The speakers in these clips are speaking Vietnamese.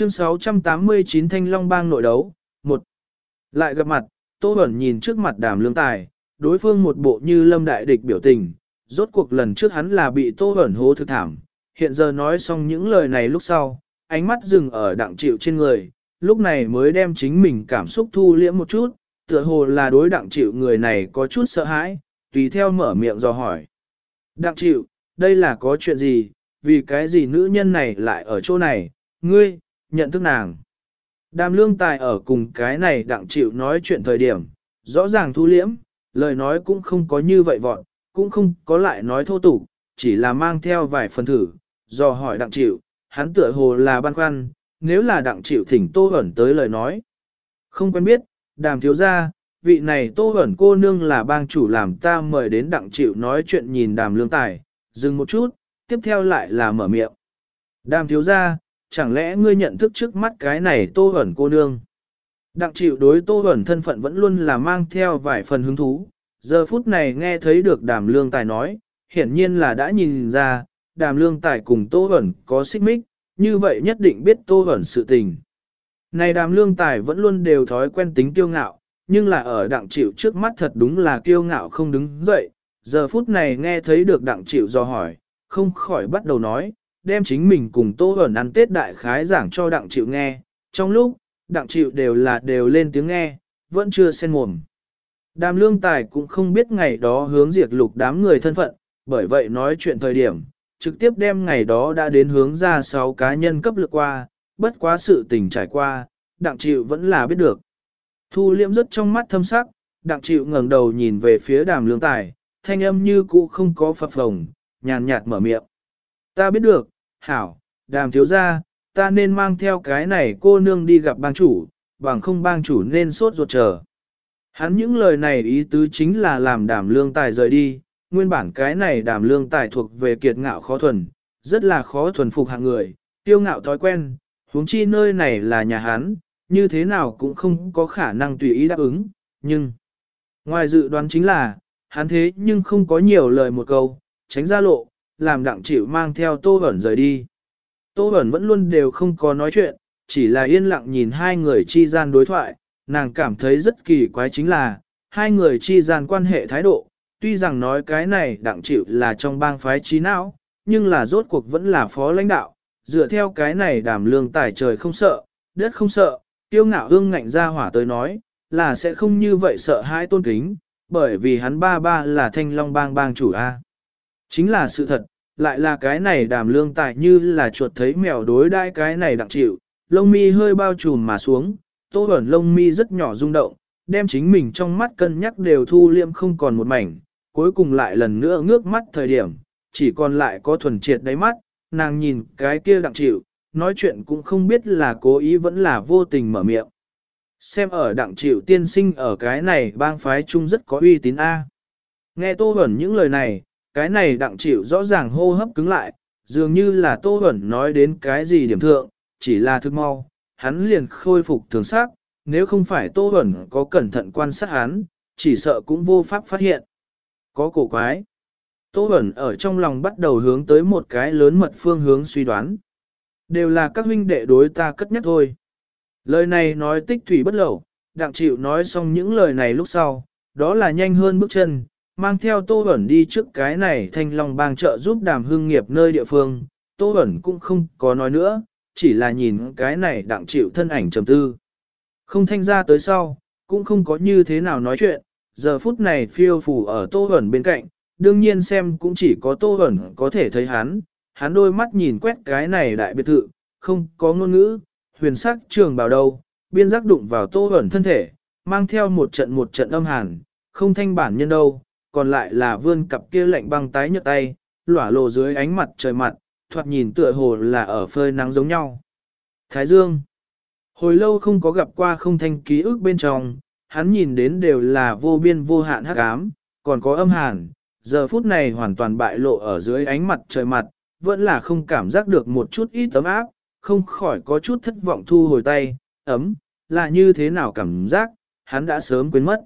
Chương 689 Thanh Long Bang nội đấu, 1. Lại gặp mặt, Tô Bẩn nhìn trước mặt đàm lương tài, đối phương một bộ như lâm đại địch biểu tình, rốt cuộc lần trước hắn là bị Tô Bẩn hố thực thảm, hiện giờ nói xong những lời này lúc sau, ánh mắt dừng ở đặng chịu trên người, lúc này mới đem chính mình cảm xúc thu liễm một chút, tựa hồ là đối đặng chịu người này có chút sợ hãi, tùy theo mở miệng dò hỏi. Đặng chịu, đây là có chuyện gì, vì cái gì nữ nhân này lại ở chỗ này, ngươi, nhận thức nàng. Đàm lương tài ở cùng cái này đặng chịu nói chuyện thời điểm, rõ ràng thu liễm, lời nói cũng không có như vậy vọn, cũng không có lại nói thô tục, chỉ là mang theo vài phần thử, do hỏi đặng chịu, hắn tựa hồ là băn khoăn, nếu là đặng chịu thỉnh tô ẩn tới lời nói. Không quen biết, đàm thiếu ra, vị này tô ẩn cô nương là bang chủ làm ta mời đến đặng chịu nói chuyện nhìn đàm lương tài, dừng một chút, tiếp theo lại là mở miệng. Đàm thiếu ra, chẳng lẽ ngươi nhận thức trước mắt cái này tô ẩn cô nương? Đặng chịu đối tô ẩn thân phận vẫn luôn là mang theo vài phần hứng thú, giờ phút này nghe thấy được đàm lương tài nói, hiển nhiên là đã nhìn ra, đàm lương tài cùng tô ẩn có xích mích, như vậy nhất định biết tô ẩn sự tình. Này đàm lương tài vẫn luôn đều thói quen tính kiêu ngạo, nhưng là ở đặng chịu trước mắt thật đúng là kiêu ngạo không đứng dậy, giờ phút này nghe thấy được đặng chịu do hỏi, không khỏi bắt đầu nói, đem chính mình cùng tô ẩn ăn tết đại khái giảng cho đặng chịu nghe, trong lúc, đặng chịu đều là đều lên tiếng nghe, vẫn chưa sen mồm. Đàm lương tài cũng không biết ngày đó hướng diệt lục đám người thân phận, bởi vậy nói chuyện thời điểm, trực tiếp đem ngày đó đã đến hướng ra 6 cá nhân cấp lược qua, bất quá sự tình trải qua, đặng chịu vẫn là biết được. Thu liễm rất trong mắt thâm sắc, đặng chịu ngẩng đầu nhìn về phía đàm lương tài, thanh âm như cũ không có phập phồng, nhàn nhạt mở miệng. Ta biết được, hảo, đàm thiếu ra, ta nên mang theo cái này cô nương đi gặp bang chủ, bằng không bang chủ nên sốt ruột chờ. Hắn những lời này ý tứ chính là làm đàm lương tài rời đi, nguyên bản cái này đàm lương tài thuộc về kiệt ngạo khó thuần, rất là khó thuần phục hạng người, tiêu ngạo thói quen, huống chi nơi này là nhà hắn, như thế nào cũng không có khả năng tùy ý đáp ứng, nhưng ngoài dự đoán chính là, hắn thế nhưng không có nhiều lời một câu, tránh ra lộ, làm đặng chịu mang theo Tô Bẩn rời đi. Tô Bẩn vẫn luôn đều không có nói chuyện, chỉ là yên lặng nhìn hai người chi gian đối thoại, nàng cảm thấy rất kỳ quái chính là, hai người chi gian quan hệ thái độ, tuy rằng nói cái này đặng chịu là trong bang phái trí não, nhưng là rốt cuộc vẫn là phó lãnh đạo, dựa theo cái này đảm lương tài trời không sợ, đất không sợ, tiêu ngạo hương ngạnh ra hỏa tới nói, là sẽ không như vậy sợ hãi tôn kính, bởi vì hắn ba ba là thanh long bang bang chủ A. Chính là sự thật, lại là cái này đàm lương tài như là chuột thấy mèo đối đai cái này đặng chịu, lông mi hơi bao trùm mà xuống, tô ẩn lông mi rất nhỏ rung động, đem chính mình trong mắt cân nhắc đều thu liêm không còn một mảnh, cuối cùng lại lần nữa ngước mắt thời điểm, chỉ còn lại có thuần triệt đáy mắt, nàng nhìn cái kia đặng chịu, nói chuyện cũng không biết là cố ý vẫn là vô tình mở miệng. Xem ở đặng chịu tiên sinh ở cái này bang phái chung rất có uy tín A. Nghe tô ẩn những lời này, cái này đặng chịu rõ ràng hô hấp cứng lại, dường như là Tô Huẩn nói đến cái gì điểm thượng, chỉ là thức mau, hắn liền khôi phục thường xác, nếu không phải Tô Huẩn có cẩn thận quan sát hắn, chỉ sợ cũng vô pháp phát hiện. Có cổ quái. Tô Huẩn ở trong lòng bắt đầu hướng tới một cái lớn mật phương hướng suy đoán. Đều là các huynh đệ đối ta cất nhắc thôi. Lời này nói tích thủy bất lẩu, đặng chịu nói xong những lời này lúc sau, đó là nhanh hơn bước chân, mang theo Tô Bẩn đi trước cái này thanh long bang trợ giúp đàm hương nghiệp nơi địa phương, Tô Bẩn cũng không có nói nữa, chỉ là nhìn cái này đặng chịu thân ảnh trầm tư. Không thanh ra tới sau, cũng không có như thế nào nói chuyện, giờ phút này phiêu phù ở Tô Bẩn bên cạnh, đương nhiên xem cũng chỉ có Tô Bẩn có thể thấy hắn, hắn đôi mắt nhìn quét cái này đại biệt thự, không có ngôn ngữ, huyền sắc trường bảo đâu, biên giác đụng vào Tô Bẩn thân thể, mang theo một trận một trận âm hàn, không thanh bản nhân đâu, còn lại là vươn cặp kia lạnh băng tái nhợt tay, lỏa lộ dưới ánh mặt trời mặt, thoạt nhìn tựa hồ là ở phơi nắng giống nhau. Thái Dương Hồi lâu không có gặp qua không thanh ký ức bên trong, hắn nhìn đến đều là vô biên vô hạn hắc ám, còn có âm hàn, giờ phút này hoàn toàn bại lộ ở dưới ánh mặt trời mặt, vẫn là không cảm giác được một chút ít ấm áp, không khỏi có chút thất vọng thu hồi tay, ấm, là như thế nào cảm giác, hắn đã sớm quên mất.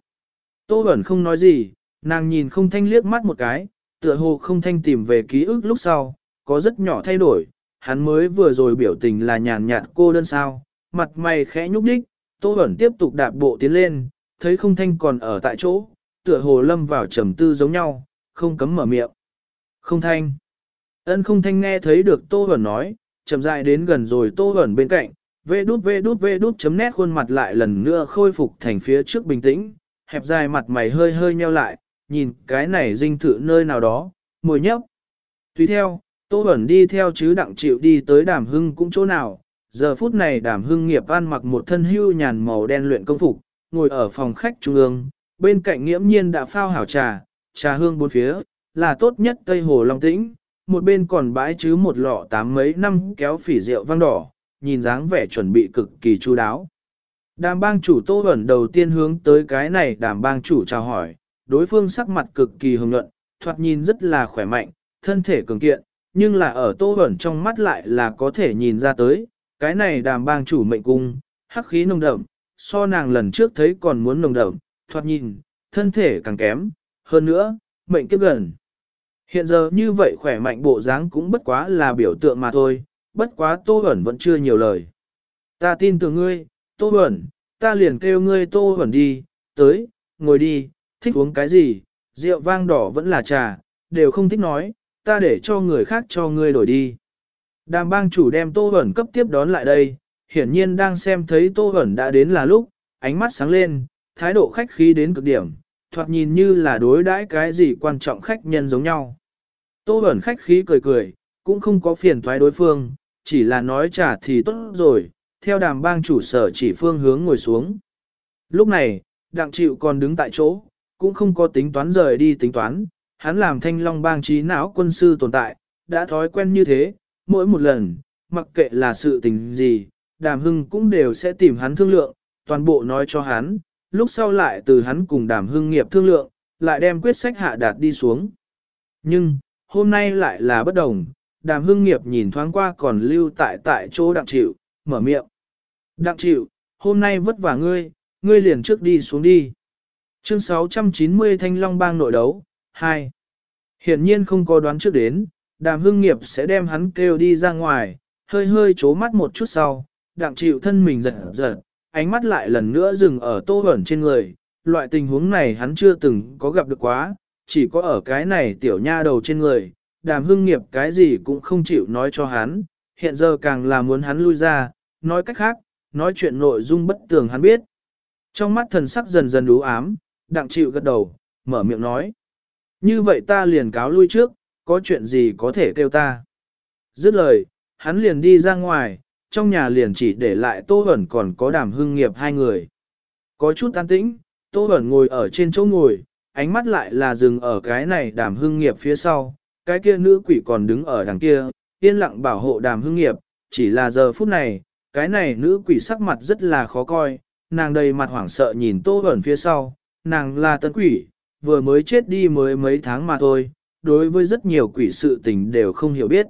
Tô Bẩn không nói gì, Nàng nhìn không thanh liếc mắt một cái, tựa hồ không thanh tìm về ký ức lúc sau, có rất nhỏ thay đổi, hắn mới vừa rồi biểu tình là nhàn nhạt cô đơn sao, mặt mày khẽ nhúc đích, Tô ẩn tiếp tục đạp bộ tiến lên, thấy không thanh còn ở tại chỗ, tựa hồ lâm vào trầm tư giống nhau, không cấm mở miệng. Không thanh. Ân không thanh nghe thấy được Tô ẩn nói, chậm rãi đến gần rồi Tô ẩn bên cạnh, vê đút vê đút vê đút chấm nét khuôn mặt lại lần nữa khôi phục thành phía trước bình tĩnh, hẹp dài mặt mày hơi hơi nheo lại, nhìn cái này dinh thự nơi nào đó, mùi nhấp. Tùy theo, Tô Bẩn đi theo chứ đặng chịu đi tới đàm hưng cũng chỗ nào, giờ phút này đàm hưng nghiệp ăn mặc một thân hưu nhàn màu đen luyện công phục, ngồi ở phòng khách trung ương, bên cạnh nghiễm nhiên đã phao hảo trà, trà hương bốn phía, là tốt nhất Tây Hồ Long Tĩnh, một bên còn bãi chứ một lọ tám mấy năm kéo phỉ rượu vang đỏ, nhìn dáng vẻ chuẩn bị cực kỳ chu đáo. Đàm bang chủ Tô Bẩn đầu tiên hướng tới cái này đàm bang chủ chào hỏi, đối phương sắc mặt cực kỳ hồng nhuận, thoạt nhìn rất là khỏe mạnh, thân thể cường kiện, nhưng là ở Tô ẩn trong mắt lại là có thể nhìn ra tới, cái này đàm bang chủ mệnh cung, hắc khí nồng đậm, so nàng lần trước thấy còn muốn nồng đậm, thoạt nhìn, thân thể càng kém, hơn nữa, mệnh kiếp gần. Hiện giờ như vậy khỏe mạnh bộ dáng cũng bất quá là biểu tượng mà thôi, bất quá Tô Bẩn vẫn chưa nhiều lời. Ta tin tưởng ngươi, Tô Bẩn, ta liền kêu ngươi Tô Bẩn đi, tới, ngồi đi, thích uống cái gì, rượu vang đỏ vẫn là trà, đều không thích nói, ta để cho người khác cho ngươi đổi đi. Đàm bang chủ đem Tô Huẩn cấp tiếp đón lại đây, hiển nhiên đang xem thấy Tô Huẩn đã đến là lúc, ánh mắt sáng lên, thái độ khách khí đến cực điểm, thoạt nhìn như là đối đãi cái gì quan trọng khách nhân giống nhau. Tô Huẩn khách khí cười cười, cũng không có phiền thoái đối phương, chỉ là nói trả thì tốt rồi, theo đàm bang chủ sở chỉ phương hướng ngồi xuống. Lúc này, đặng chịu còn đứng tại chỗ, cũng không có tính toán rời đi tính toán, hắn làm thanh long bang trí não quân sư tồn tại, đã thói quen như thế, mỗi một lần, mặc kệ là sự tình gì, đàm hưng cũng đều sẽ tìm hắn thương lượng, toàn bộ nói cho hắn, lúc sau lại từ hắn cùng đàm hưng nghiệp thương lượng, lại đem quyết sách hạ đạt đi xuống. Nhưng, hôm nay lại là bất đồng, đàm hưng nghiệp nhìn thoáng qua còn lưu tại tại chỗ đặng chịu, mở miệng. Đặng chịu, hôm nay vất vả ngươi, ngươi liền trước đi xuống đi. Chương 690 Thanh Long bang nội đấu, 2. Hiển nhiên không có đoán trước đến, đàm hưng nghiệp sẽ đem hắn kêu đi ra ngoài, hơi hơi chố mắt một chút sau, đặng chịu thân mình giật giật, ánh mắt lại lần nữa dừng ở tô ẩn trên người, loại tình huống này hắn chưa từng có gặp được quá, chỉ có ở cái này tiểu nha đầu trên người, đàm hưng nghiệp cái gì cũng không chịu nói cho hắn, hiện giờ càng là muốn hắn lui ra, nói cách khác, nói chuyện nội dung bất tường hắn biết. Trong mắt thần sắc dần dần đú ám, đặng chịu gật đầu, mở miệng nói. Như vậy ta liền cáo lui trước, có chuyện gì có thể kêu ta. Dứt lời, hắn liền đi ra ngoài, trong nhà liền chỉ để lại Tô Hẩn còn có đàm hưng nghiệp hai người. Có chút an tĩnh, Tô Hẩn ngồi ở trên chỗ ngồi, ánh mắt lại là dừng ở cái này đàm hưng nghiệp phía sau, cái kia nữ quỷ còn đứng ở đằng kia, yên lặng bảo hộ đàm hưng nghiệp, chỉ là giờ phút này, cái này nữ quỷ sắc mặt rất là khó coi, nàng đầy mặt hoảng sợ nhìn Tô Hẩn phía sau, nàng là tân quỷ, vừa mới chết đi mới mấy tháng mà thôi, đối với rất nhiều quỷ sự tình đều không hiểu biết.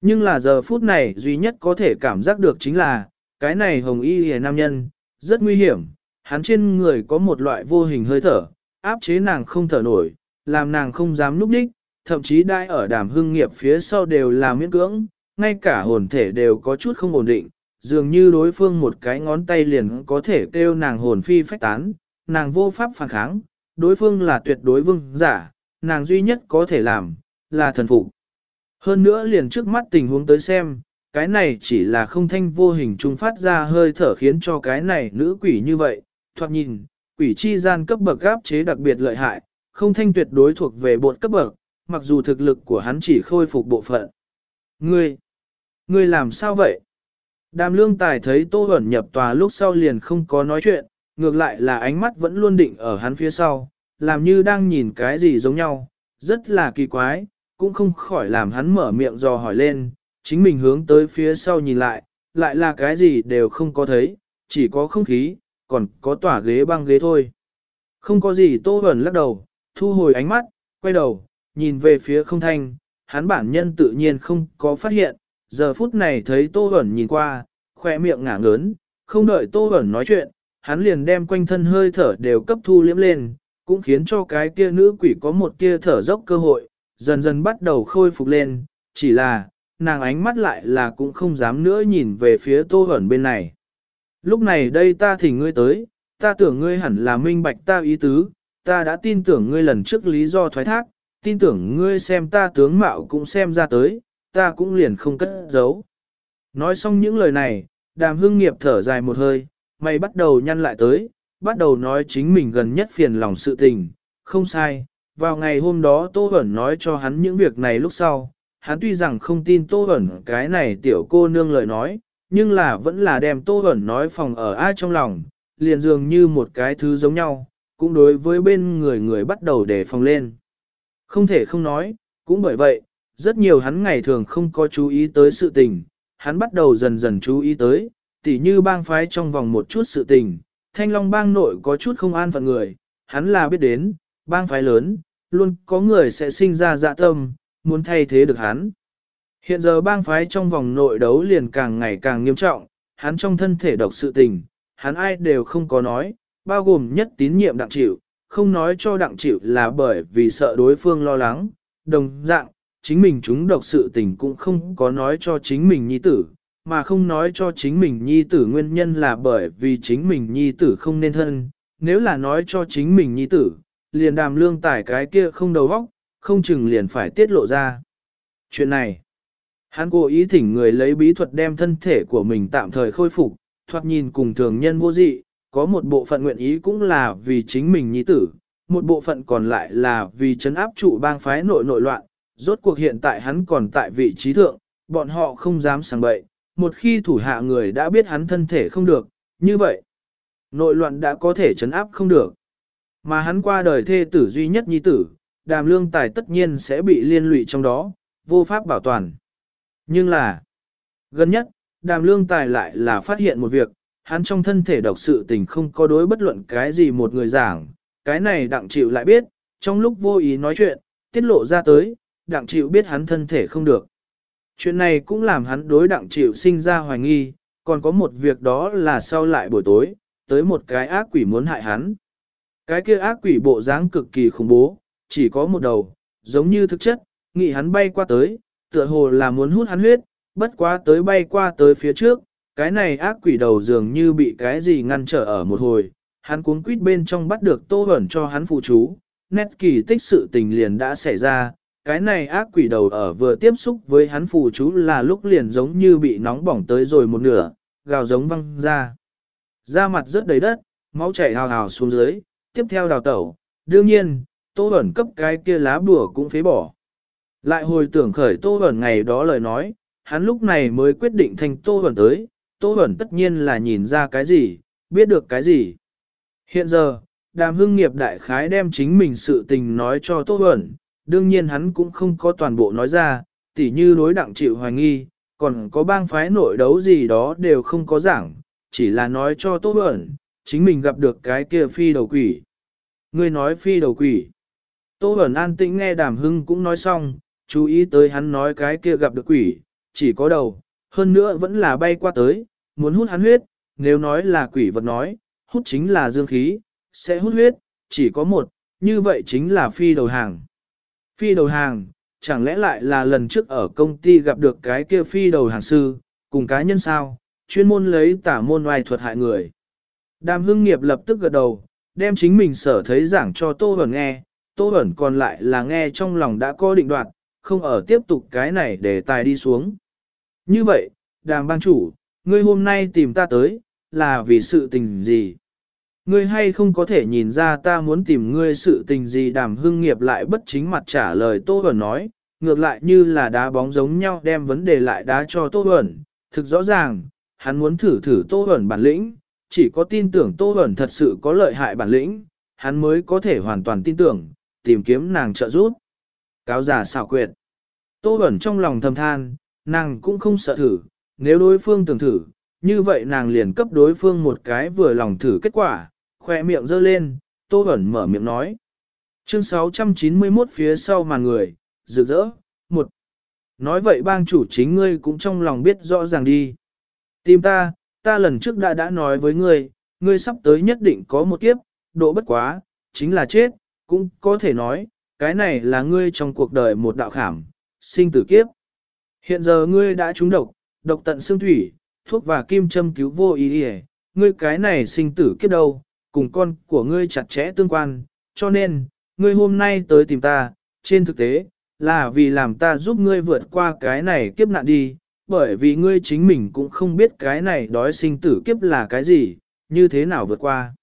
Nhưng là giờ phút này duy nhất có thể cảm giác được chính là, cái này hồng y hề nam nhân, rất nguy hiểm, hắn trên người có một loại vô hình hơi thở, áp chế nàng không thở nổi, làm nàng không dám núp đích, thậm chí đai ở đàm hưng nghiệp phía sau đều là miễn cưỡng, ngay cả hồn thể đều có chút không ổn định, dường như đối phương một cái ngón tay liền có thể kêu nàng hồn phi phách tán, nàng vô pháp phản kháng, đối phương là tuyệt đối vương giả, nàng duy nhất có thể làm, là thần phục. Hơn nữa liền trước mắt tình huống tới xem, cái này chỉ là không thanh vô hình trung phát ra hơi thở khiến cho cái này nữ quỷ như vậy, thoạt nhìn, quỷ chi gian cấp bậc gáp chế đặc biệt lợi hại, không thanh tuyệt đối thuộc về bột cấp bậc, mặc dù thực lực của hắn chỉ khôi phục bộ phận. Ngươi, ngươi làm sao vậy? Đàm lương tài thấy tô ẩn nhập tòa lúc sau liền không có nói chuyện, ngược lại là ánh mắt vẫn luôn định ở hắn phía sau, làm như đang nhìn cái gì giống nhau, rất là kỳ quái, cũng không khỏi làm hắn mở miệng dò hỏi lên, chính mình hướng tới phía sau nhìn lại, lại là cái gì đều không có thấy, chỉ có không khí, còn có tỏa ghế băng ghế thôi. Không có gì tô ẩn lắc đầu, thu hồi ánh mắt, quay đầu, nhìn về phía không thanh, hắn bản nhân tự nhiên không có phát hiện, giờ phút này thấy tô ẩn nhìn qua, khoe miệng ngả ngớn, không đợi tô ẩn nói chuyện, hắn liền đem quanh thân hơi thở đều cấp thu liếm lên, cũng khiến cho cái kia nữ quỷ có một kia thở dốc cơ hội, dần dần bắt đầu khôi phục lên, chỉ là, nàng ánh mắt lại là cũng không dám nữa nhìn về phía tô hẩn bên này. Lúc này đây ta thỉnh ngươi tới, ta tưởng ngươi hẳn là minh bạch ta ý tứ, ta đã tin tưởng ngươi lần trước lý do thoái thác, tin tưởng ngươi xem ta tướng mạo cũng xem ra tới, ta cũng liền không cất giấu. Nói xong những lời này, đàm hương nghiệp thở dài một hơi, mày bắt đầu nhăn lại tới, bắt đầu nói chính mình gần nhất phiền lòng sự tình, không sai. Vào ngày hôm đó Tô Bẩn nói cho hắn những việc này lúc sau, hắn tuy rằng không tin Tô Bẩn cái này tiểu cô nương lời nói, nhưng là vẫn là đem Tô Bẩn nói phòng ở ai trong lòng, liền dường như một cái thứ giống nhau, cũng đối với bên người người bắt đầu đề phòng lên. Không thể không nói, cũng bởi vậy, rất nhiều hắn ngày thường không có chú ý tới sự tình, hắn bắt đầu dần dần chú ý tới, tỉ như bang phái trong vòng một chút sự tình, thanh long bang nội có chút không an phận người, hắn là biết đến, bang phái lớn, luôn có người sẽ sinh ra dạ tâm, muốn thay thế được hắn. Hiện giờ bang phái trong vòng nội đấu liền càng ngày càng nghiêm trọng, hắn trong thân thể độc sự tình, hắn ai đều không có nói, bao gồm nhất tín nhiệm đặng chịu, không nói cho đặng chịu là bởi vì sợ đối phương lo lắng, đồng dạng, chính mình chúng độc sự tình cũng không có nói cho chính mình nhi tử, mà không nói cho chính mình nhi tử nguyên nhân là bởi vì chính mình nhi tử không nên thân, nếu là nói cho chính mình nhi tử, liền đàm lương tải cái kia không đầu óc, không chừng liền phải tiết lộ ra. Chuyện này, hắn cố ý thỉnh người lấy bí thuật đem thân thể của mình tạm thời khôi phục, thoạt nhìn cùng thường nhân vô dị, có một bộ phận nguyện ý cũng là vì chính mình nhi tử, một bộ phận còn lại là vì chấn áp trụ bang phái nội nội loạn, rốt cuộc hiện tại hắn còn tại vị trí thượng, bọn họ không dám sang bậy, một khi thủ hạ người đã biết hắn thân thể không được, như vậy, nội loạn đã có thể chấn áp không được. Mà hắn qua đời thê tử duy nhất nhi tử, đàm lương tài tất nhiên sẽ bị liên lụy trong đó, vô pháp bảo toàn. Nhưng là, gần nhất, đàm lương tài lại là phát hiện một việc, hắn trong thân thể độc sự tình không có đối bất luận cái gì một người giảng, cái này đặng chịu lại biết, trong lúc vô ý nói chuyện, tiết lộ ra tới, đặng chịu biết hắn thân thể không được. Chuyện này cũng làm hắn đối đặng chịu sinh ra hoài nghi, còn có một việc đó là sau lại buổi tối, tới một cái ác quỷ muốn hại hắn. Cái kia ác quỷ bộ dáng cực kỳ khủng bố, chỉ có một đầu, giống như thực chất, nghĩ hắn bay qua tới, tựa hồ là muốn hút hắn huyết, bất quá tới bay qua tới phía trước, cái này ác quỷ đầu dường như bị cái gì ngăn trở ở một hồi, hắn cuống quýt bên trong bắt được tô hẩn cho hắn phụ chú, nét kỳ tích sự tình liền đã xảy ra, cái này ác quỷ đầu ở vừa tiếp xúc với hắn phù chú là lúc liền giống như bị nóng bỏng tới rồi một nửa, gào giống văng ra. Da mặt rất đầy đất, máu chảy hào hào xuống dưới, tiếp theo đào tẩu, đương nhiên, tô ẩn cấp cái kia lá bùa cũng phế bỏ. Lại hồi tưởng khởi tô ẩn ngày đó lời nói, hắn lúc này mới quyết định thành tô ẩn tới, tô ẩn tất nhiên là nhìn ra cái gì, biết được cái gì. Hiện giờ, đàm hưng nghiệp đại khái đem chính mình sự tình nói cho tô ẩn, đương nhiên hắn cũng không có toàn bộ nói ra, tỉ như đối đặng chịu hoài nghi, còn có bang phái nội đấu gì đó đều không có giảng, chỉ là nói cho tốt Bẩn, chính mình gặp được cái kia phi đầu quỷ. Ngươi nói phi đầu quỷ. Tô Bẩn an tĩnh nghe đàm hưng cũng nói xong, chú ý tới hắn nói cái kia gặp được quỷ, chỉ có đầu, hơn nữa vẫn là bay qua tới, muốn hút hắn huyết, nếu nói là quỷ vật nói, hút chính là dương khí, sẽ hút huyết, chỉ có một, như vậy chính là phi đầu hàng. Phi đầu hàng, chẳng lẽ lại là lần trước ở công ty gặp được cái kia phi đầu hàng sư, cùng cá nhân sao, chuyên môn lấy tả môn oai thuật hại người. Đàm hưng nghiệp lập tức gật đầu, đem chính mình sở thấy giảng cho Tô Bẩn nghe, Tô Bẩn còn lại là nghe trong lòng đã có định đoạt, không ở tiếp tục cái này để tài đi xuống. Như vậy, đàm bang chủ, ngươi hôm nay tìm ta tới, là vì sự tình gì? Ngươi hay không có thể nhìn ra ta muốn tìm ngươi sự tình gì đàm hưng nghiệp lại bất chính mặt trả lời Tô Huẩn nói, ngược lại như là đá bóng giống nhau đem vấn đề lại đá cho Tô Huẩn. Thực rõ ràng, hắn muốn thử thử Tô Huẩn bản lĩnh, chỉ có tin tưởng Tô Huẩn thật sự có lợi hại bản lĩnh, hắn mới có thể hoàn toàn tin tưởng, tìm kiếm nàng trợ giúp. Cáo giả xảo quyệt. Tô Huẩn trong lòng thầm than, nàng cũng không sợ thử, nếu đối phương tưởng thử, như vậy nàng liền cấp đối phương một cái vừa lòng thử kết quả, khoe miệng giơ lên, Tô Bẩn mở miệng nói. Chương 691 phía sau màn người, rực rỡ, một. Nói vậy bang chủ chính ngươi cũng trong lòng biết rõ ràng đi. Tìm ta, ta lần trước đã đã nói với ngươi, ngươi sắp tới nhất định có một kiếp, độ bất quá, chính là chết, cũng có thể nói, cái này là ngươi trong cuộc đời một đạo khảm, sinh tử kiếp. Hiện giờ ngươi đã trúng độc, độc tận xương thủy, thuốc và kim châm cứu vô ý hề, ngươi cái này sinh tử kiếp đâu, cùng con của ngươi chặt chẽ tương quan, cho nên, ngươi hôm nay tới tìm ta, trên thực tế, là vì làm ta giúp ngươi vượt qua cái này kiếp nạn đi, bởi vì ngươi chính mình cũng không biết cái này đói sinh tử kiếp là cái gì, như thế nào vượt qua.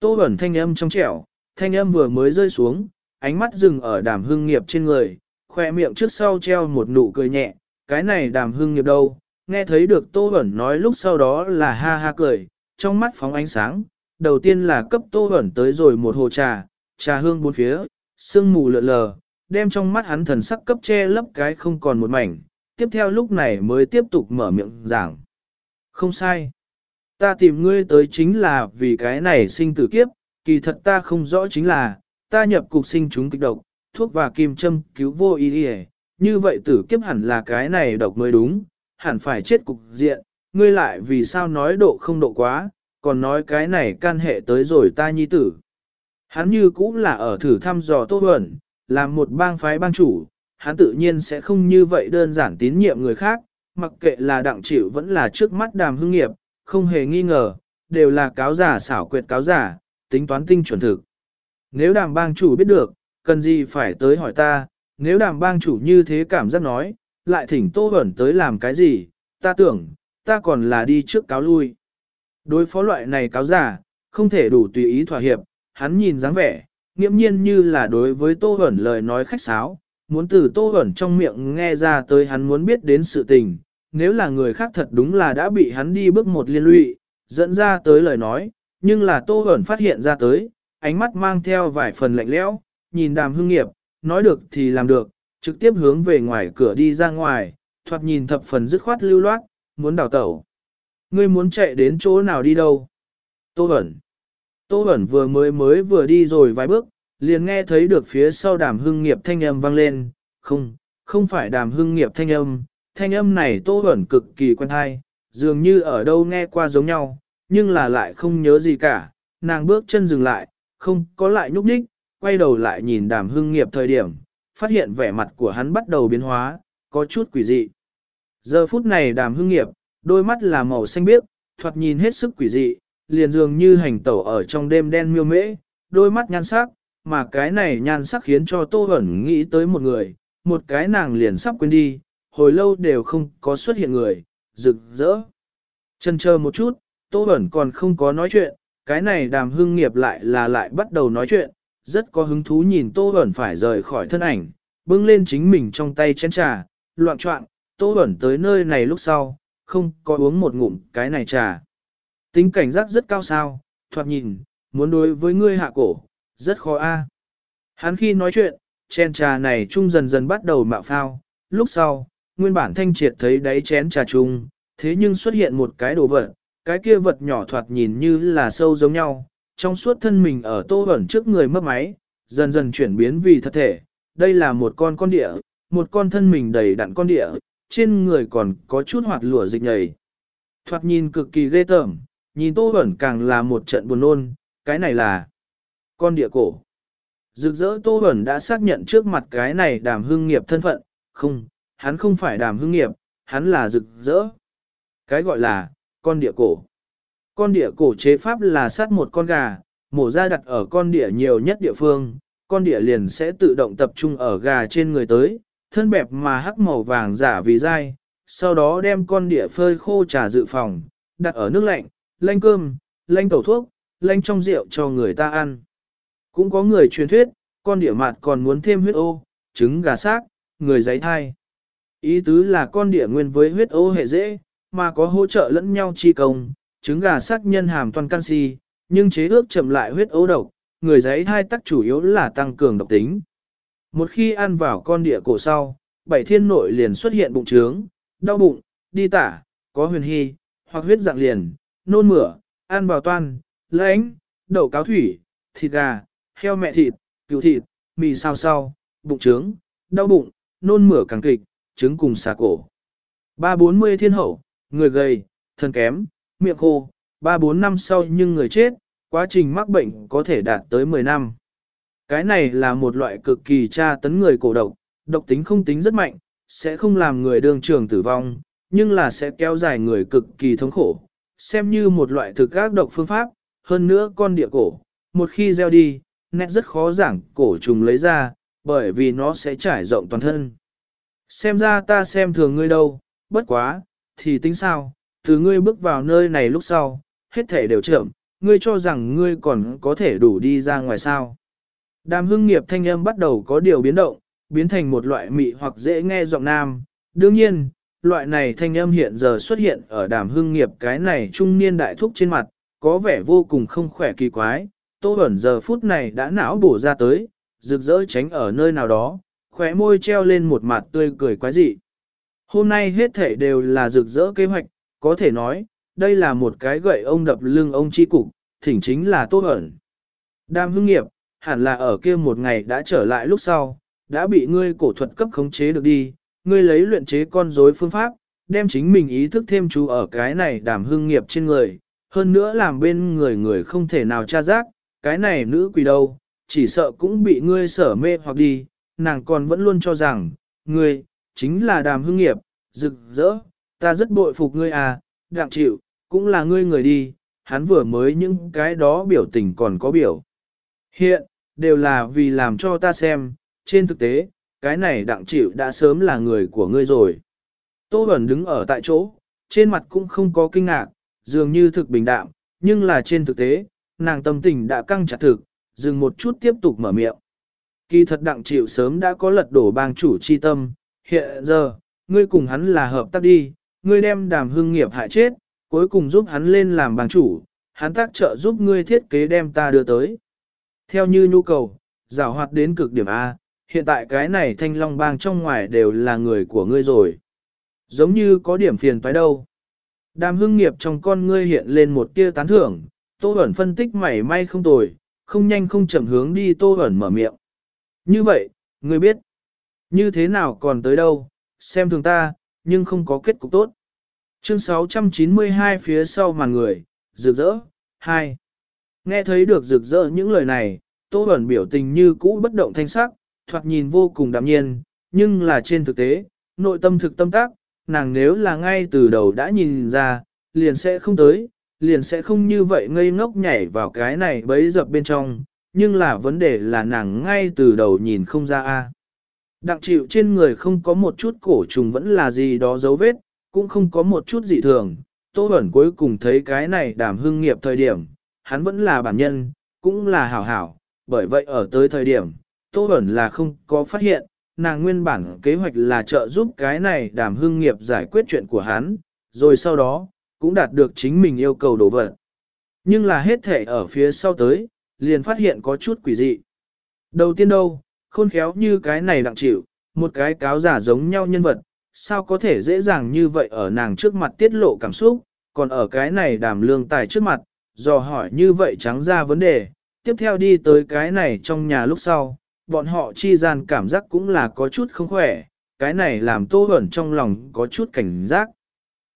Tô ẩn thanh âm trong trẻo, thanh âm vừa mới rơi xuống, ánh mắt dừng ở đàm hương nghiệp trên người, khoe miệng trước sau treo một nụ cười nhẹ, cái này đàm hương nghiệp đâu, nghe thấy được Tô ẩn nói lúc sau đó là ha ha cười, trong mắt phóng ánh sáng, đầu tiên là cấp Tô ẩn tới rồi một hồ trà, trà hương bốn phía, sương mù lượn lờ, đem trong mắt hắn thần sắc cấp che lấp cái không còn một mảnh, tiếp theo lúc này mới tiếp tục mở miệng giảng. Không sai. Ta tìm ngươi tới chính là vì cái này sinh tử kiếp, kỳ thật ta không rõ chính là, ta nhập cục sinh chúng kịch độc, thuốc và kim châm cứu vô ý đi như vậy tử kiếp hẳn là cái này độc mới đúng, hẳn phải chết cục diện, ngươi lại vì sao nói độ không độ quá, còn nói cái này can hệ tới rồi ta nhi tử. Hắn như cũng là ở thử thăm dò Tô Huẩn, làm một bang phái bang chủ, hắn tự nhiên sẽ không như vậy đơn giản tín nhiệm người khác, mặc kệ là đặng chịu vẫn là trước mắt đàm hương nghiệp, không hề nghi ngờ, đều là cáo giả xảo quyệt cáo giả, tính toán tinh chuẩn thực. Nếu đàm bang chủ biết được, cần gì phải tới hỏi ta, nếu đàm bang chủ như thế cảm giác nói, lại thỉnh Tô Huẩn tới làm cái gì, ta tưởng, ta còn là đi trước cáo lui. Đối phó loại này cáo giả, không thể đủ tùy ý thỏa hiệp, hắn nhìn dáng vẻ, nghiễm nhiên như là đối với Tô Hẩn lời nói khách sáo, muốn từ Tô Hẩn trong miệng nghe ra tới hắn muốn biết đến sự tình, nếu là người khác thật đúng là đã bị hắn đi bước một liên lụy, dẫn ra tới lời nói, nhưng là Tô Hẩn phát hiện ra tới, ánh mắt mang theo vài phần lạnh lẽo, nhìn đàm hương nghiệp, nói được thì làm được, trực tiếp hướng về ngoài cửa đi ra ngoài, thoạt nhìn thập phần dứt khoát lưu loát, muốn đào tẩu. Ngươi muốn chạy đến chỗ nào đi đâu? Tô Bẩn. Tô Bẩn vừa mới mới vừa đi rồi vài bước, liền nghe thấy được phía sau đàm hưng nghiệp thanh âm vang lên, không, không phải đàm hưng nghiệp thanh âm, thanh âm này Tô Bẩn cực kỳ quen thai, dường như ở đâu nghe qua giống nhau, nhưng là lại không nhớ gì cả, nàng bước chân dừng lại, không có lại nhúc nhích, quay đầu lại nhìn đàm hưng nghiệp thời điểm, phát hiện vẻ mặt của hắn bắt đầu biến hóa, có chút quỷ dị. Giờ phút này đàm hưng nghiệp, đôi mắt là màu xanh biếc, thoạt nhìn hết sức quỷ dị, liền dường như hành tẩu ở trong đêm đen miêu mễ, đôi mắt nhan sắc, mà cái này nhan sắc khiến cho Tô Hẩn nghĩ tới một người, một cái nàng liền sắp quên đi, hồi lâu đều không có xuất hiện người, rực rỡ. Chân chờ một chút, Tô Hẩn còn không có nói chuyện, cái này đàm Hương nghiệp lại là lại bắt đầu nói chuyện, rất có hứng thú nhìn Tô Hẩn phải rời khỏi thân ảnh, bưng lên chính mình trong tay chén trà, loạn trọng, Tô Hẩn tới nơi này lúc sau, không có uống một ngụm cái này trà. Tính cảnh giác rất cao sao, thoạt nhìn, muốn đối với ngươi hạ cổ, rất khó a. Hắn khi nói chuyện, chén trà này trung dần dần bắt đầu mạo phao, lúc sau, nguyên bản thanh triệt thấy đáy chén trà chung, thế nhưng xuất hiện một cái đồ vật, cái kia vật nhỏ thoạt nhìn như là sâu giống nhau, trong suốt thân mình ở tô ẩn trước người mất máy, dần dần chuyển biến vì thật thể, đây là một con con địa, một con thân mình đầy đặn con địa, trên người còn có chút hoạt lửa dịch nhầy. Thoạt nhìn cực kỳ ghê tởm, nhìn tô Huẩn càng là một trận buồn nôn, cái này là con địa cổ. Rực rỡ tô Huẩn đã xác nhận trước mặt cái này đàm hương nghiệp thân phận, không, hắn không phải đàm hương nghiệp, hắn là rực rỡ. Cái gọi là, con địa cổ. Con địa cổ chế pháp là sát một con gà, mổ ra đặt ở con địa nhiều nhất địa phương, con địa liền sẽ tự động tập trung ở gà trên người tới, thân bẹp mà hắc màu vàng giả vì dai, sau đó đem con đĩa phơi khô trà dự phòng, đặt ở nước lạnh, lanh cơm, lanh tẩu thuốc, lanh trong rượu cho người ta ăn. Cũng có người truyền thuyết, con đĩa mặt còn muốn thêm huyết ô, trứng gà xác, người giấy thai. Ý tứ là con đĩa nguyên với huyết ô hệ dễ, mà có hỗ trợ lẫn nhau chi công, trứng gà xác nhân hàm toàn canxi, nhưng chế ước chậm lại huyết ô độc, người giấy thai tắc chủ yếu là tăng cường độc tính. Một khi ăn vào con địa cổ sau, bảy thiên nội liền xuất hiện bụng trướng, đau bụng, đi tả, có huyền hy, hoặc huyết dạng liền, nôn mửa, ăn vào toan, lãnh, đậu cáo thủy, thịt gà, heo mẹ thịt, cừu thịt, mì sao sao, bụng trướng, đau bụng, nôn mửa càng kịch, trứng cùng xà cổ. Ba bốn mươi thiên hậu, người gầy, thân kém, miệng khô, 3-4 năm sau nhưng người chết, quá trình mắc bệnh có thể đạt tới 10 năm. Cái này là một loại cực kỳ tra tấn người cổ độc, độc tính không tính rất mạnh, sẽ không làm người đương trường tử vong, nhưng là sẽ kéo dài người cực kỳ thống khổ, xem như một loại thực các độc phương pháp, hơn nữa con địa cổ, một khi gieo đi, nét rất khó giảng cổ trùng lấy ra, bởi vì nó sẽ trải rộng toàn thân. Xem ra ta xem thường ngươi đâu, bất quá, thì tính sao, từ ngươi bước vào nơi này lúc sau, hết thể đều chậm, ngươi cho rằng ngươi còn có thể đủ đi ra ngoài sao. Đàm hưng nghiệp thanh âm bắt đầu có điều biến động, biến thành một loại mị hoặc dễ nghe giọng nam. Đương nhiên, loại này thanh âm hiện giờ xuất hiện ở đàm hưng nghiệp cái này trung niên đại thúc trên mặt, có vẻ vô cùng không khỏe kỳ quái. Tô ẩn giờ phút này đã não bổ ra tới, rực rỡ tránh ở nơi nào đó, khóe môi treo lên một mặt tươi cười quái dị. Hôm nay hết thể đều là rực rỡ kế hoạch, có thể nói, đây là một cái gậy ông đập lưng ông chi cục, thỉnh chính là Tô ẩn. Đàm hưng nghiệp, hẳn là ở kia một ngày đã trở lại lúc sau, đã bị ngươi cổ thuật cấp khống chế được đi, ngươi lấy luyện chế con rối phương pháp, đem chính mình ý thức thêm chú ở cái này đàm hương nghiệp trên người, hơn nữa làm bên người người không thể nào tra giác, cái này nữ quỷ đâu, chỉ sợ cũng bị ngươi sở mê hoặc đi, nàng còn vẫn luôn cho rằng, ngươi, chính là đàm hương nghiệp, rực rỡ, ta rất bội phục ngươi à, đặng chịu, cũng là ngươi người đi, hắn vừa mới những cái đó biểu tình còn có biểu. Hiện, đều là vì làm cho ta xem, trên thực tế, cái này đặng chịu đã sớm là người của ngươi rồi. Tô Bẩn đứng ở tại chỗ, trên mặt cũng không có kinh ngạc, dường như thực bình đạm, nhưng là trên thực tế, nàng tâm tình đã căng chặt thực, dừng một chút tiếp tục mở miệng. Kỳ thật đặng chịu sớm đã có lật đổ bang chủ chi tâm, hiện giờ, ngươi cùng hắn là hợp tác đi, ngươi đem đàm hương nghiệp hại chết, cuối cùng giúp hắn lên làm bang chủ, hắn tác trợ giúp ngươi thiết kế đem ta đưa tới. Theo như nhu cầu, rào hoạt đến cực điểm A, hiện tại cái này thanh long bang trong ngoài đều là người của ngươi rồi. Giống như có điểm phiền phải đâu. Đàm hưng nghiệp trong con ngươi hiện lên một tia tán thưởng, tô ẩn phân tích mảy may không tồi, không nhanh không chậm hướng đi tô ẩn mở miệng. Như vậy, ngươi biết, như thế nào còn tới đâu, xem thường ta, nhưng không có kết cục tốt. Chương 692 phía sau màn người, rực rỡ, 2. Nghe thấy được rực rỡ những lời này, Tô Bẩn biểu tình như cũ bất động thanh sắc, thoạt nhìn vô cùng đạm nhiên, nhưng là trên thực tế, nội tâm thực tâm tác, nàng nếu là ngay từ đầu đã nhìn ra, liền sẽ không tới, liền sẽ không như vậy ngây ngốc nhảy vào cái này bấy dập bên trong, nhưng là vấn đề là nàng ngay từ đầu nhìn không ra a. Đặng chịu trên người không có một chút cổ trùng vẫn là gì đó dấu vết, cũng không có một chút dị thường. Tô Bẩn cuối cùng thấy cái này đảm hương nghiệp thời điểm, hắn vẫn là bản nhân, cũng là hảo hảo, bởi vậy ở tới thời điểm, Tô Bẩn là không có phát hiện, nàng nguyên bản kế hoạch là trợ giúp cái này đàm hương nghiệp giải quyết chuyện của hắn, rồi sau đó, cũng đạt được chính mình yêu cầu đổ vật. Nhưng là hết thể ở phía sau tới, liền phát hiện có chút quỷ dị. Đầu tiên đâu, khôn khéo như cái này đặng chịu, một cái cáo giả giống nhau nhân vật, sao có thể dễ dàng như vậy ở nàng trước mặt tiết lộ cảm xúc, còn ở cái này đàm lương tài trước mặt, dò hỏi như vậy trắng ra vấn đề, tiếp theo đi tới cái này trong nhà lúc sau, bọn họ chi gian cảm giác cũng là có chút không khỏe, cái này làm Tô Huẩn trong lòng có chút cảnh giác.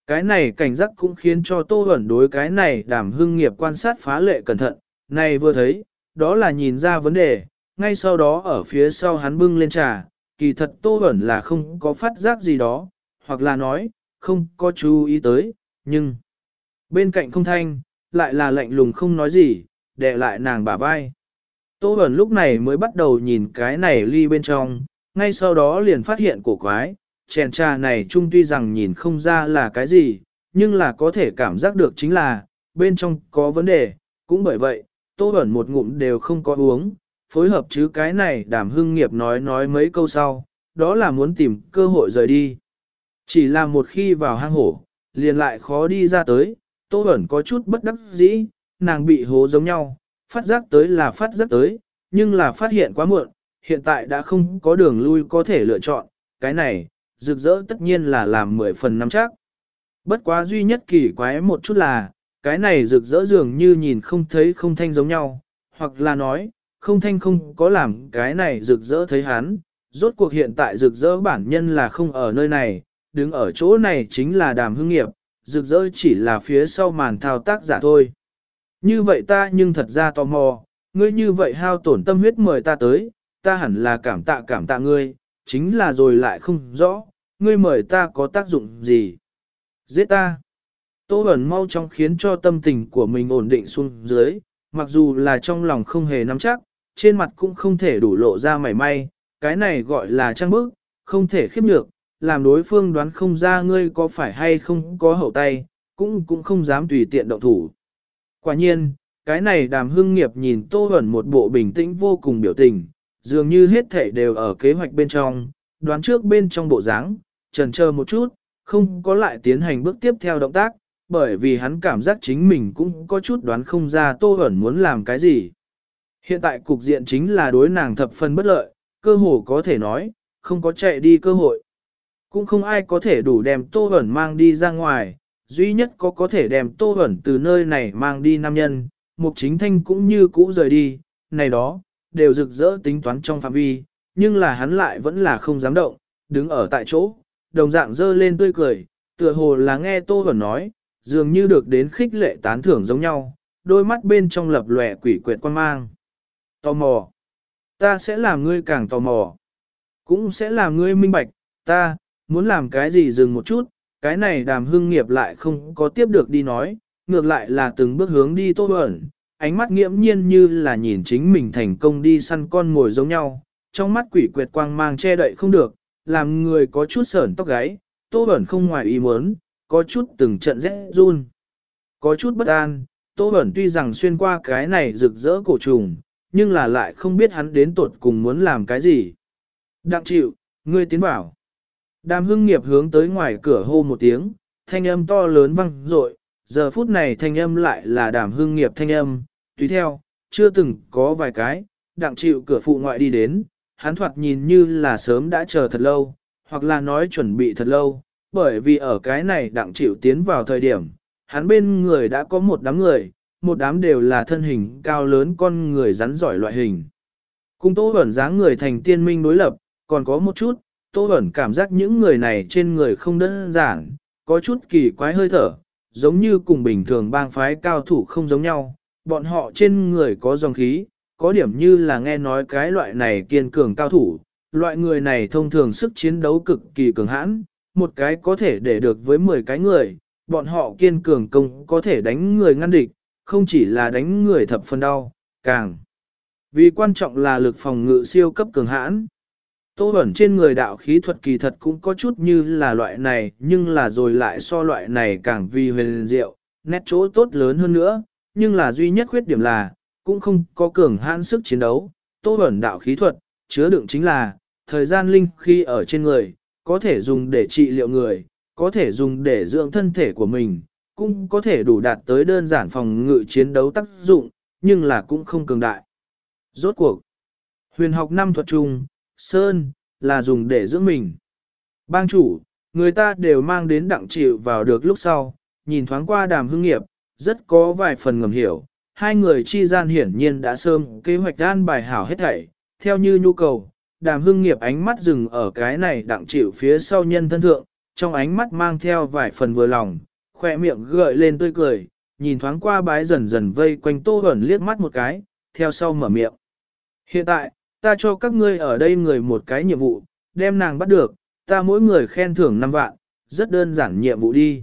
Cái này cảnh giác cũng khiến cho Tô Huẩn đối cái này đảm hưng nghiệp quan sát phá lệ cẩn thận, này vừa thấy, đó là nhìn ra vấn đề, ngay sau đó ở phía sau hắn bưng lên trà, kỳ thật Tô Huẩn là không có phát giác gì đó, hoặc là nói, không có chú ý tới, nhưng bên cạnh không thanh, lại là lạnh lùng không nói gì, đè lại nàng bả vai. Tô Bẩn lúc này mới bắt đầu nhìn cái này ly bên trong, ngay sau đó liền phát hiện cổ quái, chèn trà này chung tuy rằng nhìn không ra là cái gì, nhưng là có thể cảm giác được chính là, bên trong có vấn đề, cũng bởi vậy, Tô Bẩn một ngụm đều không có uống, phối hợp chứ cái này đảm hưng nghiệp nói nói mấy câu sau, đó là muốn tìm cơ hội rời đi. Chỉ là một khi vào hang hổ, liền lại khó đi ra tới, Tô Bẩn có chút bất đắc dĩ, nàng bị hố giống nhau, phát giác tới là phát giác tới, nhưng là phát hiện quá muộn, hiện tại đã không có đường lui có thể lựa chọn, cái này, rực rỡ tất nhiên là làm 10 phần năm chắc. Bất quá duy nhất kỳ quái một chút là, cái này rực rỡ dường như nhìn không thấy không thanh giống nhau, hoặc là nói, không thanh không có làm cái này rực rỡ thấy hắn, rốt cuộc hiện tại rực rỡ bản nhân là không ở nơi này, đứng ở chỗ này chính là đàm hương nghiệp, rực rỡ chỉ là phía sau màn thao tác giả thôi. Như vậy ta nhưng thật ra tò mò, ngươi như vậy hao tổn tâm huyết mời ta tới, ta hẳn là cảm tạ cảm tạ ngươi, chính là rồi lại không rõ, ngươi mời ta có tác dụng gì? Giết ta! Tô Bẩn mau chóng khiến cho tâm tình của mình ổn định xuống dưới, mặc dù là trong lòng không hề nắm chắc, trên mặt cũng không thể đủ lộ ra mảy may, cái này gọi là trang bức, không thể khiếp nhược, làm đối phương đoán không ra ngươi có phải hay không có hậu tay, cũng cũng không dám tùy tiện động thủ. Quả nhiên, cái này đàm hưng nghiệp nhìn Tô Huẩn một bộ bình tĩnh vô cùng biểu tình, dường như hết thể đều ở kế hoạch bên trong, đoán trước bên trong bộ dáng, trần chờ một chút, không có lại tiến hành bước tiếp theo động tác, bởi vì hắn cảm giác chính mình cũng có chút đoán không ra Tô Huẩn muốn làm cái gì. Hiện tại cục diện chính là đối nàng thập phần bất lợi, cơ hồ có thể nói, không có chạy đi cơ hội. Cũng không ai có thể đủ đem Tô Huẩn mang đi ra ngoài, duy nhất có có thể đem Tô Hẩn từ nơi này mang đi nam nhân, Mục Chính Thanh cũng như cũ rời đi, này đó, đều rực rỡ tính toán trong phạm vi, nhưng là hắn lại vẫn là không dám động, đứng ở tại chỗ, đồng dạng dơ lên tươi cười, tựa hồ là nghe Tô Hẩn nói, dường như được đến khích lệ tán thưởng giống nhau, đôi mắt bên trong lập lòe quỷ quyệt quan mang. Tò mò. Ta sẽ làm ngươi càng tò mò. Cũng sẽ làm ngươi minh bạch, ta, muốn làm cái gì dừng một chút, cái này đàm hưng nghiệp lại không có tiếp được đi nói, ngược lại là từng bước hướng đi tô ẩn, ánh mắt nghiễm nhiên như là nhìn chính mình thành công đi săn con ngồi giống nhau, trong mắt quỷ quyệt quang mang che đậy không được, làm người có chút sởn tóc gáy, tô ẩn không ngoài ý muốn, có chút từng trận rẽ run. Có chút bất an, Tô ẩn tuy rằng xuyên qua cái này rực rỡ cổ trùng, nhưng là lại không biết hắn đến tột cùng muốn làm cái gì. Đặng chịu, ngươi tiến bảo. Đàm hưng nghiệp hướng tới ngoài cửa hô một tiếng, thanh âm to lớn vang dội giờ phút này thanh âm lại là đàm hưng nghiệp thanh âm, tùy theo, chưa từng có vài cái, đặng chịu cửa phụ ngoại đi đến, hắn thoạt nhìn như là sớm đã chờ thật lâu, hoặc là nói chuẩn bị thật lâu, bởi vì ở cái này đặng chịu tiến vào thời điểm, hắn bên người đã có một đám người, một đám đều là thân hình cao lớn con người rắn giỏi loại hình. Cung tố ẩn dáng người thành tiên minh đối lập, còn có một chút, Tô Bẩn cảm giác những người này trên người không đơn giản, có chút kỳ quái hơi thở, giống như cùng bình thường bang phái cao thủ không giống nhau, bọn họ trên người có dòng khí, có điểm như là nghe nói cái loại này kiên cường cao thủ, loại người này thông thường sức chiến đấu cực kỳ cường hãn, một cái có thể để được với 10 cái người, bọn họ kiên cường công có thể đánh người ngăn địch, không chỉ là đánh người thập phần đau, càng. Vì quan trọng là lực phòng ngự siêu cấp cường hãn. Tô Bẩn trên người đạo khí thuật kỳ thật cũng có chút như là loại này, nhưng là rồi lại so loại này càng vì huyền diệu, nét chỗ tốt lớn hơn nữa, nhưng là duy nhất khuyết điểm là, cũng không có cường hãn sức chiến đấu. Tô Bẩn đạo khí thuật, chứa đựng chính là, thời gian linh khi ở trên người, có thể dùng để trị liệu người, có thể dùng để dưỡng thân thể của mình, cũng có thể đủ đạt tới đơn giản phòng ngự chiến đấu tác dụng, nhưng là cũng không cường đại. Rốt cuộc, huyền học năm thuật trung, Sơn, là dùng để dưỡng mình. Bang chủ, người ta đều mang đến đặng chịu vào được lúc sau, nhìn thoáng qua đàm hương nghiệp, rất có vài phần ngầm hiểu. Hai người chi gian hiển nhiên đã sớm kế hoạch an bài hảo hết thảy, theo như nhu cầu, đàm hưng nghiệp ánh mắt dừng ở cái này đặng chịu phía sau nhân thân thượng, trong ánh mắt mang theo vài phần vừa lòng, khoe miệng gợi lên tươi cười, nhìn thoáng qua bái dần dần vây quanh tô ẩn liếc mắt một cái, theo sau mở miệng. Hiện tại, ta cho các ngươi ở đây người một cái nhiệm vụ, đem nàng bắt được, ta mỗi người khen thưởng 5 vạn, rất đơn giản nhiệm vụ đi.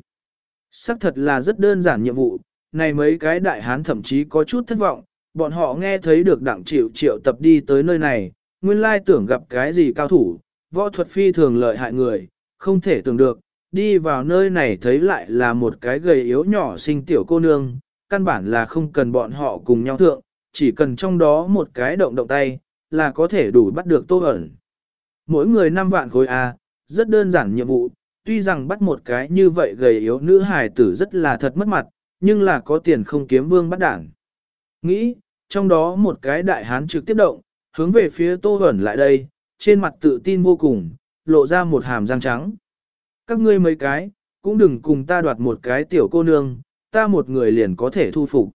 Sắc thật là rất đơn giản nhiệm vụ, này mấy cái đại hán thậm chí có chút thất vọng, bọn họ nghe thấy được đặng triệu triệu tập đi tới nơi này, nguyên lai tưởng gặp cái gì cao thủ, võ thuật phi thường lợi hại người, không thể tưởng được, đi vào nơi này thấy lại là một cái gầy yếu nhỏ sinh tiểu cô nương, căn bản là không cần bọn họ cùng nhau thượng, chỉ cần trong đó một cái động động tay, là có thể đủ bắt được tô ẩn. Mỗi người 5 vạn khối A, rất đơn giản nhiệm vụ, tuy rằng bắt một cái như vậy gầy yếu nữ hài tử rất là thật mất mặt, nhưng là có tiền không kiếm vương bắt đảng. Nghĩ, trong đó một cái đại hán trực tiếp động, hướng về phía Tô ẩn lại đây, trên mặt tự tin vô cùng, lộ ra một hàm răng trắng. Các ngươi mấy cái, cũng đừng cùng ta đoạt một cái tiểu cô nương, ta một người liền có thể thu phục.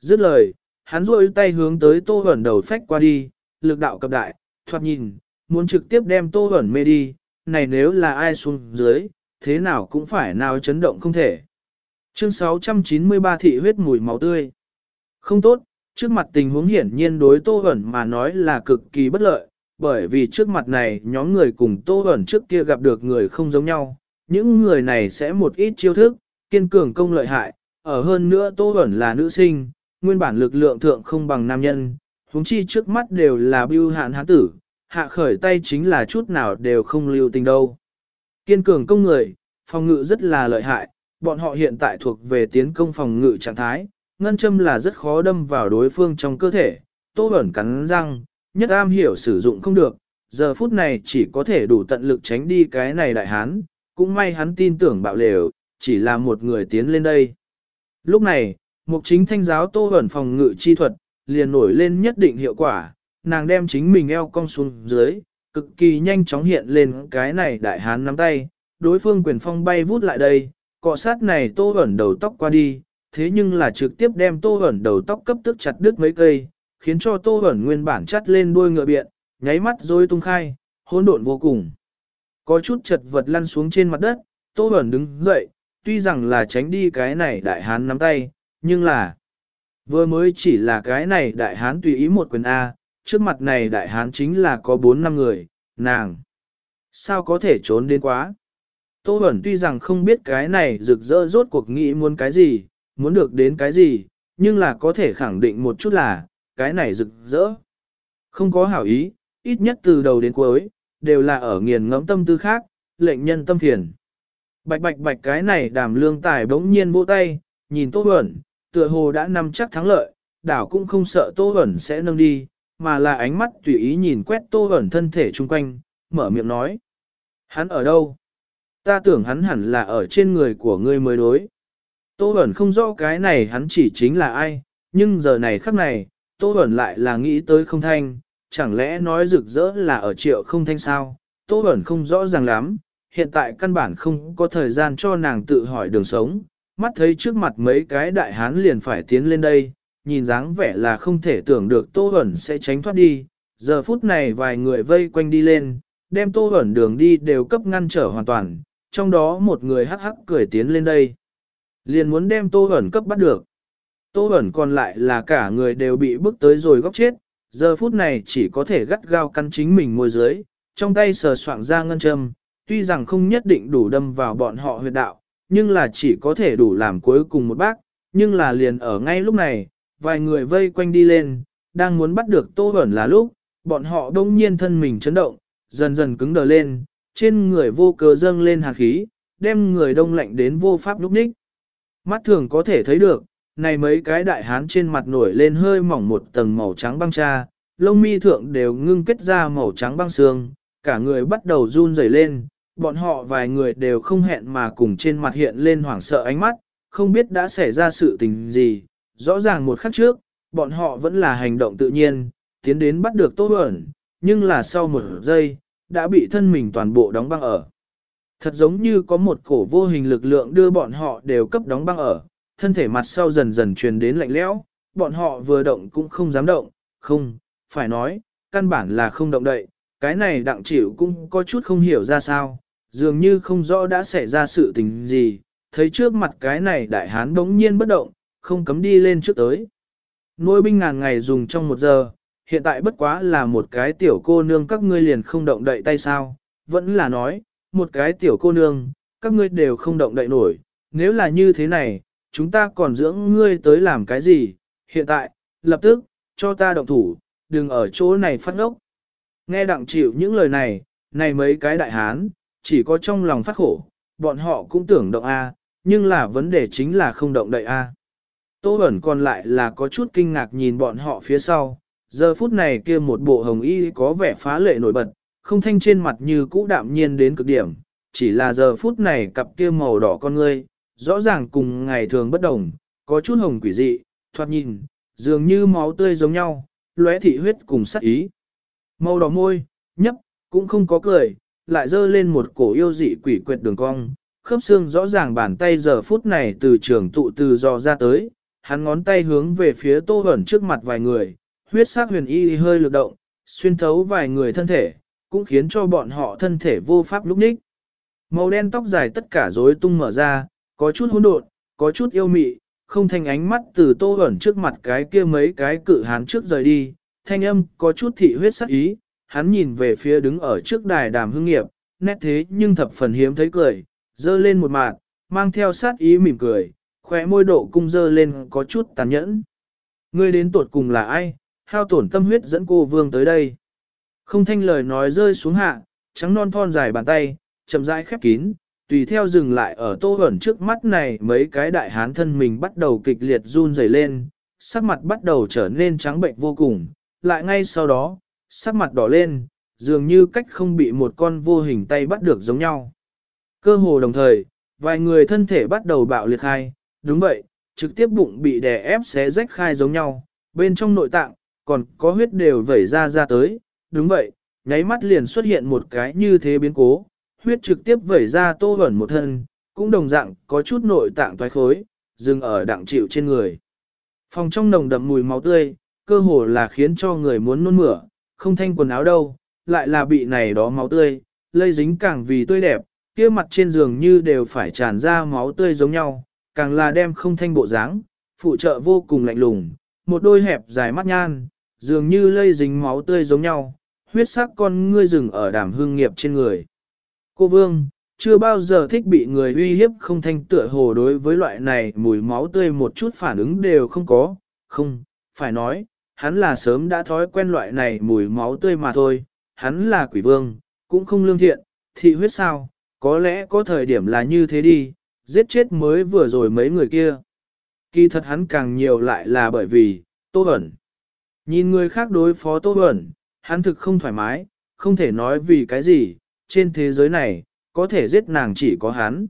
Dứt lời, hắn rôi tay hướng tới Tô ẩn đầu phách qua đi, lực đạo cập đại, thoạt nhìn, muốn trực tiếp đem Tô ẩn mê đi, này nếu là ai xuống dưới, thế nào cũng phải nào chấn động không thể. Chương 693 thị huyết mùi máu tươi. Không tốt, trước mặt tình huống hiển nhiên đối Tô Hẩn mà nói là cực kỳ bất lợi, bởi vì trước mặt này nhóm người cùng Tô hẩn trước kia gặp được người không giống nhau, những người này sẽ một ít chiêu thức, kiên cường công lợi hại, ở hơn nữa Tô hẩn là nữ sinh, nguyên bản lực lượng thượng không bằng nam nhân, huống chi trước mắt đều là bưu hạn hán tử, hạ khởi tay chính là chút nào đều không lưu tình đâu. Kiên cường công người, phòng ngự rất là lợi hại, bọn họ hiện tại thuộc về tiến công phòng ngự trạng thái, ngân châm là rất khó đâm vào đối phương trong cơ thể, tô ẩn cắn răng, nhất am hiểu sử dụng không được, giờ phút này chỉ có thể đủ tận lực tránh đi cái này đại hán, cũng may hắn tin tưởng bạo lều, chỉ là một người tiến lên đây. Lúc này, mục chính thanh giáo tô ẩn phòng ngự chi thuật, liền nổi lên nhất định hiệu quả, nàng đem chính mình eo cong xuống dưới, cực kỳ nhanh chóng hiện lên cái này đại hán nắm tay, đối phương quyền phong bay vút lại đây, cọ sát này tô ẩn đầu tóc qua đi, thế nhưng là trực tiếp đem tô ẩn đầu tóc cấp tức chặt đứt mấy cây, khiến cho tô ẩn nguyên bản chắt lên đuôi ngựa biện, nháy mắt rồi tung khai, hỗn độn vô cùng. Có chút chật vật lăn xuống trên mặt đất, tô ẩn đứng dậy, tuy rằng là tránh đi cái này đại hán nắm tay, nhưng là vừa mới chỉ là cái này đại hán tùy ý một quyền A, trước mặt này đại hán chính là có 4 năm người, nàng. Sao có thể trốn đến quá? Tô Bẩn tuy rằng không biết cái này rực rỡ rốt cuộc nghĩ muốn cái gì, muốn được đến cái gì, nhưng là có thể khẳng định một chút là, cái này rực rỡ. Không có hảo ý, ít nhất từ đầu đến cuối, đều là ở nghiền ngẫm tâm tư khác, lệnh nhân tâm phiền. Bạch bạch bạch cái này đàm lương tài bỗng nhiên vỗ tay, nhìn Tô Bẩn, tựa hồ đã nằm chắc thắng lợi, đảo cũng không sợ Tô hẩn sẽ nâng đi, mà là ánh mắt tùy ý nhìn quét Tô hẩn thân thể chung quanh, mở miệng nói. Hắn ở đâu? Ta tưởng hắn hẳn là ở trên người của ngươi mới đối. Tô hẩn không rõ cái này hắn chỉ chính là ai, nhưng giờ này khắc này, Tô hẩn lại là nghĩ tới không thanh, chẳng lẽ nói rực rỡ là ở triệu không thanh sao? Tô hẩn không rõ ràng lắm, hiện tại căn bản không có thời gian cho nàng tự hỏi đường sống, mắt thấy trước mặt mấy cái đại hán liền phải tiến lên đây, nhìn dáng vẻ là không thể tưởng được Tô hẩn sẽ tránh thoát đi, giờ phút này vài người vây quanh đi lên, đem Tô hẩn đường đi đều cấp ngăn trở hoàn toàn, trong đó một người hắc hắc cười tiến lên đây. Liền muốn đem Tô hẩn cấp bắt được. Tô hẩn còn lại là cả người đều bị bước tới rồi góc chết, giờ phút này chỉ có thể gắt gao cắn chính mình môi dưới, trong tay sờ soạng ra ngân châm, tuy rằng không nhất định đủ đâm vào bọn họ huyệt đạo, nhưng là chỉ có thể đủ làm cuối cùng một bác, nhưng là liền ở ngay lúc này, vài người vây quanh đi lên, đang muốn bắt được Tô Bẩn là lúc, bọn họ đông nhiên thân mình chấn động, dần dần cứng đờ lên, trên người vô cớ dâng lên hạt khí, đem người đông lạnh đến vô pháp lúc ních. Mắt thường có thể thấy được, này mấy cái đại hán trên mặt nổi lên hơi mỏng một tầng màu trắng băng cha, lông mi thượng đều ngưng kết ra màu trắng băng xương, cả người bắt đầu run rẩy lên, bọn họ vài người đều không hẹn mà cùng trên mặt hiện lên hoảng sợ ánh mắt, không biết đã xảy ra sự tình gì, rõ ràng một khắc trước, bọn họ vẫn là hành động tự nhiên, tiến đến bắt được Tô ẩn, nhưng là sau một giây, đã bị thân mình toàn bộ đóng băng ở. Thật giống như có một cổ vô hình lực lượng đưa bọn họ đều cấp đóng băng ở, thân thể mặt sau dần dần truyền đến lạnh lẽo, bọn họ vừa động cũng không dám động, không, phải nói, căn bản là không động đậy, cái này đặng chịu cũng có chút không hiểu ra sao, dường như không rõ đã xảy ra sự tình gì, thấy trước mặt cái này đại hán đống nhiên bất động, không cấm đi lên trước tới. Nuôi binh ngàn ngày dùng trong một giờ, hiện tại bất quá là một cái tiểu cô nương các ngươi liền không động đậy tay sao, vẫn là nói, một cái tiểu cô nương, các ngươi đều không động đậy nổi, nếu là như thế này, chúng ta còn dưỡng ngươi tới làm cái gì, hiện tại, lập tức, cho ta động thủ, đừng ở chỗ này phát ngốc. Nghe đặng chịu những lời này, này mấy cái đại hán, chỉ có trong lòng phát khổ, bọn họ cũng tưởng động A, nhưng là vấn đề chính là không động đậy A. Tô ẩn còn lại là có chút kinh ngạc nhìn bọn họ phía sau, giờ phút này kia một bộ hồng y có vẻ phá lệ nổi bật, không thanh trên mặt như cũ đạm nhiên đến cực điểm, chỉ là giờ phút này cặp kia màu đỏ con ngươi, rõ ràng cùng ngày thường bất đồng, có chút hồng quỷ dị, thoạt nhìn, dường như máu tươi giống nhau, lóe thị huyết cùng sắc ý. Màu đỏ môi, nhấp, cũng không có cười, lại dơ lên một cổ yêu dị quỷ quyệt đường cong, khớp xương rõ ràng bàn tay giờ phút này từ trường tụ từ dò ra tới, hắn ngón tay hướng về phía tô hẩn trước mặt vài người, huyết sắc huyền y hơi lực động, xuyên thấu vài người thân thể, cũng khiến cho bọn họ thân thể vô pháp lúc ních. Màu đen tóc dài tất cả rối tung mở ra, có chút hỗn độn, có chút yêu mị, không thành ánh mắt từ tô hẩn trước mặt cái kia mấy cái cự hán trước rời đi, thanh âm có chút thị huyết sắc ý, hắn nhìn về phía đứng ở trước đài đàm hương nghiệp, nét thế nhưng thập phần hiếm thấy cười, dơ lên một mạng, mang theo sát ý mỉm cười, khóe môi độ cung dơ lên có chút tàn nhẫn. Ngươi đến tuột cùng là ai, hao tổn tâm huyết dẫn cô vương tới đây. Không thanh lời nói rơi xuống hạ, trắng non thon dài bàn tay, chậm rãi khép kín, tùy theo dừng lại ở tô ẩn trước mắt này mấy cái đại hán thân mình bắt đầu kịch liệt run rẩy lên, sắc mặt bắt đầu trở nên trắng bệnh vô cùng, lại ngay sau đó, sắc mặt đỏ lên, dường như cách không bị một con vô hình tay bắt được giống nhau. Cơ hồ đồng thời, vài người thân thể bắt đầu bạo liệt khai, đúng vậy, trực tiếp bụng bị đè ép xé rách khai giống nhau, bên trong nội tạng, còn có huyết đều vẩy ra ra tới, đúng vậy, nháy mắt liền xuất hiện một cái như thế biến cố, huyết trực tiếp vẩy ra tô ẩn một thân, cũng đồng dạng có chút nội tạng toái khối, dừng ở đặng chịu trên người. Phòng trong nồng đậm mùi máu tươi, cơ hồ là khiến cho người muốn nôn mửa, không thanh quần áo đâu, lại là bị này đó máu tươi, lây dính càng vì tươi đẹp, kia mặt trên giường như đều phải tràn ra máu tươi giống nhau, càng là đem không thanh bộ dáng, phụ trợ vô cùng lạnh lùng, một đôi hẹp dài mắt nhan, dường như lây dính máu tươi giống nhau, huyết sắc con ngươi rừng ở đàm hương nghiệp trên người. Cô Vương, chưa bao giờ thích bị người uy hiếp không thanh tựa hồ đối với loại này mùi máu tươi một chút phản ứng đều không có, không, phải nói, hắn là sớm đã thói quen loại này mùi máu tươi mà thôi, hắn là quỷ vương, cũng không lương thiện, thị huyết sao, có lẽ có thời điểm là như thế đi, giết chết mới vừa rồi mấy người kia. Kỳ thật hắn càng nhiều lại là bởi vì, Tô Bẩn. Nhìn người khác đối phó Tô Bẩn, hắn thực không thoải mái, không thể nói vì cái gì, trên thế giới này, có thể giết nàng chỉ có hắn.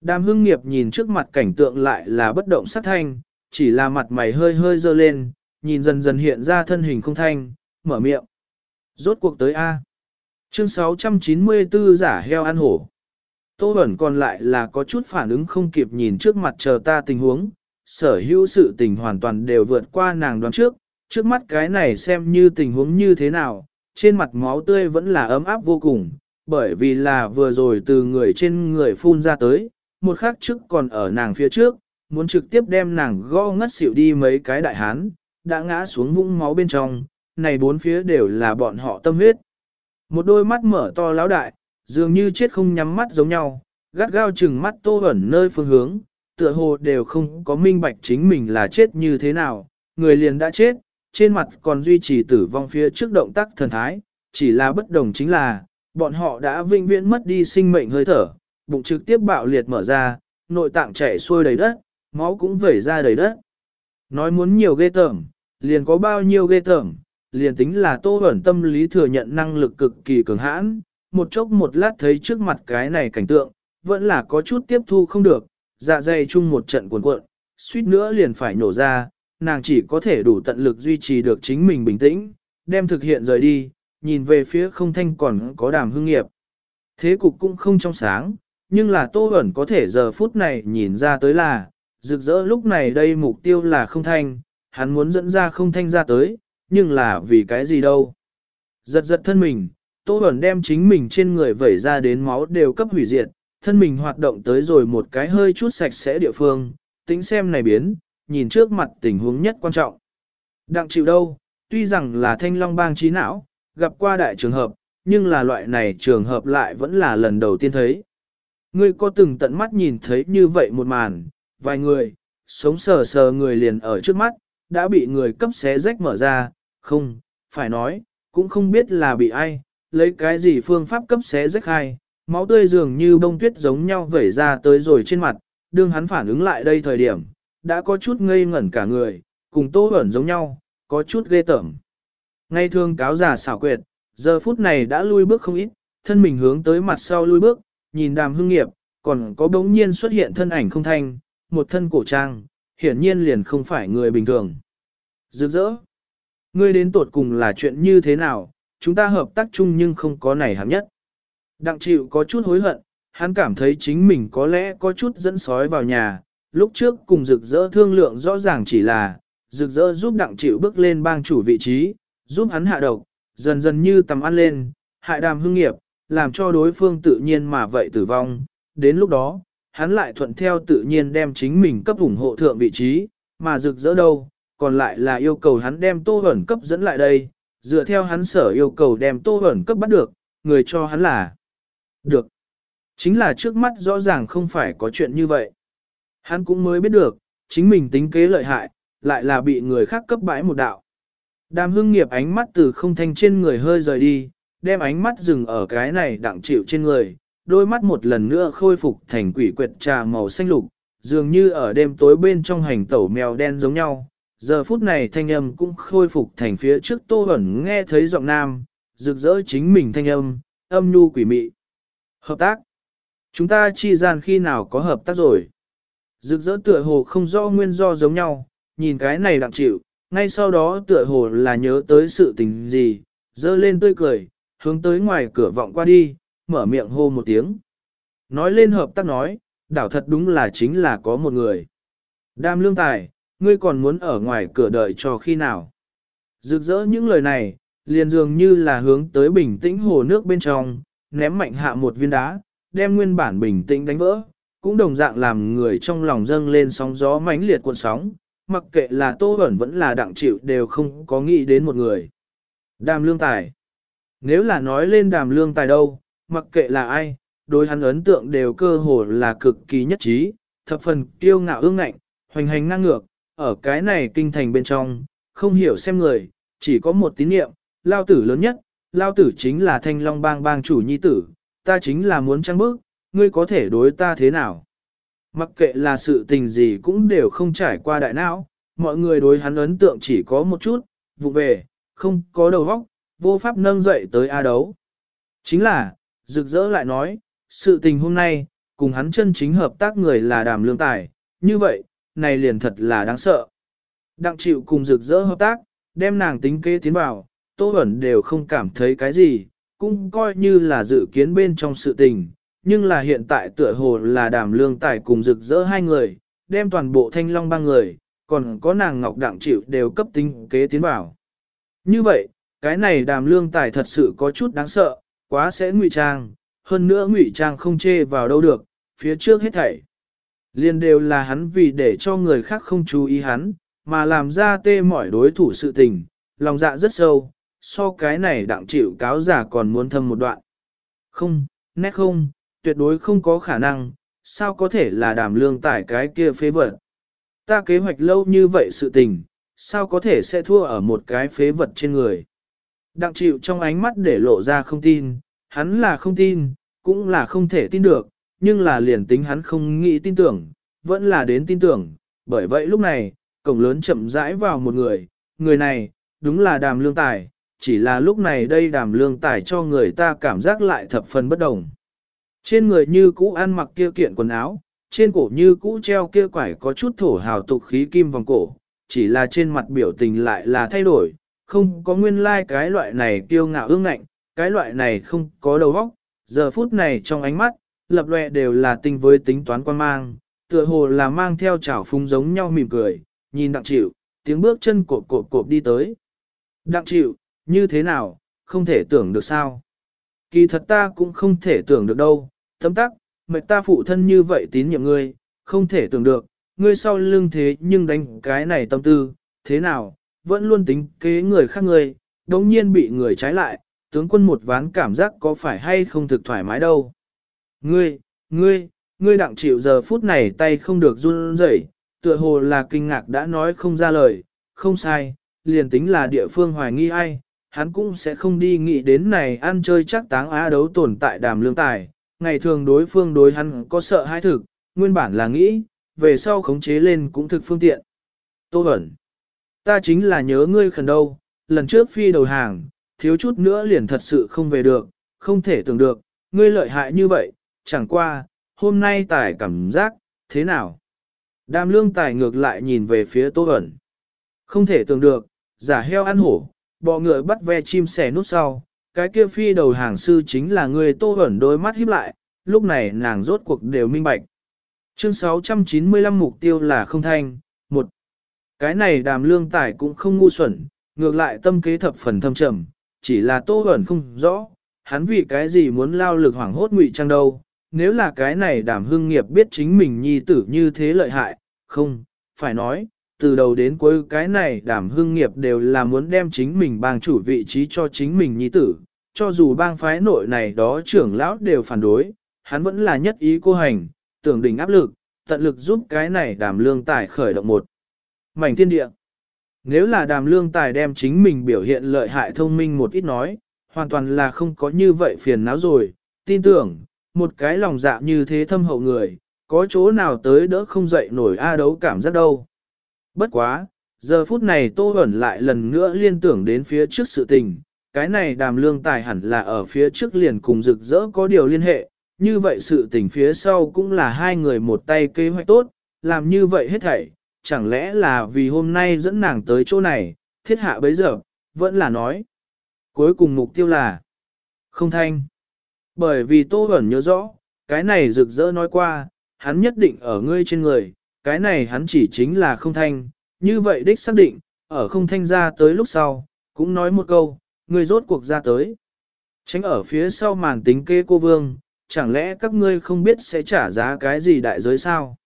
Đàm hưng nghiệp nhìn trước mặt cảnh tượng lại là bất động sát thanh, chỉ là mặt mày hơi hơi dơ lên, nhìn dần dần hiện ra thân hình không thanh, mở miệng. Rốt cuộc tới A. Chương 694 giả heo ăn hổ. Tô Bẩn còn lại là có chút phản ứng không kịp nhìn trước mặt chờ ta tình huống, sở hữu sự tình hoàn toàn đều vượt qua nàng đoán trước, trước mắt cái này xem như tình huống như thế nào, trên mặt máu tươi vẫn là ấm áp vô cùng, bởi vì là vừa rồi từ người trên người phun ra tới, một khắc trước còn ở nàng phía trước, muốn trực tiếp đem nàng gõ ngất xỉu đi mấy cái đại hán, đã ngã xuống vũng máu bên trong, này bốn phía đều là bọn họ tâm huyết. Một đôi mắt mở to láo đại, dường như chết không nhắm mắt giống nhau, gắt gao chừng mắt tô ẩn nơi phương hướng, tựa hồ đều không có minh bạch chính mình là chết như thế nào, người liền đã chết, trên mặt còn duy trì tử vong phía trước động tác thần thái, chỉ là bất đồng chính là, bọn họ đã vinh viễn mất đi sinh mệnh hơi thở, bụng trực tiếp bạo liệt mở ra, nội tạng chảy xuôi đầy đất, máu cũng vẩy ra đầy đất. Nói muốn nhiều ghê tởm, liền có bao nhiêu ghê tởm, liền tính là tô ẩn tâm lý thừa nhận năng lực cực kỳ cường hãn, một chốc một lát thấy trước mặt cái này cảnh tượng, vẫn là có chút tiếp thu không được, dạ dày chung một trận cuộn cuộn, suýt nữa liền phải nổ ra, nàng chỉ có thể đủ tận lực duy trì được chính mình bình tĩnh, đem thực hiện rời đi, nhìn về phía không thanh còn có đàm hương nghiệp. Thế cục cũng không trong sáng, nhưng là tô ẩn có thể giờ phút này nhìn ra tới là, rực rỡ lúc này đây mục tiêu là không thanh, hắn muốn dẫn ra không thanh ra tới, nhưng là vì cái gì đâu. Giật giật thân mình, Tô Bẩn đem chính mình trên người vẩy ra đến máu đều cấp hủy diệt, thân mình hoạt động tới rồi một cái hơi chút sạch sẽ địa phương, tính xem này biến, nhìn trước mặt tình huống nhất quan trọng. Đặng chịu đâu, tuy rằng là thanh long bang trí não, gặp qua đại trường hợp, nhưng là loại này trường hợp lại vẫn là lần đầu tiên thấy. Ngươi có từng tận mắt nhìn thấy như vậy một màn, vài người, sống sờ sờ người liền ở trước mắt, đã bị người cấp xé rách mở ra, không, phải nói, cũng không biết là bị ai, lấy cái gì phương pháp cấp xé rách hay máu tươi dường như bông tuyết giống nhau vẩy ra tới rồi trên mặt, đương hắn phản ứng lại đây thời điểm, đã có chút ngây ngẩn cả người, cùng tô ẩn giống nhau, có chút ghê tởm. Ngay thương cáo giả xảo quyệt, giờ phút này đã lui bước không ít, thân mình hướng tới mặt sau lui bước, nhìn đàm hương nghiệp, còn có bỗng nhiên xuất hiện thân ảnh không thanh, một thân cổ trang, hiển nhiên liền không phải người bình thường. Rực rỡ. Ngươi đến tột cùng là chuyện như thế nào, chúng ta hợp tác chung nhưng không có này hạng nhất. Đặng chịu có chút hối hận, hắn cảm thấy chính mình có lẽ có chút dẫn sói vào nhà, lúc trước cùng rực rỡ thương lượng rõ ràng chỉ là, rực rỡ giúp đặng chịu bước lên bang chủ vị trí, giúp hắn hạ độc, dần dần như tầm ăn lên, hại đàm hương nghiệp, làm cho đối phương tự nhiên mà vậy tử vong. Đến lúc đó, hắn lại thuận theo tự nhiên đem chính mình cấp ủng hộ thượng vị trí, mà rực rỡ đâu, còn lại là yêu cầu hắn đem tô ẩn cấp dẫn lại đây, Dựa theo hắn sở yêu cầu đem Tô Huẩn cấp bắt được, người cho hắn là được. Chính là trước mắt rõ ràng không phải có chuyện như vậy. Hắn cũng mới biết được, chính mình tính kế lợi hại, lại là bị người khác cấp bãi một đạo. Đàm hưng nghiệp ánh mắt từ không thanh trên người hơi rời đi, đem ánh mắt dừng ở cái này đặng chịu trên người, đôi mắt một lần nữa khôi phục thành quỷ quyệt trà màu xanh lục, dường như ở đêm tối bên trong hành tẩu mèo đen giống nhau. Giờ phút này thanh âm cũng khôi phục thành phía trước tô ẩn nghe thấy giọng nam, rực rỡ chính mình thanh âm, âm nhu quỷ mị. Hợp tác. Chúng ta chi gian khi nào có hợp tác rồi. Rực rỡ tựa hồ không rõ nguyên do giống nhau, nhìn cái này đặng chịu, ngay sau đó tựa hồ là nhớ tới sự tình gì, dơ lên tươi cười, hướng tới ngoài cửa vọng qua đi, mở miệng hô một tiếng. Nói lên hợp tác nói, đảo thật đúng là chính là có một người. Đam lương tài, ngươi còn muốn ở ngoài cửa đợi cho khi nào? Rực rỡ những lời này, liền dường như là hướng tới bình tĩnh hồ nước bên trong, ném mạnh hạ một viên đá, đem nguyên bản bình tĩnh đánh vỡ, cũng đồng dạng làm người trong lòng dâng lên sóng gió mãnh liệt cuộn sóng, mặc kệ là tô ẩn vẫn là đặng chịu đều không có nghĩ đến một người. Đàm lương tài. Nếu là nói lên đàm lương tài đâu, mặc kệ là ai, đối hắn ấn tượng đều cơ hồ là cực kỳ nhất trí, thập phần kiêu ngạo ương ngạnh, hoành hành ngang ngược, ở cái này kinh thành bên trong, không hiểu xem người, chỉ có một tín niệm, lao tử lớn nhất, lao tử chính là thanh long bang bang chủ nhi tử, ta chính là muốn trăng bước, ngươi có thể đối ta thế nào. Mặc kệ là sự tình gì cũng đều không trải qua đại não, mọi người đối hắn ấn tượng chỉ có một chút, vụ về, không có đầu óc, vô pháp nâng dậy tới A đấu. Chính là, rực rỡ lại nói, sự tình hôm nay, cùng hắn chân chính hợp tác người là đàm lương tài, như vậy, này liền thật là đáng sợ. Đặng chịu cùng rực rỡ hợp tác, đem nàng tính kế tiến vào, Tô Bẩn đều không cảm thấy cái gì, cũng coi như là dự kiến bên trong sự tình, nhưng là hiện tại tựa hồ là đàm lương tài cùng rực rỡ hai người, đem toàn bộ thanh long ba người, còn có nàng ngọc đặng chịu đều cấp tính kế tiến vào. Như vậy, cái này đàm lương tài thật sự có chút đáng sợ, quá sẽ ngụy trang, hơn nữa ngụy trang không chê vào đâu được, phía trước hết thảy. Liên đều là hắn vì để cho người khác không chú ý hắn, mà làm ra tê mỏi đối thủ sự tình, lòng dạ rất sâu, so cái này đặng chịu cáo giả còn muốn thâm một đoạn. Không, nét không, tuyệt đối không có khả năng, sao có thể là đảm lương tải cái kia phế vật. Ta kế hoạch lâu như vậy sự tình, sao có thể sẽ thua ở một cái phế vật trên người. Đặng chịu trong ánh mắt để lộ ra không tin, hắn là không tin, cũng là không thể tin được, nhưng là liền tính hắn không nghĩ tin tưởng, vẫn là đến tin tưởng, bởi vậy lúc này, cổng lớn chậm rãi vào một người, người này, đúng là đàm lương tài, chỉ là lúc này đây đàm lương tài cho người ta cảm giác lại thập phần bất đồng. Trên người như cũ ăn mặc kia kiện quần áo, trên cổ như cũ treo kia quải có chút thổ hào tục khí kim vòng cổ, chỉ là trên mặt biểu tình lại là thay đổi, không có nguyên lai like cái loại này kiêu ngạo ương ngạnh, cái loại này không có đầu óc, giờ phút này trong ánh mắt, lập lệ đều là tinh với tính toán quan mang, tựa hồ là mang theo chảo phúng giống nhau mỉm cười, nhìn đặng chịu, tiếng bước chân cộp cộp cộp đi tới. Đặng chịu, như thế nào, không thể tưởng được sao. Kỳ thật ta cũng không thể tưởng được đâu, tấm tắc, mệt ta phụ thân như vậy tín nhiệm ngươi, không thể tưởng được, ngươi sau lưng thế nhưng đánh cái này tâm tư, thế nào, vẫn luôn tính kế người khác ngươi, đống nhiên bị người trái lại, tướng quân một ván cảm giác có phải hay không thực thoải mái đâu. Ngươi, ngươi, ngươi đặng chịu giờ phút này tay không được run rẩy, tựa hồ là kinh ngạc đã nói không ra lời, không sai, liền tính là địa phương hoài nghi ai, hắn cũng sẽ không đi nghĩ đến này ăn chơi chắc táng á đấu tồn tại đàm lương tài. Ngày thường đối phương đối hắn có sợ hãi thực, nguyên bản là nghĩ, về sau khống chế lên cũng thực phương tiện. Tô Bẩn, ta chính là nhớ ngươi khẩn đâu, lần trước phi đầu hàng, thiếu chút nữa liền thật sự không về được, không thể tưởng được, ngươi lợi hại như vậy, chẳng qua, hôm nay tài cảm giác, thế nào? Đàm lương tài ngược lại nhìn về phía Tô ẩn, Không thể tưởng được, giả heo ăn hổ, bọ ngựa bắt ve chim sẻ nút sau, cái kia phi đầu hàng sư chính là người tô ẩn đôi mắt híp lại, lúc này nàng rốt cuộc đều minh bạch. Chương 695 mục tiêu là không thanh, một Cái này đàm lương tài cũng không ngu xuẩn, ngược lại tâm kế thập phần thâm trầm, chỉ là tô ẩn không rõ, hắn vì cái gì muốn lao lực hoảng hốt ngụy trang đâu, nếu là cái này đảm hưng nghiệp biết chính mình nhi tử như thế lợi hại, không, phải nói, từ đầu đến cuối cái này đảm hưng nghiệp đều là muốn đem chính mình bang chủ vị trí cho chính mình nhi tử, cho dù bang phái nội này đó trưởng lão đều phản đối, hắn vẫn là nhất ý cô hành, tưởng đỉnh áp lực, tận lực giúp cái này đảm lương tài khởi động một mảnh thiên địa. Nếu là đàm lương tài đem chính mình biểu hiện lợi hại thông minh một ít nói, hoàn toàn là không có như vậy phiền não rồi, tin tưởng, một cái lòng dạ như thế thâm hậu người, có chỗ nào tới đỡ không dậy nổi a đấu cảm giác đâu. Bất quá, giờ phút này Tô Bẩn lại lần nữa liên tưởng đến phía trước sự tình, cái này đàm lương tài hẳn là ở phía trước liền cùng rực rỡ có điều liên hệ, như vậy sự tình phía sau cũng là hai người một tay kế hoạch tốt, làm như vậy hết thảy, chẳng lẽ là vì hôm nay dẫn nàng tới chỗ này, thiết hạ bấy giờ, vẫn là nói. Cuối cùng mục tiêu là không thanh. Bởi vì Tô Bẩn nhớ rõ, cái này rực rỡ nói qua, hắn nhất định ở ngươi trên người, cái này hắn chỉ chính là không thanh, như vậy đích xác định, ở không thanh ra tới lúc sau, cũng nói một câu, ngươi rốt cuộc ra tới. Tránh ở phía sau màn tính kê cô vương, chẳng lẽ các ngươi không biết sẽ trả giá cái gì đại giới sao?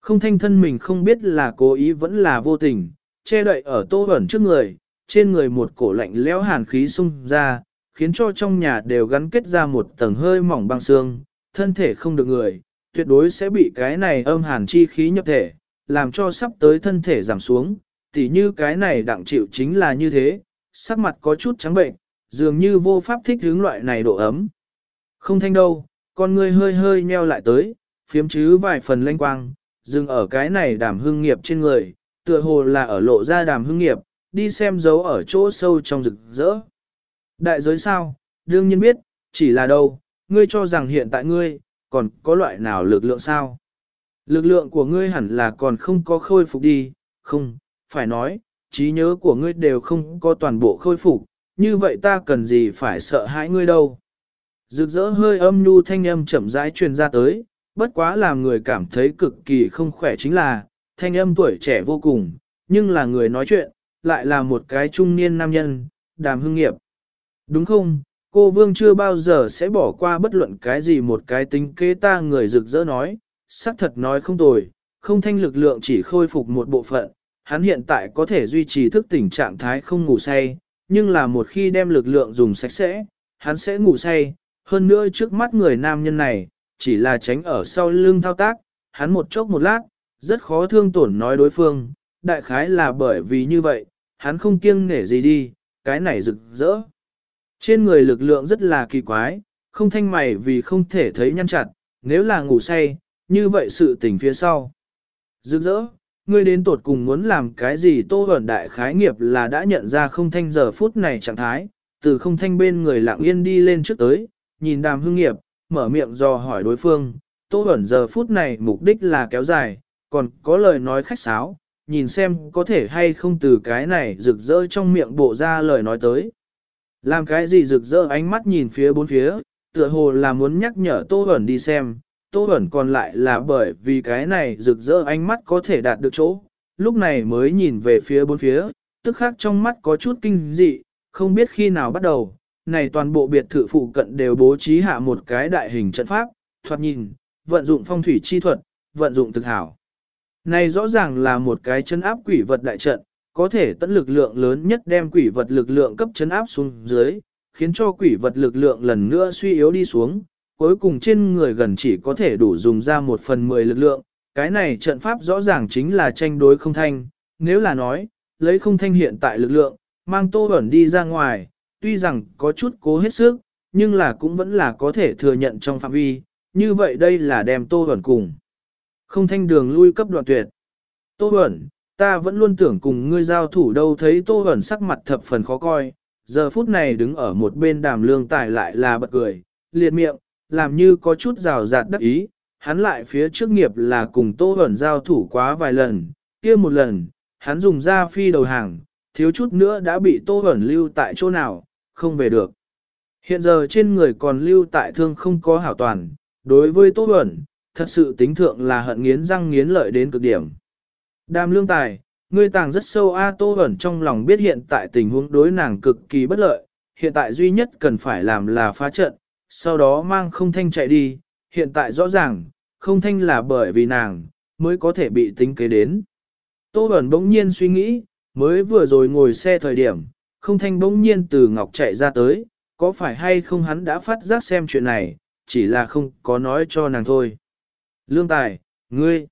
Không thanh thân mình không biết là cố ý vẫn là vô tình, che đậy ở tô ẩn trước người, trên người một cổ lạnh lẽo hàn khí xung ra, khiến cho trong nhà đều gắn kết ra một tầng hơi mỏng băng xương, thân thể không được người, tuyệt đối sẽ bị cái này âm hàn chi khí nhập thể, làm cho sắp tới thân thể giảm xuống, tỉ như cái này đặng chịu chính là như thế, sắc mặt có chút trắng bệnh, dường như vô pháp thích hướng loại này độ ấm. Không thanh đâu, con người hơi hơi nheo lại tới, phiếm chứ vài phần lanh quang, dừng ở cái này đàm hương nghiệp trên người, tựa hồ là ở lộ ra đàm hương nghiệp, đi xem dấu ở chỗ sâu trong rực rỡ. Đại giới sao, đương nhiên biết, chỉ là đâu, ngươi cho rằng hiện tại ngươi, còn có loại nào lực lượng sao? Lực lượng của ngươi hẳn là còn không có khôi phục đi, không, phải nói, trí nhớ của ngươi đều không có toàn bộ khôi phục, như vậy ta cần gì phải sợ hãi ngươi đâu. Rực rỡ hơi âm nhu thanh âm chậm rãi truyền ra tới, bất quá làm người cảm thấy cực kỳ không khỏe chính là, thanh âm tuổi trẻ vô cùng, nhưng là người nói chuyện, lại là một cái trung niên nam nhân, đàm hưng nghiệp. Đúng không, cô Vương chưa bao giờ sẽ bỏ qua bất luận cái gì một cái tính kế ta người rực rỡ nói, xác thật nói không tồi, không thanh lực lượng chỉ khôi phục một bộ phận, hắn hiện tại có thể duy trì thức tỉnh trạng thái không ngủ say, nhưng là một khi đem lực lượng dùng sạch sẽ, hắn sẽ ngủ say, hơn nữa trước mắt người nam nhân này, chỉ là tránh ở sau lưng thao tác, hắn một chốc một lát, rất khó thương tổn nói đối phương, đại khái là bởi vì như vậy, hắn không kiêng nể gì đi, cái này rực rỡ. Trên người lực lượng rất là kỳ quái, không thanh mày vì không thể thấy nhăn chặt, nếu là ngủ say, như vậy sự tình phía sau. Rực rỡ, ngươi đến tột cùng muốn làm cái gì tô ẩn đại khái nghiệp là đã nhận ra không thanh giờ phút này trạng thái, từ không thanh bên người lặng yên đi lên trước tới, nhìn đàm hương nghiệp, mở miệng dò hỏi đối phương, tô Bẩn giờ phút này mục đích là kéo dài, còn có lời nói khách sáo, nhìn xem có thể hay không từ cái này rực rỡ trong miệng bộ ra lời nói tới. Làm cái gì rực rỡ ánh mắt nhìn phía bốn phía, tựa hồ là muốn nhắc nhở Tô Bẩn đi xem, Tô Bẩn còn lại là bởi vì cái này rực rỡ ánh mắt có thể đạt được chỗ, lúc này mới nhìn về phía bốn phía, tức khác trong mắt có chút kinh dị, không biết khi nào bắt đầu, này toàn bộ biệt thự phụ cận đều bố trí hạ một cái đại hình trận pháp, thoạt nhìn, vận dụng phong thủy chi thuật, vận dụng thực hảo. Này rõ ràng là một cái chân áp quỷ vật đại trận, có thể tận lực lượng lớn nhất đem quỷ vật lực lượng cấp chấn áp xuống dưới, khiến cho quỷ vật lực lượng lần nữa suy yếu đi xuống, cuối cùng trên người gần chỉ có thể đủ dùng ra một phần mười lực lượng. Cái này trận pháp rõ ràng chính là tranh đối không thanh, nếu là nói, lấy không thanh hiện tại lực lượng, mang tô ẩn đi ra ngoài, tuy rằng có chút cố hết sức, nhưng là cũng vẫn là có thể thừa nhận trong phạm vi, như vậy đây là đem tô ẩn cùng. Không thanh đường lui cấp đoạn tuyệt. Tô ẩn, ta vẫn luôn tưởng cùng ngươi giao thủ đâu thấy tô ẩn sắc mặt thập phần khó coi, giờ phút này đứng ở một bên đàm lương tài lại là bật cười, liệt miệng, làm như có chút rào rạt đắc ý, hắn lại phía trước nghiệp là cùng tô ẩn giao thủ quá vài lần, kia một lần, hắn dùng ra phi đầu hàng, thiếu chút nữa đã bị tô hẩn lưu tại chỗ nào, không về được. Hiện giờ trên người còn lưu tại thương không có hảo toàn, đối với tô Bẩn, thật sự tính thượng là hận nghiến răng nghiến lợi đến cực điểm. Đàm lương tài, ngươi tàng rất sâu A Tô Bẩn trong lòng biết hiện tại tình huống đối nàng cực kỳ bất lợi, hiện tại duy nhất cần phải làm là phá trận, sau đó mang không thanh chạy đi, hiện tại rõ ràng, không thanh là bởi vì nàng, mới có thể bị tính kế đến. Tô Bẩn bỗng nhiên suy nghĩ, mới vừa rồi ngồi xe thời điểm, không thanh bỗng nhiên từ Ngọc chạy ra tới, có phải hay không hắn đã phát giác xem chuyện này, chỉ là không có nói cho nàng thôi. Lương Tài, ngươi,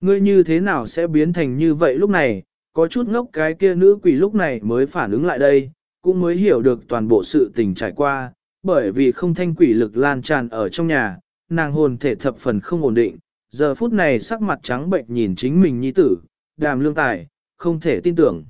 ngươi như thế nào sẽ biến thành như vậy lúc này, có chút ngốc cái kia nữ quỷ lúc này mới phản ứng lại đây, cũng mới hiểu được toàn bộ sự tình trải qua, bởi vì không thanh quỷ lực lan tràn ở trong nhà, nàng hồn thể thập phần không ổn định, giờ phút này sắc mặt trắng bệnh nhìn chính mình nhi tử, đàm lương tài, không thể tin tưởng.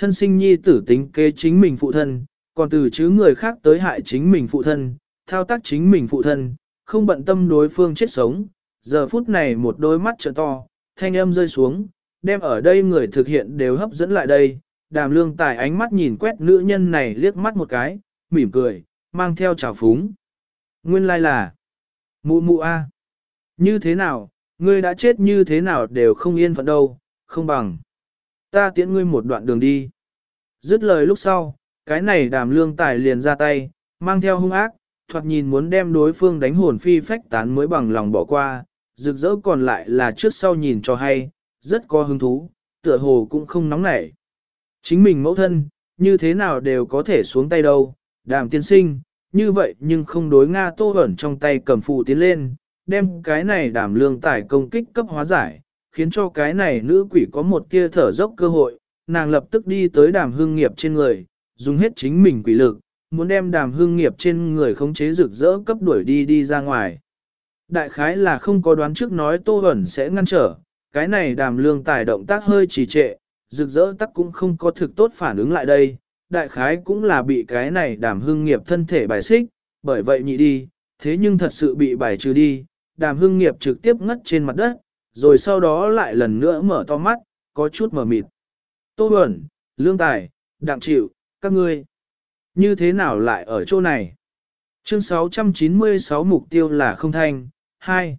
Thân sinh nhi tử tính kế chính mình phụ thân, còn từ chứ người khác tới hại chính mình phụ thân, thao tác chính mình phụ thân, không bận tâm đối phương chết sống. Giờ phút này một đôi mắt trợ to, thanh âm rơi xuống, đem ở đây người thực hiện đều hấp dẫn lại đây. Đàm lương tài ánh mắt nhìn quét nữ nhân này liếc mắt một cái, mỉm cười, mang theo trào phúng. Nguyên lai là, mụ mụ a, như thế nào, ngươi đã chết như thế nào đều không yên phận đâu, không bằng. Ta tiễn ngươi một đoạn đường đi. Dứt lời lúc sau, cái này đàm lương tài liền ra tay, mang theo hung ác, thoạt nhìn muốn đem đối phương đánh hồn phi phách tán mới bằng lòng bỏ qua, rực rỡ còn lại là trước sau nhìn cho hay, rất có hứng thú, tựa hồ cũng không nóng nảy. Chính mình mẫu thân, như thế nào đều có thể xuống tay đâu, đàm tiên sinh, như vậy nhưng không đối Nga tô ẩn trong tay cầm phụ tiến lên, đem cái này đàm lương tài công kích cấp hóa giải, khiến cho cái này nữ quỷ có một tia thở dốc cơ hội, nàng lập tức đi tới đàm hương nghiệp trên người, dùng hết chính mình quỷ lực, muốn đem đàm hương nghiệp trên người khống chế rực rỡ cấp đuổi đi đi ra ngoài. Đại khái là không có đoán trước nói Tô Hẩn sẽ ngăn trở, cái này đàm lương tài động tác hơi trì trệ, rực rỡ tắc cũng không có thực tốt phản ứng lại đây, đại khái cũng là bị cái này đàm hương nghiệp thân thể bài xích, bởi vậy nhị đi, thế nhưng thật sự bị bài trừ đi, đàm hương nghiệp trực tiếp ngất trên mặt đất, rồi sau đó lại lần nữa mở to mắt, có chút mở mịt. Tô Bẩn, Lương Tài, Đặng Chịu, các ngươi, như thế nào lại ở chỗ này? Chương 696 mục tiêu là không thanh, 2.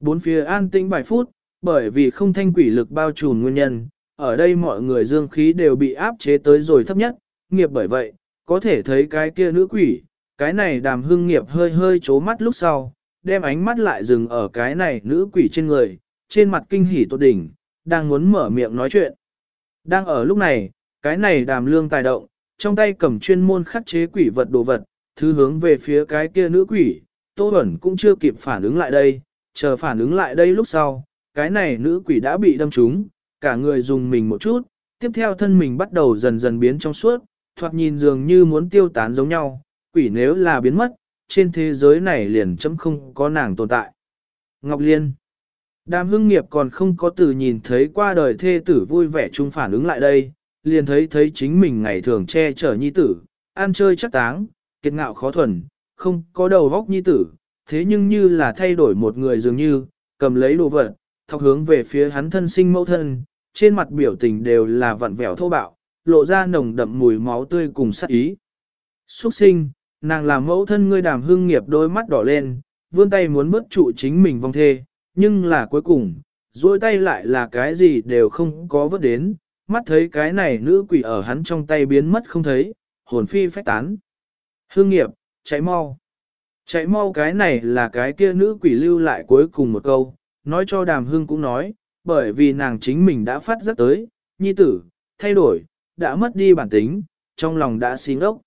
Bốn phía an tĩnh vài phút, bởi vì không thanh quỷ lực bao trùm nguyên nhân, ở đây mọi người dương khí đều bị áp chế tới rồi thấp nhất, nghiệp bởi vậy, có thể thấy cái kia nữ quỷ, cái này đàm hưng nghiệp hơi hơi chố mắt lúc sau, đem ánh mắt lại dừng ở cái này nữ quỷ trên người, trên mặt kinh hỉ tột đỉnh, đang muốn mở miệng nói chuyện. Đang ở lúc này, cái này đàm lương tài động, trong tay cầm chuyên môn khắc chế quỷ vật đồ vật, thứ hướng về phía cái kia nữ quỷ, Tô Bẩn cũng chưa kịp phản ứng lại đây, chờ phản ứng lại đây lúc sau, cái này nữ quỷ đã bị đâm trúng, cả người dùng mình một chút, tiếp theo thân mình bắt đầu dần dần biến trong suốt, thoạt nhìn dường như muốn tiêu tán giống nhau, quỷ nếu là biến mất, trên thế giới này liền chấm không có nàng tồn tại. Ngọc Liên Đàm hưng nghiệp còn không có từ nhìn thấy qua đời thê tử vui vẻ chung phản ứng lại đây, liền thấy thấy chính mình ngày thường che chở nhi tử, ăn chơi chắc táng, kiệt ngạo khó thuần, không có đầu vóc nhi tử, thế nhưng như là thay đổi một người dường như, cầm lấy đồ vật, thọc hướng về phía hắn thân sinh mẫu thân, trên mặt biểu tình đều là vặn vẹo thô bạo, lộ ra nồng đậm mùi máu tươi cùng sát ý. Xuất sinh, nàng làm mẫu thân ngươi đàm hưng nghiệp đôi mắt đỏ lên, vươn tay muốn bớt trụ chính mình vong thê, nhưng là cuối cùng, duỗi tay lại là cái gì đều không có vớt đến, mắt thấy cái này nữ quỷ ở hắn trong tay biến mất không thấy, hồn phi phách tán. Hương nghiệp, chạy mau. Chạy mau cái này là cái kia nữ quỷ lưu lại cuối cùng một câu, nói cho đàm hương cũng nói, bởi vì nàng chính mình đã phát giác tới, nhi tử, thay đổi, đã mất đi bản tính, trong lòng đã xin ốc.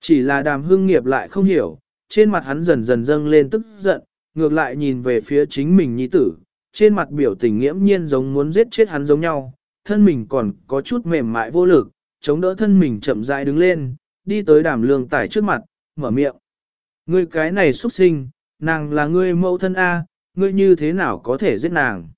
Chỉ là đàm hương nghiệp lại không hiểu, trên mặt hắn dần dần dâng lên tức giận, ngược lại nhìn về phía chính mình nhi tử, trên mặt biểu tình nghiễm nhiên giống muốn giết chết hắn giống nhau, thân mình còn có chút mềm mại vô lực, chống đỡ thân mình chậm rãi đứng lên, đi tới đàm lương tải trước mặt, mở miệng. Ngươi cái này xuất sinh, nàng là ngươi mẫu thân A, ngươi như thế nào có thể giết nàng?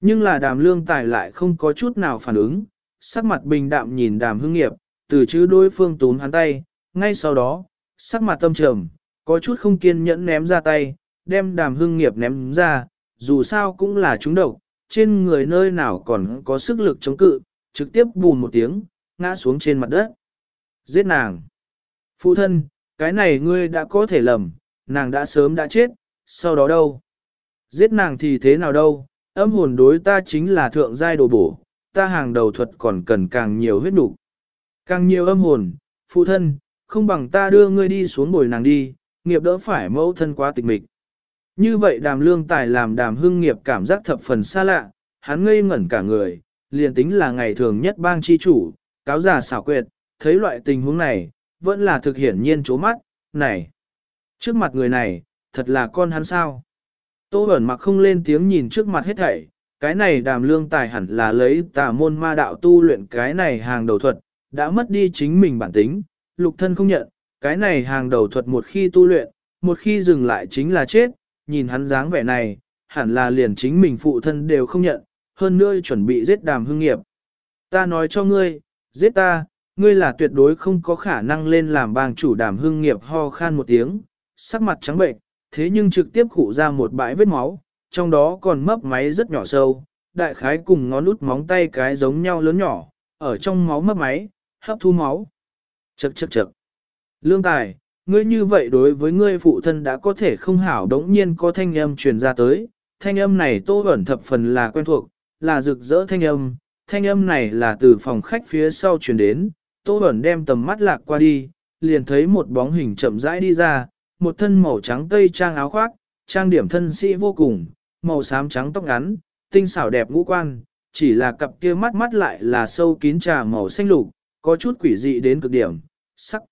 Nhưng là đàm lương tài lại không có chút nào phản ứng, sắc mặt bình đạm nhìn đàm hương nghiệp, từ chữ đối phương túm hắn tay, ngay sau đó, sắc mặt tâm trầm, có chút không kiên nhẫn ném ra tay, đem đàm hương nghiệp ném ra, dù sao cũng là chúng độc, trên người nơi nào còn có sức lực chống cự, trực tiếp bùn một tiếng, ngã xuống trên mặt đất. Giết nàng. Phụ thân, cái này ngươi đã có thể lầm, nàng đã sớm đã chết, sau đó đâu? Giết nàng thì thế nào đâu, âm hồn đối ta chính là thượng giai đồ bổ, ta hàng đầu thuật còn cần càng nhiều huyết đủ. Càng nhiều âm hồn, phụ thân, không bằng ta đưa ngươi đi xuống bồi nàng đi, nghiệp đỡ phải mẫu thân quá tịch mịch. Như vậy đàm lương tài làm đàm hưng nghiệp cảm giác thập phần xa lạ, hắn ngây ngẩn cả người, liền tính là ngày thường nhất bang chi chủ, cáo giả xảo quyệt, thấy loại tình huống này, vẫn là thực hiển nhiên chố mắt, này. Trước mặt người này, thật là con hắn sao. Tô Bẩn mặc không lên tiếng nhìn trước mặt hết thảy, cái này đàm lương tài hẳn là lấy tà môn ma đạo tu luyện cái này hàng đầu thuật, đã mất đi chính mình bản tính, lục thân không nhận, cái này hàng đầu thuật một khi tu luyện, một khi dừng lại chính là chết, nhìn hắn dáng vẻ này, hẳn là liền chính mình phụ thân đều không nhận, hơn nữa chuẩn bị giết đàm hương nghiệp. Ta nói cho ngươi, giết ta, ngươi là tuyệt đối không có khả năng lên làm bang chủ đàm hương nghiệp ho khan một tiếng, sắc mặt trắng bệnh, thế nhưng trực tiếp khụ ra một bãi vết máu, trong đó còn mấp máy rất nhỏ sâu, đại khái cùng ngón út móng tay cái giống nhau lớn nhỏ, ở trong máu mấp máy, hấp thu máu. Chậc chậc chậc. Lương Tài, ngươi như vậy đối với ngươi phụ thân đã có thể không hảo đống nhiên có thanh âm truyền ra tới, thanh âm này tô ẩn thập phần là quen thuộc, là rực rỡ thanh âm, thanh âm này là từ phòng khách phía sau truyền đến, tô ẩn đem tầm mắt lạc qua đi, liền thấy một bóng hình chậm rãi đi ra, một thân màu trắng tây trang áo khoác, trang điểm thân sĩ vô cùng, màu xám trắng tóc ngắn, tinh xảo đẹp ngũ quan, chỉ là cặp kia mắt mắt lại là sâu kín trà màu xanh lục, có chút quỷ dị đến cực điểm, sắc.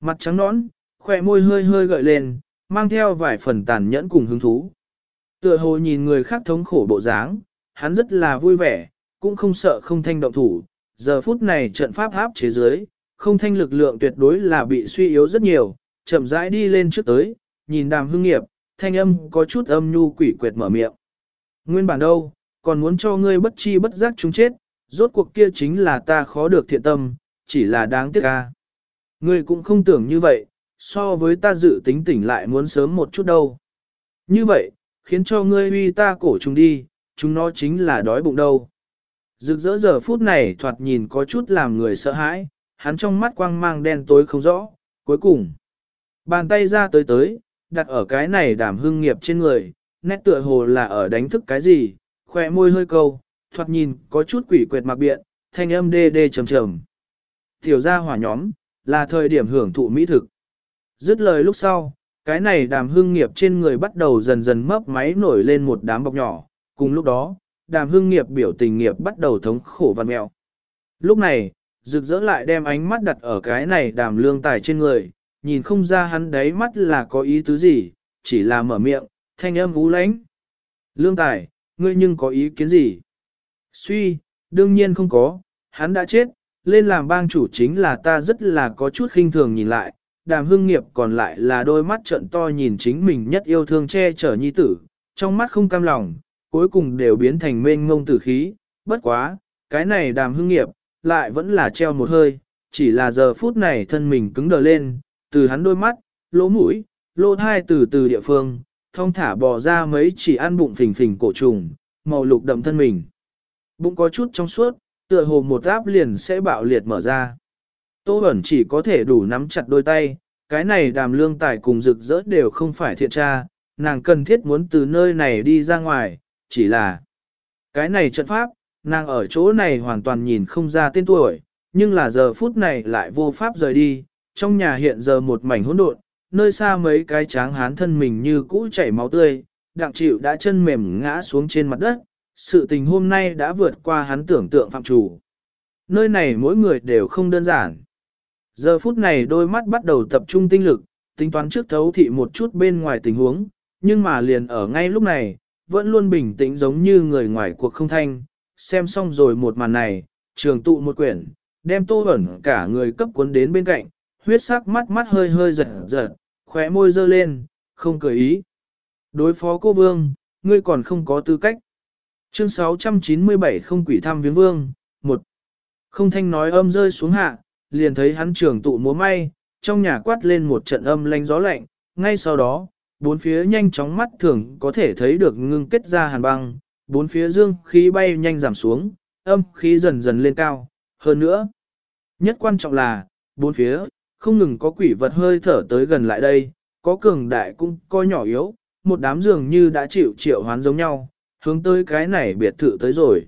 Mặt trắng nõn, khỏe môi hơi hơi gợi lên, mang theo vài phần tàn nhẫn cùng hứng thú. Tựa hồ nhìn người khác thống khổ bộ dáng, hắn rất là vui vẻ, cũng không sợ không thanh động thủ. Giờ phút này trận pháp áp chế giới, không thanh lực lượng tuyệt đối là bị suy yếu rất nhiều, chậm rãi đi lên trước tới, nhìn đàm hương nghiệp, thanh âm có chút âm nhu quỷ quyệt mở miệng. Nguyên bản đâu, còn muốn cho ngươi bất chi bất giác chúng chết, rốt cuộc kia chính là ta khó được thiện tâm, chỉ là đáng tiếc ca. Ngươi cũng không tưởng như vậy, so với ta dự tính tỉnh lại muốn sớm một chút đâu. Như vậy, khiến cho ngươi uy ta cổ chúng đi, chúng nó chính là đói bụng đâu. Rực rỡ giờ phút này thoạt nhìn có chút làm người sợ hãi, hắn trong mắt quang mang đen tối không rõ, cuối cùng. Bàn tay ra tới tới, đặt ở cái này đảm hưng nghiệp trên người, nét tựa hồ là ở đánh thức cái gì, khỏe môi hơi câu, thoạt nhìn có chút quỷ quệt mặc biện, thanh âm đê đê trầm trầm. Tiểu gia hỏa nhóm, là thời điểm hưởng thụ mỹ thực. Dứt lời lúc sau, cái này đàm hương nghiệp trên người bắt đầu dần dần mấp máy nổi lên một đám bọc nhỏ, cùng lúc đó, đàm hương nghiệp biểu tình nghiệp bắt đầu thống khổ văn mẹo. Lúc này, rực rỡ lại đem ánh mắt đặt ở cái này đàm lương tài trên người, nhìn không ra hắn đáy mắt là có ý tứ gì, chỉ là mở miệng, thanh âm ú lánh. Lương tài, ngươi nhưng có ý kiến gì? Suy, đương nhiên không có, hắn đã chết, lên làm bang chủ chính là ta rất là có chút khinh thường nhìn lại, đàm hưng nghiệp còn lại là đôi mắt trận to nhìn chính mình nhất yêu thương che chở nhi tử, trong mắt không cam lòng, cuối cùng đều biến thành mênh ngông tử khí, bất quá, cái này đàm hưng nghiệp, lại vẫn là treo một hơi, chỉ là giờ phút này thân mình cứng đờ lên, từ hắn đôi mắt, lỗ mũi, lỗ thai từ từ địa phương, thông thả bò ra mấy chỉ ăn bụng phình phình cổ trùng, màu lục đậm thân mình. Bụng có chút trong suốt, tựa hồ một áp liền sẽ bạo liệt mở ra. Tô Bẩn chỉ có thể đủ nắm chặt đôi tay, cái này đàm lương tài cùng rực rỡ đều không phải thiện tra, nàng cần thiết muốn từ nơi này đi ra ngoài, chỉ là cái này trận pháp, nàng ở chỗ này hoàn toàn nhìn không ra tên tuổi, nhưng là giờ phút này lại vô pháp rời đi, trong nhà hiện giờ một mảnh hỗn độn, nơi xa mấy cái tráng hán thân mình như cũ chảy máu tươi, đặng chịu đã chân mềm ngã xuống trên mặt đất, sự tình hôm nay đã vượt qua hắn tưởng tượng phạm chủ. Nơi này mỗi người đều không đơn giản. Giờ phút này đôi mắt bắt đầu tập trung tinh lực, tính toán trước thấu thị một chút bên ngoài tình huống, nhưng mà liền ở ngay lúc này, vẫn luôn bình tĩnh giống như người ngoài cuộc không thanh, xem xong rồi một màn này, trường tụ một quyển, đem tô ẩn cả người cấp cuốn đến bên cạnh, huyết sắc mắt mắt hơi hơi giật giật, khóe môi dơ lên, không cười ý. Đối phó cô vương, ngươi còn không có tư cách. Chương 697 không quỷ thăm viếng vương, một Không thanh nói âm rơi xuống hạ, liền thấy hắn trường tụ múa may, trong nhà quát lên một trận âm lanh gió lạnh, ngay sau đó, bốn phía nhanh chóng mắt thường có thể thấy được ngưng kết ra hàn băng, bốn phía dương khí bay nhanh giảm xuống, âm khí dần dần lên cao, hơn nữa. Nhất quan trọng là, bốn phía, không ngừng có quỷ vật hơi thở tới gần lại đây, có cường đại cũng có nhỏ yếu, một đám dường như đã chịu triệu hoán giống nhau, hướng tới cái này biệt thự tới rồi.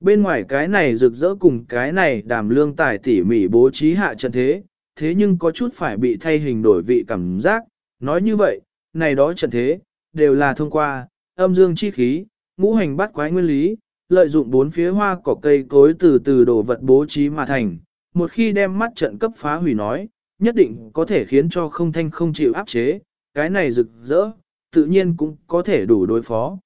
Bên ngoài cái này rực rỡ cùng cái này đàm lương tài tỉ mỉ bố trí hạ trận thế, thế nhưng có chút phải bị thay hình đổi vị cảm giác, nói như vậy, này đó trận thế, đều là thông qua, âm dương chi khí, ngũ hành bắt quái nguyên lý, lợi dụng bốn phía hoa cỏ cây cối từ từ đổ vật bố trí mà thành, một khi đem mắt trận cấp phá hủy nói, nhất định có thể khiến cho không thanh không chịu áp chế, cái này rực rỡ, tự nhiên cũng có thể đủ đối phó.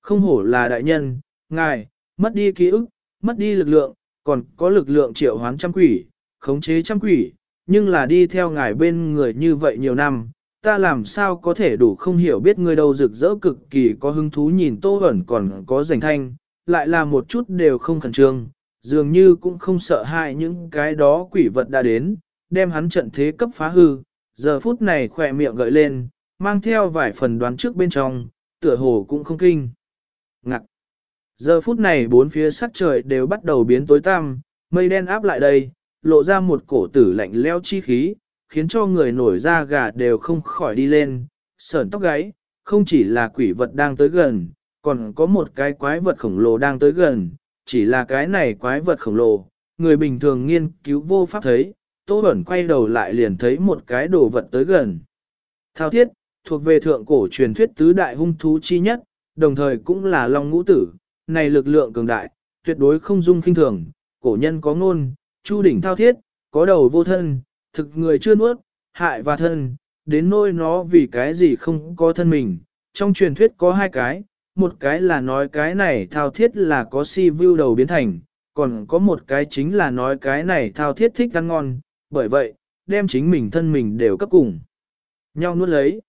Không hổ là đại nhân, ngài, mất đi ký ức, mất đi lực lượng, còn có lực lượng triệu hoán trăm quỷ, khống chế trăm quỷ, nhưng là đi theo ngài bên người như vậy nhiều năm, ta làm sao có thể đủ không hiểu biết người đâu rực rỡ cực kỳ có hứng thú nhìn tô ẩn còn có rảnh thanh, lại là một chút đều không khẩn trương, dường như cũng không sợ hại những cái đó quỷ vật đã đến, đem hắn trận thế cấp phá hư, giờ phút này khỏe miệng gợi lên, mang theo vài phần đoán trước bên trong, tựa hồ cũng không kinh. Ngạc! Giờ phút này bốn phía sắc trời đều bắt đầu biến tối tăm, mây đen áp lại đây, lộ ra một cổ tử lạnh leo chi khí, khiến cho người nổi da gà đều không khỏi đi lên, sởn tóc gáy, không chỉ là quỷ vật đang tới gần, còn có một cái quái vật khổng lồ đang tới gần, chỉ là cái này quái vật khổng lồ, người bình thường nghiên cứu vô pháp thấy, Tô Bẩn quay đầu lại liền thấy một cái đồ vật tới gần. Thao thiết, thuộc về thượng cổ truyền thuyết tứ đại hung thú chi nhất, đồng thời cũng là long ngũ tử, này lực lượng cường đại, tuyệt đối không dung kinh thường, cổ nhân có ngôn, chu đỉnh thao thiết, có đầu vô thân, thực người chưa nuốt, hại và thân, đến nỗi nó vì cái gì không có thân mình, trong truyền thuyết có hai cái, một cái là nói cái này thao thiết là có si view đầu biến thành, còn có một cái chính là nói cái này thao thiết thích ăn ngon, bởi vậy, đem chính mình thân mình đều cấp cùng. Nhau nuốt lấy.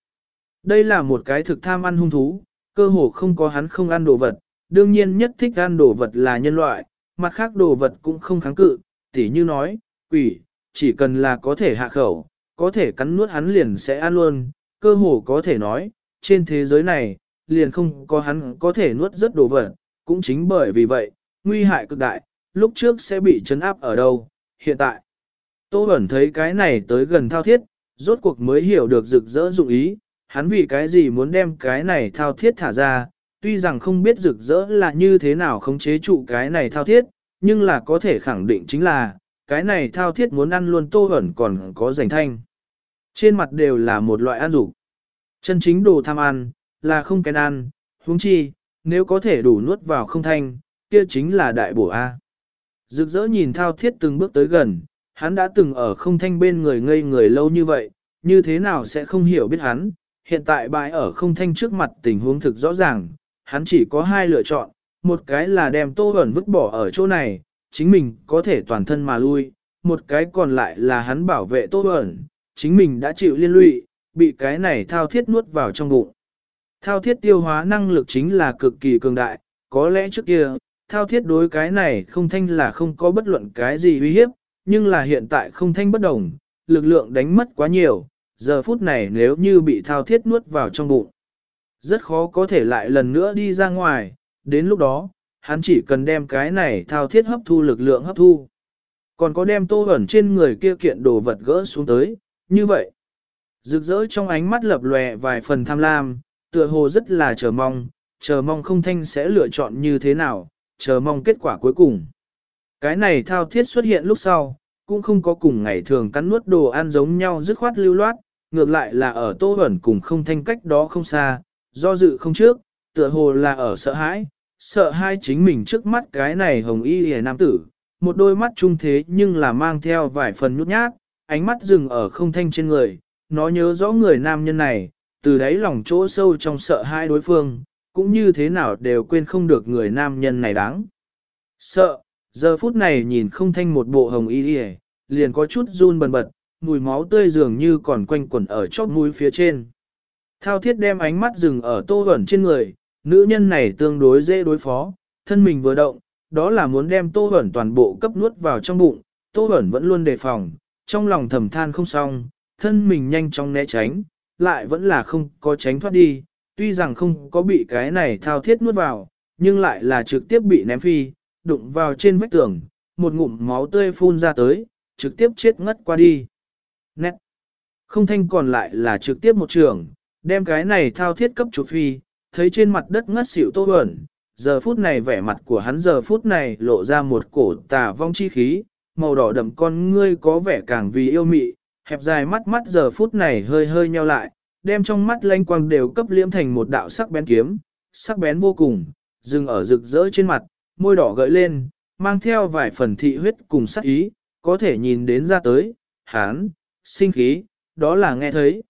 Đây là một cái thực tham ăn hung thú, cơ hồ không có hắn không ăn đồ vật, đương nhiên nhất thích ăn đồ vật là nhân loại, mặt khác đồ vật cũng không kháng cự, tỉ như nói, quỷ, chỉ cần là có thể hạ khẩu, có thể cắn nuốt hắn liền sẽ ăn luôn, cơ hồ có thể nói, trên thế giới này, liền không có hắn có thể nuốt rất đồ vật, cũng chính bởi vì vậy, nguy hại cực đại, lúc trước sẽ bị chấn áp ở đâu, hiện tại. Tô Bẩn thấy cái này tới gần thao thiết, rốt cuộc mới hiểu được rực rỡ dụng ý, hắn vì cái gì muốn đem cái này thao thiết thả ra, tuy rằng không biết rực rỡ là như thế nào khống chế trụ cái này thao thiết, nhưng là có thể khẳng định chính là, cái này thao thiết muốn ăn luôn Tô ẩn còn có rảnh thanh. Trên mặt đều là một loại ăn dục Chân chính đồ tham ăn, là không kén ăn, huống chi, nếu có thể đủ nuốt vào không thanh, kia chính là đại bổ A. Rực rỡ nhìn thao thiết từng bước tới gần, hắn đã từng ở không thanh bên người ngây người lâu như vậy, như thế nào sẽ không hiểu biết hắn, hiện tại bại ở không thanh trước mặt tình huống thực rõ ràng, hắn chỉ có hai lựa chọn, một cái là đem tô ẩn vứt bỏ ở chỗ này, chính mình có thể toàn thân mà lui, một cái còn lại là hắn bảo vệ tô ẩn, chính mình đã chịu liên lụy, bị cái này thao thiết nuốt vào trong bụng. Thao thiết tiêu hóa năng lực chính là cực kỳ cường đại, có lẽ trước kia, thao thiết đối cái này không thanh là không có bất luận cái gì uy hiếp, nhưng là hiện tại không thanh bất đồng, lực lượng đánh mất quá nhiều, giờ phút này nếu như bị thao thiết nuốt vào trong bụng. Rất khó có thể lại lần nữa đi ra ngoài, đến lúc đó, hắn chỉ cần đem cái này thao thiết hấp thu lực lượng hấp thu. Còn có đem tô ẩn trên người kia kiện đồ vật gỡ xuống tới, như vậy. Rực rỡ trong ánh mắt lập lòe vài phần tham lam, tựa hồ rất là chờ mong, chờ mong không thanh sẽ lựa chọn như thế nào, chờ mong kết quả cuối cùng. Cái này thao thiết xuất hiện lúc sau, cũng không có cùng ngày thường cắn nuốt đồ ăn giống nhau dứt khoát lưu loát, ngược lại là ở tô ẩn cùng không thanh cách đó không xa, do dự không trước, tựa hồ là ở sợ hãi, sợ hai chính mình trước mắt cái này hồng y hề nam tử, một đôi mắt trung thế nhưng là mang theo vài phần nhút nhát, ánh mắt dừng ở không thanh trên người, nó nhớ rõ người nam nhân này, từ đấy lòng chỗ sâu trong sợ hai đối phương, cũng như thế nào đều quên không được người nam nhân này đáng. Sợ, giờ phút này nhìn không thanh một bộ hồng y hề, liền có chút run bần bật, mùi máu tươi dường như còn quanh quẩn ở chóp mũi phía trên. Thao thiết đem ánh mắt dừng ở tô ẩn trên người, nữ nhân này tương đối dễ đối phó, thân mình vừa động, đó là muốn đem tô ẩn toàn bộ cấp nuốt vào trong bụng, tô ẩn vẫn luôn đề phòng, trong lòng thầm than không xong, thân mình nhanh chóng né tránh, lại vẫn là không có tránh thoát đi, tuy rằng không có bị cái này thao thiết nuốt vào, nhưng lại là trực tiếp bị ném phi, đụng vào trên vách tường, một ngụm máu tươi phun ra tới, trực tiếp chết ngất qua đi. Nét. Không thanh còn lại là trực tiếp một trường, đem cái này thao thiết cấp chủ phi, thấy trên mặt đất ngất xỉu tô ẩn, giờ phút này vẻ mặt của hắn giờ phút này lộ ra một cổ tà vong chi khí, màu đỏ đậm con ngươi có vẻ càng vì yêu mị, hẹp dài mắt mắt giờ phút này hơi hơi nheo lại, đem trong mắt lanh quang đều cấp liễm thành một đạo sắc bén kiếm, sắc bén vô cùng, dừng ở rực rỡ trên mặt, môi đỏ gợi lên, mang theo vài phần thị huyết cùng sắc ý, có thể nhìn đến ra tới, hán, sinh khí, đó là nghe thấy.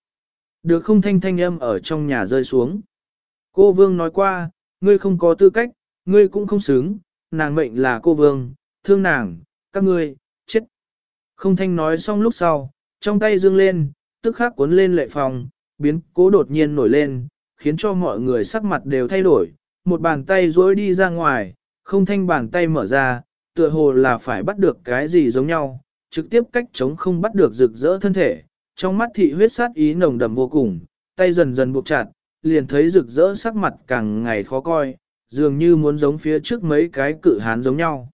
Được không thanh thanh âm ở trong nhà rơi xuống. Cô vương nói qua, ngươi không có tư cách, ngươi cũng không xứng, nàng mệnh là cô vương, thương nàng, các ngươi, chết. Không thanh nói xong lúc sau, trong tay dương lên, tức khắc cuốn lên lệ phòng, biến cố đột nhiên nổi lên, khiến cho mọi người sắc mặt đều thay đổi. Một bàn tay duỗi đi ra ngoài, không thanh bàn tay mở ra, tựa hồ là phải bắt được cái gì giống nhau, trực tiếp cách chống không bắt được rực rỡ thân thể. Trong mắt thị huyết sát ý nồng đầm vô cùng, tay dần dần buộc chặt, liền thấy rực rỡ sắc mặt càng ngày khó coi, dường như muốn giống phía trước mấy cái cự hán giống nhau.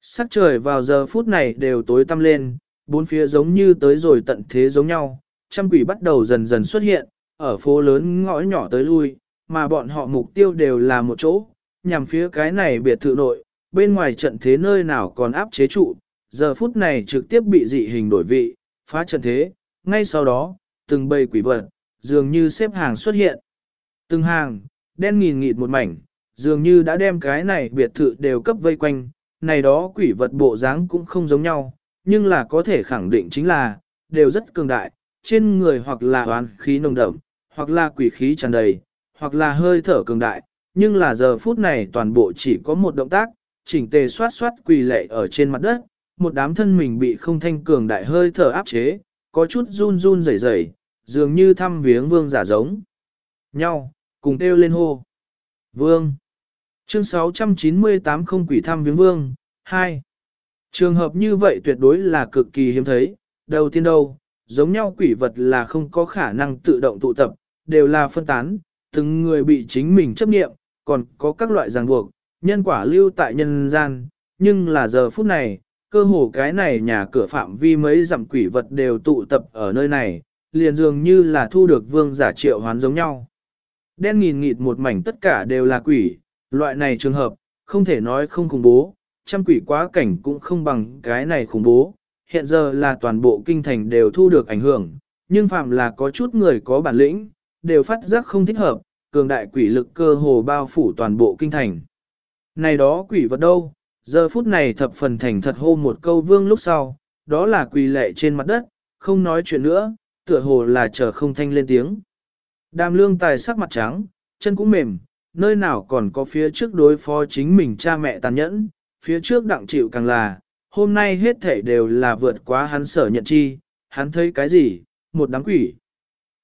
Sắc trời vào giờ phút này đều tối tăm lên, bốn phía giống như tới rồi tận thế giống nhau, trăm quỷ bắt đầu dần dần xuất hiện, ở phố lớn ngõ nhỏ tới lui, mà bọn họ mục tiêu đều là một chỗ, nhằm phía cái này biệt thự nội, bên ngoài trận thế nơi nào còn áp chế trụ, giờ phút này trực tiếp bị dị hình đổi vị, phá trận thế, ngay sau đó, từng bầy quỷ vật, dường như xếp hàng xuất hiện. Từng hàng, đen nghìn nghịt một mảnh, dường như đã đem cái này biệt thự đều cấp vây quanh, này đó quỷ vật bộ dáng cũng không giống nhau, nhưng là có thể khẳng định chính là, đều rất cường đại, trên người hoặc là oán khí nồng đậm, hoặc là quỷ khí tràn đầy, hoặc là hơi thở cường đại, nhưng là giờ phút này toàn bộ chỉ có một động tác, chỉnh tề xoát xoát quỳ lệ ở trên mặt đất, một đám thân mình bị không thanh cường đại hơi thở áp chế, có chút run run rẩy rẩy, dường như thăm viếng vương giả giống nhau, cùng kêu lên hô. Vương Chương 698 không quỷ thăm viếng vương, 2. Trường hợp như vậy tuyệt đối là cực kỳ hiếm thấy, đầu tiên đâu, giống nhau quỷ vật là không có khả năng tự động tụ tập, đều là phân tán, từng người bị chính mình chấp nghiệm, còn có các loại ràng buộc, nhân quả lưu tại nhân gian, nhưng là giờ phút này, cơ hồ cái này nhà cửa phạm vi mấy dặm quỷ vật đều tụ tập ở nơi này, liền dường như là thu được vương giả triệu hoán giống nhau. Đen nghìn nghịt một mảnh tất cả đều là quỷ, loại này trường hợp, không thể nói không khủng bố, trăm quỷ quá cảnh cũng không bằng cái này khủng bố, hiện giờ là toàn bộ kinh thành đều thu được ảnh hưởng, nhưng phạm là có chút người có bản lĩnh, đều phát giác không thích hợp, cường đại quỷ lực cơ hồ bao phủ toàn bộ kinh thành. Này đó quỷ vật đâu, giờ phút này thập phần thành thật hô một câu vương lúc sau, đó là quỳ lệ trên mặt đất, không nói chuyện nữa, tựa hồ là chờ không thanh lên tiếng. Đàm lương tài sắc mặt trắng, chân cũng mềm, nơi nào còn có phía trước đối phó chính mình cha mẹ tàn nhẫn, phía trước đặng chịu càng là, hôm nay hết thể đều là vượt quá hắn sở nhận chi, hắn thấy cái gì, một đám quỷ.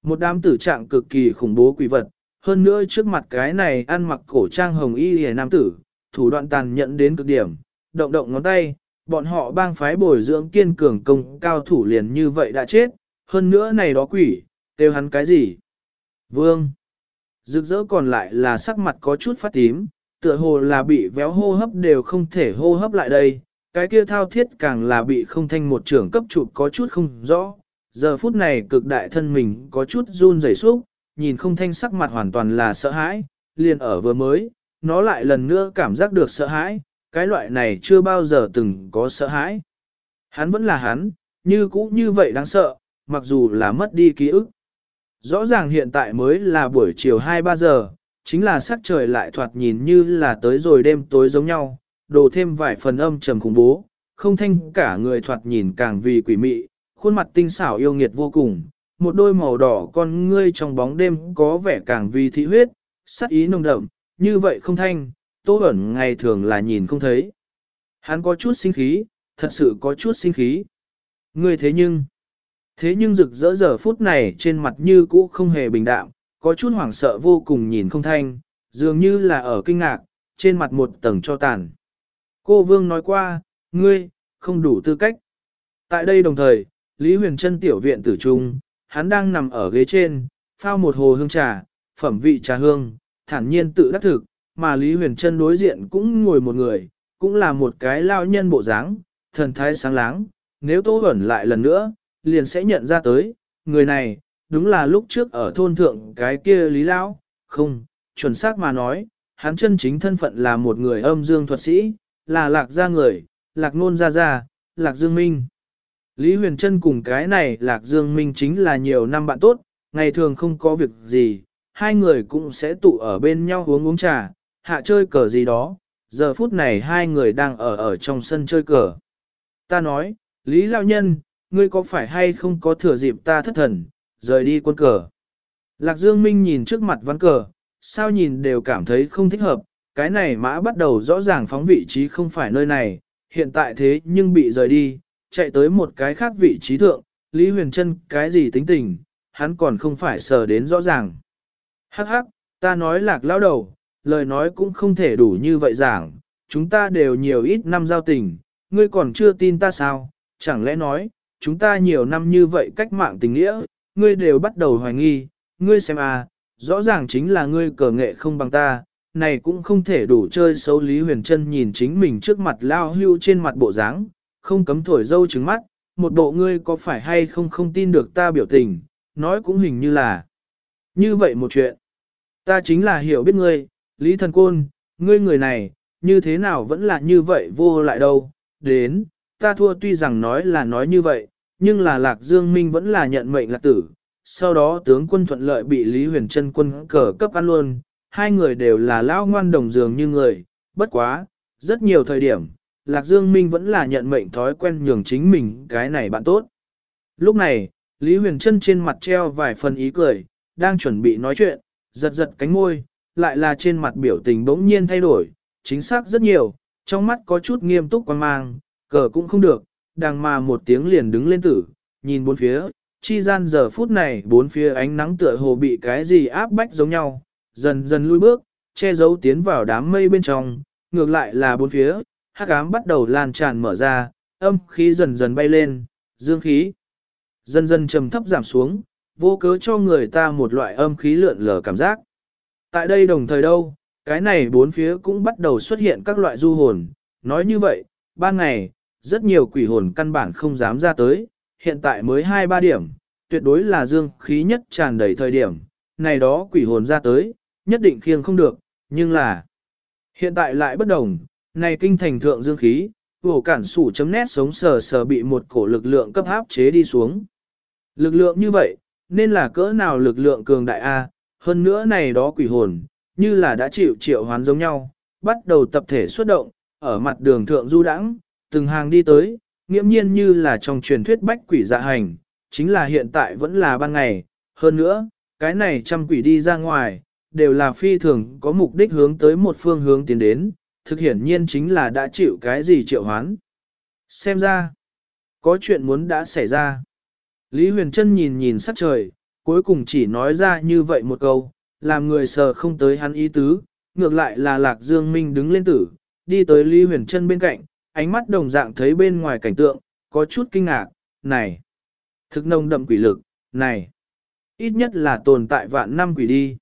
Một đám tử trạng cực kỳ khủng bố quỷ vật, hơn nữa trước mặt cái này ăn mặc cổ trang hồng y hề nam tử, thủ đoạn tàn nhẫn đến cực điểm, động động ngón tay, bọn họ bang phái bồi dưỡng kiên cường công cao thủ liền như vậy đã chết, hơn nữa này đó quỷ, kêu hắn cái gì? Vương. Rực rỡ còn lại là sắc mặt có chút phát tím, tựa hồ là bị véo hô hấp đều không thể hô hấp lại đây, cái kia thao thiết càng là bị không thanh một trưởng cấp trụ có chút không rõ. Giờ phút này cực đại thân mình có chút run rẩy xúc, nhìn không thanh sắc mặt hoàn toàn là sợ hãi, liền ở vừa mới, nó lại lần nữa cảm giác được sợ hãi, cái loại này chưa bao giờ từng có sợ hãi. Hắn vẫn là hắn, như cũ như vậy đáng sợ, mặc dù là mất đi ký ức. Rõ ràng hiện tại mới là buổi chiều 2-3 giờ, chính là sắc trời lại thoạt nhìn như là tới rồi đêm tối giống nhau, đồ thêm vài phần âm trầm khủng bố, không thanh cả người thoạt nhìn càng vì quỷ mị, khuôn mặt tinh xảo yêu nghiệt vô cùng, một đôi màu đỏ con ngươi trong bóng đêm có vẻ càng vì thị huyết, sắc ý nồng đậm, như vậy không thanh, Tô ẩn ngày thường là nhìn không thấy. Hắn có chút sinh khí, thật sự có chút sinh khí. Ngươi thế nhưng, thế nhưng rực rỡ giờ phút này trên mặt như cũ không hề bình đạm, có chút hoảng sợ vô cùng nhìn không thanh, dường như là ở kinh ngạc, trên mặt một tầng cho tàn. Cô Vương nói qua, ngươi, không đủ tư cách. Tại đây đồng thời, Lý Huyền Trân tiểu viện tử trung, hắn đang nằm ở ghế trên, phao một hồ hương trà, phẩm vị trà hương, thản nhiên tự đắc thực, mà Lý Huyền Trân đối diện cũng ngồi một người, cũng là một cái lao nhân bộ dáng, thần thái sáng láng, nếu Tô Huẩn lại lần nữa, liền sẽ nhận ra tới, người này, đúng là lúc trước ở thôn thượng cái kia Lý Lão, không, chuẩn xác mà nói, hắn chân chính thân phận là một người âm dương thuật sĩ, là lạc gia người, lạc nôn gia gia, lạc dương minh. Lý Huyền Trân cùng cái này lạc dương minh chính là nhiều năm bạn tốt, ngày thường không có việc gì, hai người cũng sẽ tụ ở bên nhau uống uống trà, hạ chơi cờ gì đó, giờ phút này hai người đang ở ở trong sân chơi cờ. Ta nói, Lý Lao Nhân, ngươi có phải hay không có thừa dịp ta thất thần, rời đi quân cờ. Lạc Dương Minh nhìn trước mặt ván cờ, sao nhìn đều cảm thấy không thích hợp, cái này mã bắt đầu rõ ràng phóng vị trí không phải nơi này, hiện tại thế nhưng bị rời đi, chạy tới một cái khác vị trí thượng, Lý Huyền Trân cái gì tính tình, hắn còn không phải sờ đến rõ ràng. Hắc hắc, ta nói lạc lao đầu, lời nói cũng không thể đủ như vậy giảng, chúng ta đều nhiều ít năm giao tình, ngươi còn chưa tin ta sao, chẳng lẽ nói, chúng ta nhiều năm như vậy cách mạng tình nghĩa, ngươi đều bắt đầu hoài nghi, ngươi xem à, rõ ràng chính là ngươi cờ nghệ không bằng ta, này cũng không thể đủ chơi xấu Lý Huyền Trân nhìn chính mình trước mặt lao hưu trên mặt bộ dáng, không cấm thổi dâu trứng mắt, một bộ ngươi có phải hay không không tin được ta biểu tình, nói cũng hình như là như vậy một chuyện. Ta chính là hiểu biết ngươi, Lý Thần Côn, ngươi người này, như thế nào vẫn là như vậy vô lại đâu, đến, ta thua tuy rằng nói là nói như vậy, nhưng là Lạc Dương Minh vẫn là nhận mệnh là tử, sau đó tướng quân thuận lợi bị Lý Huyền Trân quân cờ cấp ăn luôn, hai người đều là lão ngoan đồng dường như người, bất quá, rất nhiều thời điểm, Lạc Dương Minh vẫn là nhận mệnh thói quen nhường chính mình cái này bạn tốt. Lúc này, Lý Huyền Trân trên mặt treo vài phần ý cười, đang chuẩn bị nói chuyện, giật giật cánh môi, lại là trên mặt biểu tình bỗng nhiên thay đổi, chính xác rất nhiều, trong mắt có chút nghiêm túc quan mang, cờ cũng không được, đằng mà một tiếng liền đứng lên tử, nhìn bốn phía, chi gian giờ phút này bốn phía ánh nắng tựa hồ bị cái gì áp bách giống nhau, dần dần lui bước, che giấu tiến vào đám mây bên trong, ngược lại là bốn phía, hắc ám bắt đầu lan tràn mở ra, âm khí dần dần bay lên, dương khí dần dần trầm thấp giảm xuống, vô cớ cho người ta một loại âm khí lượn lờ cảm giác. Tại đây đồng thời đâu, cái này bốn phía cũng bắt đầu xuất hiện các loại du hồn, nói như vậy, ban ngày, rất nhiều quỷ hồn căn bản không dám ra tới, hiện tại mới 2-3 điểm, tuyệt đối là dương khí nhất tràn đầy thời điểm, này đó quỷ hồn ra tới, nhất định khiêng không được, nhưng là hiện tại lại bất đồng, này kinh thành thượng dương khí, vổ cản sủ chấm nét sống sờ sờ bị một cổ lực lượng cấp áp chế đi xuống. Lực lượng như vậy, nên là cỡ nào lực lượng cường đại A, à? hơn nữa này đó quỷ hồn, như là đã chịu triệu hoán giống nhau, bắt đầu tập thể xuất động, ở mặt đường thượng du đãng, từng hàng đi tới, nghiễm nhiên như là trong truyền thuyết bách quỷ dạ hành, chính là hiện tại vẫn là ban ngày, hơn nữa, cái này trăm quỷ đi ra ngoài, đều là phi thường có mục đích hướng tới một phương hướng tiến đến, thực hiển nhiên chính là đã chịu cái gì triệu hoán. Xem ra, có chuyện muốn đã xảy ra. Lý Huyền Trân nhìn nhìn sắc trời, cuối cùng chỉ nói ra như vậy một câu, làm người sờ không tới hắn ý tứ, ngược lại là Lạc Dương Minh đứng lên tử, đi tới Lý Huyền Trân bên cạnh, ánh mắt đồng dạng thấy bên ngoài cảnh tượng, có chút kinh ngạc, này, thực nông đậm quỷ lực, này, ít nhất là tồn tại vạn năm quỷ đi.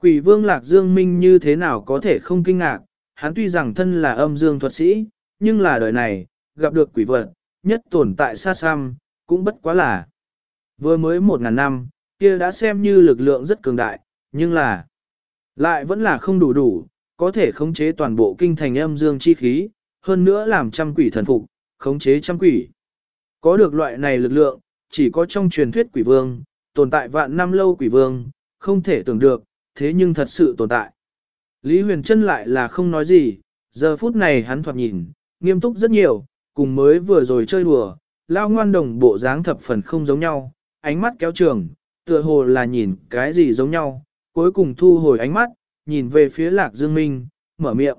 Quỷ vương Lạc Dương Minh như thế nào có thể không kinh ngạc, hắn tuy rằng thân là âm dương thuật sĩ, nhưng là đời này, gặp được quỷ vật, nhất tồn tại xa xăm, cũng bất quá là. Vừa mới một ngàn năm, kia đã xem như lực lượng rất cường đại, nhưng là lại vẫn là không đủ đủ, có thể khống chế toàn bộ kinh thành âm dương chi khí, hơn nữa làm trăm quỷ thần phục, khống chế trăm quỷ. Có được loại này lực lượng, chỉ có trong truyền thuyết quỷ vương, tồn tại vạn năm lâu quỷ vương, không thể tưởng được, thế nhưng thật sự tồn tại. Lý Huyền Trân lại là không nói gì, giờ phút này hắn thoạt nhìn, nghiêm túc rất nhiều, cùng mới vừa rồi chơi đùa, lao ngoan đồng bộ dáng thập phần không giống nhau, ánh mắt kéo trường, tựa hồ là nhìn cái gì giống nhau, cuối cùng thu hồi ánh mắt, nhìn về phía lạc dương minh, mở miệng.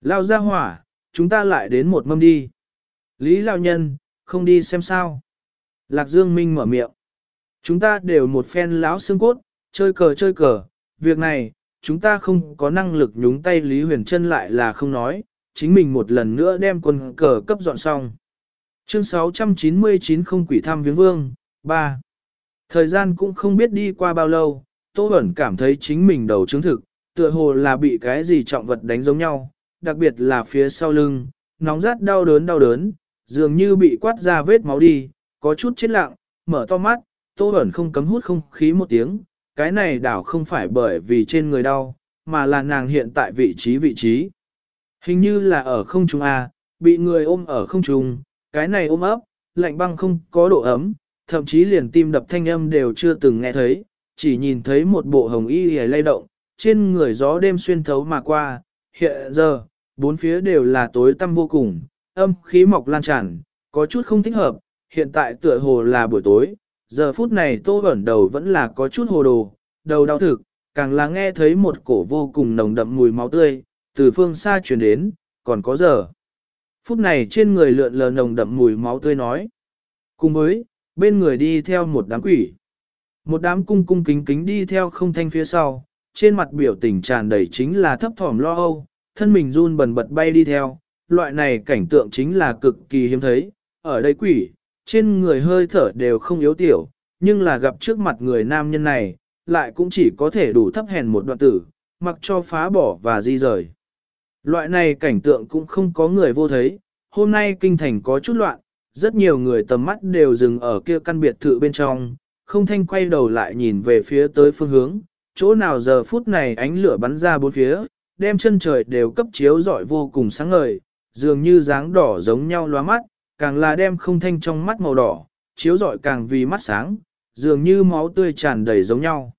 Lao ra hỏa, chúng ta lại đến một mâm đi. Lý lao nhân, không đi xem sao. Lạc dương minh mở miệng. Chúng ta đều một phen lão xương cốt, chơi cờ chơi cờ, việc này, chúng ta không có năng lực nhúng tay Lý Huyền Trân lại là không nói, chính mình một lần nữa đem quân cờ cấp dọn xong. Chương 699 không quỷ thăm viếng vương, 3. Thời gian cũng không biết đi qua bao lâu, Tô Bẩn cảm thấy chính mình đầu chứng thực, tựa hồ là bị cái gì trọng vật đánh giống nhau, đặc biệt là phía sau lưng, nóng rát đau đớn đau đớn, dường như bị quát ra vết máu đi, có chút chết lặng, mở to mắt, Tô Bẩn không cấm hút không khí một tiếng, cái này đảo không phải bởi vì trên người đau, mà là nàng hiện tại vị trí vị trí. Hình như là ở không trung A, bị người ôm ở không trung, cái này ôm ấp, lạnh băng không có độ ấm, thậm chí liền tim đập thanh âm đều chưa từng nghe thấy, chỉ nhìn thấy một bộ hồng y hề lay động, trên người gió đêm xuyên thấu mà qua, hiện giờ, bốn phía đều là tối tăm vô cùng, âm khí mọc lan tràn, có chút không thích hợp, hiện tại tựa hồ là buổi tối, giờ phút này tô ẩn đầu vẫn là có chút hồ đồ, đầu đau thực, càng là nghe thấy một cổ vô cùng nồng đậm mùi máu tươi, từ phương xa truyền đến, còn có giờ. Phút này trên người lượn lờ nồng đậm mùi máu tươi nói. Cùng với, bên người đi theo một đám quỷ. Một đám cung cung kính kính đi theo không thanh phía sau, trên mặt biểu tình tràn đầy chính là thấp thỏm lo âu, thân mình run bần bật bay đi theo, loại này cảnh tượng chính là cực kỳ hiếm thấy, ở đây quỷ, trên người hơi thở đều không yếu tiểu, nhưng là gặp trước mặt người nam nhân này, lại cũng chỉ có thể đủ thấp hèn một đoạn tử, mặc cho phá bỏ và di rời. Loại này cảnh tượng cũng không có người vô thấy, hôm nay kinh thành có chút loạn, rất nhiều người tầm mắt đều dừng ở kia căn biệt thự bên trong, không thanh quay đầu lại nhìn về phía tới phương hướng, chỗ nào giờ phút này ánh lửa bắn ra bốn phía, đem chân trời đều cấp chiếu rọi vô cùng sáng ngời, dường như dáng đỏ giống nhau loa mắt, càng là đem không thanh trong mắt màu đỏ, chiếu rọi càng vì mắt sáng, dường như máu tươi tràn đầy giống nhau.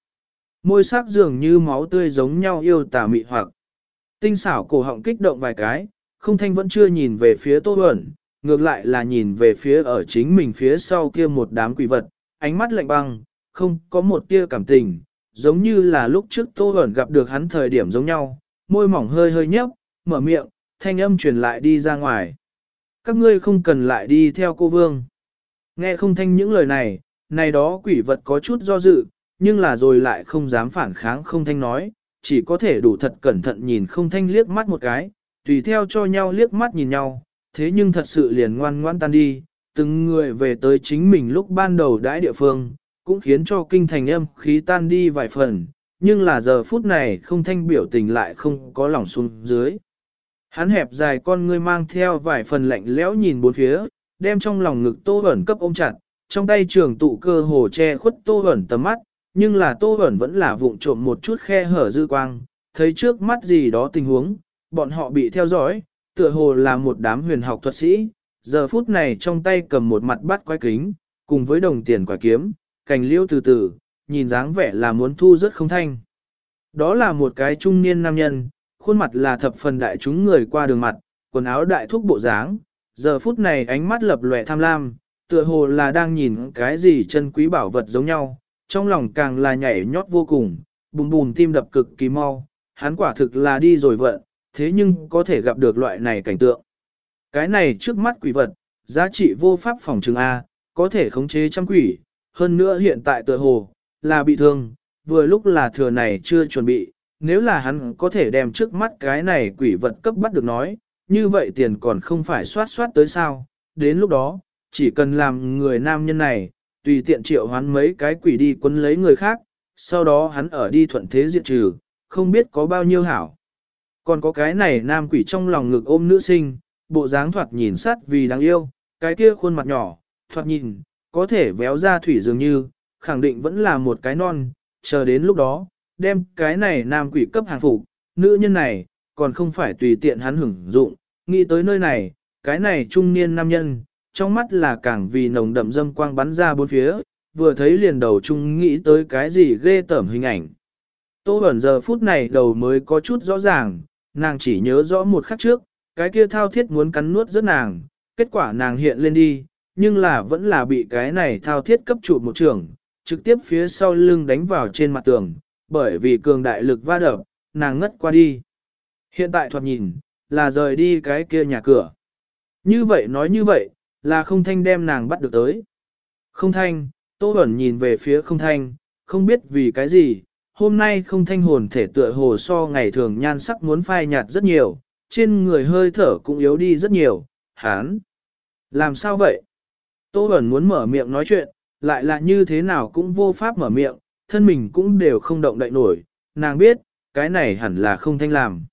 Môi sắc dường như máu tươi giống nhau yêu tà mị hoặc. Tinh xảo cổ họng kích động vài cái, không thanh vẫn chưa nhìn về phía tô ẩn, ngược lại là nhìn về phía ở chính mình phía sau kia một đám quỷ vật, ánh mắt lạnh băng, không có một tia cảm tình, giống như là lúc trước tô ẩn gặp được hắn thời điểm giống nhau, môi mỏng hơi hơi nhấp, mở miệng, thanh âm truyền lại đi ra ngoài. Các ngươi không cần lại đi theo cô vương. Nghe không thanh những lời này, này đó quỷ vật có chút do dự, nhưng là rồi lại không dám phản kháng không thanh nói, chỉ có thể đủ thật cẩn thận nhìn không thanh liếc mắt một cái, tùy theo cho nhau liếc mắt nhìn nhau, thế nhưng thật sự liền ngoan ngoan tan đi, từng người về tới chính mình lúc ban đầu đãi địa phương, cũng khiến cho kinh thành âm khí tan đi vài phần, nhưng là giờ phút này không thanh biểu tình lại không có lòng xuống dưới. Hắn hẹp dài con ngươi mang theo vài phần lạnh lẽo nhìn bốn phía, đem trong lòng ngực tô ẩn cấp ôm chặt, trong tay trường tụ cơ hồ che khuất tô ẩn tầm mắt, nhưng là tô ẩn vẫn là vụng trộm một chút khe hở dư quang, thấy trước mắt gì đó tình huống, bọn họ bị theo dõi, tựa hồ là một đám huyền học thuật sĩ, giờ phút này trong tay cầm một mặt bát quái kính, cùng với đồng tiền quả kiếm, cành liêu từ từ, nhìn dáng vẻ là muốn thu rất không thanh. Đó là một cái trung niên nam nhân, khuôn mặt là thập phần đại chúng người qua đường mặt, quần áo đại thúc bộ dáng, giờ phút này ánh mắt lập lòe tham lam, tựa hồ là đang nhìn cái gì chân quý bảo vật giống nhau, trong lòng càng là nhảy nhót vô cùng, bùm bùm tim đập cực kỳ mau, hắn quả thực là đi rồi vận, thế nhưng có thể gặp được loại này cảnh tượng. Cái này trước mắt quỷ vật, giá trị vô pháp phòng trừng A, có thể khống chế trăm quỷ, hơn nữa hiện tại tựa hồ, là bị thương, vừa lúc là thừa này chưa chuẩn bị, nếu là hắn có thể đem trước mắt cái này quỷ vật cấp bắt được nói, như vậy tiền còn không phải soát soát tới sao, đến lúc đó, chỉ cần làm người nam nhân này, tùy tiện triệu hoán mấy cái quỷ đi quấn lấy người khác, sau đó hắn ở đi thuận thế diệt trừ, không biết có bao nhiêu hảo. Còn có cái này nam quỷ trong lòng ngực ôm nữ sinh, bộ dáng thoạt nhìn sát vì đáng yêu, cái kia khuôn mặt nhỏ, thoạt nhìn, có thể véo ra thủy dường như, khẳng định vẫn là một cái non, chờ đến lúc đó, đem cái này nam quỷ cấp hàng phục, nữ nhân này, còn không phải tùy tiện hắn hưởng dụng, nghĩ tới nơi này, cái này trung niên nam nhân, trong mắt là càng vì nồng đậm dâm quang bắn ra bốn phía, vừa thấy liền đầu trung nghĩ tới cái gì ghê tởm hình ảnh. Tô ẩn giờ phút này đầu mới có chút rõ ràng, nàng chỉ nhớ rõ một khắc trước, cái kia thao thiết muốn cắn nuốt rất nàng, kết quả nàng hiện lên đi, nhưng là vẫn là bị cái này thao thiết cấp trụ một trường, trực tiếp phía sau lưng đánh vào trên mặt tường, bởi vì cường đại lực va đập, nàng ngất qua đi. Hiện tại thoạt nhìn, là rời đi cái kia nhà cửa. Như vậy nói như vậy, là không thanh đem nàng bắt được tới. Không thanh, Tô Bẩn nhìn về phía không thanh, không biết vì cái gì, hôm nay không thanh hồn thể tựa hồ so ngày thường nhan sắc muốn phai nhạt rất nhiều, trên người hơi thở cũng yếu đi rất nhiều, hán. Làm sao vậy? Tô Bẩn muốn mở miệng nói chuyện, lại là như thế nào cũng vô pháp mở miệng, thân mình cũng đều không động đậy nổi, nàng biết, cái này hẳn là không thanh làm.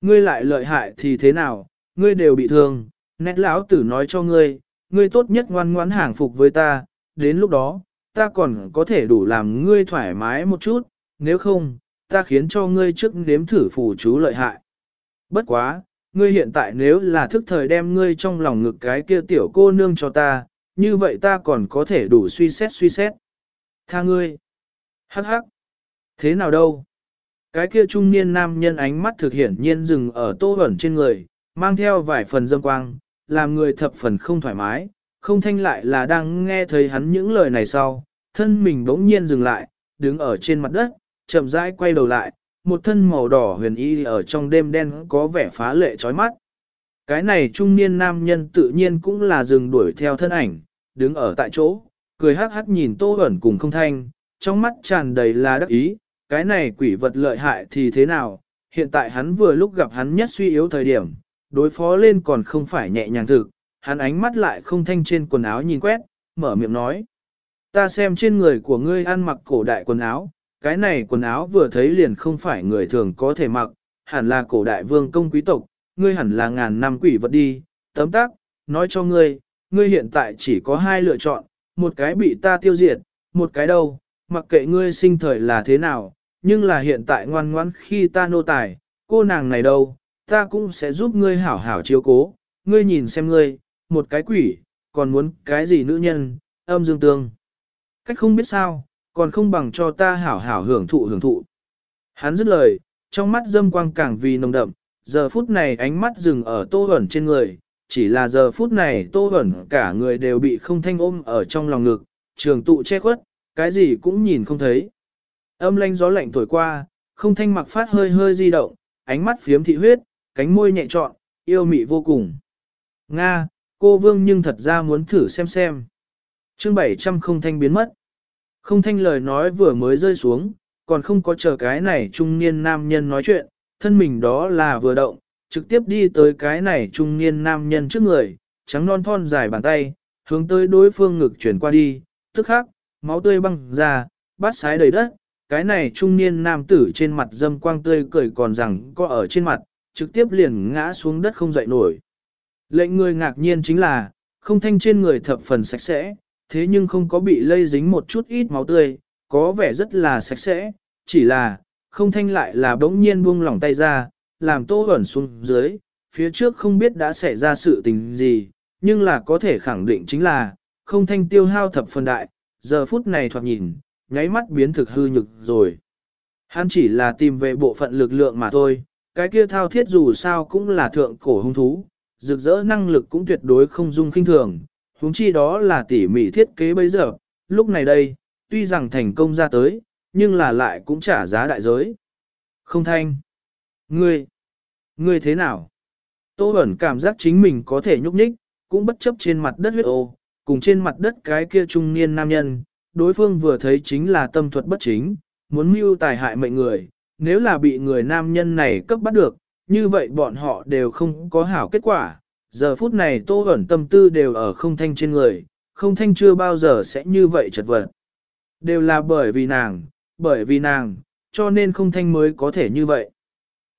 Ngươi lại lợi hại thì thế nào, ngươi đều bị thương, nét lão tử nói cho ngươi, ngươi tốt nhất ngoan ngoãn hàng phục với ta, đến lúc đó, ta còn có thể đủ làm ngươi thoải mái một chút, nếu không, ta khiến cho ngươi trước nếm thử phù chú lợi hại. Bất quá, ngươi hiện tại nếu là thức thời đem ngươi trong lòng ngực cái kia tiểu cô nương cho ta, như vậy ta còn có thể đủ suy xét suy xét. Tha ngươi. Hắc hắc. Thế nào đâu? Cái kia trung niên nam nhân ánh mắt thực hiển nhiên dừng ở tô ẩn trên người, mang theo vài phần dâm quang, làm người thập phần không thoải mái, không thanh lại là đang nghe thấy hắn những lời này sau, thân mình bỗng nhiên dừng lại, đứng ở trên mặt đất, chậm rãi quay đầu lại, một thân màu đỏ huyền y ở trong đêm đen có vẻ phá lệ chói mắt. Cái này trung niên nam nhân tự nhiên cũng là dừng đuổi theo thân ảnh, đứng ở tại chỗ, cười hắc hắc nhìn tô ẩn cùng không thanh, trong mắt tràn đầy là đắc ý, cái này quỷ vật lợi hại thì thế nào, hiện tại hắn vừa lúc gặp hắn nhất suy yếu thời điểm, đối phó lên còn không phải nhẹ nhàng thực, hắn ánh mắt lại không thanh trên quần áo nhìn quét, mở miệng nói. Ta xem trên người của ngươi ăn mặc cổ đại quần áo, cái này quần áo vừa thấy liền không phải người thường có thể mặc, hẳn là cổ đại vương công quý tộc, ngươi hẳn là ngàn năm quỷ vật đi, tấm tác, nói cho ngươi, ngươi hiện tại chỉ có hai lựa chọn, một cái bị ta tiêu diệt, một cái đâu, mặc kệ ngươi sinh thời là thế nào, nhưng là hiện tại ngoan ngoãn khi ta nô tài, cô nàng này đâu, ta cũng sẽ giúp ngươi hảo hảo chiếu cố, ngươi nhìn xem ngươi, một cái quỷ, còn muốn cái gì nữ nhân, âm dương tương. Cách không biết sao, còn không bằng cho ta hảo hảo hưởng thụ hưởng thụ. Hắn dứt lời, trong mắt dâm quang càng vì nồng đậm, giờ phút này ánh mắt dừng ở tô ẩn trên người, chỉ là giờ phút này tô ẩn cả người đều bị không thanh ôm ở trong lòng ngực, trường tụ che khuất, cái gì cũng nhìn không thấy. Âm lanh gió lạnh thổi qua, không thanh mặc phát hơi hơi di động, ánh mắt phiếm thị huyết, cánh môi nhẹ trọn, yêu mị vô cùng. Nga, cô vương nhưng thật ra muốn thử xem xem. chương 700 không thanh biến mất. Không thanh lời nói vừa mới rơi xuống, còn không có chờ cái này trung niên nam nhân nói chuyện, thân mình đó là vừa động, trực tiếp đi tới cái này trung niên nam nhân trước người, trắng non thon dài bàn tay, hướng tới đối phương ngực chuyển qua đi, tức khắc, máu tươi băng ra, bát sái đầy đất, cái này trung niên nam tử trên mặt dâm quang tươi cười còn rằng có ở trên mặt, trực tiếp liền ngã xuống đất không dậy nổi. Lệnh người ngạc nhiên chính là, không thanh trên người thập phần sạch sẽ, thế nhưng không có bị lây dính một chút ít máu tươi, có vẻ rất là sạch sẽ, chỉ là, không thanh lại là bỗng nhiên buông lỏng tay ra, làm tô ẩn xuống dưới, phía trước không biết đã xảy ra sự tình gì, nhưng là có thể khẳng định chính là, không thanh tiêu hao thập phần đại, giờ phút này thoạt nhìn, nháy mắt biến thực hư nhực rồi. Hắn chỉ là tìm về bộ phận lực lượng mà thôi, cái kia thao thiết dù sao cũng là thượng cổ hung thú, rực rỡ năng lực cũng tuyệt đối không dung kinh thường, huống chi đó là tỉ mỉ thiết kế bây giờ, lúc này đây, tuy rằng thành công ra tới, nhưng là lại cũng trả giá đại giới. Không thanh. Ngươi. Ngươi thế nào? Tô ẩn cảm giác chính mình có thể nhúc nhích, cũng bất chấp trên mặt đất huyết ô, cùng trên mặt đất cái kia trung niên nam nhân, đối phương vừa thấy chính là tâm thuật bất chính, muốn mưu tài hại mệnh người, nếu là bị người nam nhân này cấp bắt được, như vậy bọn họ đều không có hảo kết quả. Giờ phút này tô ẩn tâm tư đều ở không thanh trên người, không thanh chưa bao giờ sẽ như vậy chật vật. Đều là bởi vì nàng, bởi vì nàng, cho nên không thanh mới có thể như vậy.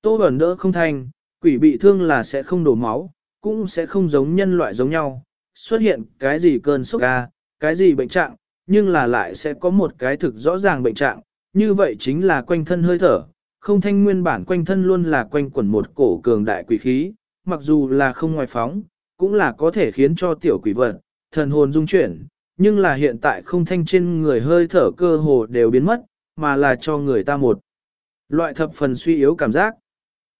Tô ẩn đỡ không thanh, quỷ bị thương là sẽ không đổ máu, cũng sẽ không giống nhân loại giống nhau, xuất hiện cái gì cơn sốc ca, cái gì bệnh trạng, nhưng là lại sẽ có một cái thực rõ ràng bệnh trạng, như vậy chính là quanh thân hơi thở, không thanh nguyên bản quanh thân luôn là quanh quẩn một cổ cường đại quỷ khí, mặc dù là không ngoài phóng, cũng là có thể khiến cho tiểu quỷ vật, thần hồn dung chuyển, nhưng là hiện tại không thanh trên người hơi thở cơ hồ đều biến mất, mà là cho người ta một loại thập phần suy yếu cảm giác.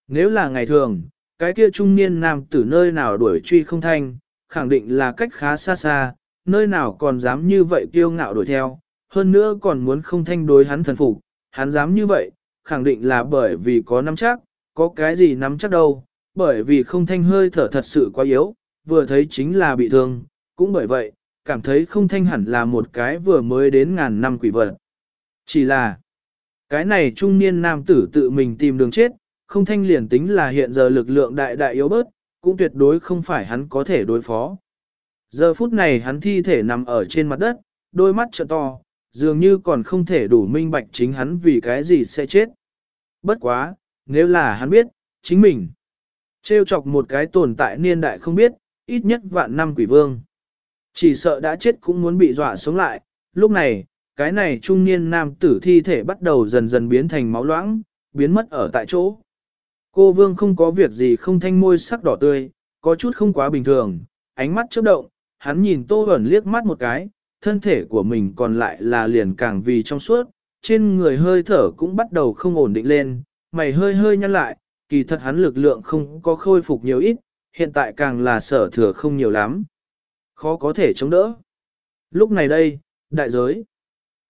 Nếu là ngày thường, cái kia trung niên nam tử nơi nào đuổi truy không thanh, khẳng định là cách khá xa xa, nơi nào còn dám như vậy kiêu ngạo đuổi theo, hơn nữa còn muốn không thanh đối hắn thần phục, hắn dám như vậy, khẳng định là bởi vì có nắm chắc, có cái gì nắm chắc đâu, bởi vì không thanh hơi thở thật sự quá yếu, vừa thấy chính là bị thương, cũng bởi vậy, cảm thấy không thanh hẳn là một cái vừa mới đến ngàn năm quỷ vật. Chỉ là, cái này trung niên nam tử tự mình tìm đường chết, không thanh liền tính là hiện giờ lực lượng đại đại yếu bớt, cũng tuyệt đối không phải hắn có thể đối phó. Giờ phút này hắn thi thể nằm ở trên mặt đất, đôi mắt trợ to, dường như còn không thể đủ minh bạch chính hắn vì cái gì sẽ chết. Bất quá, nếu là hắn biết, chính mình. Trêu chọc một cái tồn tại niên đại không biết, ít nhất vạn năm quỷ vương. Chỉ sợ đã chết cũng muốn bị dọa sống lại, lúc này, cái này trung niên nam tử thi thể bắt đầu dần dần biến thành máu loãng, biến mất ở tại chỗ. Cô vương không có việc gì không thanh môi sắc đỏ tươi, có chút không quá bình thường, ánh mắt chớp động, hắn nhìn tô ẩn liếc mắt một cái, thân thể của mình còn lại là liền càng vì trong suốt, trên người hơi thở cũng bắt đầu không ổn định lên, mày hơi hơi nhăn lại, kỳ thật hắn lực lượng không có khôi phục nhiều ít, hiện tại càng là sở thừa không nhiều lắm. Khó có thể chống đỡ. Lúc này đây, đại giới.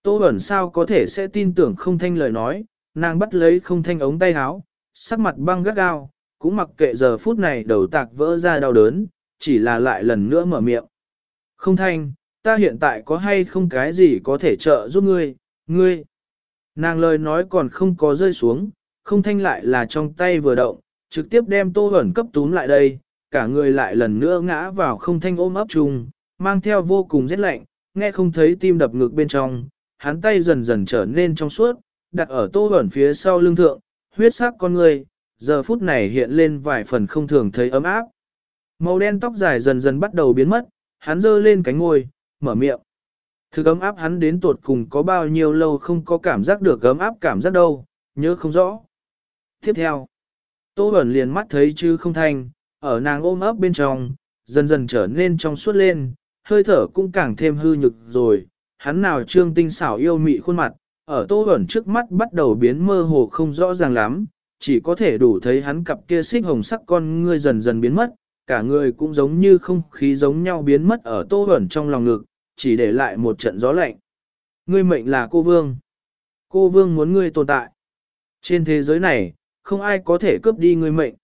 Tô ẩn sao có thể sẽ tin tưởng không thanh lời nói, nàng bắt lấy không thanh ống tay áo, sắc mặt băng gắt gao, cũng mặc kệ giờ phút này đầu tạc vỡ ra đau đớn, chỉ là lại lần nữa mở miệng. Không thanh, ta hiện tại có hay không cái gì có thể trợ giúp ngươi, ngươi. Nàng lời nói còn không có rơi xuống, không thanh lại là trong tay vừa động, trực tiếp đem tô ẩn cấp túm lại đây, cả người lại lần nữa ngã vào không thanh ôm ấp chung, mang theo vô cùng rét lạnh, nghe không thấy tim đập ngực bên trong, hắn tay dần dần trở nên trong suốt, đặt ở tô ẩn phía sau lưng thượng, huyết sắc con người, giờ phút này hiện lên vài phần không thường thấy ấm áp. Màu đen tóc dài dần dần bắt đầu biến mất, hắn giơ lên cánh ngôi, mở miệng. Thực ấm áp hắn đến tột cùng có bao nhiêu lâu không có cảm giác được ấm áp cảm giác đâu, nhớ không rõ. Tiếp theo, Tô Bẩn liền mắt thấy chứ không thanh, ở nàng ôm ấp bên trong, dần dần trở nên trong suốt lên, hơi thở cũng càng thêm hư nhực rồi, hắn nào trương tinh xảo yêu mị khuôn mặt, ở Tô Bẩn trước mắt bắt đầu biến mơ hồ không rõ ràng lắm, chỉ có thể đủ thấy hắn cặp kia xích hồng sắc con ngươi dần dần biến mất, cả người cũng giống như không khí giống nhau biến mất ở Tô Bẩn trong lòng ngực, chỉ để lại một trận gió lạnh. Ngươi mệnh là cô vương. Cô vương muốn ngươi tồn tại. Trên thế giới này, không ai có thể cướp đi ngươi mệnh.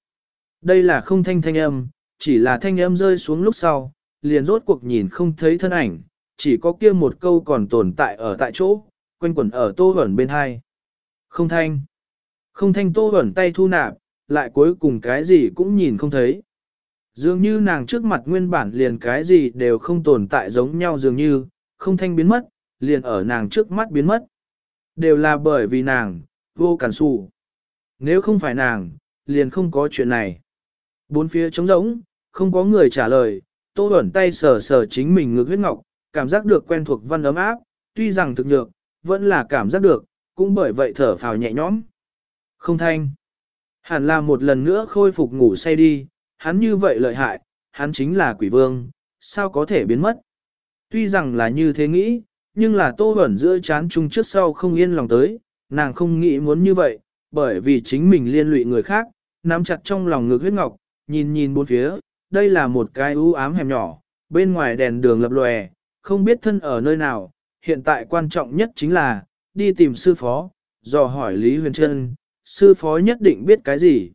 Đây là không thanh thanh âm, chỉ là thanh âm rơi xuống lúc sau, liền rốt cuộc nhìn không thấy thân ảnh, chỉ có kia một câu còn tồn tại ở tại chỗ, quanh quẩn ở tô hẩn bên hai. Không thanh. Không thanh tô hẩn tay thu nạp, lại cuối cùng cái gì cũng nhìn không thấy. Dường như nàng trước mặt nguyên bản liền cái gì đều không tồn tại giống nhau dường như, không thanh biến mất, liền ở nàng trước mắt biến mất. Đều là bởi vì nàng, vô cản xù. Nếu không phải nàng, liền không có chuyện này. Bốn phía trống rỗng, không có người trả lời, tô Bẩn tay sờ sờ chính mình ngược huyết ngọc, cảm giác được quen thuộc văn ấm áp, tuy rằng thực nhược, vẫn là cảm giác được, cũng bởi vậy thở phào nhẹ nhõm. Không thanh. Hẳn là một lần nữa khôi phục ngủ say đi, hắn như vậy lợi hại, hắn chính là quỷ vương, sao có thể biến mất. Tuy rằng là như thế nghĩ, nhưng là tô Bẩn giữa chán chung trước sau không yên lòng tới, nàng không nghĩ muốn như vậy, bởi vì chính mình liên lụy người khác, nắm chặt trong lòng ngực huyết ngọc, nhìn nhìn bốn phía, đây là một cái u ám hẻm nhỏ, bên ngoài đèn đường lập lòe, không biết thân ở nơi nào, hiện tại quan trọng nhất chính là, đi tìm sư phó, dò hỏi Lý Huyền Trân, sư phó nhất định biết cái gì.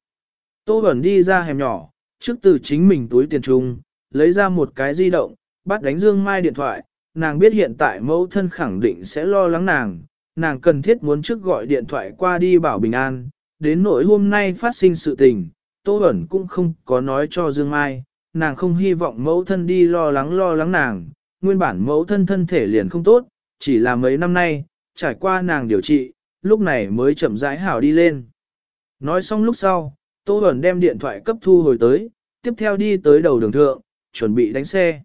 Tô Bẩn đi ra hẻm nhỏ, trước từ chính mình túi tiền trung, lấy ra một cái di động, bắt đánh Dương Mai điện thoại, nàng biết hiện tại mẫu thân khẳng định sẽ lo lắng nàng, nàng cần thiết muốn trước gọi điện thoại qua đi bảo bình an, đến nỗi hôm nay phát sinh sự tình, Tô Bẩn cũng không có nói cho Dương Mai, nàng không hy vọng mẫu thân đi lo lắng lo lắng nàng, nguyên bản mẫu thân thân thể liền không tốt, chỉ là mấy năm nay, trải qua nàng điều trị, lúc này mới chậm rãi hảo đi lên. Nói xong lúc sau, Tô Bẩn đem điện thoại cấp thu hồi tới, tiếp theo đi tới đầu đường thượng, chuẩn bị đánh xe.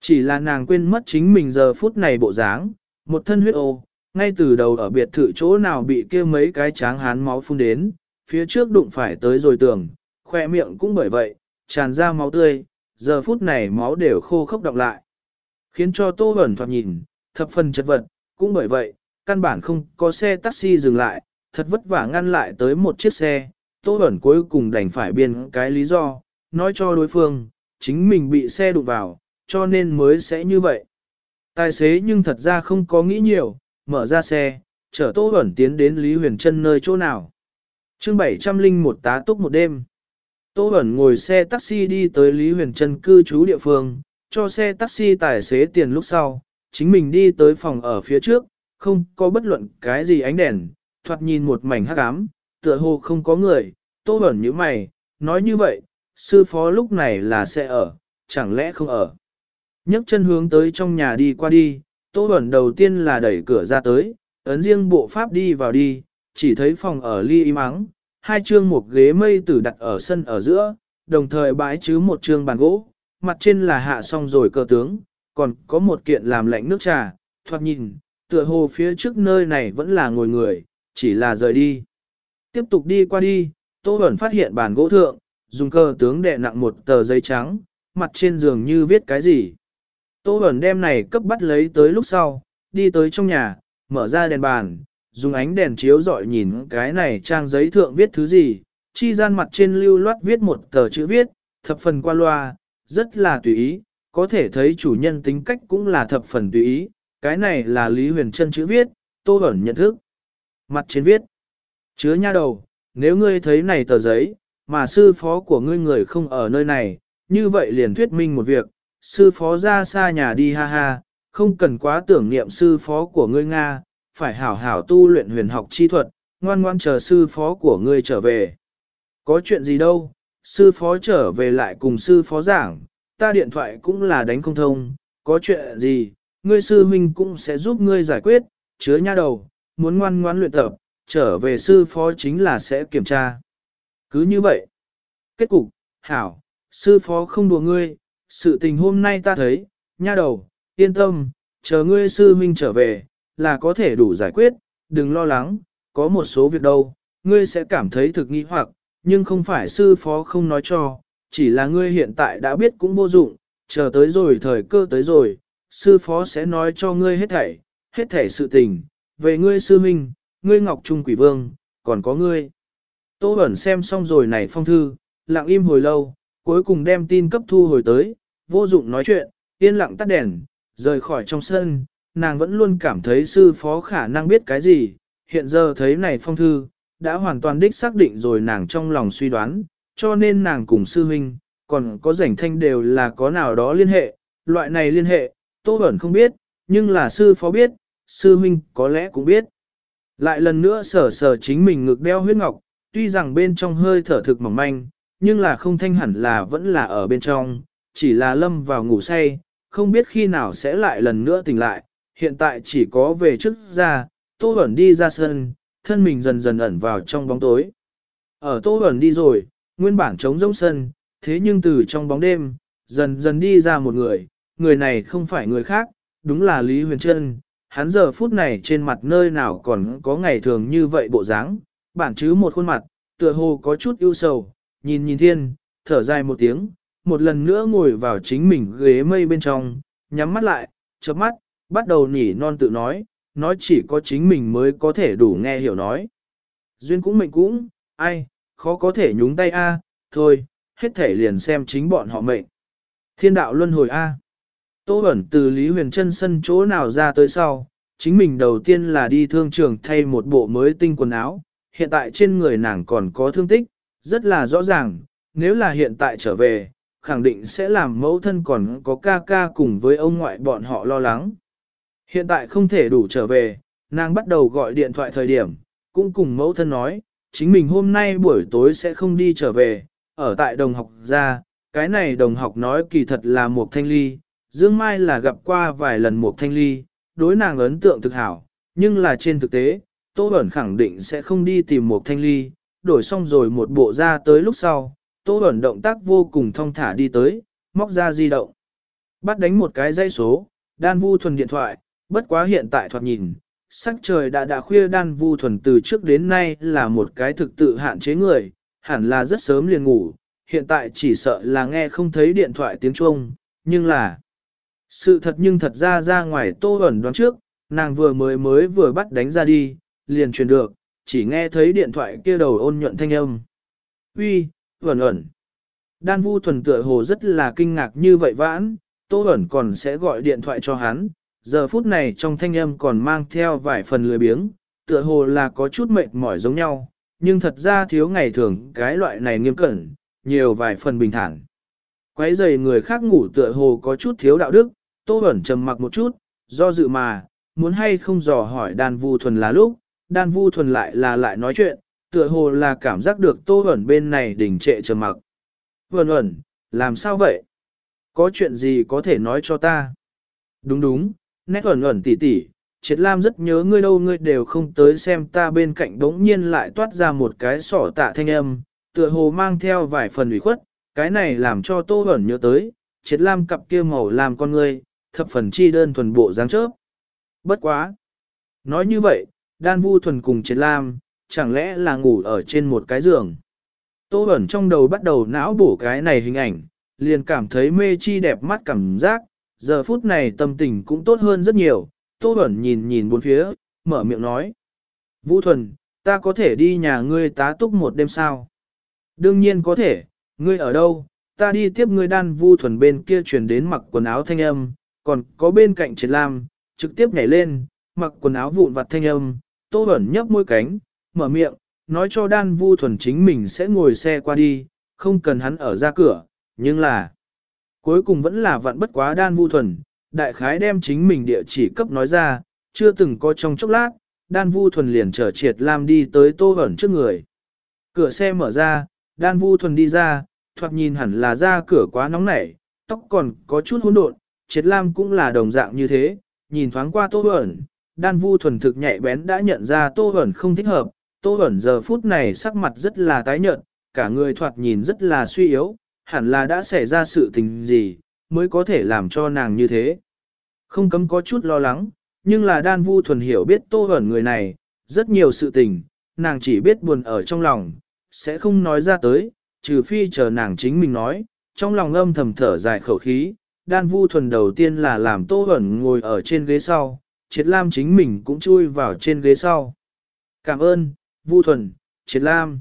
Chỉ là nàng quên mất chính mình giờ phút này bộ dáng, một thân huyết ô, ngay từ đầu ở biệt thự chỗ nào bị kia mấy cái tráng hán máu phun đến, phía trước đụng phải tới rồi tường, khoe miệng cũng bởi vậy, tràn ra máu tươi, giờ phút này máu đều khô khốc đọng lại. Khiến cho Tô Bẩn thoạt nhìn, thập phần chật vật, cũng bởi vậy, căn bản không có xe taxi dừng lại, thật vất vả ngăn lại tới một chiếc xe, Tô Bẩn cuối cùng đành phải biên cái lý do, nói cho đối phương, chính mình bị xe đụng vào, cho nên mới sẽ như vậy. Tài xế nhưng thật ra không có nghĩ nhiều, mở ra xe, chở Tô Bẩn tiến đến Lý Huyền Trân nơi chỗ nào. chương 701 tá túc một đêm. Tô Bẩn ngồi xe taxi đi tới Lý Huyền Trân cư trú địa phương, cho xe taxi tài xế tiền lúc sau, chính mình đi tới phòng ở phía trước, không có bất luận cái gì ánh đèn, thoạt nhìn một mảnh hắc ám, tựa hồ không có người, Tô Bẩn như mày, nói như vậy, sư phó lúc này là sẽ ở, chẳng lẽ không ở. nhấc chân hướng tới trong nhà đi qua đi, Tô Bẩn đầu tiên là đẩy cửa ra tới, ấn riêng bộ pháp đi vào đi, chỉ thấy phòng ở ly im ắng, hai chương một ghế mây tử đặt ở sân ở giữa, đồng thời bãi chứ một chương bàn gỗ, mặt trên là hạ xong rồi cờ tướng, còn có một kiện làm lạnh nước trà, thoạt nhìn, tựa hồ phía trước nơi này vẫn là ngồi người, chỉ là rời đi. Tiếp tục đi qua đi, Tô Bẩn phát hiện bàn gỗ thượng, dùng cờ tướng đè nặng một tờ giấy trắng, mặt trên giường như viết cái gì. Tô Bẩn đem này cấp bắt lấy tới lúc sau, đi tới trong nhà, mở ra đèn bàn, dùng ánh đèn chiếu dọi nhìn cái này trang giấy thượng viết thứ gì, chi gian mặt trên lưu loát viết một tờ chữ viết, thập phần qua loa, rất là tùy ý, có thể thấy chủ nhân tính cách cũng là thập phần tùy ý, cái này là Lý Huyền Trân chữ viết, Tô Bẩn nhận thức. Mặt trên viết, chứa nha đầu, nếu ngươi thấy này tờ giấy, mà sư phó của ngươi người không ở nơi này, như vậy liền thuyết minh một việc, sư phó ra xa nhà đi ha ha, không cần quá tưởng niệm sư phó của ngươi Nga, phải hảo hảo tu luyện huyền học chi thuật, ngoan ngoan chờ sư phó của ngươi trở về. Có chuyện gì đâu, sư phó trở về lại cùng sư phó giảng, ta điện thoại cũng là đánh không thông, có chuyện gì, ngươi sư huynh cũng sẽ giúp ngươi giải quyết, chứa nha đầu, muốn ngoan ngoan luyện tập, trở về sư phó chính là sẽ kiểm tra. Cứ như vậy. Kết cục, hảo, sư phó không đùa ngươi, sự tình hôm nay ta thấy, nha đầu, yên tâm, chờ ngươi sư huynh trở về, là có thể đủ giải quyết, đừng lo lắng, có một số việc đâu, ngươi sẽ cảm thấy thực nghi hoặc, nhưng không phải sư phó không nói cho, chỉ là ngươi hiện tại đã biết cũng vô dụng, chờ tới rồi thời cơ tới rồi, sư phó sẽ nói cho ngươi hết thảy, hết thảy sự tình, về ngươi sư minh, ngươi ngọc trung quỷ vương, còn có ngươi. Tô Bẩn xem xong rồi này phong thư, lặng im hồi lâu, cuối cùng đem tin cấp thu hồi tới, vô dụng nói chuyện, yên lặng tắt đèn, rời khỏi trong sân, nàng vẫn luôn cảm thấy sư phó khả năng biết cái gì, hiện giờ thấy này phong thư, đã hoàn toàn đích xác định rồi nàng trong lòng suy đoán, cho nên nàng cùng sư huynh, còn có rảnh thanh đều là có nào đó liên hệ, loại này liên hệ, Tô ẩn không biết, nhưng là sư phó biết, sư huynh có lẽ cũng biết. Lại lần nữa sở sở chính mình ngực đeo huyết ngọc, tuy rằng bên trong hơi thở thực mỏng manh, nhưng là không thanh hẳn là vẫn là ở bên trong, chỉ là lâm vào ngủ say, không biết khi nào sẽ lại lần nữa tỉnh lại, hiện tại chỉ có về trước ra, Tô Bẩn đi ra sân, thân mình dần dần ẩn vào trong bóng tối. Ở Tô Bẩn đi rồi, nguyên bản trống rỗng sân, thế nhưng từ trong bóng đêm, dần dần đi ra một người, người này không phải người khác, đúng là Lý Huyền Trân. Hắn giờ phút này trên mặt nơi nào còn có ngày thường như vậy bộ dáng, bản chứ một khuôn mặt, tựa hồ có chút ưu sầu, nhìn nhìn thiên, thở dài một tiếng, một lần nữa ngồi vào chính mình ghế mây bên trong, nhắm mắt lại, chớp mắt, bắt đầu nhỉ non tự nói, nói chỉ có chính mình mới có thể đủ nghe hiểu nói. Duyên cũng mệnh cũng, ai, khó có thể nhúng tay a, thôi, hết thể liền xem chính bọn họ mệnh. Thiên đạo luân hồi a. Tô ẩn từ Lý Huyền Trân sân chỗ nào ra tới sau, chính mình đầu tiên là đi thương trường thay một bộ mới tinh quần áo, hiện tại trên người nàng còn có thương tích, rất là rõ ràng, nếu là hiện tại trở về, khẳng định sẽ làm mẫu thân còn có ca ca cùng với ông ngoại bọn họ lo lắng. Hiện tại không thể đủ trở về, nàng bắt đầu gọi điện thoại thời điểm, cũng cùng mẫu thân nói, chính mình hôm nay buổi tối sẽ không đi trở về, ở tại đồng học ra, cái này đồng học nói kỳ thật là một thanh ly, Dương Mai là gặp qua vài lần một thanh ly, đối nàng ấn tượng thực hảo, nhưng là trên thực tế, Tô Bẩn khẳng định sẽ không đi tìm một thanh ly, đổi xong rồi một bộ ra tới lúc sau, Tô Bẩn động tác vô cùng thong thả đi tới, móc ra di động. Bắt đánh một cái dây số, đan vu thuần điện thoại, bất quá hiện tại thoạt nhìn, sắc trời đã đã khuya đan vu thuần từ trước đến nay là một cái thực tự hạn chế người, hẳn là rất sớm liền ngủ, hiện tại chỉ sợ là nghe không thấy điện thoại tiếng chuông, nhưng là sự thật nhưng thật ra ra ngoài tô Bẩn đoán trước, nàng vừa mới mới vừa bắt đánh ra đi, liền truyền được, chỉ nghe thấy điện thoại kia đầu ôn nhuận thanh âm. Uy, ẩn ẩn. Đan vu thuần tựa hồ rất là kinh ngạc như vậy vãn, tô ẩn còn sẽ gọi điện thoại cho hắn, giờ phút này trong thanh âm còn mang theo vài phần lười biếng, tựa hồ là có chút mệt mỏi giống nhau, nhưng thật ra thiếu ngày thường cái loại này nghiêm cẩn, nhiều vài phần bình thản. Quấy giày người khác ngủ tựa hồ có chút thiếu đạo đức, Tô ẩn trầm mặc một chút, do dự mà, muốn hay không dò hỏi đan vu thuần là lúc, đan vu thuần lại là lại nói chuyện, tựa hồ là cảm giác được Tô ẩn bên này đỉnh trệ trầm mặc. Vẩn ẩn, làm sao vậy? Có chuyện gì có thể nói cho ta? Đúng đúng, nét ẩn ẩn tỉ tỉ, triệt lam rất nhớ ngươi đâu ngươi đều không tới xem ta bên cạnh đống nhiên lại toát ra một cái sỏ tạ thanh âm, tựa hồ mang theo vài phần ủy khuất, cái này làm cho tô ẩn nhớ tới, triệt lam cặp kia màu làm con ngươi, thập phần chi đơn thuần bộ dáng chớp. Bất quá. Nói như vậy, đan vu thuần cùng triệt lam, chẳng lẽ là ngủ ở trên một cái giường. Tô ẩn trong đầu bắt đầu não bổ cái này hình ảnh, liền cảm thấy mê chi đẹp mắt cảm giác, giờ phút này tâm tình cũng tốt hơn rất nhiều, Tô ẩn nhìn nhìn bốn phía, mở miệng nói. Vũ Thuần, ta có thể đi nhà ngươi tá túc một đêm sao? Đương nhiên có thể, ngươi ở đâu? Ta đi tiếp ngươi đan Vu Thuần bên kia chuyển đến mặc quần áo thanh âm, còn có bên cạnh triệt lam, trực tiếp nhảy lên, mặc quần áo vụn vặt thanh âm, tô Bẩn nhấp môi cánh, mở miệng, nói cho đan Vu Thuần chính mình sẽ ngồi xe qua đi, không cần hắn ở ra cửa, nhưng là... Cuối cùng vẫn là vặn bất quá đan Vu Thuần, đại khái đem chính mình địa chỉ cấp nói ra, chưa từng có trong chốc lát, đan vu thuần liền trở triệt lam đi tới tô Bẩn trước người. Cửa xe mở ra, đan vu thuần đi ra, thoạt nhìn hẳn là ra cửa quá nóng nảy, tóc còn có chút hỗn độn, triệt lam cũng là đồng dạng như thế, nhìn thoáng qua tô Bẩn, đan vu thuần thực nhạy bén đã nhận ra tô ẩn không thích hợp, tô ẩn giờ phút này sắc mặt rất là tái nhợt, cả người thoạt nhìn rất là suy yếu, hẳn là đã xảy ra sự tình gì, mới có thể làm cho nàng như thế. Không cấm có chút lo lắng, nhưng là đan vu thuần hiểu biết tô ẩn người này, rất nhiều sự tình, nàng chỉ biết buồn ở trong lòng, sẽ không nói ra tới, trừ phi chờ nàng chính mình nói, trong lòng âm thầm thở dài khẩu khí, đan vu thuần đầu tiên là làm tô ẩn ngồi ở trên ghế sau, triệt lam chính mình cũng chui vào trên ghế sau. Cảm ơn, vu thuần, triệt lam.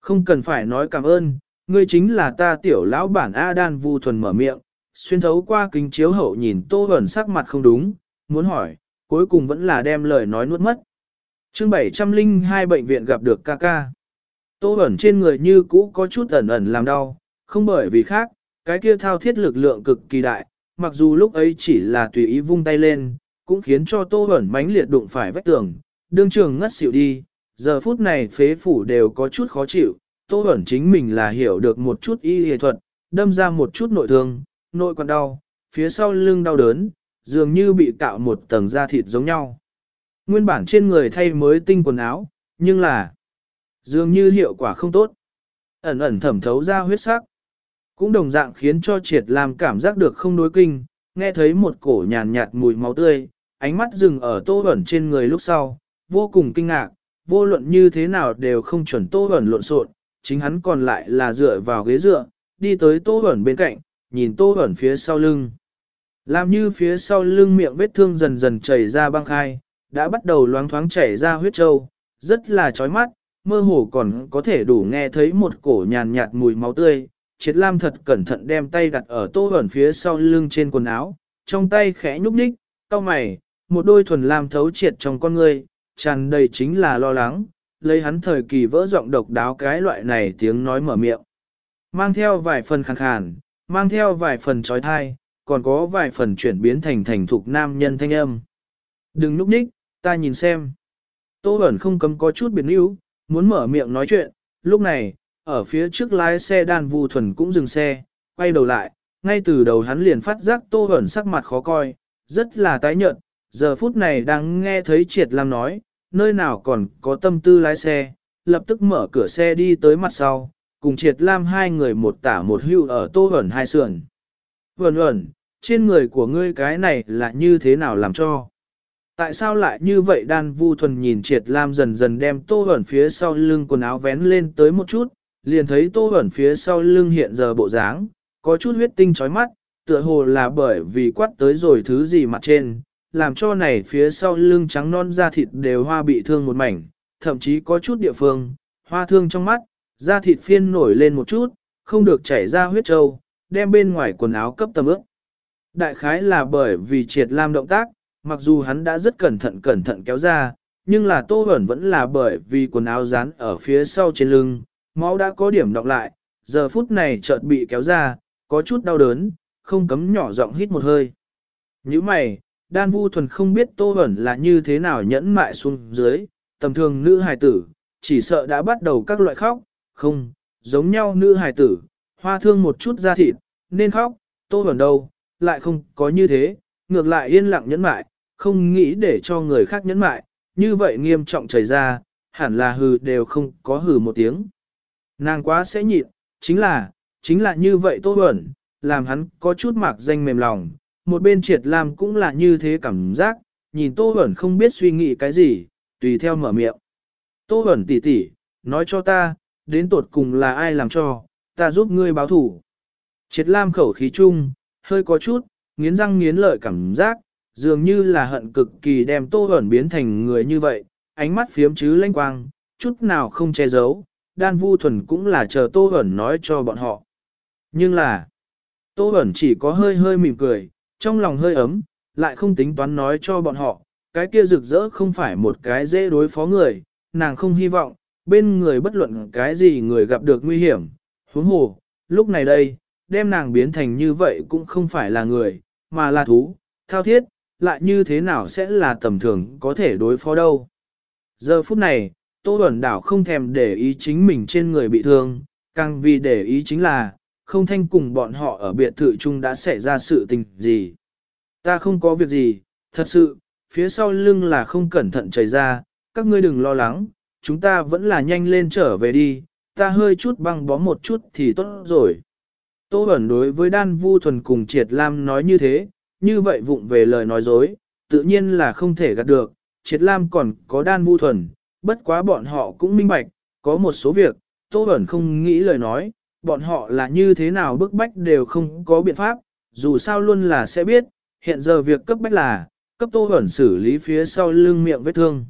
Không cần phải nói cảm ơn, ngươi chính là ta tiểu lão bản A đan vu thuần mở miệng, xuyên thấu qua kính chiếu hậu nhìn tô ẩn sắc mặt không đúng, muốn hỏi, cuối cùng vẫn là đem lời nói nuốt mất. chương 702 bệnh viện gặp được ca ca. Tô ẩn trên người như cũ có chút ẩn ẩn làm đau, không bởi vì khác, cái kia thao thiết lực lượng cực kỳ đại, mặc dù lúc ấy chỉ là tùy ý vung tay lên, cũng khiến cho tô ẩn mánh liệt đụng phải vách tường, đương trường ngất xỉu đi, giờ phút này phế phủ đều có chút khó chịu, tô ẩn chính mình là hiểu được một chút y y thuật, đâm ra một chút nội thương, nội quan đau, phía sau lưng đau đớn, dường như bị cạo một tầng da thịt giống nhau. Nguyên bản trên người thay mới tinh quần áo, nhưng là dường như hiệu quả không tốt. Ẩn ẩn thẩm thấu ra huyết sắc. Cũng đồng dạng khiến cho triệt làm cảm giác được không đối kinh, nghe thấy một cổ nhàn nhạt mùi máu tươi, ánh mắt dừng ở tô ẩn trên người lúc sau, vô cùng kinh ngạc, vô luận như thế nào đều không chuẩn tô ẩn lộn xộn, chính hắn còn lại là dựa vào ghế dựa, đi tới tô ẩn bên cạnh, nhìn tô ẩn phía sau lưng. Làm như phía sau lưng miệng vết thương dần dần chảy ra băng khai, đã bắt đầu loáng thoáng chảy ra huyết trâu, rất là chói mắt, mơ hồ còn có thể đủ nghe thấy một cổ nhàn nhạt mùi máu tươi. Triệt Lam thật cẩn thận đem tay đặt ở tô ẩn phía sau lưng trên quần áo, trong tay khẽ nhúc nhích, cau mày, một đôi thuần lam thấu triệt trong con người, tràn đầy chính là lo lắng, lấy hắn thời kỳ vỡ giọng độc đáo cái loại này tiếng nói mở miệng. Mang theo vài phần khàn khàn, mang theo vài phần trói thai, còn có vài phần chuyển biến thành thành thục nam nhân thanh âm. Đừng núp ních, ta nhìn xem. Tô ẩn không cấm có chút biệt níu, muốn mở miệng nói chuyện, lúc này, ở phía trước lái xe đàn vu thuần cũng dừng xe, quay đầu lại, ngay từ đầu hắn liền phát giác tô ẩn sắc mặt khó coi, rất là tái nhợt, giờ phút này đang nghe thấy triệt lam nói, nơi nào còn có tâm tư lái xe, lập tức mở cửa xe đi tới mặt sau, cùng triệt lam hai người một tả một hưu ở tô ẩn hai sườn. Vẩn ẩn, trên người của ngươi cái này là như thế nào làm cho? Tại sao lại như vậy đan vu thuần nhìn triệt lam dần dần đem tô ẩn phía sau lưng quần áo vén lên tới một chút, liền thấy tô ẩn phía sau lưng hiện giờ bộ dáng, có chút huyết tinh chói mắt, tựa hồ là bởi vì quát tới rồi thứ gì mặt trên, làm cho này phía sau lưng trắng non da thịt đều hoa bị thương một mảnh, thậm chí có chút địa phương, hoa thương trong mắt, da thịt phiên nổi lên một chút, không được chảy ra huyết trâu, đem bên ngoài quần áo cấp tầm ước. Đại khái là bởi vì triệt lam động tác, mặc dù hắn đã rất cẩn thận cẩn thận kéo ra, nhưng là tô ẩn vẫn là bởi vì quần áo dán ở phía sau trên lưng, máu đã có điểm đọc lại, giờ phút này chợt bị kéo ra, có chút đau đớn, không cấm nhỏ giọng hít một hơi. Như mày, đan vu thuần không biết tô Hẩn là như thế nào nhẫn mại xuống dưới, tầm thường nữ hài tử, chỉ sợ đã bắt đầu các loại khóc, không, giống nhau nữ hài tử, hoa thương một chút da thịt, nên khóc, tô Hẩn đâu, lại không có như thế, ngược lại yên lặng nhẫn mại, không nghĩ để cho người khác nhẫn mại, như vậy nghiêm trọng chảy ra, hẳn là hừ đều không có hừ một tiếng. Nàng quá sẽ nhịn, chính là, chính là như vậy tô Hẩn, làm hắn có chút mạc danh mềm lòng, một bên triệt lam cũng là như thế cảm giác, nhìn tô Huẩn không biết suy nghĩ cái gì, tùy theo mở miệng. Tô Huẩn tỉ tỉ, nói cho ta, đến tột cùng là ai làm cho, ta giúp ngươi báo thủ. Triệt lam khẩu khí chung, hơi có chút, nghiến răng nghiến lợi cảm giác, dường như là hận cực kỳ đem tô Huẩn biến thành người như vậy, ánh mắt phiếm chứ lanh quang, chút nào không che giấu, đan vu thuần cũng là chờ Tô Huẩn nói cho bọn họ. Nhưng là, Tô Huẩn chỉ có hơi hơi mỉm cười, trong lòng hơi ấm, lại không tính toán nói cho bọn họ, cái kia rực rỡ không phải một cái dễ đối phó người, nàng không hy vọng, bên người bất luận cái gì người gặp được nguy hiểm, huống hồ, lúc này đây, đem nàng biến thành như vậy cũng không phải là người, mà là thú, thao thiết, lại như thế nào sẽ là tầm thường có thể đối phó đâu. Giờ phút này, Tô Bẩn Đảo không thèm để ý chính mình trên người bị thương, càng vì để ý chính là, không thanh cùng bọn họ ở biệt thự chung đã xảy ra sự tình gì. Ta không có việc gì, thật sự, phía sau lưng là không cẩn thận chảy ra, các ngươi đừng lo lắng, chúng ta vẫn là nhanh lên trở về đi, ta hơi chút băng bó một chút thì tốt rồi. Tô ẩn đối với đan vu thuần cùng triệt lam nói như thế, như vậy vụng về lời nói dối, tự nhiên là không thể gạt được, triệt lam còn có đan vu thuần, bất quá bọn họ cũng minh bạch, có một số việc, Tô ẩn không nghĩ lời nói, bọn họ là như thế nào bức bách đều không có biện pháp, dù sao luôn là sẽ biết, hiện giờ việc cấp bách là, cấp Tô ẩn xử lý phía sau lưng miệng vết thương.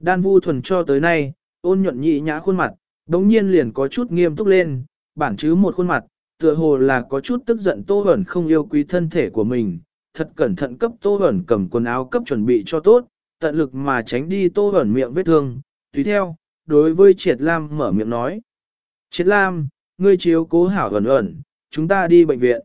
Đan vu thuần cho tới nay, ôn nhuận nhị nhã khuôn mặt, đống nhiên liền có chút nghiêm túc lên, bản chứ một khuôn mặt, tựa hồ là có chút tức giận Tô ẩn không yêu quý thân thể của mình, thật cẩn thận cấp Tô ẩn cầm quần áo cấp chuẩn bị cho tốt, tận lực mà tránh đi Tô ẩn miệng vết thương, tùy theo, đối với Triệt Lam mở miệng nói. Triệt Lam, ngươi chiếu cố hảo ẩn ẩn, chúng ta đi bệnh viện.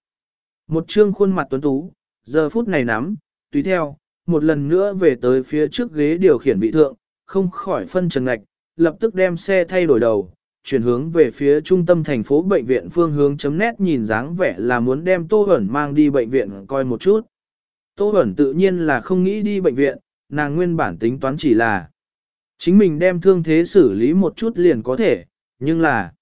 Một trương khuôn mặt tuấn tú, giờ phút này nắm, tùy theo, một lần nữa về tới phía trước ghế điều khiển vị thượng, không khỏi phân trần ngạch, lập tức đem xe thay đổi đầu, chuyển hướng về phía trung tâm thành phố bệnh viện phương hướng chấm nét nhìn dáng vẻ là muốn đem Tô Hẩn mang đi bệnh viện coi một chút. Tô Hẩn tự nhiên là không nghĩ đi bệnh viện, nàng nguyên bản tính toán chỉ là chính mình đem thương thế xử lý một chút liền có thể, nhưng là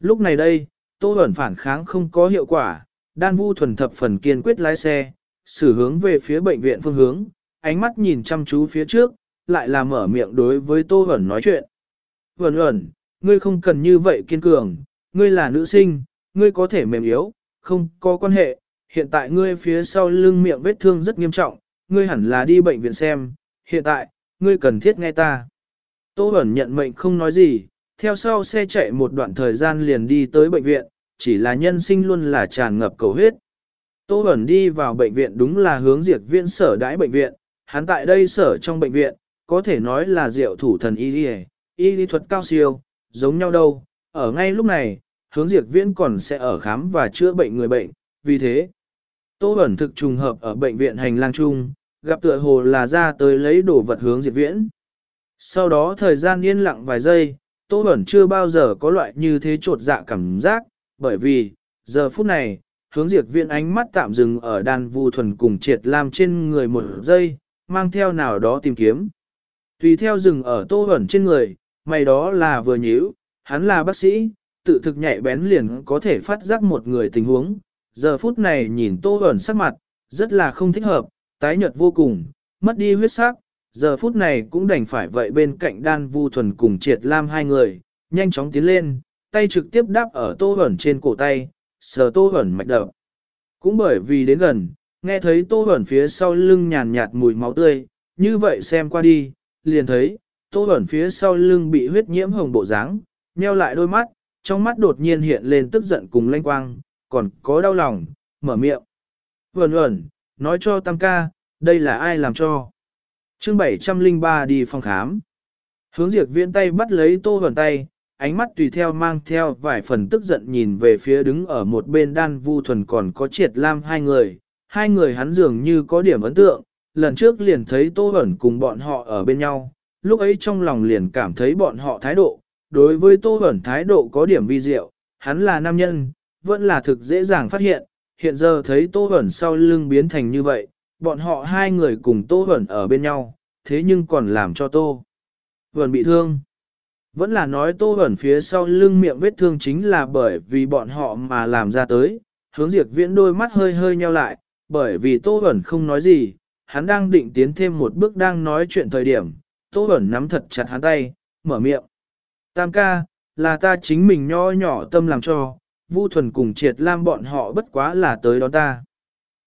lúc này đây, Tô Hẩn phản kháng không có hiệu quả, đan vu thuần thập phần kiên quyết lái xe, xử hướng về phía bệnh viện phương hướng, ánh mắt nhìn chăm chú phía trước, lại là mở miệng đối với Tô Hẩn nói chuyện. Hẩn Hẩn, ngươi không cần như vậy kiên cường, ngươi là nữ sinh, ngươi có thể mềm yếu, không có quan hệ, hiện tại ngươi phía sau lưng miệng vết thương rất nghiêm trọng, ngươi hẳn là đi bệnh viện xem, hiện tại, ngươi cần thiết nghe ta. Tô Bẩn nhận mệnh không nói gì, theo sau xe chạy một đoạn thời gian liền đi tới bệnh viện, chỉ là nhân sinh luôn là tràn ngập cầu huyết. Tô Bẩn đi vào bệnh viện đúng là hướng diệt viên sở đãi bệnh viện, hắn tại đây sở trong bệnh viện, có thể nói là diệu thủ thần y y, y lý thuật cao siêu, giống nhau đâu, ở ngay lúc này, hướng diệt viễn còn sẽ ở khám và chữa bệnh người bệnh, vì thế, Tô Bẩn thực trùng hợp ở bệnh viện hành lang chung, gặp tựa hồ là ra tới lấy đồ vật hướng diệt viễn. Sau đó thời gian yên lặng vài giây, Tô Bẩn chưa bao giờ có loại như thế trột dạ cảm giác, bởi vì, giờ phút này, hướng diệt viện ánh mắt tạm dừng ở đàn vu thuần cùng triệt lam trên người một giây, mang theo nào đó tìm kiếm. Tùy theo dừng ở Tô Bẩn trên người, mày đó là vừa nhíu, hắn là bác sĩ, tự thực nhạy bén liền có thể phát giác một người tình huống. Giờ phút này nhìn Tô Bẩn sắc mặt, rất là không thích hợp, tái nhợt vô cùng, mất đi huyết sắc. Giờ phút này cũng đành phải vậy bên cạnh đan vu thuần cùng triệt lam hai người, nhanh chóng tiến lên, tay trực tiếp đáp ở Tô hẩn trên cổ tay, sờ Tô hẩn mạch đập. Cũng bởi vì đến gần, nghe thấy Tô hẩn phía sau lưng nhàn nhạt mùi máu tươi, như vậy xem qua đi, liền thấy, Tô hẩn phía sau lưng bị huyết nhiễm hồng bộ dáng, nheo lại đôi mắt, trong mắt đột nhiên hiện lên tức giận cùng lanh quang, còn có đau lòng, mở miệng. Hẩn hẩn, nói cho Tam ca, đây là ai làm cho chương 703 đi phòng khám. Hướng diệt viễn tay bắt lấy Tô vần tay, ánh mắt tùy theo mang theo vài phần tức giận nhìn về phía đứng ở một bên đan vu thuần còn có triệt lam hai người. Hai người hắn dường như có điểm ấn tượng, lần trước liền thấy Tô Bẩn cùng bọn họ ở bên nhau, lúc ấy trong lòng liền cảm thấy bọn họ thái độ, đối với Tô Bẩn thái độ có điểm vi diệu, hắn là nam nhân, vẫn là thực dễ dàng phát hiện, hiện giờ thấy Tô vẩn sau lưng biến thành như vậy, bọn họ hai người cùng Tô Huẩn ở bên nhau, thế nhưng còn làm cho Tô Huẩn bị thương. Vẫn là nói Tô Huẩn phía sau lưng miệng vết thương chính là bởi vì bọn họ mà làm ra tới, hướng diệt viễn đôi mắt hơi hơi nheo lại, bởi vì Tô Huẩn không nói gì, hắn đang định tiến thêm một bước đang nói chuyện thời điểm, Tô Huẩn nắm thật chặt hắn tay, mở miệng. Tam ca, là ta chính mình nho nhỏ tâm làm cho, Vu Thuần cùng triệt lam bọn họ bất quá là tới đó ta.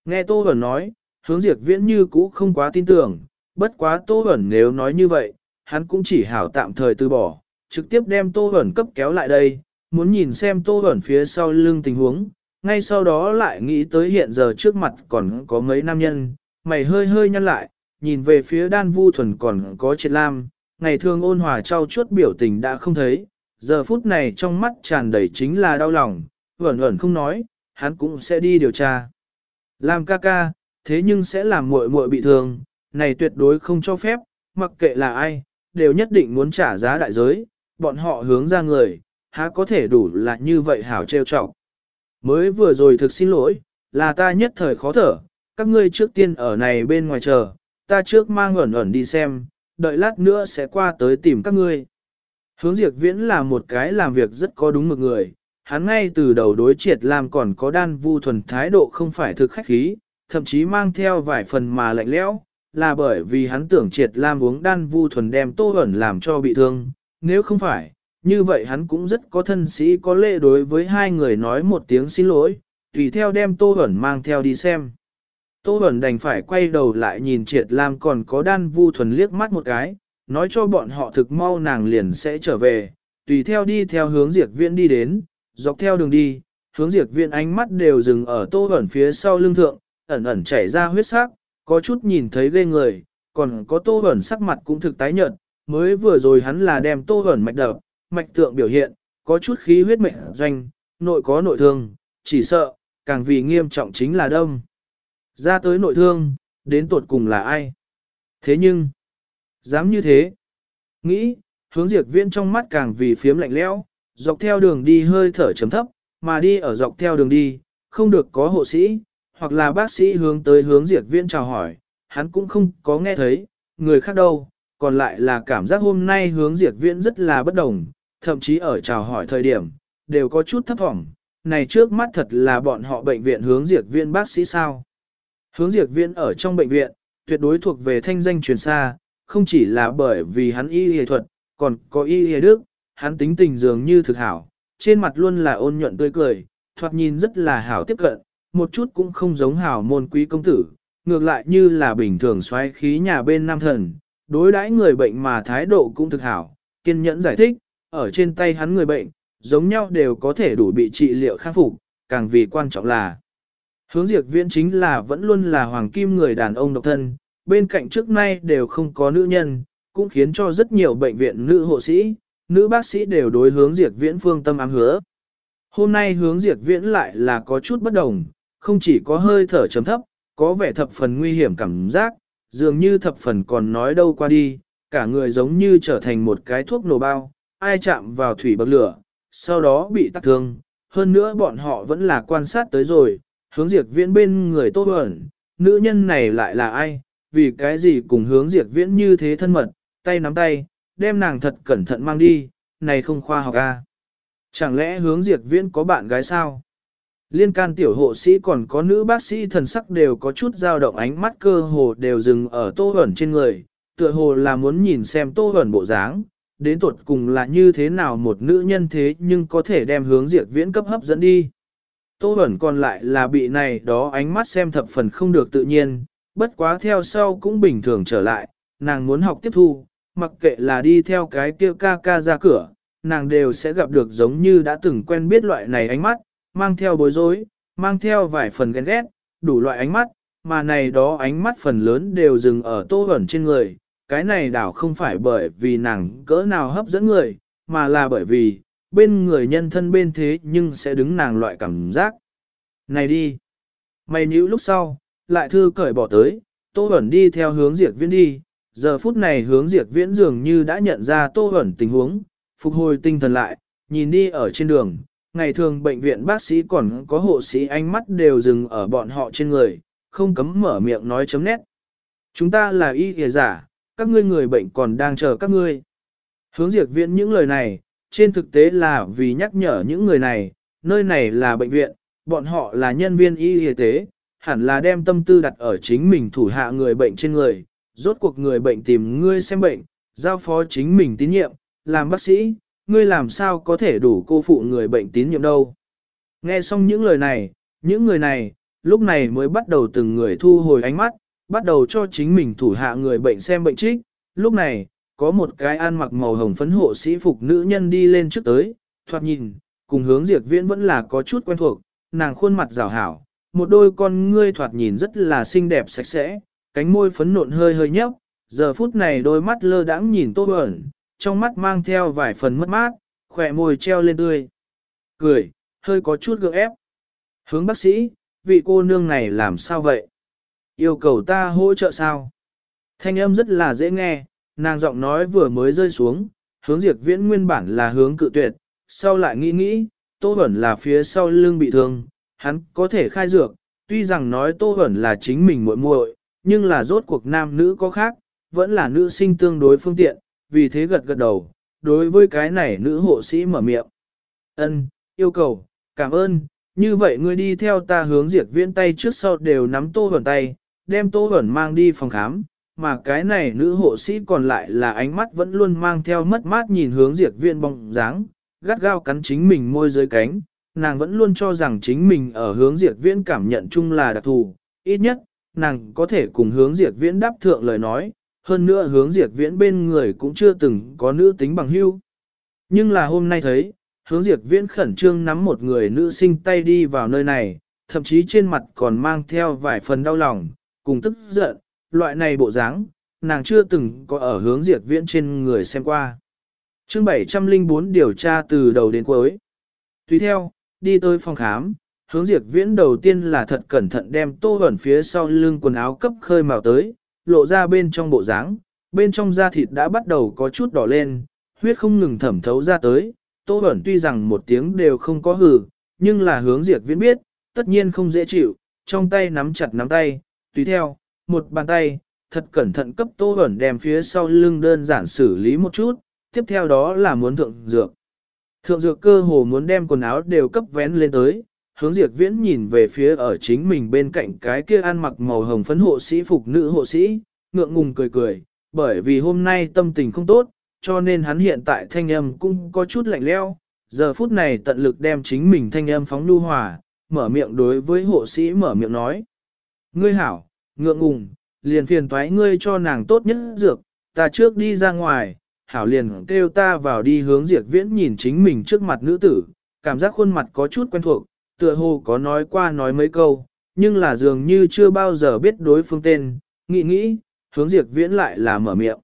Nghe Tô Huẩn nói, hướng diệt viễn như cũ không quá tin tưởng, bất quá Tô Bẩn nếu nói như vậy, hắn cũng chỉ hảo tạm thời từ bỏ, trực tiếp đem Tô Huẩn cấp kéo lại đây, muốn nhìn xem Tô Huẩn phía sau lưng tình huống, ngay sau đó lại nghĩ tới hiện giờ trước mặt còn có mấy nam nhân, mày hơi hơi nhăn lại, nhìn về phía đan vu thuần còn có triệt lam, ngày thường ôn hòa trao chuốt biểu tình đã không thấy, giờ phút này trong mắt tràn đầy chính là đau lòng, vẩn vẩn không nói, hắn cũng sẽ đi điều tra. lam ca ca, thế nhưng sẽ làm muội muội bị thương, này tuyệt đối không cho phép, mặc kệ là ai, đều nhất định muốn trả giá đại giới, bọn họ hướng ra người, há có thể đủ là như vậy hảo trêu trọng. Mới vừa rồi thực xin lỗi, là ta nhất thời khó thở, các ngươi trước tiên ở này bên ngoài chờ, ta trước mang ẩn ẩn đi xem, đợi lát nữa sẽ qua tới tìm các ngươi. Hướng diệt viễn là một cái làm việc rất có đúng mực người, hắn ngay từ đầu đối triệt làm còn có đan vu thuần thái độ không phải thực khách khí, thậm chí mang theo vài phần mà lạnh lẽo, là bởi vì hắn tưởng triệt lam uống đan vu thuần đem tô ẩn làm cho bị thương, nếu không phải, như vậy hắn cũng rất có thân sĩ có lệ đối với hai người nói một tiếng xin lỗi, tùy theo đem tô ẩn mang theo đi xem. Tô ẩn đành phải quay đầu lại nhìn triệt lam còn có đan vu thuần liếc mắt một cái, nói cho bọn họ thực mau nàng liền sẽ trở về, tùy theo đi theo hướng diệt viện đi đến, dọc theo đường đi, hướng diệt viện ánh mắt đều dừng ở tô ẩn phía sau lưng thượng, ẩn ẩn chảy ra huyết sắc, có chút nhìn thấy ghê người, còn có tô ẩn sắc mặt cũng thực tái nhợt, mới vừa rồi hắn là đem tô ẩn mạch đập, mạch tượng biểu hiện, có chút khí huyết mệnh doanh, nội có nội thương, chỉ sợ, càng vì nghiêm trọng chính là đông. Ra tới nội thương, đến tột cùng là ai? Thế nhưng, dám như thế, nghĩ, hướng diệt viễn trong mắt càng vì phiếm lạnh lẽo, dọc theo đường đi hơi thở chấm thấp, mà đi ở dọc theo đường đi, không được có hộ sĩ, hoặc là bác sĩ hướng tới hướng diệt viễn chào hỏi, hắn cũng không có nghe thấy, người khác đâu, còn lại là cảm giác hôm nay hướng diệt viễn rất là bất đồng, thậm chí ở chào hỏi thời điểm, đều có chút thấp hỏng, này trước mắt thật là bọn họ bệnh viện hướng diệt viễn bác sĩ sao. Hướng diệt viễn ở trong bệnh viện, tuyệt đối thuộc về thanh danh truyền xa, không chỉ là bởi vì hắn y y thuật, còn có y y đức, hắn tính tình dường như thực hảo, trên mặt luôn là ôn nhuận tươi cười, thoạt nhìn rất là hảo tiếp cận, một chút cũng không giống hảo môn quý công tử, ngược lại như là bình thường xoáy khí nhà bên nam thần, đối đãi người bệnh mà thái độ cũng thực hảo, kiên nhẫn giải thích, ở trên tay hắn người bệnh, giống nhau đều có thể đủ bị trị liệu khắc phục, càng vì quan trọng là hướng diệt viễn chính là vẫn luôn là hoàng kim người đàn ông độc thân, bên cạnh trước nay đều không có nữ nhân, cũng khiến cho rất nhiều bệnh viện nữ hộ sĩ, nữ bác sĩ đều đối hướng diệt viễn phương tâm ám hứa. Hôm nay hướng diệt viễn lại là có chút bất đồng, không chỉ có hơi thở chấm thấp, có vẻ thập phần nguy hiểm cảm giác, dường như thập phần còn nói đâu qua đi, cả người giống như trở thành một cái thuốc nổ bao, ai chạm vào thủy bậc lửa, sau đó bị tắc thương. Hơn nữa bọn họ vẫn là quan sát tới rồi, hướng diệt viễn bên người tốt ẩn, nữ nhân này lại là ai, vì cái gì cùng hướng diệt viễn như thế thân mật, tay nắm tay, đem nàng thật cẩn thận mang đi, này không khoa học a. À? Chẳng lẽ hướng diệt viễn có bạn gái sao? Liên can tiểu hộ sĩ còn có nữ bác sĩ thần sắc đều có chút dao động ánh mắt cơ hồ đều dừng ở tô ẩn trên người, tựa hồ là muốn nhìn xem tô ẩn bộ dáng, đến tuột cùng là như thế nào một nữ nhân thế nhưng có thể đem hướng diệt viễn cấp hấp dẫn đi. Tô ẩn còn lại là bị này đó ánh mắt xem thập phần không được tự nhiên, bất quá theo sau cũng bình thường trở lại, nàng muốn học tiếp thu, mặc kệ là đi theo cái kia ca ca ra cửa, nàng đều sẽ gặp được giống như đã từng quen biết loại này ánh mắt, mang theo bối rối, mang theo vài phần ghen ghét, đủ loại ánh mắt, mà này đó ánh mắt phần lớn đều dừng ở tô ẩn trên người. Cái này đảo không phải bởi vì nàng cỡ nào hấp dẫn người, mà là bởi vì, bên người nhân thân bên thế nhưng sẽ đứng nàng loại cảm giác. Này đi! Mày nhữ lúc sau, lại thư cởi bỏ tới, tô ẩn đi theo hướng diệt viễn đi, giờ phút này hướng diệt viễn dường như đã nhận ra tô ẩn tình huống, phục hồi tinh thần lại, nhìn đi ở trên đường, ngày thường bệnh viện bác sĩ còn có hộ sĩ ánh mắt đều dừng ở bọn họ trên người, không cấm mở miệng nói chấm nét. Chúng ta là y kìa giả, các ngươi người bệnh còn đang chờ các ngươi. Hướng diệt viện những lời này, trên thực tế là vì nhắc nhở những người này, nơi này là bệnh viện, bọn họ là nhân viên y y tế, hẳn là đem tâm tư đặt ở chính mình thủ hạ người bệnh trên người, rốt cuộc người bệnh tìm ngươi xem bệnh, giao phó chính mình tín nhiệm, làm bác sĩ, ngươi làm sao có thể đủ cô phụ người bệnh tín nhiệm đâu. Nghe xong những lời này, những người này, lúc này mới bắt đầu từng người thu hồi ánh mắt, bắt đầu cho chính mình thủ hạ người bệnh xem bệnh trích, lúc này, có một cái ăn mặc màu hồng phấn hộ sĩ phục nữ nhân đi lên trước tới, thoạt nhìn, cùng hướng diệt viễn vẫn là có chút quen thuộc, nàng khuôn mặt rào hảo, một đôi con ngươi thoạt nhìn rất là xinh đẹp sạch sẽ, cánh môi phấn nộn hơi hơi nhấp, giờ phút này đôi mắt lơ đãng nhìn tô ẩn, trong mắt mang theo vài phần mất mát, khỏe môi treo lên tươi. Cười, hơi có chút gượng ép. Hướng bác sĩ, vị cô nương này làm sao vậy? Yêu cầu ta hỗ trợ sao? Thanh âm rất là dễ nghe, nàng giọng nói vừa mới rơi xuống, hướng diệt viễn nguyên bản là hướng cự tuyệt, sau lại nghĩ nghĩ, Tô ẩn là phía sau lưng bị thương, hắn có thể khai dược, tuy rằng nói Tô ẩn là chính mình muội muội, nhưng là rốt cuộc nam nữ có khác, vẫn là nữ sinh tương đối phương tiện, vì thế gật gật đầu, đối với cái này nữ hộ sĩ mở miệng. Ân, yêu cầu, cảm ơn, như vậy ngươi đi theo ta hướng diệt viễn tay trước sau đều nắm Tô Bẩn tay, đem Tô Bẩn mang đi phòng khám, mà cái này nữ hộ sĩ còn lại là ánh mắt vẫn luôn mang theo mất mát nhìn hướng diệt viễn bóng dáng, gắt gao cắn chính mình môi dưới cánh, nàng vẫn luôn cho rằng chính mình ở hướng diệt viễn cảm nhận chung là đặc thù, ít nhất, nàng có thể cùng hướng diệt viễn đáp thượng lời nói, hơn nữa hướng diệt viễn bên người cũng chưa từng có nữ tính bằng hưu. Nhưng là hôm nay thấy, hướng diệt viễn khẩn trương nắm một người nữ sinh tay đi vào nơi này, thậm chí trên mặt còn mang theo vài phần đau lòng, cùng tức giận, loại này bộ dáng, nàng chưa từng có ở hướng diệt viễn trên người xem qua. Chương 704 điều tra từ đầu đến cuối. Tùy theo, đi tới phòng khám, hướng diệt viễn đầu tiên là thật cẩn thận đem tô ẩn phía sau lưng quần áo cấp khơi màu tới, lộ ra bên trong bộ dáng, bên trong da thịt đã bắt đầu có chút đỏ lên, huyết không ngừng thẩm thấu ra tới, tô Bẩn tuy rằng một tiếng đều không có hừ, nhưng là hướng diệt viễn biết, tất nhiên không dễ chịu, trong tay nắm chặt nắm tay, tùy theo, một bàn tay, thật cẩn thận cấp tô Bẩn đem phía sau lưng đơn giản xử lý một chút, tiếp theo đó là muốn thượng dược. Thượng dược cơ hồ muốn đem quần áo đều cấp vén lên tới, hướng diệt viễn nhìn về phía ở chính mình bên cạnh cái kia ăn mặc màu hồng phấn hộ sĩ phục nữ hộ sĩ, ngượng ngùng cười cười, bởi vì hôm nay tâm tình không tốt, cho nên hắn hiện tại thanh âm cũng có chút lạnh leo, giờ phút này tận lực đem chính mình thanh âm phóng nu hòa, mở miệng đối với hộ sĩ mở miệng nói. Ngươi hảo, ngượng ngùng, liền phiền toái ngươi cho nàng tốt nhất dược, ta trước đi ra ngoài, hảo liền kêu ta vào đi hướng diệt viễn nhìn chính mình trước mặt nữ tử, cảm giác khuôn mặt có chút quen thuộc, tựa hồ có nói qua nói mấy câu, nhưng là dường như chưa bao giờ biết đối phương tên, nghĩ nghĩ, hướng diệt viễn lại là mở miệng.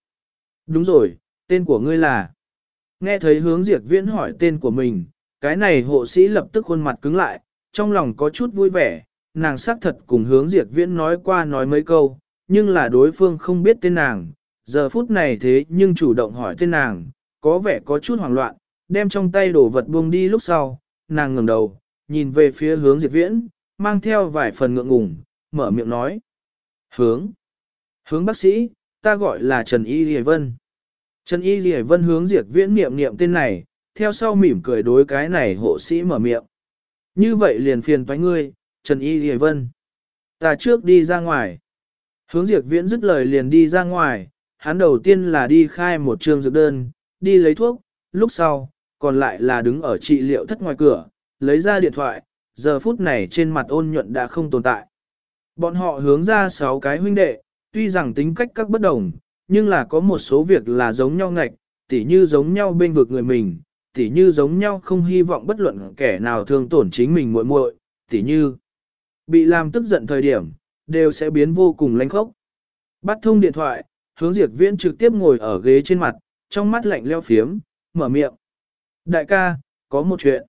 Đúng rồi, tên của ngươi là. Nghe thấy hướng diệt viễn hỏi tên của mình, cái này hộ sĩ lập tức khuôn mặt cứng lại, trong lòng có chút vui vẻ, nàng xác thật cùng hướng diệt viễn nói qua nói mấy câu, nhưng là đối phương không biết tên nàng, giờ phút này thế nhưng chủ động hỏi tên nàng, có vẻ có chút hoảng loạn, đem trong tay đổ vật buông đi lúc sau, nàng ngẩng đầu, nhìn về phía hướng diệt viễn, mang theo vài phần ngượng ngùng, mở miệng nói. Hướng. Hướng bác sĩ, ta gọi là Trần Y Lì Vân. Trần Y Lì Vân hướng diệt viễn niệm niệm tên này, theo sau mỉm cười đối cái này hộ sĩ mở miệng. Như vậy liền phiền toái ngươi, Trần Y Lì Vân. Ta trước đi ra ngoài. Hướng diệt viễn dứt lời liền đi ra ngoài, hắn đầu tiên là đi khai một trường dược đơn, đi lấy thuốc, lúc sau, còn lại là đứng ở trị liệu thất ngoài cửa, lấy ra điện thoại, giờ phút này trên mặt ôn nhuận đã không tồn tại. Bọn họ hướng ra sáu cái huynh đệ, tuy rằng tính cách các bất đồng, nhưng là có một số việc là giống nhau ngạch, tỉ như giống nhau bên vực người mình, tỉ như giống nhau không hy vọng bất luận kẻ nào thương tổn chính mình muội muội, tỉ như bị làm tức giận thời điểm, đều sẽ biến vô cùng lãnh khốc. Bắt thông điện thoại, hướng diệt viễn trực tiếp ngồi ở ghế trên mặt, trong mắt lạnh leo phiếm, mở miệng. Đại ca, có một chuyện.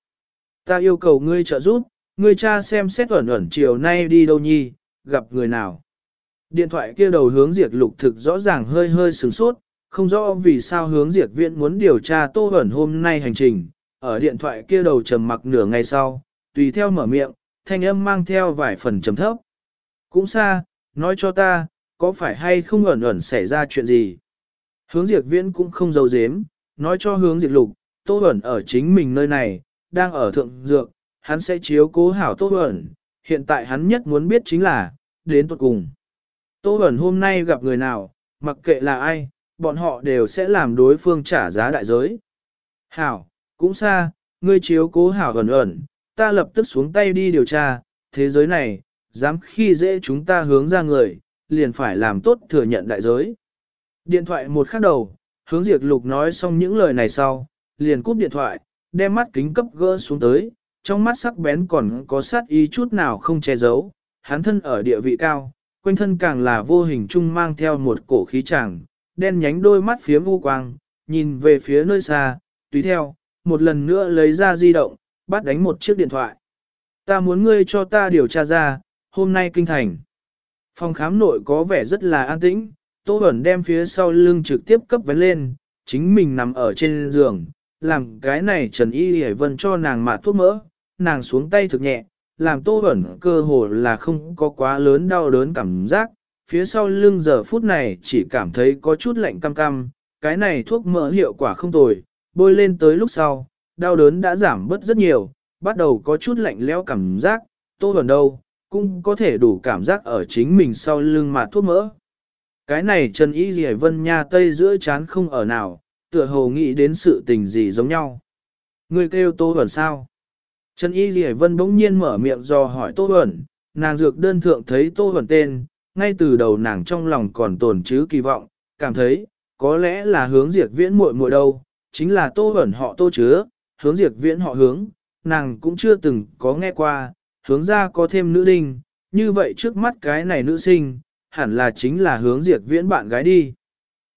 Ta yêu cầu ngươi trợ giúp, ngươi cha xem xét ẩn ẩn chiều nay đi đâu nhi, gặp người nào. Điện thoại kia đầu hướng diệt lục thực rõ ràng hơi hơi sửng sốt, không rõ vì sao hướng diệt viễn muốn điều tra tô ẩn hôm nay hành trình. Ở điện thoại kia đầu trầm mặc nửa ngày sau, tùy theo mở miệng, thanh âm mang theo vài phần trầm thấp. Cũng xa, nói cho ta, có phải hay không ẩn ẩn xảy ra chuyện gì? Hướng diệt viễn cũng không giấu dếm, nói cho hướng diệt lục, tô ẩn ở chính mình nơi này, đang ở thượng dược, hắn sẽ chiếu cố hảo tô Bẩn, hiện tại hắn nhất muốn biết chính là, đến tuột cùng. Tô Bẩn hôm nay gặp người nào, mặc kệ là ai, bọn họ đều sẽ làm đối phương trả giá đại giới. Hảo, cũng xa, ngươi chiếu cố hảo ẩn ẩn, ta lập tức xuống tay đi điều tra, thế giới này, dám khi dễ chúng ta hướng ra người, liền phải làm tốt thừa nhận đại giới. Điện thoại một khắc đầu, hướng diệt lục nói xong những lời này sau, liền cúp điện thoại, đem mắt kính cấp gỡ xuống tới, trong mắt sắc bén còn có sát ý chút nào không che giấu, hắn thân ở địa vị cao, quanh thân càng là vô hình chung mang theo một cổ khí chàng, đen nhánh đôi mắt phía u quang, nhìn về phía nơi xa, tùy theo, một lần nữa lấy ra di động, bắt đánh một chiếc điện thoại. Ta muốn ngươi cho ta điều tra ra, hôm nay kinh thành. Phòng khám nội có vẻ rất là an tĩnh, Tô Bẩn đem phía sau lưng trực tiếp cấp vấn lên, chính mình nằm ở trên giường, làm cái này Trần Y Hề Vân cho nàng mạ thuốc mỡ, nàng xuống tay thực nhẹ, làm Tô Bẩn cơ hồ là không có quá lớn đau đớn cảm giác, phía sau lưng giờ phút này chỉ cảm thấy có chút lạnh cam cam, cái này thuốc mỡ hiệu quả không tồi, bôi lên tới lúc sau, đau đớn đã giảm bớt rất nhiều, bắt đầu có chút lạnh lẽo cảm giác, Tô Bẩn đâu, cũng có thể đủ cảm giác ở chính mình sau lưng mà thuốc mỡ. Cái này Trần Y Dì Vân Nha Tây giữa chán không ở nào, tựa hồ nghĩ đến sự tình gì giống nhau. Người kêu Tô Huẩn sao? Trần Y Dì Vân bỗng nhiên mở miệng do hỏi Tô Huẩn, nàng dược đơn thượng thấy Tô Huẩn tên, ngay từ đầu nàng trong lòng còn tồn chứ kỳ vọng, cảm thấy, có lẽ là hướng diệt viễn muội muội đâu, chính là Tô Huẩn họ Tô chứa, hướng diệt viễn họ hướng, nàng cũng chưa từng có nghe qua, hướng ra có thêm nữ đinh, như vậy trước mắt cái này nữ sinh, hẳn là chính là hướng diệt viễn bạn gái đi.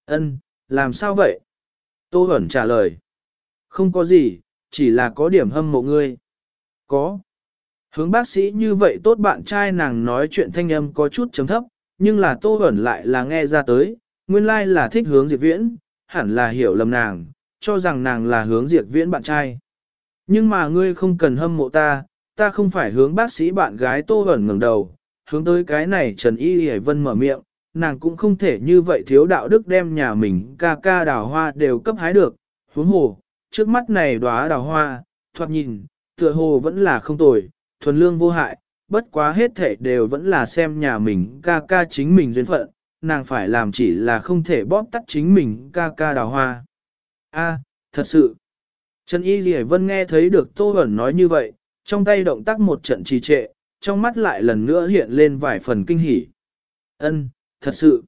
Ân, làm sao vậy? Tô Huẩn trả lời. Không có gì, chỉ là có điểm hâm mộ ngươi. Có. Hướng bác sĩ như vậy tốt bạn trai nàng nói chuyện thanh âm có chút chấm thấp, nhưng là Tô Huẩn lại là nghe ra tới, nguyên lai là thích hướng diệt viễn, hẳn là hiểu lầm nàng, cho rằng nàng là hướng diệt viễn bạn trai. Nhưng mà ngươi không cần hâm mộ ta, ta không phải hướng bác sĩ bạn gái Tô Huẩn ngẩng đầu, hướng tới cái này Trần Y Hề Vân mở miệng, nàng cũng không thể như vậy thiếu đạo đức đem nhà mình ca ca đào hoa đều cấp hái được, huống hồ, trước mắt này đóa đào hoa, thoạt nhìn, tựa hồ vẫn là không tồi, thuần lương vô hại, bất quá hết thể đều vẫn là xem nhà mình ca ca chính mình duyên phận, nàng phải làm chỉ là không thể bóp tắt chính mình ca ca đào hoa. A, thật sự. Trần Y Lì Vân nghe thấy được Tô Bẩn nói như vậy, trong tay động tác một trận trì trệ, trong mắt lại lần nữa hiện lên vài phần kinh hỉ. Ân, thật sự.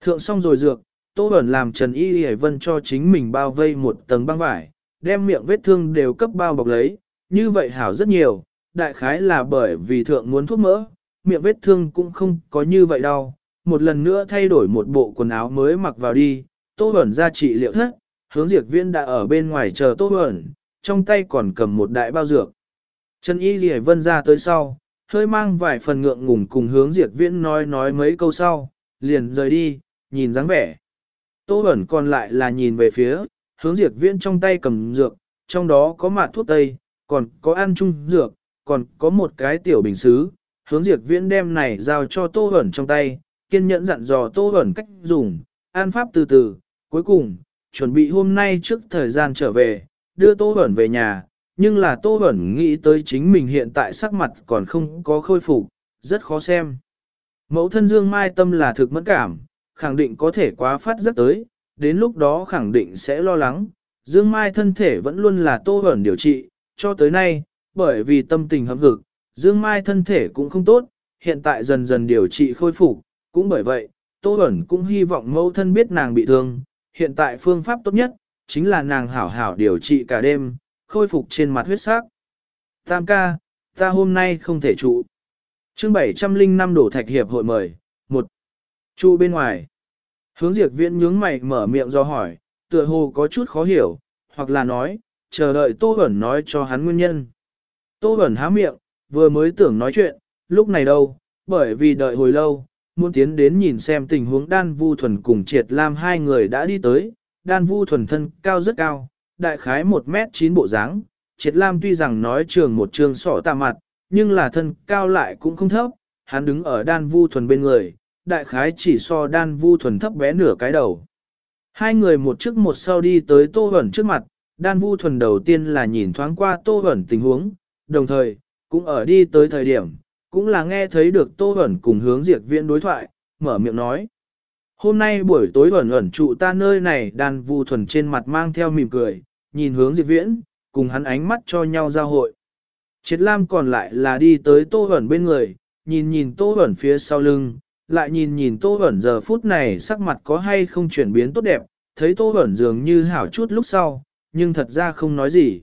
Thượng xong rồi dược, Tô Bẩn làm Trần Y Y Vân cho chính mình bao vây một tầng băng vải, đem miệng vết thương đều cấp bao bọc lấy, như vậy hảo rất nhiều, đại khái là bởi vì thượng muốn thuốc mỡ, miệng vết thương cũng không có như vậy đâu. Một lần nữa thay đổi một bộ quần áo mới mặc vào đi, Tô Bẩn ra trị liệu thất, hướng diệt viên đã ở bên ngoài chờ Tô Bẩn, trong tay còn cầm một đại bao dược. Trần Y Ghi Vân ra tới sau, hơi mang vài phần ngượng ngùng cùng hướng diệt viễn nói nói mấy câu sau, liền rời đi, nhìn dáng vẻ. Tô ẩn còn lại là nhìn về phía, hướng diệt viễn trong tay cầm dược, trong đó có mạt thuốc tây, còn có ăn chung dược, còn có một cái tiểu bình xứ. Hướng diệt viễn đem này giao cho Tô ẩn trong tay, kiên nhẫn dặn dò Tô ẩn cách dùng, an pháp từ từ, cuối cùng, chuẩn bị hôm nay trước thời gian trở về, đưa Tô ẩn về nhà, nhưng là Tô Bẩn nghĩ tới chính mình hiện tại sắc mặt còn không có khôi phục, rất khó xem. Mẫu thân Dương Mai tâm là thực mẫn cảm, khẳng định có thể quá phát rất tới, đến lúc đó khẳng định sẽ lo lắng. Dương Mai thân thể vẫn luôn là Tô Bẩn điều trị, cho tới nay, bởi vì tâm tình hâm hực, Dương Mai thân thể cũng không tốt, hiện tại dần dần điều trị khôi phục, cũng bởi vậy, Tô Bẩn cũng hy vọng mẫu thân biết nàng bị thương, hiện tại phương pháp tốt nhất, chính là nàng hảo hảo điều trị cả đêm, khôi phục trên mặt huyết sắc. Tam ca, ta hôm nay không thể trụ chương 705 đổ thạch hiệp hội mời. một chu bên ngoài. Hướng diệt viện nhướng mày mở miệng do hỏi, tựa hồ có chút khó hiểu, hoặc là nói, chờ đợi Tô hẩn nói cho hắn nguyên nhân. Tô hẩn há miệng, vừa mới tưởng nói chuyện, lúc này đâu, bởi vì đợi hồi lâu, muốn tiến đến nhìn xem tình huống đan vu thuần cùng triệt lam hai người đã đi tới, đan vu thuần thân cao rất cao, đại khái 1 mét 9 bộ dáng. Triệt Lam tuy rằng nói trường một trường sọ tà mặt, nhưng là thân cao lại cũng không thấp, hắn đứng ở đan vu thuần bên người, đại khái chỉ so đan vu thuần thấp bé nửa cái đầu. Hai người một trước một sau đi tới Tô ẩn trước mặt, đan vu thuần đầu tiên là nhìn thoáng qua Tô ẩn tình huống, đồng thời, cũng ở đi tới thời điểm, cũng là nghe thấy được Tô ẩn cùng hướng diệt viện đối thoại, mở miệng nói. Hôm nay buổi tối ẩn ẩn trụ ta nơi này đàn vu thuần trên mặt mang theo mỉm cười, nhìn hướng diệt viễn, cùng hắn ánh mắt cho nhau giao hội. Triệt Lam còn lại là đi tới Tô ẩn bên người, nhìn nhìn Tô ẩn phía sau lưng, lại nhìn nhìn Tô ẩn giờ phút này sắc mặt có hay không chuyển biến tốt đẹp, thấy Tô Bẩn dường như hảo chút lúc sau, nhưng thật ra không nói gì.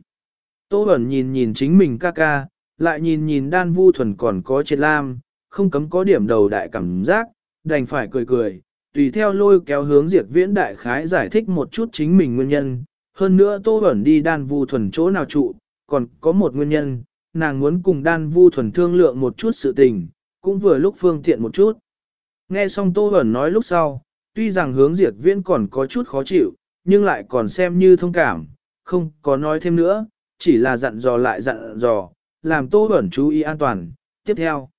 Tô Bẩn nhìn nhìn chính mình ca ca, lại nhìn nhìn đan vu thuần còn có triệt lam, không cấm có điểm đầu đại cảm giác, đành phải cười cười, tùy theo lôi kéo hướng diệt viễn đại khái giải thích một chút chính mình nguyên nhân. Hơn nữa Tô Bẩn đi đan vu thuần chỗ nào trụ, còn có một nguyên nhân, nàng muốn cùng đan vu thuần thương lượng một chút sự tình, cũng vừa lúc phương tiện một chút. Nghe xong Tô Bẩn nói lúc sau, tuy rằng hướng diệt viễn còn có chút khó chịu, nhưng lại còn xem như thông cảm, không có nói thêm nữa, chỉ là dặn dò lại dặn dò, làm Tô Bẩn chú ý an toàn. Tiếp theo,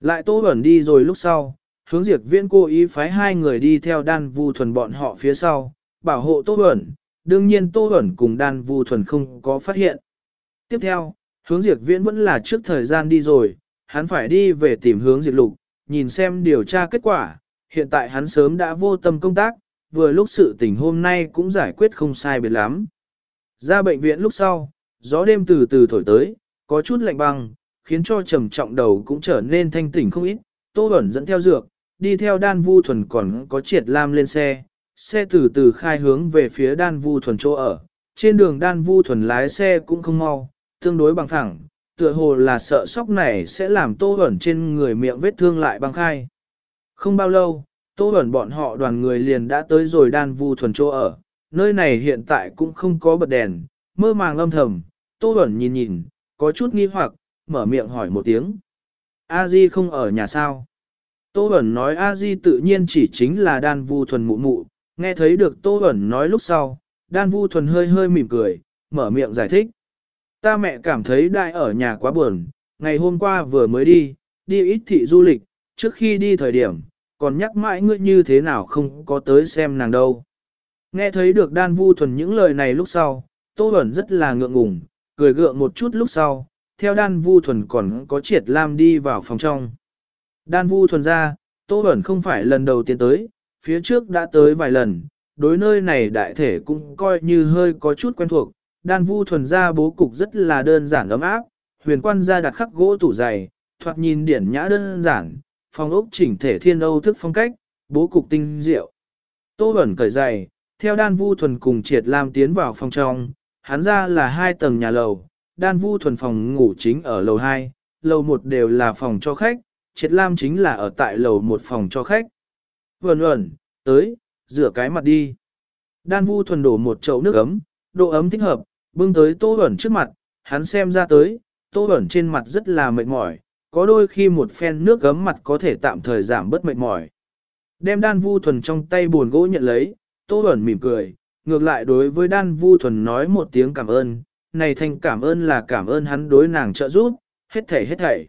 lại Tô Bẩn đi rồi lúc sau, hướng diệt viễn cố ý phái hai người đi theo đan vu thuần bọn họ phía sau, bảo hộ Tô Bẩn, đương nhiên Tô Bẩn cùng đan vu thuần không có phát hiện. Tiếp theo, hướng diệt viễn vẫn là trước thời gian đi rồi, hắn phải đi về tìm hướng diệt lục, nhìn xem điều tra kết quả, hiện tại hắn sớm đã vô tâm công tác, vừa lúc sự tình hôm nay cũng giải quyết không sai biệt lắm. Ra bệnh viện lúc sau, gió đêm từ từ thổi tới, có chút lạnh băng, khiến cho trầm trọng đầu cũng trở nên thanh tỉnh không ít, Tô ẩn dẫn theo dược, đi theo đan vu thuần còn có triệt lam lên xe, xe từ từ khai hướng về phía đan vu thuần chỗ ở, trên đường đan vu thuần lái xe cũng không mau, tương đối bằng thẳng, tựa hồ là sợ sóc này sẽ làm tô ẩn trên người miệng vết thương lại băng khai. Không bao lâu, tô ẩn bọn họ đoàn người liền đã tới rồi đan vu thuần chỗ ở, nơi này hiện tại cũng không có bật đèn, mơ màng âm thầm, tô ẩn nhìn nhìn, có chút nghi hoặc, mở miệng hỏi một tiếng. A Di không ở nhà sao? Tô ẩn nói A Di tự nhiên chỉ chính là đan vu thuần mụ mụ, nghe thấy được Tô ẩn nói lúc sau, đan vu thuần hơi hơi mỉm cười, mở miệng giải thích. Ta mẹ cảm thấy đại ở nhà quá buồn, ngày hôm qua vừa mới đi, đi ít thị du lịch, trước khi đi thời điểm, còn nhắc mãi ngươi như thế nào không có tới xem nàng đâu. Nghe thấy được đan vu thuần những lời này lúc sau, Tô Bẩn rất là ngượng ngùng, cười gượng một chút lúc sau, theo đan vu thuần còn có triệt lam đi vào phòng trong. Đan vu thuần ra, Tô Bẩn không phải lần đầu tiên tới, phía trước đã tới vài lần, đối nơi này đại thể cũng coi như hơi có chút quen thuộc, Đan vu thuần ra bố cục rất là đơn giản ấm áp, huyền quan ra đặt khắc gỗ tủ dày, thoạt nhìn điển nhã đơn giản, phòng ốc chỉnh thể thiên âu thức phong cách, bố cục tinh diệu. Tô Bẩn cởi giày, theo đan vu thuần cùng triệt lam tiến vào phòng trong, hắn ra là hai tầng nhà lầu, đan vu thuần phòng ngủ chính ở lầu 2, lầu 1 đều là phòng cho khách, triệt lam chính là ở tại lầu 1 phòng cho khách. Vẩn ẩn, tới, rửa cái mặt đi. Đan vu thuần đổ một chậu nước ấm, độ ấm thích hợp, Bưng tới Tô Bẩn trước mặt, hắn xem ra tới, Tô Bẩn trên mặt rất là mệt mỏi, có đôi khi một phen nước gấm mặt có thể tạm thời giảm bớt mệt mỏi. Đem đan vu thuần trong tay buồn gỗ nhận lấy, Tô Bẩn mỉm cười, ngược lại đối với đan vu thuần nói một tiếng cảm ơn, này thành cảm ơn là cảm ơn hắn đối nàng trợ giúp, hết thảy hết thảy.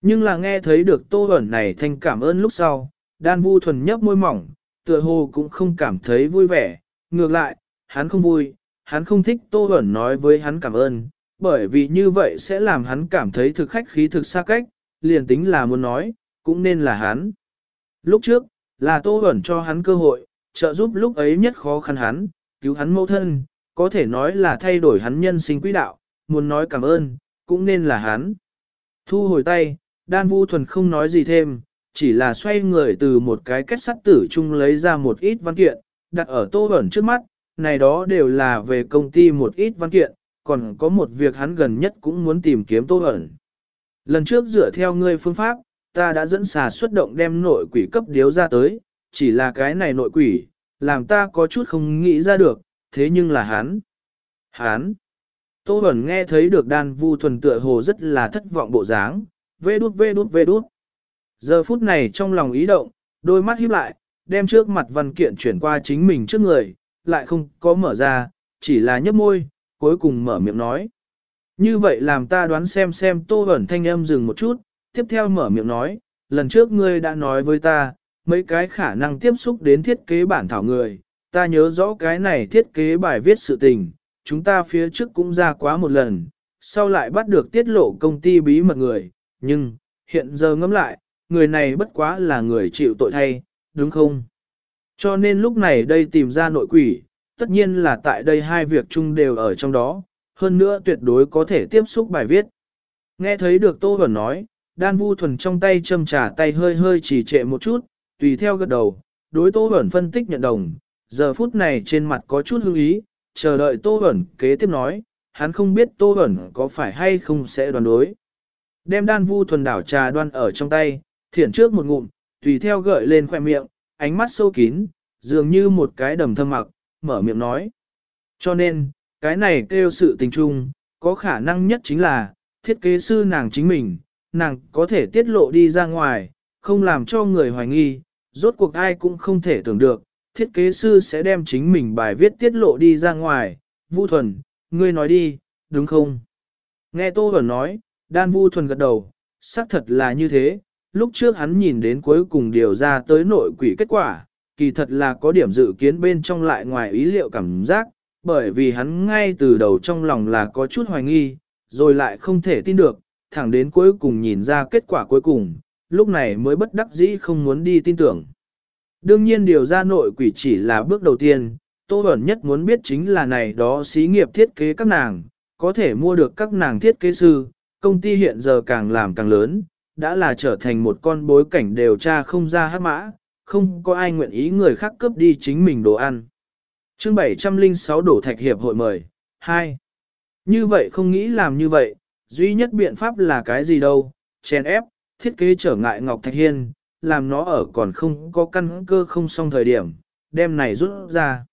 Nhưng là nghe thấy được Tô Bẩn này thành cảm ơn lúc sau, đan vu thuần nhấp môi mỏng, tựa hồ cũng không cảm thấy vui vẻ, ngược lại, hắn không vui, hắn không thích Tô Huẩn nói với hắn cảm ơn, bởi vì như vậy sẽ làm hắn cảm thấy thực khách khí thực xa cách, liền tính là muốn nói, cũng nên là hắn. Lúc trước, là Tô Huẩn cho hắn cơ hội, trợ giúp lúc ấy nhất khó khăn hắn, cứu hắn mẫu thân, có thể nói là thay đổi hắn nhân sinh quỹ đạo, muốn nói cảm ơn, cũng nên là hắn. Thu hồi tay, đan vu thuần không nói gì thêm, chỉ là xoay người từ một cái kết sắt tử chung lấy ra một ít văn kiện, đặt ở Tô Huẩn trước mắt, này đó đều là về công ty một ít văn kiện, còn có một việc hắn gần nhất cũng muốn tìm kiếm Tô ẩn. Lần trước dựa theo ngươi phương pháp, ta đã dẫn xà xuất động đem nội quỷ cấp điếu ra tới, chỉ là cái này nội quỷ, làm ta có chút không nghĩ ra được, thế nhưng là hắn. Hắn. Tô ẩn nghe thấy được đan vu thuần tựa hồ rất là thất vọng bộ dáng, vê đút vê đút vê đút. Giờ phút này trong lòng ý động, đôi mắt híp lại, đem trước mặt văn kiện chuyển qua chính mình trước người, lại không có mở ra, chỉ là nhấp môi, cuối cùng mở miệng nói. Như vậy làm ta đoán xem xem tô ẩn thanh âm dừng một chút, tiếp theo mở miệng nói, lần trước ngươi đã nói với ta, mấy cái khả năng tiếp xúc đến thiết kế bản thảo người, ta nhớ rõ cái này thiết kế bài viết sự tình, chúng ta phía trước cũng ra quá một lần, sau lại bắt được tiết lộ công ty bí mật người, nhưng, hiện giờ ngẫm lại, người này bất quá là người chịu tội thay, đúng không? Cho nên lúc này đây tìm ra nội quỷ, tất nhiên là tại đây hai việc chung đều ở trong đó, hơn nữa tuyệt đối có thể tiếp xúc bài viết. Nghe thấy được Tô Huẩn nói, đan vu thuần trong tay châm trà tay hơi hơi chỉ trệ một chút, tùy theo gật đầu, đối Tô Huẩn phân tích nhận đồng, giờ phút này trên mặt có chút hương ý, chờ đợi Tô Huẩn kế tiếp nói, hắn không biết Tô Huẩn có phải hay không sẽ đoán đối. Đem đan vu thuần đảo trà đoan ở trong tay, thiển trước một ngụm, tùy theo gợi lên khoẻ miệng, ánh mắt sâu kín, dường như một cái đầm thâm mặc, mở miệng nói. Cho nên, cái này kêu sự tình trung, có khả năng nhất chính là, thiết kế sư nàng chính mình, nàng có thể tiết lộ đi ra ngoài, không làm cho người hoài nghi, rốt cuộc ai cũng không thể tưởng được, thiết kế sư sẽ đem chính mình bài viết tiết lộ đi ra ngoài. Vu Thuần, ngươi nói đi, đúng không? Nghe Tô Vẩn nói, đan Vu Thuần gật đầu, xác thật là như thế, lúc trước hắn nhìn đến cuối cùng điều ra tới nội quỷ kết quả, kỳ thật là có điểm dự kiến bên trong lại ngoài ý liệu cảm giác, bởi vì hắn ngay từ đầu trong lòng là có chút hoài nghi, rồi lại không thể tin được, thẳng đến cuối cùng nhìn ra kết quả cuối cùng, lúc này mới bất đắc dĩ không muốn đi tin tưởng. Đương nhiên điều ra nội quỷ chỉ là bước đầu tiên, Tô Bẩn nhất muốn biết chính là này đó xí nghiệp thiết kế các nàng, có thể mua được các nàng thiết kế sư, công ty hiện giờ càng làm càng lớn, đã là trở thành một con bối cảnh điều tra không ra hát mã, không có ai nguyện ý người khác cướp đi chính mình đồ ăn. chương 706 đổ thạch hiệp hội mời, 2. Như vậy không nghĩ làm như vậy, duy nhất biện pháp là cái gì đâu, chèn ép, thiết kế trở ngại Ngọc Thạch Hiên, làm nó ở còn không có căn cơ không xong thời điểm, đem này rút ra.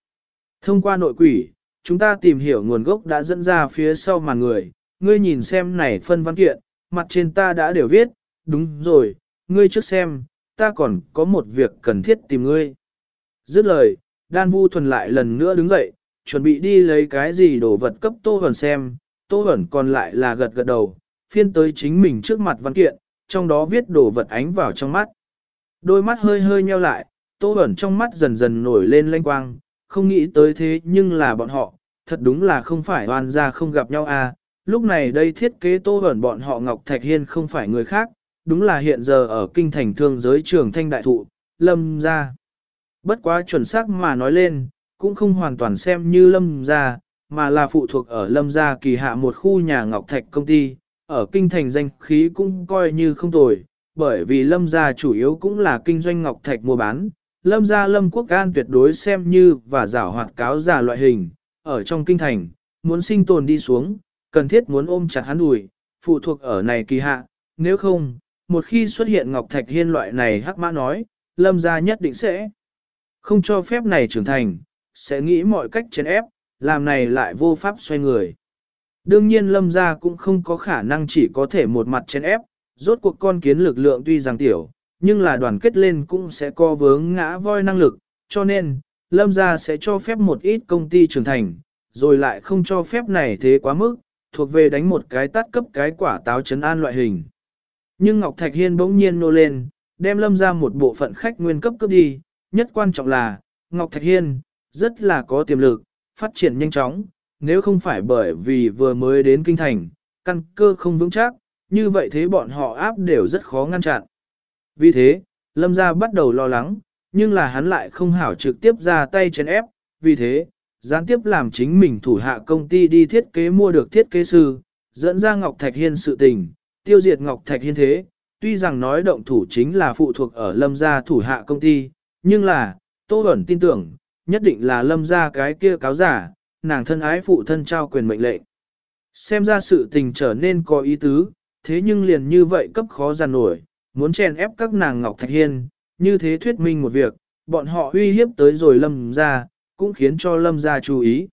Thông qua nội quỷ, chúng ta tìm hiểu nguồn gốc đã dẫn ra phía sau màn người, ngươi nhìn xem này phân văn kiện, mặt trên ta đã đều viết, đúng rồi, ngươi trước xem, ta còn có một việc cần thiết tìm ngươi. Dứt lời, đan vu thuần lại lần nữa đứng dậy, chuẩn bị đi lấy cái gì đồ vật cấp tô hẩn xem, tô hẩn còn lại là gật gật đầu, phiên tới chính mình trước mặt văn kiện, trong đó viết đồ vật ánh vào trong mắt. Đôi mắt hơi hơi nheo lại, tô ẩn trong mắt dần dần nổi lên lanh quang, không nghĩ tới thế nhưng là bọn họ, thật đúng là không phải hoàn ra không gặp nhau à. Lúc này đây thiết kế tô ẩn bọn họ Ngọc Thạch Hiên không phải người khác, đúng là hiện giờ ở kinh thành thương giới trường thanh đại thụ, lâm ra. Bất quá chuẩn xác mà nói lên, cũng không hoàn toàn xem như lâm ra, mà là phụ thuộc ở lâm gia kỳ hạ một khu nhà Ngọc Thạch công ty, ở kinh thành danh khí cũng coi như không tồi, bởi vì lâm gia chủ yếu cũng là kinh doanh ngọc thạch mua bán, lâm gia lâm quốc an tuyệt đối xem như và giảo hoạt cáo giả loại hình, ở trong kinh thành, muốn sinh tồn đi xuống, cần thiết muốn ôm chặt hắn đùi, phụ thuộc ở này kỳ hạ, nếu không, một khi xuất hiện ngọc thạch hiên loại này hắc mã nói, lâm gia nhất định sẽ không cho phép này trưởng thành, sẽ nghĩ mọi cách chèn ép, làm này lại vô pháp xoay người. Đương nhiên lâm gia cũng không có khả năng chỉ có thể một mặt chèn ép, rốt cuộc con kiến lực lượng tuy rằng tiểu, nhưng là đoàn kết lên cũng sẽ co vướng ngã voi năng lực, cho nên, lâm gia sẽ cho phép một ít công ty trưởng thành, rồi lại không cho phép này thế quá mức, thuộc về đánh một cái tắt cấp cái quả táo chấn an loại hình. Nhưng Ngọc Thạch Hiên bỗng nhiên nô lên, đem lâm ra một bộ phận khách nguyên cấp cấp đi, nhất quan trọng là, Ngọc Thạch Hiên, rất là có tiềm lực, phát triển nhanh chóng, nếu không phải bởi vì vừa mới đến kinh thành, căn cơ không vững chắc, như vậy thế bọn họ áp đều rất khó ngăn chặn. Vì thế, Lâm gia bắt đầu lo lắng, nhưng là hắn lại không hảo trực tiếp ra tay chấn ép, vì thế, gián tiếp làm chính mình thủ hạ công ty đi thiết kế mua được thiết kế sư, dẫn ra Ngọc Thạch Hiên sự tình, tiêu diệt Ngọc Thạch Hiên thế, tuy rằng nói động thủ chính là phụ thuộc ở Lâm gia thủ hạ công ty, nhưng là, Tô Bẩn tin tưởng, nhất định là Lâm gia cái kia cáo giả, nàng thân ái phụ thân trao quyền mệnh lệnh. Xem ra sự tình trở nên có ý tứ, thế nhưng liền như vậy cấp khó giàn nổi, muốn chèn ép các nàng Ngọc Thạch Hiên, như thế thuyết minh một việc, bọn họ uy hiếp tới rồi lâm ra, cũng khiến cho lâm ra chú ý.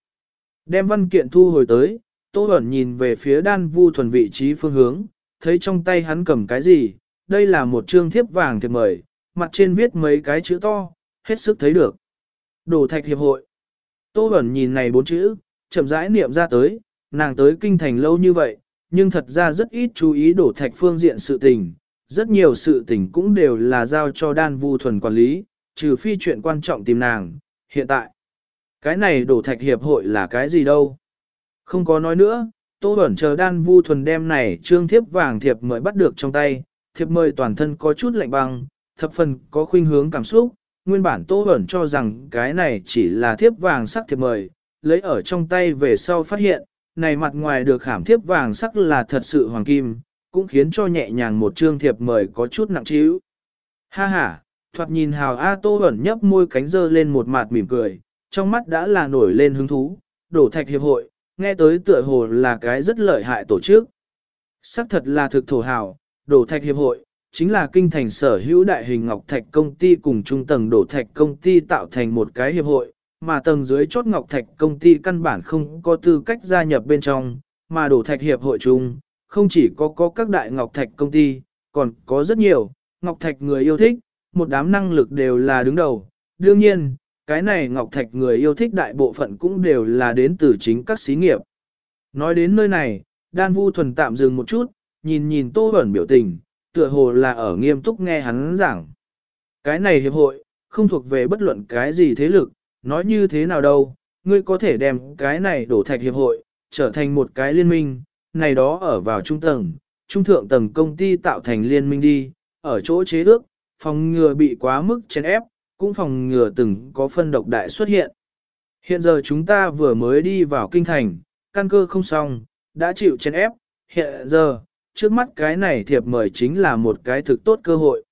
Đem văn kiện thu hồi tới, Tô Bẩn nhìn về phía đan vu thuần vị trí phương hướng, thấy trong tay hắn cầm cái gì, đây là một trương thiếp vàng thiệp mời, mặt trên viết mấy cái chữ to, hết sức thấy được. Đồ thạch hiệp hội. Tô Bẩn nhìn này bốn chữ, chậm rãi niệm ra tới, nàng tới kinh thành lâu như vậy, nhưng thật ra rất ít chú ý đổ thạch phương diện sự tình, rất nhiều sự tình cũng đều là giao cho đan vu thuần quản lý, trừ phi chuyện quan trọng tìm nàng, hiện tại. Cái này đổ thạch hiệp hội là cái gì đâu? Không có nói nữa, Tô Bẩn chờ đan vu thuần đem này trương thiếp vàng thiệp mời bắt được trong tay, thiệp mời toàn thân có chút lạnh băng, thập phần có khuynh hướng cảm xúc, nguyên bản Tô Bẩn cho rằng cái này chỉ là thiếp vàng sắc thiệp mời, lấy ở trong tay về sau phát hiện, này mặt ngoài được khảm thiếp vàng sắc là thật sự hoàng kim, cũng khiến cho nhẹ nhàng một trương thiệp mời có chút nặng trĩu. Ha ha, thoạt nhìn hào A Tô Bẩn nhấp môi cánh dơ lên một mặt mỉm cười, trong mắt đã là nổi lên hứng thú, đổ thạch hiệp hội, nghe tới tựa hồ là cái rất lợi hại tổ chức. Sắc thật là thực thổ hào, đổ thạch hiệp hội, chính là kinh thành sở hữu đại hình ngọc thạch công ty cùng trung tầng đổ thạch công ty tạo thành một cái hiệp hội, mà tầng dưới chốt ngọc thạch công ty căn bản không có tư cách gia nhập bên trong, mà đổ thạch hiệp hội chung, không chỉ có có các đại ngọc thạch công ty, còn có rất nhiều, ngọc thạch người yêu thích, một đám năng lực đều là đứng đầu. Đương nhiên, cái này ngọc thạch người yêu thích đại bộ phận cũng đều là đến từ chính các xí nghiệp. Nói đến nơi này, đan vu thuần tạm dừng một chút, nhìn nhìn tô Bẩn biểu tình, tựa hồ là ở nghiêm túc nghe hắn giảng. Cái này hiệp hội, không thuộc về bất luận cái gì thế lực, nói như thế nào đâu, ngươi có thể đem cái này đổ thạch hiệp hội, trở thành một cái liên minh, này đó ở vào trung tầng, trung thượng tầng công ty tạo thành liên minh đi, ở chỗ chế ước, phòng ngừa bị quá mức chèn ép, cũng phòng ngừa từng có phân độc đại xuất hiện. Hiện giờ chúng ta vừa mới đi vào kinh thành, căn cơ không xong, đã chịu chèn ép, hiện giờ, trước mắt cái này thiệp mời chính là một cái thực tốt cơ hội.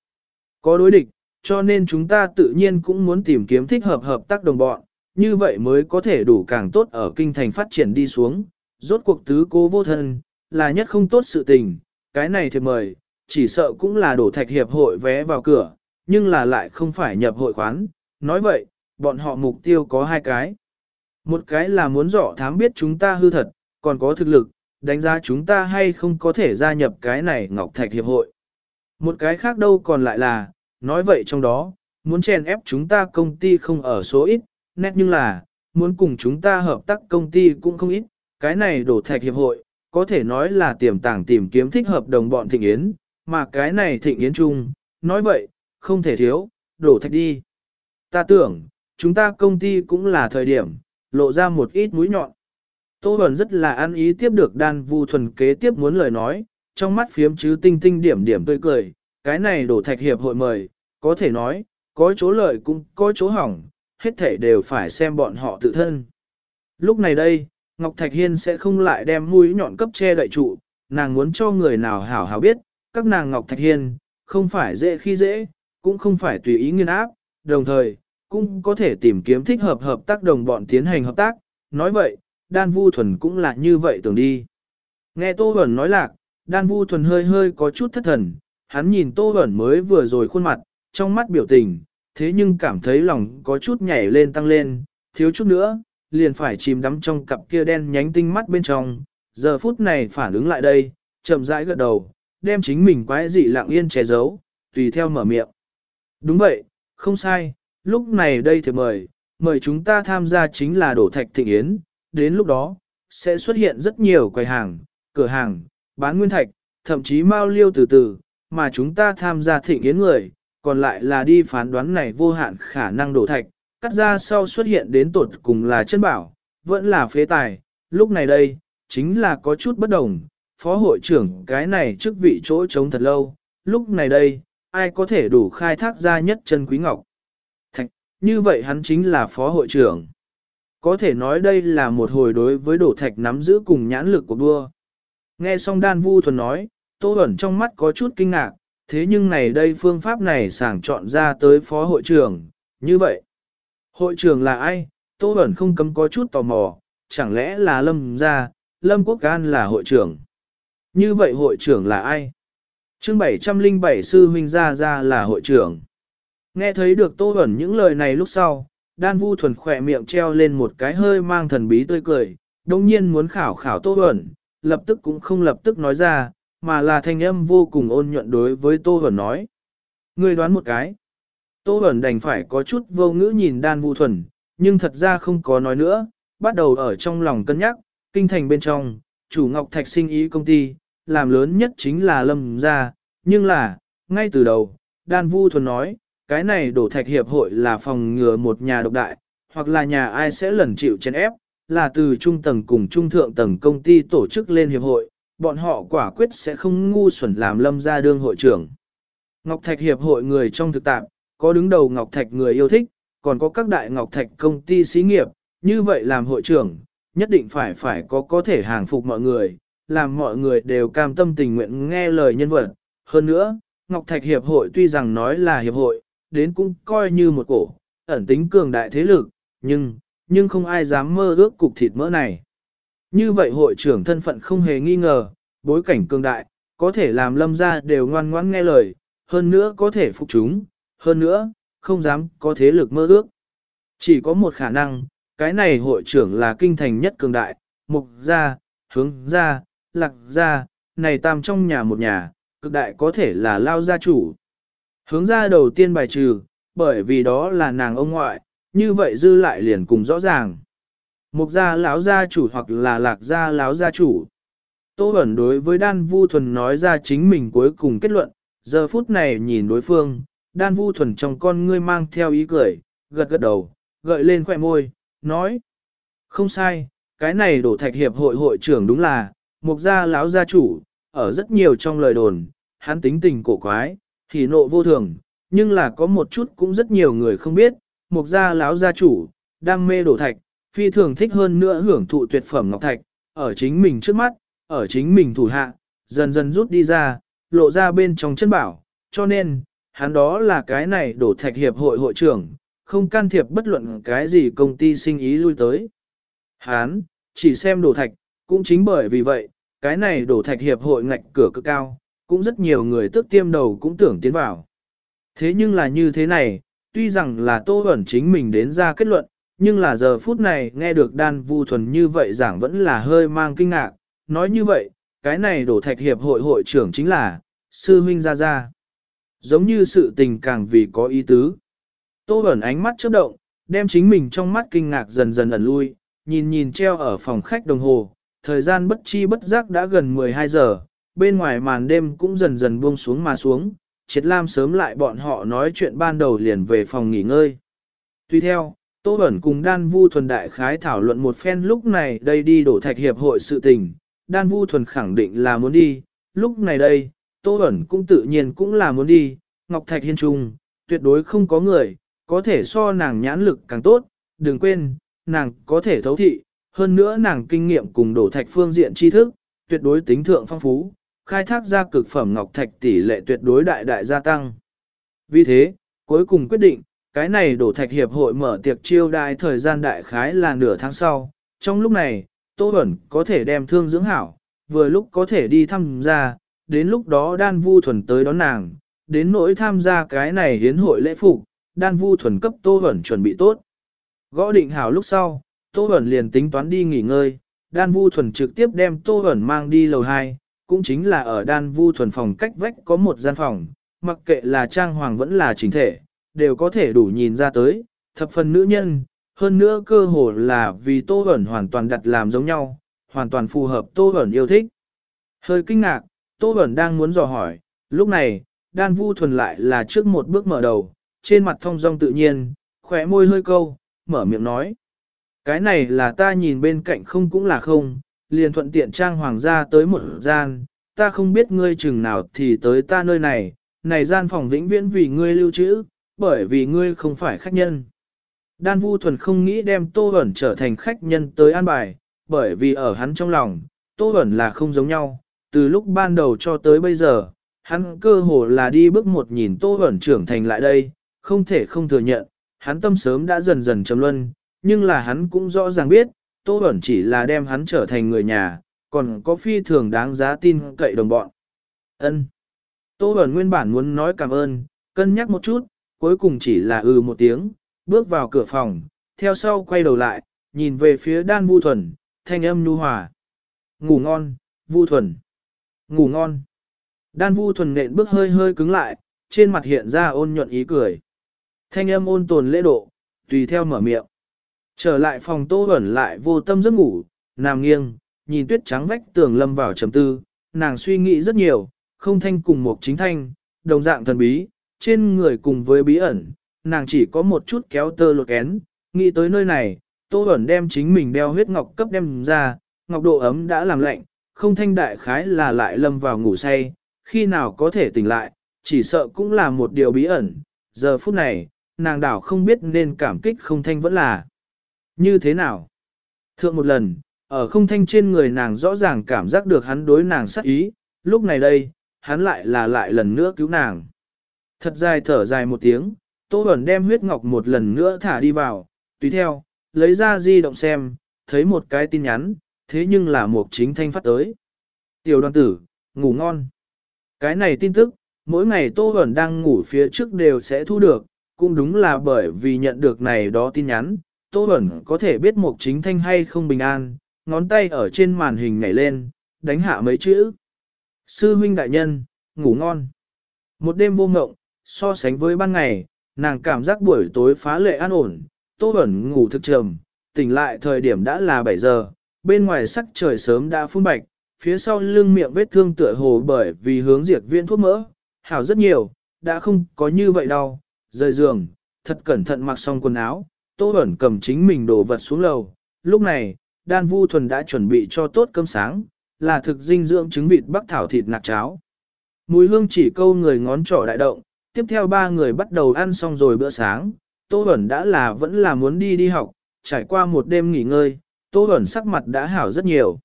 Có đối địch, cho nên chúng ta tự nhiên cũng muốn tìm kiếm thích hợp hợp tác đồng bọn, như vậy mới có thể đủ càng tốt ở kinh thành phát triển đi xuống. Rốt cuộc tứ cố vô thân, là nhất không tốt sự tình, cái này thiệp mời, chỉ sợ cũng là đổ thạch hiệp hội vé vào cửa, nhưng là lại không phải nhập hội khoán. Nói vậy, bọn họ mục tiêu có hai cái. Một cái là muốn dọ thám biết chúng ta hư thật, còn có thực lực, đánh giá chúng ta hay không có thể gia nhập cái này Ngọc Thạch Hiệp hội. Một cái khác đâu còn lại là, nói vậy trong đó, muốn chèn ép chúng ta công ty không ở số ít, nét nhưng là, muốn cùng chúng ta hợp tác công ty cũng không ít, cái này đổ thạch hiệp hội, có thể nói là tiềm tàng tìm kiếm thích hợp đồng bọn thịnh yến, mà cái này thịnh yến chung, nói vậy, không thể thiếu, đổ thạch đi. Ta tưởng, chúng ta công ty cũng là thời điểm, lộ ra một ít mũi nhọn. Tô Bẩn rất là ăn ý tiếp được đan vu thuần kế tiếp muốn lời nói, trong mắt phiếm chứ tinh tinh điểm điểm tươi cười, cái này đổ thạch hiệp hội mời, có thể nói, có chỗ lợi cũng có chỗ hỏng, hết thể đều phải xem bọn họ tự thân. Lúc này đây, Ngọc Thạch Hiên sẽ không lại đem mũi nhọn cấp che đậy trụ, nàng muốn cho người nào hảo hảo biết, các nàng Ngọc Thạch Hiên, không phải dễ khi dễ, cũng không phải tùy ý nghiên áp, đồng thời, cũng có thể tìm kiếm thích hợp hợp tác đồng bọn tiến hành hợp tác. Nói vậy, Đan Vu Thuần cũng là như vậy tưởng đi. Nghe Tô Bẩn nói lạc, Đan Vu Thuần hơi hơi có chút thất thần, hắn nhìn Tô Bẩn mới vừa rồi khuôn mặt, trong mắt biểu tình, thế nhưng cảm thấy lòng có chút nhảy lên tăng lên, thiếu chút nữa, liền phải chìm đắm trong cặp kia đen nhánh tinh mắt bên trong, giờ phút này phản ứng lại đây, chậm rãi gật đầu, đem chính mình quái dị lặng yên che giấu, tùy theo mở miệng. Đúng vậy, không sai, lúc này đây thì mời, mời chúng ta tham gia chính là đổ thạch thịnh yến, đến lúc đó, sẽ xuất hiện rất nhiều quầy hàng, cửa hàng, bán nguyên thạch, thậm chí mau liêu từ từ, mà chúng ta tham gia thịnh yến người, còn lại là đi phán đoán này vô hạn khả năng đổ thạch, cắt ra sau xuất hiện đến tột cùng là chân bảo, vẫn là phế tài, lúc này đây, chính là có chút bất đồng, phó hội trưởng cái này chức vị chỗ trống thật lâu, lúc này đây, ai có thể đủ khai thác ra nhất chân quý ngọc. Thạch, như vậy hắn chính là phó hội trưởng. Có thể nói đây là một hồi đối với đổ thạch nắm giữ cùng nhãn lực của đua. Nghe xong đan vu thuần nói, tô ẩn trong mắt có chút kinh ngạc, thế nhưng này đây phương pháp này sàng chọn ra tới phó hội trưởng, như vậy. Hội trưởng là ai? Tô ẩn không cấm có chút tò mò, chẳng lẽ là Lâm gia, Lâm Quốc Can là hội trưởng. Như vậy hội trưởng là ai? Chương 707 sư huynh gia gia là hội trưởng. Nghe thấy được Tô ẩn những lời này lúc sau, đan vu thuần khỏe miệng treo lên một cái hơi mang thần bí tươi cười, đồng nhiên muốn khảo khảo Tô ẩn, lập tức cũng không lập tức nói ra, mà là thanh âm vô cùng ôn nhuận đối với Tô ẩn nói. Người đoán một cái. Tô ẩn đành phải có chút vô ngữ nhìn đan vu thuần, nhưng thật ra không có nói nữa, bắt đầu ở trong lòng cân nhắc, kinh thành bên trong, chủ Ngọc Thạch sinh ý công ty, làm lớn nhất chính là lâm gia, nhưng là, ngay từ đầu, đan vu thuần nói, cái này đổ thạch hiệp hội là phòng ngừa một nhà độc đại, hoặc là nhà ai sẽ lần chịu chèn ép, là từ trung tầng cùng trung thượng tầng công ty tổ chức lên hiệp hội, bọn họ quả quyết sẽ không ngu xuẩn làm lâm gia đương hội trưởng. Ngọc Thạch hiệp hội người trong thực tạp, có đứng đầu Ngọc Thạch người yêu thích, còn có các đại Ngọc Thạch công ty xí nghiệp, như vậy làm hội trưởng, nhất định phải phải có có thể hàng phục mọi người, làm mọi người đều cam tâm tình nguyện nghe lời nhân vật. Hơn nữa, Ngọc Thạch Hiệp hội tuy rằng nói là hiệp hội, đến cũng coi như một cổ, ẩn tính cường đại thế lực, nhưng, nhưng không ai dám mơ ước cục thịt mỡ này. Như vậy hội trưởng thân phận không hề nghi ngờ, bối cảnh cường đại, có thể làm lâm Gia đều ngoan ngoãn nghe lời, hơn nữa có thể phục chúng, hơn nữa, không dám có thế lực mơ ước. Chỉ có một khả năng, cái này hội trưởng là kinh thành nhất cường đại, mục gia, hướng gia, lạc gia, này tam trong nhà một nhà, cực đại có thể là lao gia chủ. Hướng gia đầu tiên bài trừ, bởi vì đó là nàng ông ngoại, như vậy dư lại liền cùng rõ ràng. Mục gia lão gia chủ hoặc là lạc gia lão gia chủ. Tô Bẩn đối với Đan Vu Thuần nói ra chính mình cuối cùng kết luận, giờ phút này nhìn đối phương, Đan Vu Thuần trong con ngươi mang theo ý cười, gật gật đầu, gợi lên khỏe môi, nói. Không sai, cái này đổ thạch hiệp hội hội trưởng đúng là, mục gia lão gia chủ, ở rất nhiều trong lời đồn, hắn tính tình cổ quái, hỉ nộ vô thường, nhưng là có một chút cũng rất nhiều người không biết, mục gia lão gia chủ, đam mê đổ thạch, phi thường thích hơn nữa hưởng thụ tuyệt phẩm ngọc thạch, ở chính mình trước mắt, ở chính mình thủ hạ, dần dần rút đi ra, lộ ra bên trong chân bảo, cho nên, hắn đó là cái này đổ thạch hiệp hội hội trưởng, không can thiệp bất luận cái gì công ty sinh ý lui tới. Hắn, chỉ xem đổ thạch, cũng chính bởi vì vậy, cái này đổ thạch hiệp hội ngạch cửa cực cao, cũng rất nhiều người tức tiêm đầu cũng tưởng tiến vào. Thế nhưng là như thế này, tuy rằng là Tô Huẩn chính mình đến ra kết luận, nhưng là giờ phút này nghe được đan vu thuần như vậy giảng vẫn là hơi mang kinh ngạc, nói như vậy, cái này đổ thạch hiệp hội hội trưởng chính là, sư huynh gia gia. Giống như sự tình càng vì có ý tứ. Tô ẩn ánh mắt chớp động, đem chính mình trong mắt kinh ngạc dần dần ẩn lui, nhìn nhìn treo ở phòng khách đồng hồ, thời gian bất chi bất giác đã gần 12 giờ, bên ngoài màn đêm cũng dần dần buông xuống mà xuống, triệt lam sớm lại bọn họ nói chuyện ban đầu liền về phòng nghỉ ngơi. Tuy theo, Tô Bẩn cùng Đan Vu Thuần Đại Khái thảo luận một phen lúc này đây đi đổ thạch hiệp hội sự tình, Đan Vu Thuần khẳng định là muốn đi, lúc này đây, Tô Bẩn cũng tự nhiên cũng là muốn đi, Ngọc Thạch Hiên Trung, tuyệt đối không có người, có thể so nàng nhãn lực càng tốt, đừng quên, nàng có thể thấu thị, hơn nữa nàng kinh nghiệm cùng đổ thạch phương diện tri thức, tuyệt đối tính thượng phong phú, khai thác ra cực phẩm Ngọc Thạch tỷ lệ tuyệt đối đại đại gia tăng. Vì thế, cuối cùng quyết định, cái này đổ thạch hiệp hội mở tiệc chiêu đại thời gian đại khái là nửa tháng sau, trong lúc này, Tô Bẩn có thể đem thương dưỡng hảo, vừa lúc có thể đi thăm gia, đến lúc đó đan vu thuần tới đón nàng, đến nỗi tham gia cái này hiến hội lễ phục, đan vu thuần cấp Tô Bẩn chuẩn bị tốt. Gõ định hảo lúc sau, Tô Bẩn liền tính toán đi nghỉ ngơi, đan vu thuần trực tiếp đem Tô Bẩn mang đi lầu 2, cũng chính là ở đan vu thuần phòng cách vách có một gian phòng, mặc kệ là trang hoàng vẫn là chính thể, đều có thể đủ nhìn ra tới, thập phần nữ nhân, hơn nữa cơ hồ là vì Tô Bẩn hoàn toàn đặt làm giống nhau, hoàn toàn phù hợp Tô Bẩn yêu thích. Hơi kinh ngạc, Tô Bẩn đang muốn dò hỏi, lúc này, đan vu thuần lại là trước một bước mở đầu, trên mặt thông dong tự nhiên, khỏe môi hơi câu, mở miệng nói. Cái này là ta nhìn bên cạnh không cũng là không, liền thuận tiện trang hoàng gia tới một gian, ta không biết ngươi chừng nào thì tới ta nơi này, này gian phòng vĩnh viễn vì ngươi lưu trữ, bởi vì ngươi không phải khách nhân. Đan Vu Thuần không nghĩ đem Tô Bẩn trở thành khách nhân tới an bài, bởi vì ở hắn trong lòng, Tô Bẩn là không giống nhau, từ lúc ban đầu cho tới bây giờ, hắn cơ hồ là đi bước một nhìn Tô Bẩn trưởng thành lại đây, không thể không thừa nhận, hắn tâm sớm đã dần dần trầm luân, nhưng là hắn cũng rõ ràng biết, Tô Bẩn chỉ là đem hắn trở thành người nhà, còn có phi thường đáng giá tin cậy đồng bọn. Ân. Tô Bẩn nguyên bản muốn nói cảm ơn, cân nhắc một chút, cuối cùng chỉ là ừ một tiếng, bước vào cửa phòng, theo sau quay đầu lại, nhìn về phía đan vu thuần, thanh âm nhu hòa. Ngủ ngon, vu thuần. Ngủ ngon. Đan vu thuần nện bước hơi hơi cứng lại, trên mặt hiện ra ôn nhuận ý cười. Thanh âm ôn tồn lễ độ, tùy theo mở miệng. Trở lại phòng tô ẩn lại vô tâm giấc ngủ, nằm nghiêng, nhìn tuyết trắng vách tường lâm vào trầm tư, nàng suy nghĩ rất nhiều, không thanh cùng một chính thanh, đồng dạng thần bí, trên người cùng với bí ẩn, nàng chỉ có một chút kéo tơ lột kén, nghĩ tới nơi này, tô ẩn đem chính mình đeo huyết ngọc cấp đem ra, ngọc độ ấm đã làm lạnh, không thanh đại khái là lại lâm vào ngủ say, khi nào có thể tỉnh lại, chỉ sợ cũng là một điều bí ẩn, giờ phút này, nàng đảo không biết nên cảm kích không thanh vẫn là. Như thế nào? Thượng một lần, ở không thanh trên người nàng rõ ràng cảm giác được hắn đối nàng sắc ý, lúc này đây, hắn lại là lại lần nữa cứu nàng. Thật dài thở dài một tiếng, Tô Bẩn đem huyết ngọc một lần nữa thả đi vào, tùy theo, lấy ra di động xem, thấy một cái tin nhắn, thế nhưng là một chính thanh phát tới. Tiểu đoàn tử, ngủ ngon. Cái này tin tức, mỗi ngày Tô Bẩn đang ngủ phía trước đều sẽ thu được, cũng đúng là bởi vì nhận được này đó tin nhắn, Tô Bẩn có thể biết mục chính thanh hay không bình an, ngón tay ở trên màn hình nhảy lên, đánh hạ mấy chữ. Sư huynh đại nhân, ngủ ngon. Một đêm vô ngộng, so sánh với ban ngày, nàng cảm giác buổi tối phá lệ an ổn, Tô Bẩn ngủ thực trầm, tỉnh lại thời điểm đã là 7 giờ, bên ngoài sắc trời sớm đã phun bạch, phía sau lưng miệng vết thương tựa hồ bởi vì hướng diệt viên thuốc mỡ, hảo rất nhiều, đã không có như vậy đâu, rời giường, thật cẩn thận mặc xong quần áo, Tô Bẩn cầm chính mình đổ vật xuống lầu, lúc này, đan vu thuần đã chuẩn bị cho tốt cơm sáng, là thực dinh dưỡng trứng vịt bắc thảo thịt nạc cháo. Mùi hương chỉ câu người ngón trỏ đại động, tiếp theo ba người bắt đầu ăn xong rồi bữa sáng, Tô Bẩn đã là vẫn là muốn đi đi học, trải qua một đêm nghỉ ngơi, Tô Bẩn sắc mặt đã hảo rất nhiều.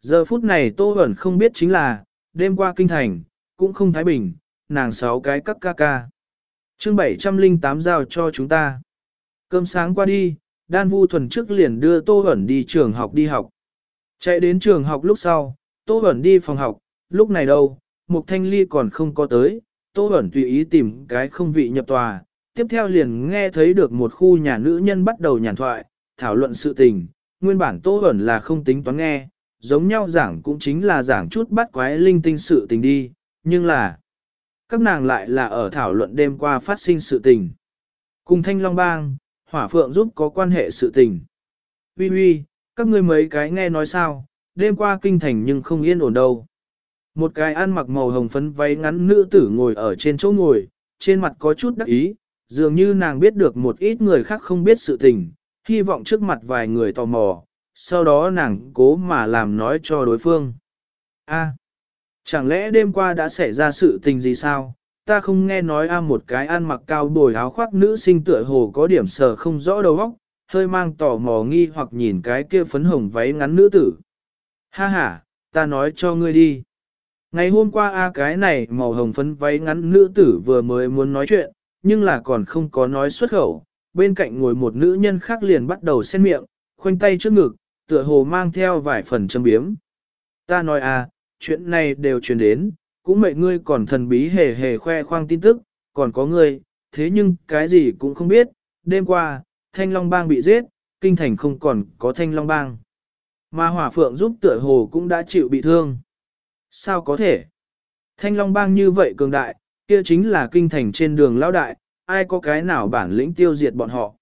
Giờ phút này Tô Bẩn không biết chính là, đêm qua kinh thành, cũng không thái bình, nàng sáu cái các ca ca. chương 708 giao cho chúng ta. Cơm sáng qua đi, đan vu thuần trước liền đưa Tô Hẩn đi trường học đi học. Chạy đến trường học lúc sau, Tô Hẩn đi phòng học, lúc này đâu, Mục Thanh Ly còn không có tới, Tô Hẩn tùy ý tìm cái không vị nhập tòa, tiếp theo liền nghe thấy được một khu nhà nữ nhân bắt đầu nhàn thoại, thảo luận sự tình, nguyên bản Tô Hẩn là không tính toán nghe, giống nhau giảng cũng chính là giảng chút bắt quái linh tinh sự tình đi, nhưng là các nàng lại là ở thảo luận đêm qua phát sinh sự tình. Cùng Thanh Long Bang, Hỏa Phượng giúp có quan hệ sự tình. Ui huy, các ngươi mấy cái nghe nói sao, đêm qua kinh thành nhưng không yên ổn đâu. Một cái ăn mặc màu hồng phấn váy ngắn nữ tử ngồi ở trên chỗ ngồi, trên mặt có chút đắc ý, dường như nàng biết được một ít người khác không biết sự tình, hy vọng trước mặt vài người tò mò, sau đó nàng cố mà làm nói cho đối phương. A, chẳng lẽ đêm qua đã xảy ra sự tình gì sao? Ta không nghe nói a một cái ăn mặc cao bồi áo khoác nữ sinh tựa hồ có điểm sờ không rõ đầu óc, hơi mang tò mò nghi hoặc nhìn cái kia phấn hồng váy ngắn nữ tử. Ha ha, ta nói cho ngươi đi. Ngày hôm qua a cái này màu hồng phấn váy ngắn nữ tử vừa mới muốn nói chuyện, nhưng là còn không có nói xuất khẩu. Bên cạnh ngồi một nữ nhân khác liền bắt đầu xen miệng, khoanh tay trước ngực, tựa hồ mang theo vài phần châm biếm. Ta nói à, chuyện này đều truyền đến, cũng mệnh ngươi còn thần bí hề hề khoe khoang tin tức, còn có ngươi, thế nhưng cái gì cũng không biết, đêm qua, Thanh Long Bang bị giết, kinh thành không còn có Thanh Long Bang. Mà hỏa phượng giúp tựa hồ cũng đã chịu bị thương. Sao có thể? Thanh Long Bang như vậy cường đại, kia chính là kinh thành trên đường lão đại, ai có cái nào bản lĩnh tiêu diệt bọn họ.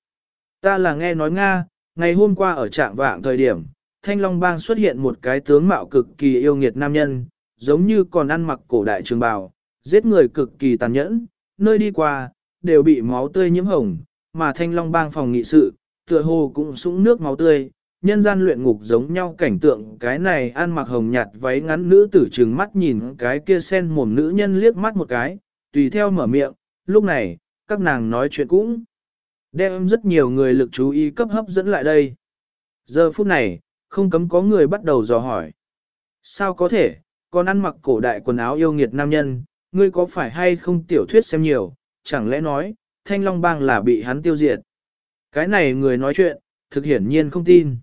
Ta là nghe nói Nga, ngày hôm qua ở trạng vạng thời điểm, Thanh Long Bang xuất hiện một cái tướng mạo cực kỳ yêu nghiệt nam nhân, giống như còn ăn mặc cổ đại trường bào, giết người cực kỳ tàn nhẫn, nơi đi qua, đều bị máu tươi nhiễm hồng, mà Thanh Long Bang phòng nghị sự, tựa hồ cũng sũng nước máu tươi, nhân gian luyện ngục giống nhau cảnh tượng cái này ăn mặc hồng nhạt váy ngắn nữ tử trừng mắt nhìn cái kia sen mồm nữ nhân liếc mắt một cái, tùy theo mở miệng, lúc này, các nàng nói chuyện cũng đem rất nhiều người lực chú ý cấp hấp dẫn lại đây. Giờ phút này, không cấm có người bắt đầu dò hỏi. Sao có thể, còn ăn mặc cổ đại quần áo yêu nghiệt nam nhân, ngươi có phải hay không tiểu thuyết xem nhiều, chẳng lẽ nói, thanh long bang là bị hắn tiêu diệt. Cái này người nói chuyện, thực hiển nhiên không tin.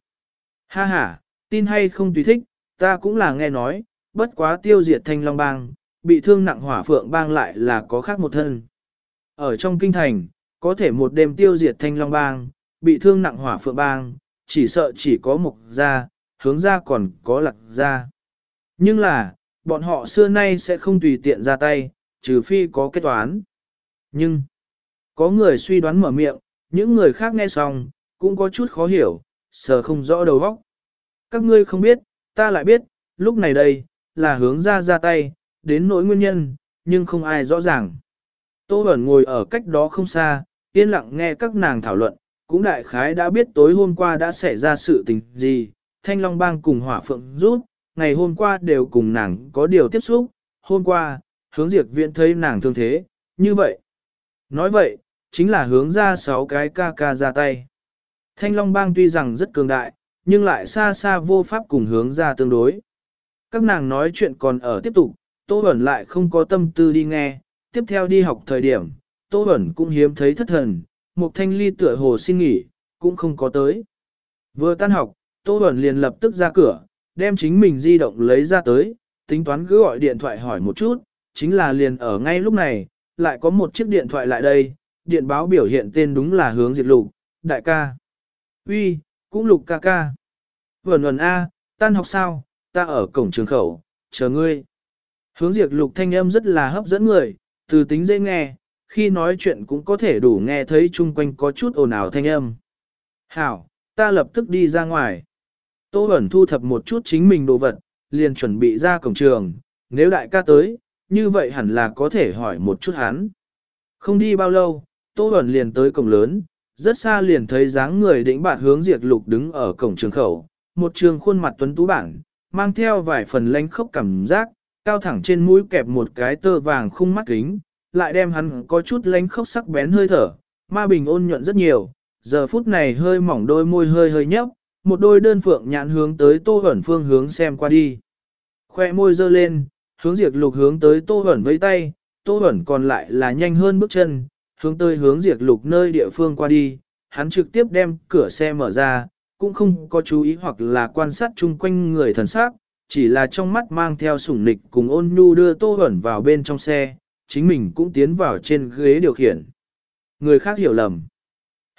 Ha ha, tin hay không tùy thích, ta cũng là nghe nói, bất quá tiêu diệt thanh long bang, bị thương nặng hỏa phượng bang lại là có khác một thân. Ở trong kinh thành, có thể một đêm tiêu diệt thanh long bang, bị thương nặng hỏa phượng bang, chỉ sợ chỉ có một gia, hướng ra còn có lạc gia. Nhưng là, bọn họ xưa nay sẽ không tùy tiện ra tay, trừ phi có kết toán. Nhưng, có người suy đoán mở miệng, những người khác nghe xong, cũng có chút khó hiểu, sờ không rõ đầu óc. Các ngươi không biết, ta lại biết, lúc này đây, là hướng ra ra tay, đến nỗi nguyên nhân, nhưng không ai rõ ràng. Tô Bẩn ngồi ở cách đó không xa, yên lặng nghe các nàng thảo luận, cũng đại khái đã biết tối hôm qua đã xảy ra sự tình gì, Thanh Long Bang cùng Hỏa Phượng rút, ngày hôm qua đều cùng nàng có điều tiếp xúc, hôm qua, hướng diệt viện thấy nàng thương thế, như vậy. Nói vậy, chính là hướng ra sáu cái ca ca ra tay. Thanh Long Bang tuy rằng rất cường đại, nhưng lại xa xa vô pháp cùng hướng ra tương đối. Các nàng nói chuyện còn ở tiếp tục, Tô Bẩn lại không có tâm tư đi nghe, tiếp theo đi học thời điểm, Tô Bẩn cũng hiếm thấy thất thần, một thanh ly tựa hồ xin nghỉ, cũng không có tới. Vừa tan học, Tô Bẩn liền lập tức ra cửa, đem chính mình di động lấy ra tới, tính toán cứ gọi điện thoại hỏi một chút, chính là liền ở ngay lúc này, lại có một chiếc điện thoại lại đây, điện báo biểu hiện tên đúng là hướng diệt lục, đại ca. uy, cũng lục ca ca. Vẩn vẩn A, tan học sao, ta ở cổng trường khẩu, chờ ngươi. Hướng diệt lục thanh âm rất là hấp dẫn người, từ tính dễ nghe, khi nói chuyện cũng có thể đủ nghe thấy chung quanh có chút ồn ào thanh âm. Hảo, ta lập tức đi ra ngoài. Tô Bẩn thu thập một chút chính mình đồ vật, liền chuẩn bị ra cổng trường, nếu đại ca tới, như vậy hẳn là có thể hỏi một chút hắn. Không đi bao lâu, Tô Bẩn liền tới cổng lớn, rất xa liền thấy dáng người đĩnh bạt hướng diệt lục đứng ở cổng trường khẩu, một trường khuôn mặt tuấn tú bản, mang theo vài phần lánh khốc cảm giác, cao thẳng trên mũi kẹp một cái tơ vàng khung mắt kính, lại đem hắn có chút lánh khốc sắc bén hơi thở, ma bình ôn nhuận rất nhiều, giờ phút này hơi mỏng đôi môi hơi hơi nhấp, một đôi đơn phượng nhãn hướng tới tô hẩn phương hướng xem qua đi. Khoe môi dơ lên, hướng diệt lục hướng tới tô hẩn với tay, tô hẩn còn lại là nhanh hơn bước chân, hướng tới hướng diệt lục nơi địa phương qua đi, hắn trực tiếp đem cửa xe mở ra, cũng không có chú ý hoặc là quan sát chung quanh người thần sắc, chỉ là trong mắt mang theo sủng nịch cùng ôn nhu đưa tô hẩn vào bên trong xe, chính mình cũng tiến vào trên ghế điều khiển. Người khác hiểu lầm.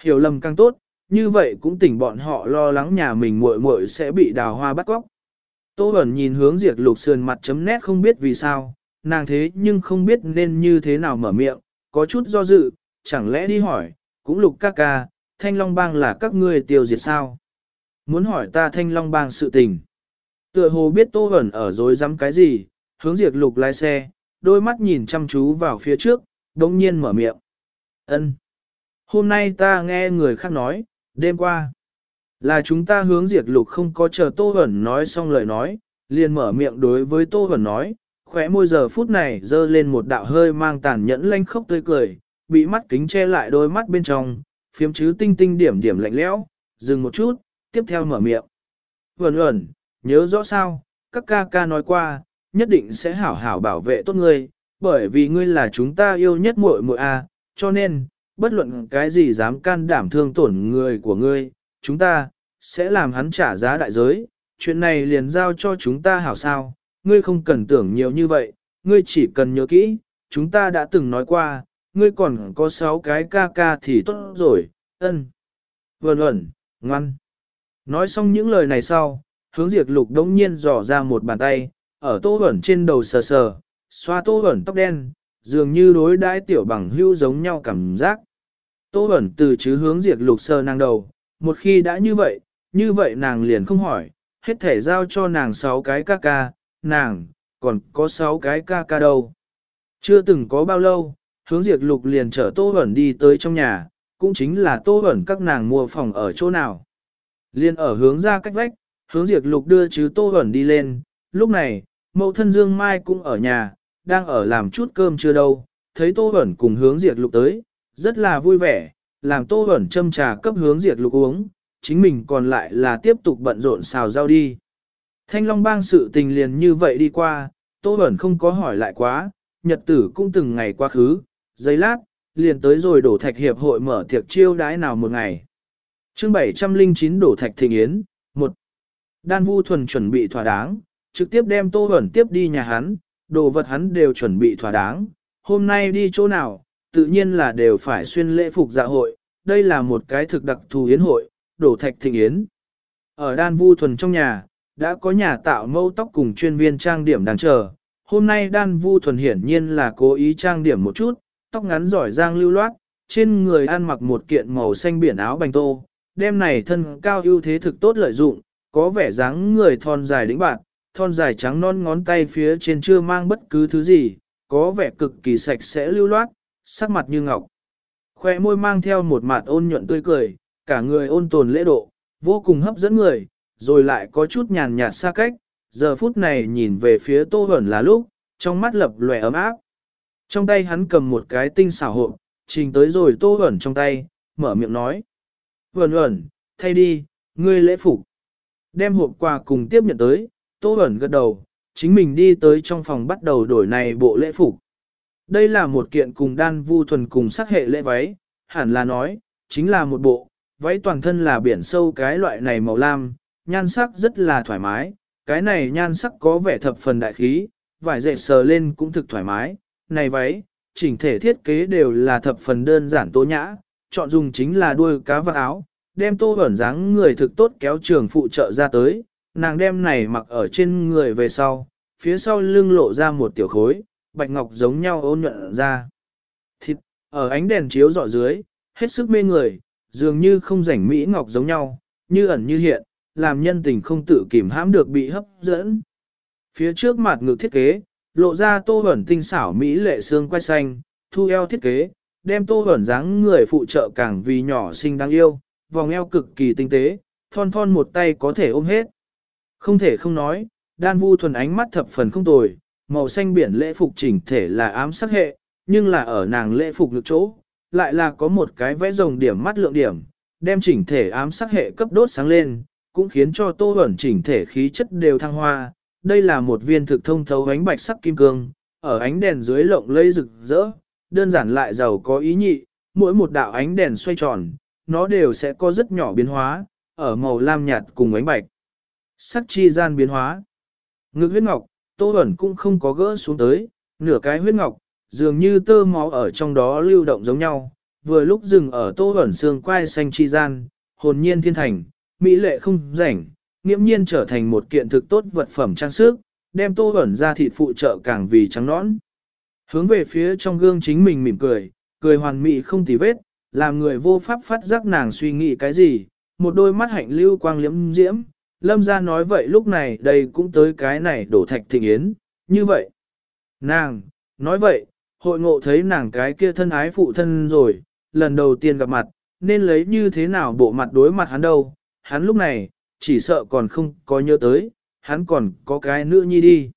Hiểu lầm càng tốt, như vậy cũng tỉnh bọn họ lo lắng nhà mình muội muội sẽ bị đào hoa bắt cóc. Tô Bẩn nhìn hướng diệt lục sườn mặt chấm nét không biết vì sao, nàng thế nhưng không biết nên như thế nào mở miệng, có chút do dự, chẳng lẽ đi hỏi, cũng lục ca ca, thanh long bang là các ngươi tiêu diệt sao? Muốn hỏi ta thanh long bang sự tình. Tựa hồ biết Tô Bẩn ở dối dám cái gì, hướng diệt lục lái xe, đôi mắt nhìn chăm chú vào phía trước, đồng nhiên mở miệng. ân Hôm nay ta nghe người khác nói, đêm qua, là chúng ta hướng diệt lục không có chờ Tô Hẩn nói xong lời nói, liền mở miệng đối với Tô Hẩn nói, khóe môi giờ phút này dơ lên một đạo hơi mang tàn nhẫn lanh khốc tươi cười, bị mắt kính che lại đôi mắt bên trong, phiếm chứ tinh tinh điểm điểm lạnh lẽo, dừng một chút, tiếp theo mở miệng. Hẩn hẩn, nhớ rõ sao, các ca ca nói qua, nhất định sẽ hảo hảo bảo vệ tốt ngươi, bởi vì ngươi là chúng ta yêu nhất muội muội a, cho nên, bất luận cái gì dám can đảm thương tổn người của ngươi, chúng ta, sẽ làm hắn trả giá đại giới, chuyện này liền giao cho chúng ta hảo sao, ngươi không cần tưởng nhiều như vậy, ngươi chỉ cần nhớ kỹ, chúng ta đã từng nói qua, ngươi còn có 6 cái ca ca thì tốt rồi, ân. Vân ẩn, ngoan. Nói xong những lời này sau, hướng diệt lục đống nhiên dò ra một bàn tay, ở tô ẩn trên đầu sờ sờ, xoa tô ẩn tóc đen, dường như đối đãi tiểu bằng hưu giống nhau cảm giác. Tô ẩn từ chứ hướng diệt lục sơ nàng đầu, một khi đã như vậy, như vậy nàng liền không hỏi, hết thể giao cho nàng 6 cái ca ca, nàng, còn có 6 cái ca ca đâu. Chưa từng có bao lâu, hướng diệt lục liền chở Tô ẩn đi tới trong nhà, cũng chính là Tô ẩn các nàng mua phòng ở chỗ nào. Liên ở hướng ra cách vách, hướng diệt lục đưa chứ Tô ẩn đi lên, lúc này, mẫu thân Dương Mai cũng ở nhà, đang ở làm chút cơm chưa đâu, thấy Tô vẩn cùng hướng diệt lục tới, rất là vui vẻ, làm tô vẩn châm trà cấp hướng diệt lục uống, chính mình còn lại là tiếp tục bận rộn xào rau đi. Thanh Long bang sự tình liền như vậy đi qua, tô vẩn không có hỏi lại quá, nhật tử cũng từng ngày quá khứ, giây lát, liền tới rồi đổ thạch hiệp hội mở tiệc chiêu đãi nào một ngày. chương 709 đổ thạch thịnh yến, một Đan vu thuần chuẩn bị thỏa đáng, trực tiếp đem tô vẩn tiếp đi nhà hắn, đồ vật hắn đều chuẩn bị thỏa đáng, hôm nay đi chỗ nào, tự nhiên là đều phải xuyên lễ phục dạ hội, đây là một cái thực đặc thù yến hội, đổ thạch thịnh yến. Ở đan vu thuần trong nhà, đã có nhà tạo mâu tóc cùng chuyên viên trang điểm đang chờ. Hôm nay đan vu thuần hiển nhiên là cố ý trang điểm một chút, tóc ngắn giỏi giang lưu loát, trên người ăn mặc một kiện màu xanh biển áo bành tô, đêm này thân cao ưu thế thực tốt lợi dụng, có vẻ dáng người thon dài đĩnh bạn, thon dài trắng non ngón tay phía trên chưa mang bất cứ thứ gì, có vẻ cực kỳ sạch sẽ lưu loát, sắc mặt như ngọc. Khoe môi mang theo một mặt ôn nhuận tươi cười, cả người ôn tồn lễ độ, vô cùng hấp dẫn người, rồi lại có chút nhàn nhạt xa cách, giờ phút này nhìn về phía tô hẩn là lúc, trong mắt lập lòe ấm áp. Trong tay hắn cầm một cái tinh xảo hộp, trình tới rồi tô hẩn trong tay, mở miệng nói. Hẩn hẩn, thay đi, ngươi lễ phục. Đem hộp quà cùng tiếp nhận tới, tô Bẩn gật đầu, chính mình đi tới trong phòng bắt đầu đổi này bộ lễ phục. Đây là một kiện cùng đan vu thuần cùng sắc hệ lễ váy, hẳn là nói, chính là một bộ, váy toàn thân là biển sâu cái loại này màu lam, nhan sắc rất là thoải mái, cái này nhan sắc có vẻ thập phần đại khí, vải dệt sờ lên cũng thực thoải mái, này váy, chỉnh thể thiết kế đều là thập phần đơn giản tố nhã, chọn dùng chính là đuôi cá vạt áo, đem tô ẩn dáng người thực tốt kéo trường phụ trợ ra tới, nàng đem này mặc ở trên người về sau, phía sau lưng lộ ra một tiểu khối, bạch ngọc giống nhau ôn nhuận ra. Thịt, ở ánh đèn chiếu dọ dưới, hết sức mê người, dường như không rảnh mỹ ngọc giống nhau, như ẩn như hiện, làm nhân tình không tự kìm hãm được bị hấp dẫn. Phía trước mặt ngực thiết kế, lộ ra tô ẩn tinh xảo mỹ lệ xương quay xanh, thu eo thiết kế, đem tô ẩn dáng người phụ trợ càng vì nhỏ xinh đáng yêu, vòng eo cực kỳ tinh tế, thon thon một tay có thể ôm hết. Không thể không nói, đan vu thuần ánh mắt thập phần không tồi, màu xanh biển lễ phục chỉnh thể là ám sắc hệ, nhưng là ở nàng lễ phục lực chỗ, lại là có một cái vẽ rồng điểm mắt lượng điểm, đem chỉnh thể ám sắc hệ cấp đốt sáng lên, cũng khiến cho tô ẩn chỉnh thể khí chất đều thăng hoa. Đây là một viên thực thông thấu ánh bạch sắc kim cương, ở ánh đèn dưới lộng lây rực rỡ, đơn giản lại giàu có ý nhị, mỗi một đạo ánh đèn xoay tròn, nó đều sẽ có rất nhỏ biến hóa, ở màu lam nhạt cùng ánh bạch. Sắc chi gian biến hóa. Ngực huyết ngọc, tô ẩn cũng không có gỡ xuống tới, nửa cái huyết ngọc, dường như tơ máu ở trong đó lưu động giống nhau, vừa lúc dừng ở tô ẩn xương quai xanh chi gian, hồn nhiên thiên thành, mỹ lệ không rảnh, nghiễm nhiên trở thành một kiện thực tốt vật phẩm trang sức, đem tô ẩn ra thịt phụ trợ càng vì trắng nõn. Hướng về phía trong gương chính mình mỉm cười, cười hoàn mỹ không tì vết, làm người vô pháp phát giác nàng suy nghĩ cái gì, một đôi mắt hạnh lưu quang liễm diễm, lâm ra nói vậy lúc này đây cũng tới cái này đổ thạch thịnh yến, như vậy. Nàng, nói vậy, hội ngộ thấy nàng cái kia thân ái phụ thân rồi, lần đầu tiên gặp mặt, nên lấy như thế nào bộ mặt đối mặt hắn đâu, hắn lúc này, chỉ sợ còn không có nhớ tới, hắn còn có cái nữ nhi đi.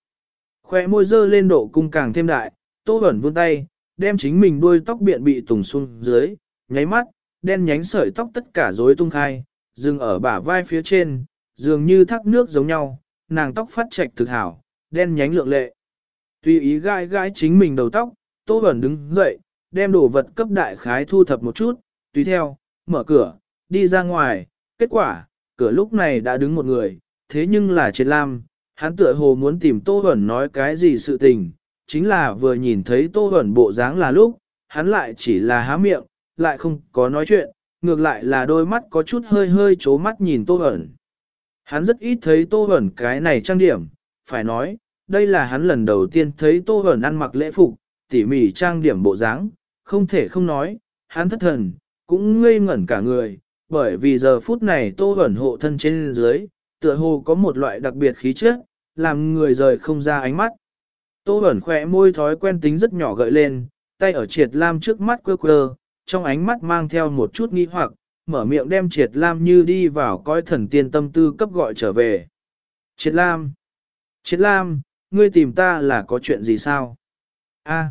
Khoe môi dơ lên độ cung càng thêm đại, tô ẩn vươn tay, đem chính mình đuôi tóc biện bị tùng xuống dưới, nháy mắt, đen nhánh sợi tóc tất cả rối tung khai, dừng ở bả vai phía trên, dường như thác nước giống nhau, nàng tóc phát trạch thực hảo, đen nhánh lượng lệ. Tùy ý gai gai chính mình đầu tóc, Tô Bẩn đứng dậy, đem đồ vật cấp đại khái thu thập một chút, tùy theo, mở cửa, đi ra ngoài, kết quả, cửa lúc này đã đứng một người, thế nhưng là Triệt Lam, hắn tựa hồ muốn tìm Tô Bẩn nói cái gì sự tình, chính là vừa nhìn thấy Tô Bẩn bộ dáng là lúc, hắn lại chỉ là há miệng, lại không có nói chuyện, ngược lại là đôi mắt có chút hơi hơi chố mắt nhìn Tô Bẩn. Hắn rất ít thấy Tô hẩn cái này trang điểm, phải nói, đây là hắn lần đầu tiên thấy Tô hẩn ăn mặc lễ phục, tỉ mỉ trang điểm bộ dáng, không thể không nói, hắn thất thần, cũng ngây ngẩn cả người, bởi vì giờ phút này Tô hẩn hộ thân trên dưới, tựa hồ có một loại đặc biệt khí chất, làm người rời không ra ánh mắt. Tô Bẩn khỏe môi thói quen tính rất nhỏ gợi lên, tay ở triệt lam trước mắt quơ quơ, trong ánh mắt mang theo một chút nghi hoặc, mở miệng đem triệt lam như đi vào coi thần tiên tâm tư cấp gọi trở về. Triệt lam! Triệt lam, ngươi tìm ta là có chuyện gì sao? A,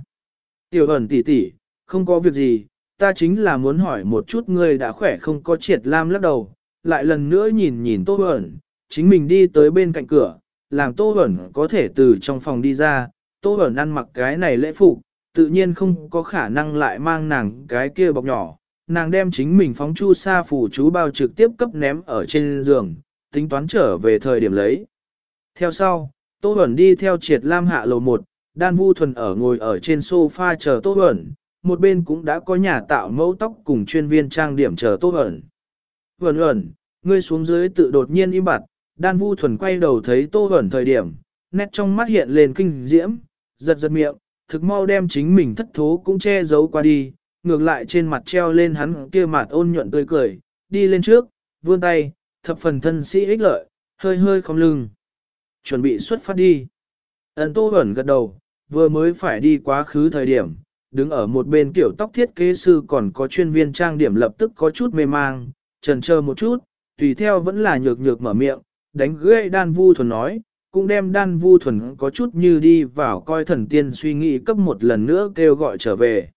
tiểu ẩn tỷ tỷ, không có việc gì, ta chính là muốn hỏi một chút ngươi đã khỏe không có triệt lam lắc đầu, lại lần nữa nhìn nhìn tô ẩn, chính mình đi tới bên cạnh cửa, làm tô ẩn có thể từ trong phòng đi ra, tô ẩn ăn mặc cái này lễ phục, tự nhiên không có khả năng lại mang nàng cái kia bọc nhỏ, nàng đem chính mình phóng chu sa phủ chú bao trực tiếp cấp ném ở trên giường, tính toán trở về thời điểm lấy. Theo sau, Tô Bẩn đi theo triệt lam hạ lầu 1, đan vu thuần ở ngồi ở trên sofa chờ Tô Bẩn, một bên cũng đã có nhà tạo mẫu tóc cùng chuyên viên trang điểm chờ Tô Bẩn. Bẩn Bẩn, ngươi xuống dưới tự đột nhiên im bặt, đan vu thuần quay đầu thấy Tô Bẩn thời điểm, nét trong mắt hiện lên kinh diễm, giật giật miệng, thực mau đem chính mình thất thố cũng che giấu qua đi, ngược lại trên mặt treo lên hắn kia mặt ôn nhuận tươi cười, đi lên trước, vươn tay, thập phần thân sĩ ích lợi, hơi hơi không lưng. Chuẩn bị xuất phát đi. Ấn tô ẩn gật đầu, vừa mới phải đi quá khứ thời điểm, đứng ở một bên kiểu tóc thiết kế sư còn có chuyên viên trang điểm lập tức có chút mê mang, trần chờ một chút, tùy theo vẫn là nhược nhược mở miệng, đánh gãy đan vu thuần nói, cũng đem đan vu thuần có chút như đi vào coi thần tiên suy nghĩ cấp một lần nữa kêu gọi trở về.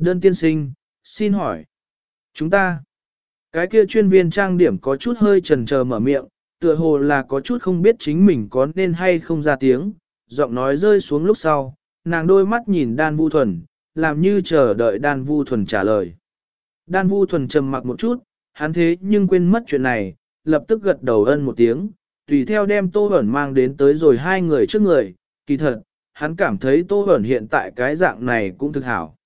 Đơn tiên sinh, xin hỏi. Chúng ta, cái kia chuyên viên trang điểm có chút hơi trần chờ mở miệng, tựa hồ là có chút không biết chính mình có nên hay không ra tiếng, giọng nói rơi xuống lúc sau, nàng đôi mắt nhìn đan vu thuần, làm như chờ đợi đan vu thuần trả lời. Đan vu thuần trầm mặc một chút, hắn thế nhưng quên mất chuyện này, lập tức gật đầu ân một tiếng, tùy theo đem Tô ẩn mang đến tới rồi hai người trước người, kỳ thật, hắn cảm thấy Tô ẩn hiện tại cái dạng này cũng thực hảo.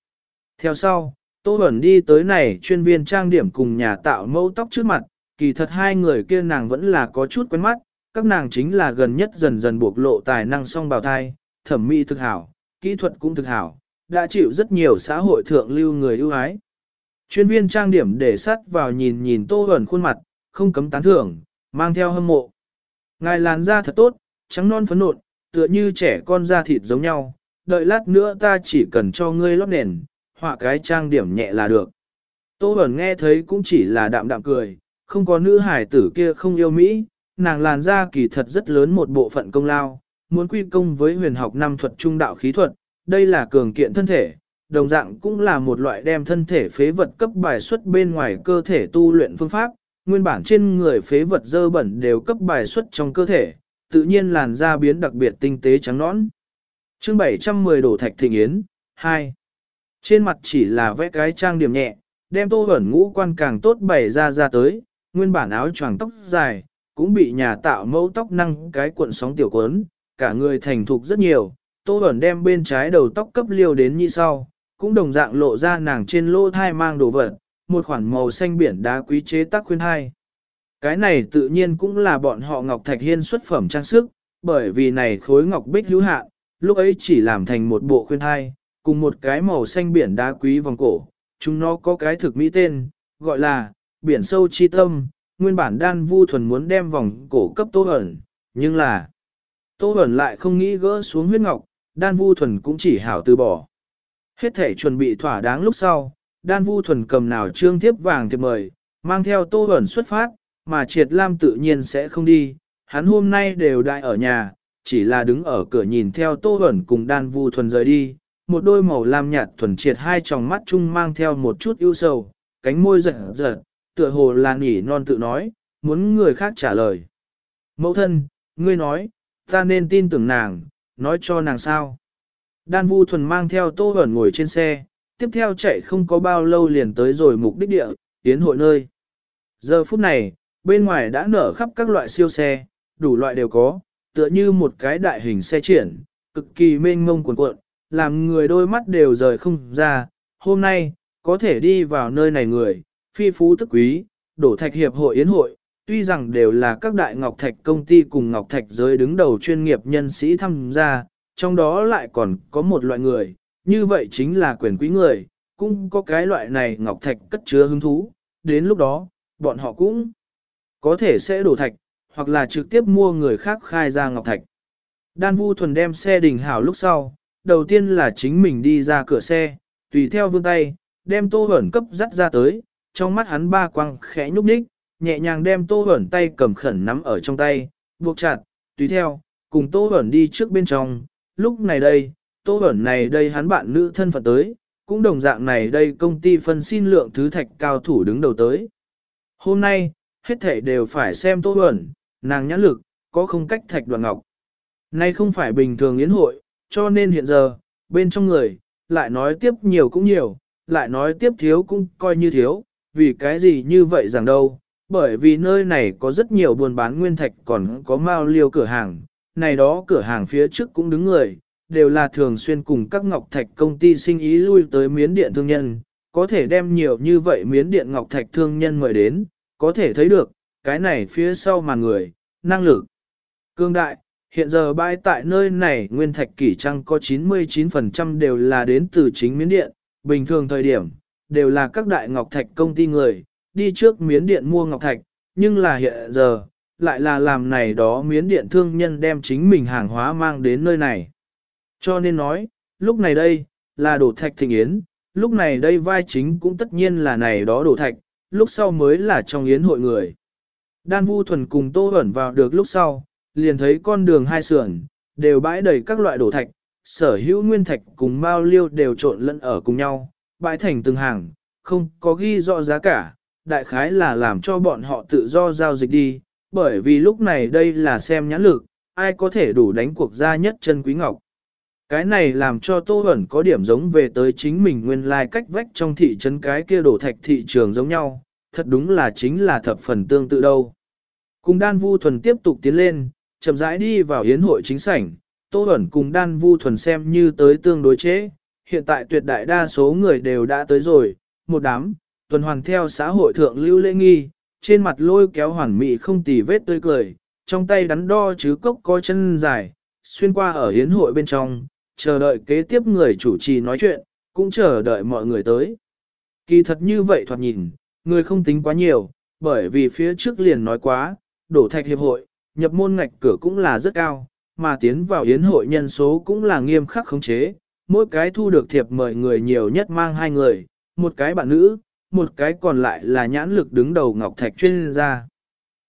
Theo sau, Tô Bẩn đi tới này chuyên viên trang điểm cùng nhà tạo mẫu tóc trước mặt, kỳ thật hai người kia nàng vẫn là có chút quen mắt, các nàng chính là gần nhất dần dần bộc lộ tài năng song bào thai, thẩm mỹ thực hảo, kỹ thuật cũng thực hảo, đã chịu rất nhiều xã hội thượng lưu người ưu ái. Chuyên viên trang điểm để sắt vào nhìn nhìn Tô Bẩn khuôn mặt, không cấm tán thưởng, mang theo hâm mộ. Ngài làn da thật tốt, trắng non phấn nộn, tựa như trẻ con da thịt giống nhau, đợi lát nữa ta chỉ cần cho ngươi lót nền, họa cái trang điểm nhẹ là được. Tô Bẩn nghe thấy cũng chỉ là đạm đạm cười, không có nữ hải tử kia không yêu Mỹ, nàng làn da kỳ thật rất lớn một bộ phận công lao, muốn quy công với huyền học năm thuật trung đạo khí thuật, đây là cường kiện thân thể, đồng dạng cũng là một loại đem thân thể phế vật cấp bài xuất bên ngoài cơ thể tu luyện phương pháp, nguyên bản trên người phế vật dơ bẩn đều cấp bài xuất trong cơ thể, tự nhiên làn da biến đặc biệt tinh tế trắng nõn. Chương 710 đổ thạch thịnh yến, 2. Trên mặt chỉ là vẽ cái trang điểm nhẹ, đem tô ẩn ngũ quan càng tốt bày ra ra tới, nguyên bản áo choàng tóc dài, cũng bị nhà tạo mẫu tóc năng cái cuộn sóng tiểu quấn, cả người thành thục rất nhiều, tô ẩn đem bên trái đầu tóc cấp liêu đến như sau, cũng đồng dạng lộ ra nàng trên lỗ thai mang đồ vật, một khoản màu xanh biển đá quý chế tác khuyên hai. Cái này tự nhiên cũng là bọn họ Ngọc Thạch Hiên xuất phẩm trang sức, bởi vì này khối ngọc bích hữu hạn, lúc ấy chỉ làm thành một bộ khuyên hai, cùng một cái màu xanh biển đá quý vòng cổ, chúng nó có cái thực mỹ tên, gọi là biển sâu chi tâm, nguyên bản đan vu thuần muốn đem vòng cổ cấp tô ẩn, nhưng là tô ẩn lại không nghĩ gỡ xuống huyết ngọc, đan vu thuần cũng chỉ hảo từ bỏ. Hết thể chuẩn bị thỏa đáng lúc sau, đan vu thuần cầm nào trương tiếp vàng thiệp mời, mang theo tô ẩn xuất phát, mà triệt lam tự nhiên sẽ không đi, hắn hôm nay đều đại ở nhà, chỉ là đứng ở cửa nhìn theo tô ẩn cùng đan vu thuần rời đi, một đôi màu lam nhạt thuần triệt hai tròng mắt chung mang theo một chút ưu sầu, cánh môi giật giật, tựa hồ là nỉ non tự nói, muốn người khác trả lời. Mẫu thân, ngươi nói, ta nên tin tưởng nàng, nói cho nàng sao. Đan vu thuần mang theo tô ẩn ngồi trên xe, tiếp theo chạy không có bao lâu liền tới rồi mục đích địa, tiến hội nơi. Giờ phút này, bên ngoài đã nở khắp các loại siêu xe, đủ loại đều có, tựa như một cái đại hình xe triển, cực kỳ mênh mông cuồn cuộn, làm người đôi mắt đều rời không ra. Hôm nay, có thể đi vào nơi này người, phi phú tức quý, đổ thạch hiệp hội yến hội, tuy rằng đều là các đại ngọc thạch công ty cùng ngọc thạch giới đứng đầu chuyên nghiệp nhân sĩ tham gia, trong đó lại còn có một loại người, như vậy chính là quyền quý người, cũng có cái loại này ngọc thạch cất chứa hứng thú, đến lúc đó, bọn họ cũng có thể sẽ đổ thạch, hoặc là trực tiếp mua người khác khai ra ngọc thạch. Đan Vu Thuần đem xe đình hảo lúc sau, đầu tiên là chính mình đi ra cửa xe, tùy theo vương tay, đem tô hẩn cấp dắt ra tới, trong mắt hắn ba quăng khẽ nhúc nhích, nhẹ nhàng đem tô hẩn tay cầm khẩn nắm ở trong tay, buộc chặt, tùy theo, cùng tô hẩn đi trước bên trong, lúc này đây, tô hẩn này đây hắn bạn nữ thân phận tới, cũng đồng dạng này đây công ty phân xin lượng thứ thạch cao thủ đứng đầu tới. Hôm nay, hết thể đều phải xem tô hẩn, nàng nhãn lực, có không cách thạch đoàn ngọc. Nay không phải bình thường yến hội, cho nên hiện giờ, bên trong người, lại nói tiếp nhiều cũng nhiều, lại nói tiếp thiếu cũng coi như thiếu, vì cái gì như vậy rằng đâu, bởi vì nơi này có rất nhiều buôn bán nguyên thạch còn có mao liêu cửa hàng, này đó cửa hàng phía trước cũng đứng người, đều là thường xuyên cùng các ngọc thạch công ty sinh ý lui tới miến điện thương nhân, có thể đem nhiều như vậy miến điện ngọc thạch thương nhân mời đến, có thể thấy được, cái này phía sau mà người, năng lực, cương đại, hiện giờ bãi tại nơi này nguyên thạch kỷ trăng có 99% đều là đến từ chính miến điện, bình thường thời điểm, đều là các đại ngọc thạch công ty người, đi trước miến điện mua ngọc thạch, nhưng là hiện giờ, lại là làm này đó miến điện thương nhân đem chính mình hàng hóa mang đến nơi này. Cho nên nói, lúc này đây, là đổ thạch thịnh yến, lúc này đây vai chính cũng tất nhiên là này đó đổ thạch, lúc sau mới là trong yến hội người. Đan Vu Thuần cùng Tô Huẩn vào được lúc sau, liền thấy con đường hai sườn, đều bãi đầy các loại đổ thạch, sở hữu nguyên thạch cùng mao liêu đều trộn lẫn ở cùng nhau, bãi thành từng hàng, không có ghi rõ giá cả, đại khái là làm cho bọn họ tự do giao dịch đi, bởi vì lúc này đây là xem nhãn lực, ai có thể đủ đánh cuộc ra nhất chân quý ngọc. Cái này làm cho Tô Huẩn có điểm giống về tới chính mình nguyên lai like cách vách trong thị trấn cái kia đổ thạch thị trường giống nhau, thật đúng là chính là thập phần tương tự đâu. Cùng đan vu thuần tiếp tục tiến lên, chậm rãi đi vào hiến hội chính sảnh, Tô Bẩn cùng đan vu thuần xem như tới tương đối chế, hiện tại tuyệt đại đa số người đều đã tới rồi, một đám, tuần hoàn theo xã hội thượng lưu lễ nghi, trên mặt lôi kéo hoàn mỹ không tì vết tươi cười, trong tay đắn đo chứ cốc có chân dài, xuyên qua ở hiến hội bên trong, chờ đợi kế tiếp người chủ trì nói chuyện, cũng chờ đợi mọi người tới. Kỳ thật như vậy thoạt nhìn, người không tính quá nhiều, bởi vì phía trước liền nói quá, đổ thạch hiệp hội, nhập môn ngạch cửa cũng là rất cao, mà tiến vào yến hội nhân số cũng là nghiêm khắc khống chế, mỗi cái thu được thiệp mời người nhiều nhất mang hai người, một cái bạn nữ, một cái còn lại là nhãn lực đứng đầu ngọc thạch chuyên gia.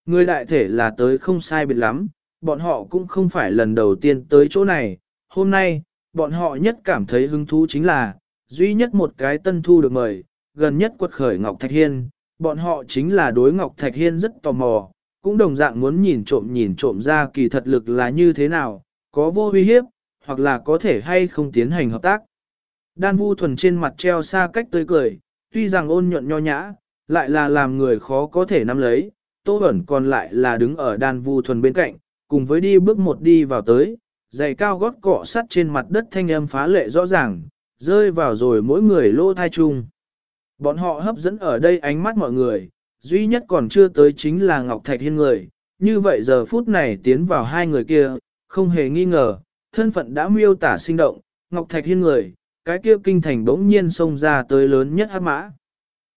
Người đại thể là tới không sai biệt lắm, bọn họ cũng không phải lần đầu tiên tới chỗ này, hôm nay, bọn họ nhất cảm thấy hứng thú chính là, duy nhất một cái tân thu được mời, gần nhất quật khởi Ngọc Thạch Hiên, bọn họ chính là đối Ngọc Thạch Hiên rất tò mò, cũng đồng dạng muốn nhìn trộm nhìn trộm ra kỳ thật lực là như thế nào, có vô uy hiếp, hoặc là có thể hay không tiến hành hợp tác. Đan vu thuần trên mặt treo xa cách tươi cười, tuy rằng ôn nhuận nho nhã, lại là làm người khó có thể nắm lấy, tô ẩn còn lại là đứng ở đan vu thuần bên cạnh, cùng với đi bước một đi vào tới, giày cao gót cọ sắt trên mặt đất thanh âm phá lệ rõ ràng, rơi vào rồi mỗi người lô thai chung. Bọn họ hấp dẫn ở đây ánh mắt mọi người, duy nhất còn chưa tới chính là Ngọc Thạch Hiên người, như vậy giờ phút này tiến vào hai người kia, không hề nghi ngờ, thân phận đã miêu tả sinh động, Ngọc Thạch Hiên người, cái kia kinh thành bỗng nhiên xông ra tới lớn nhất hát mã.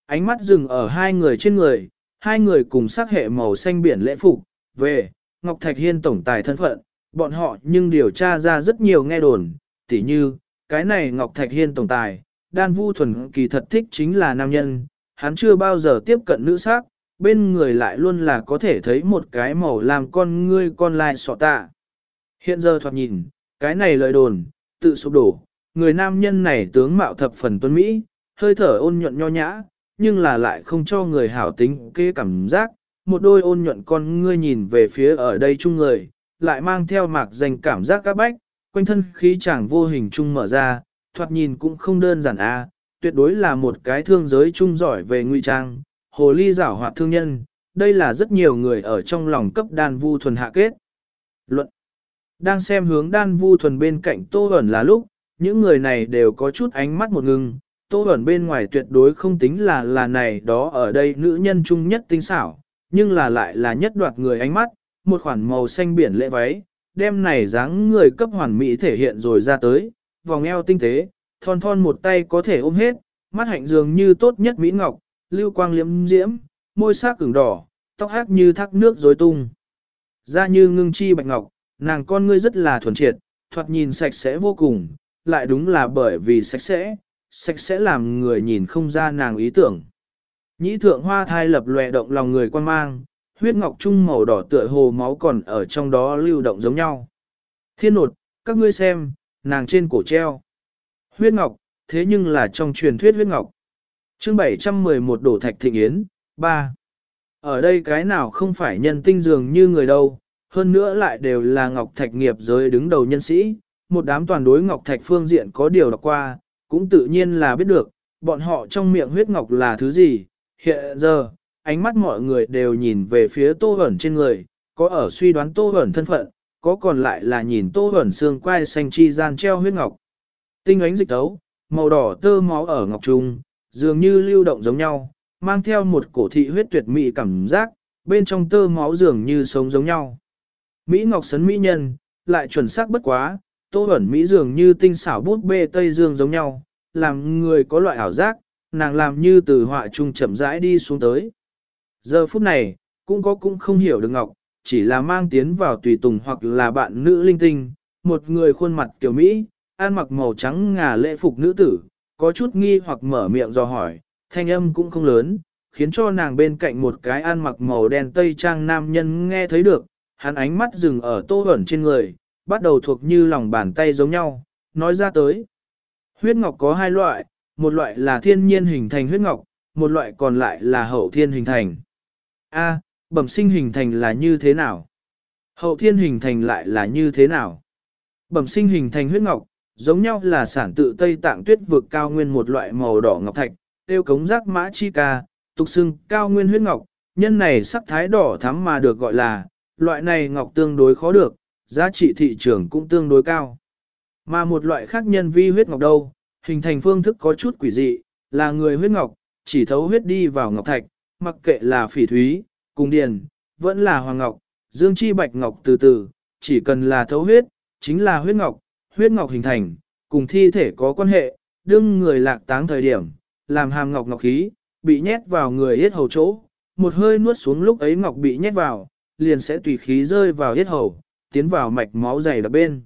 Ánh mắt dừng ở hai người trên người, hai người cùng sắc hệ màu xanh biển lễ phục, về, Ngọc Thạch Hiên tổng tài thân phận, bọn họ nhưng điều tra ra rất nhiều nghe đồn, tỉ như, cái này Ngọc Thạch Hiên tổng tài, đan vu thuần kỳ thật thích chính là nam nhân, hắn chưa bao giờ tiếp cận nữ sắc, bên người lại luôn là có thể thấy một cái màu làm con ngươi con lai sọ tạ. Hiện giờ thoạt nhìn, cái này lời đồn, tự sụp đổ, người nam nhân này tướng mạo thập phần tuân Mỹ, hơi thở ôn nhuận nho nhã, nhưng là lại không cho người hảo tính kế cảm giác, một đôi ôn nhuận con ngươi nhìn về phía ở đây chung người, lại mang theo mạc danh cảm giác các bách, quanh thân khí chàng vô hình chung mở ra, thoạt nhìn cũng không đơn giản a, tuyệt đối là một cái thương giới chung giỏi về ngụy trang, hồ ly giảo hoạt thương nhân, đây là rất nhiều người ở trong lòng cấp đan vu thuần hạ kết. Luận Đang xem hướng đan vu thuần bên cạnh tô ẩn là lúc, những người này đều có chút ánh mắt một ngưng, tô ẩn bên ngoài tuyệt đối không tính là là này đó ở đây nữ nhân chung nhất tinh xảo, nhưng là lại là nhất đoạt người ánh mắt, một khoản màu xanh biển lệ váy, đem này dáng người cấp hoàn mỹ thể hiện rồi ra tới, vòng eo tinh tế, thon thon một tay có thể ôm hết, mắt hạnh dường như tốt nhất mỹ ngọc, lưu quang liễm diễm, môi sắc cứng đỏ, tóc hát như thác nước dối tung. Da như ngưng chi bạch ngọc, nàng con ngươi rất là thuần triệt, thoạt nhìn sạch sẽ vô cùng, lại đúng là bởi vì sạch sẽ, sạch sẽ làm người nhìn không ra nàng ý tưởng. Nhĩ thượng hoa thai lập lòe động lòng người quan mang, huyết ngọc trung màu đỏ tựa hồ máu còn ở trong đó lưu động giống nhau. Thiên nột, các ngươi xem, nàng trên cổ treo. Huyết ngọc, thế nhưng là trong truyền thuyết huyết ngọc. chương 711 đổ thạch thịnh yến, 3. Ở đây cái nào không phải nhân tinh dường như người đâu, hơn nữa lại đều là ngọc thạch nghiệp giới đứng đầu nhân sĩ, một đám toàn đối ngọc thạch phương diện có điều đọc qua, cũng tự nhiên là biết được, bọn họ trong miệng huyết ngọc là thứ gì. Hiện giờ, ánh mắt mọi người đều nhìn về phía tô ẩn trên người, có ở suy đoán tô ẩn thân phận, có còn lại là nhìn tô ẩn xương quai xanh chi gian treo huyết ngọc. Tinh ánh dịch tấu, màu đỏ tơ máu ở ngọc trung, dường như lưu động giống nhau, mang theo một cổ thị huyết tuyệt mỹ cảm giác, bên trong tơ máu dường như sống giống nhau. Mỹ ngọc sấn mỹ nhân, lại chuẩn xác bất quá, tô ẩn Mỹ dường như tinh xảo bút bê Tây Dương giống nhau, làm người có loại ảo giác, nàng làm như từ họa trung chậm rãi đi xuống tới. Giờ phút này, cũng có cũng không hiểu được Ngọc, chỉ là mang tiến vào tùy tùng hoặc là bạn nữ linh tinh, một người khuôn mặt kiểu Mỹ, ăn mặc màu trắng ngà lễ phục nữ tử, có chút nghi hoặc mở miệng do hỏi, thanh âm cũng không lớn, khiến cho nàng bên cạnh một cái ăn mặc màu đen tây trang nam nhân nghe thấy được, hắn ánh mắt dừng ở tô ẩn trên người, bắt đầu thuộc như lòng bàn tay giống nhau, nói ra tới. Huyết ngọc có hai loại, một loại là thiên nhiên hình thành huyết ngọc, một loại còn lại là hậu thiên hình thành. A, bẩm sinh hình thành là như thế nào? Hậu thiên hình thành lại là như thế nào? Bẩm sinh hình thành huyết ngọc, giống nhau là sản tự Tây Tạng tuyết vực cao nguyên một loại màu đỏ ngọc thạch, tiêu cống giác mã chi ca, tục xưng cao nguyên huyết ngọc, nhân này sắc thái đỏ thắm mà được gọi là, loại này ngọc tương đối khó được, giá trị thị trường cũng tương đối cao. Mà một loại khác nhân vi huyết ngọc đâu, hình thành phương thức có chút quỷ dị, là người huyết ngọc, chỉ thấu huyết đi vào ngọc thạch, mặc kệ là phỉ thúy, cung điền, vẫn là hoàng ngọc, dương chi bạch ngọc từ từ, chỉ cần là thấu huyết, chính là huyết ngọc, huyết ngọc hình thành, cùng thi thể có quan hệ, đương người lạc táng thời điểm, làm hàm ngọc ngọc khí, bị nhét vào người yết hầu chỗ, một hơi nuốt xuống lúc ấy ngọc bị nhét vào, liền sẽ tùy khí rơi vào yết hầu, tiến vào mạch máu dày đặc bên.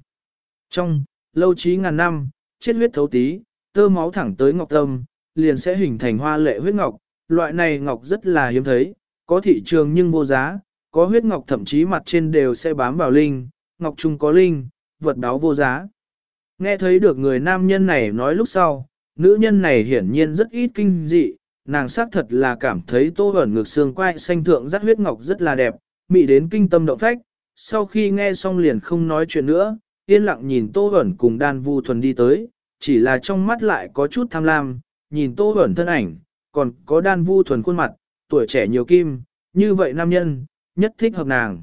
Trong, lâu trí ngàn năm, chết huyết thấu tí, tơ máu thẳng tới ngọc tâm, liền sẽ hình thành hoa lệ huyết ngọc, loại này ngọc rất là hiếm thấy, có thị trường nhưng vô giá, có huyết ngọc thậm chí mặt trên đều sẽ bám vào linh, ngọc trung có linh, vật đáo vô giá. Nghe thấy được người nam nhân này nói lúc sau, nữ nhân này hiển nhiên rất ít kinh dị, nàng xác thật là cảm thấy tô ẩn ngược xương quai xanh thượng rắc huyết ngọc rất là đẹp, mị đến kinh tâm động phách, sau khi nghe xong liền không nói chuyện nữa, yên lặng nhìn tô ẩn cùng đan vu thuần đi tới, chỉ là trong mắt lại có chút tham lam, nhìn tô ẩn thân ảnh, còn có đan vu thuần khuôn mặt, tuổi trẻ nhiều kim, như vậy nam nhân, nhất thích hợp nàng.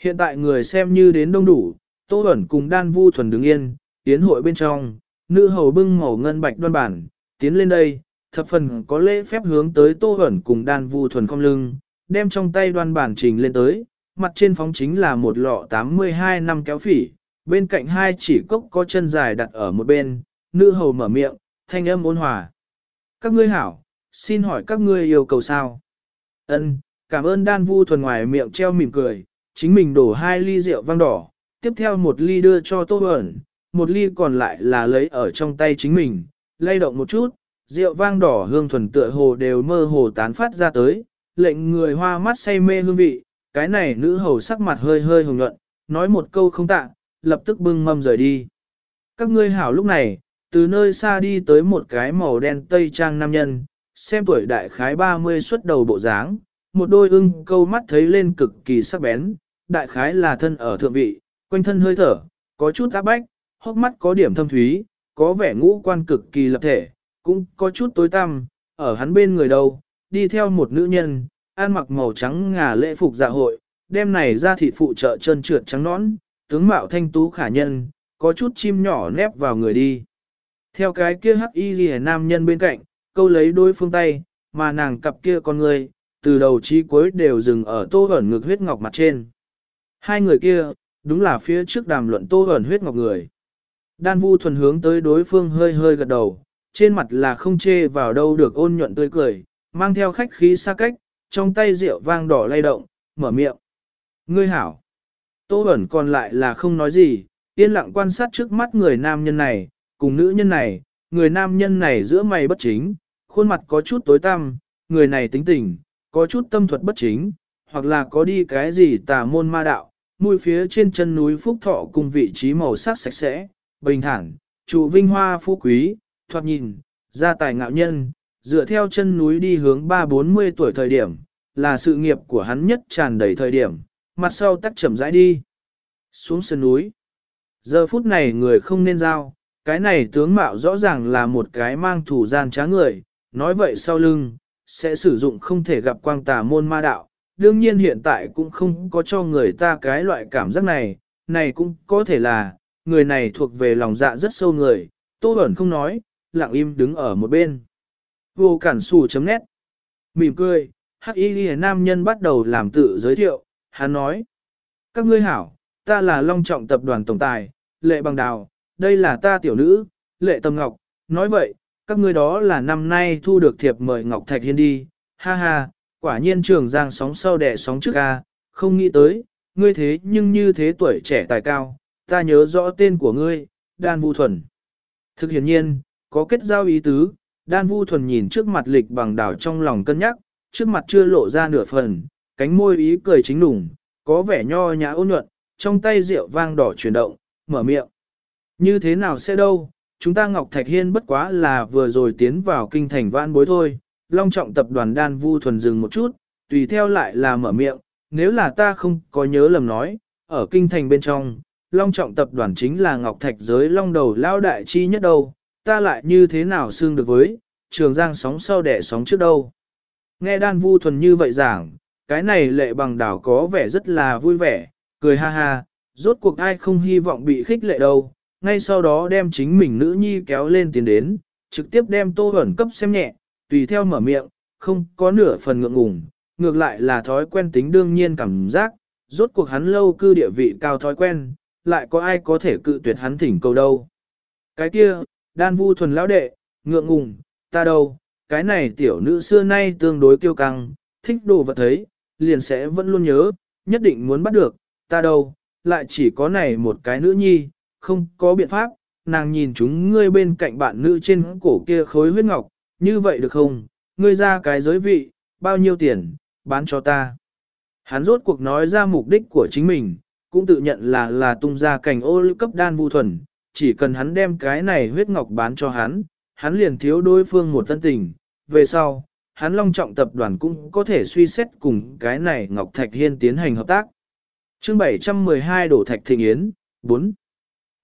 Hiện tại người xem như đến đông đủ, tô ẩn cùng đan vu thuần đứng yên, tiến hội bên trong, nữ hầu bưng màu ngân bạch đoan bản, tiến lên đây, thập phần có lễ phép hướng tới tô ẩn cùng đan vu thuần không lưng, đem trong tay đoan bản trình lên tới, mặt trên phóng chính là một lọ 82 năm kéo phỉ, bên cạnh hai chỉ cốc có chân dài đặt ở một bên, nữ hầu mở miệng, thanh âm ôn hòa. Các ngươi hảo, xin hỏi các ngươi yêu cầu sao? Ân, cảm ơn đan vu thuần ngoài miệng treo mỉm cười, chính mình đổ hai ly rượu vang đỏ, tiếp theo một ly đưa cho tô ẩn, một ly còn lại là lấy ở trong tay chính mình, lay động một chút, rượu vang đỏ hương thuần tựa hồ đều mơ hồ tán phát ra tới, lệnh người hoa mắt say mê hương vị, cái này nữ hầu sắc mặt hơi hơi hồng nhuận, nói một câu không tạ, lập tức bưng mâm rời đi. Các ngươi hảo lúc này, từ nơi xa đi tới một cái màu đen tây trang nam nhân, xem tuổi đại khái 30 xuất đầu bộ dáng, một đôi ưng câu mắt thấy lên cực kỳ sắc bén, đại khái là thân ở thượng vị, quanh thân hơi thở, có chút áp bách, hốc mắt có điểm thâm thúy, có vẻ ngũ quan cực kỳ lập thể, cũng có chút tối tăm, ở hắn bên người đâu, đi theo một nữ nhân, ăn mặc màu trắng ngà lễ phục dạ hội, đêm này ra thịt phụ trợ chân trượt trắng nõn, tướng mạo thanh tú khả nhân, có chút chim nhỏ nép vào người đi. Theo cái kia hắc y ghi nam nhân bên cạnh, câu lấy đôi phương tay, mà nàng cặp kia con người, từ đầu chí cuối đều dừng ở tô ẩn ngực huyết ngọc mặt trên. Hai người kia, đúng là phía trước đàm luận tô ẩn huyết ngọc người. Đan vu thuần hướng tới đối phương hơi hơi gật đầu, trên mặt là không chê vào đâu được ôn nhuận tươi cười, mang theo khách khí xa cách, trong tay rượu vang đỏ lay động, mở miệng. Ngươi hảo. Tô ẩn còn lại là không nói gì, yên lặng quan sát trước mắt người nam nhân này, cùng nữ nhân này, người nam nhân này giữa mày bất chính, khuôn mặt có chút tối tăm, người này tính tình, có chút tâm thuật bất chính, hoặc là có đi cái gì tà môn ma đạo, mũi phía trên chân núi Phúc Thọ cùng vị trí màu sắc sạch sẽ, bình thản, trụ vinh hoa phú quý, thoạt nhìn, gia tài ngạo nhân, dựa theo chân núi đi hướng ba bốn mươi tuổi thời điểm, là sự nghiệp của hắn nhất tràn đầy thời điểm, mặt sau tắt chậm rãi đi. Xuống sân núi. Giờ phút này người không nên giao, cái này tướng mạo rõ ràng là một cái mang thủ gian trá người, nói vậy sau lưng, sẽ sử dụng không thể gặp quang tà môn ma đạo. Đương nhiên hiện tại cũng không có cho người ta cái loại cảm giác này, này cũng có thể là, người này thuộc về lòng dạ rất sâu người, tô ẩn không nói, lặng im đứng ở một bên. Vô cản xù chấm nét. Mỉm cười, hắc y ghi nam nhân bắt đầu làm tự giới thiệu, hắn nói. Các ngươi hảo, ta là Long Trọng Tập đoàn Tổng Tài, Lệ Bằng Đào, đây là ta tiểu nữ, Lệ Tâm Ngọc, nói vậy, các ngươi đó là năm nay thu được thiệp mời Ngọc Thạch Hiên đi, ha ha, quả nhiên trường giang sóng sau đẻ sóng trước ca, không nghĩ tới, ngươi thế nhưng như thế tuổi trẻ tài cao, ta nhớ rõ tên của ngươi, Đan Vu Thuần. Thực hiện nhiên, có kết giao ý tứ, Đan Vu Thuần nhìn trước mặt lịch bằng đảo trong lòng cân nhắc, trước mặt chưa lộ ra nửa phần, cánh môi ý cười chính đủng, có vẻ nho nhã ôn nhuận, trong tay rượu vang đỏ chuyển động, mở miệng. Như thế nào sẽ đâu, chúng ta Ngọc Thạch Hiên bất quá là vừa rồi tiến vào kinh thành vãn bối thôi, long trọng tập đoàn đan vu thuần dừng một chút, tùy theo lại là mở miệng, nếu là ta không có nhớ lầm nói, ở kinh thành bên trong, long trọng tập đoàn chính là Ngọc Thạch giới long đầu lao đại chi nhất đâu, ta lại như thế nào xương được với, trường giang sóng sau đẻ sóng trước đâu. Nghe đan vu thuần như vậy giảng, cái này lệ bằng đảo có vẻ rất là vui vẻ, cười ha ha, rốt cuộc ai không hy vọng bị khích lệ đâu, ngay sau đó đem chính mình nữ nhi kéo lên tiến đến, trực tiếp đem tô ẩn cấp xem nhẹ, tùy theo mở miệng, không có nửa phần ngượng ngùng, ngược lại là thói quen tính đương nhiên cảm giác, rốt cuộc hắn lâu cư địa vị cao thói quen, lại có ai có thể cự tuyệt hắn thỉnh cầu đâu. Cái kia, đan vu thuần lão đệ, ngượng ngùng, ta đâu, cái này tiểu nữ xưa nay tương đối kiêu căng, thích đồ vật thấy, liền sẽ vẫn luôn nhớ, nhất định muốn bắt được, ta đâu, lại chỉ có này một cái nữ nhi, không có biện pháp, nàng nhìn chúng ngươi bên cạnh bạn nữ trên cổ kia khối huyết ngọc, như vậy được không, ngươi ra cái giới vị, bao nhiêu tiền, bán cho ta. Hắn rốt cuộc nói ra mục đích của chính mình, cũng tự nhận là là tung ra cảnh ô lưu cấp đan vu thuần, chỉ cần hắn đem cái này huyết ngọc bán cho hắn, hắn liền thiếu đối phương một tân tình, về sau, hắn long trọng tập đoàn cũng có thể suy xét cùng cái này Ngọc Thạch Hiên tiến hành hợp tác. chương 712 đổ Thạch Thịnh Yến, 4.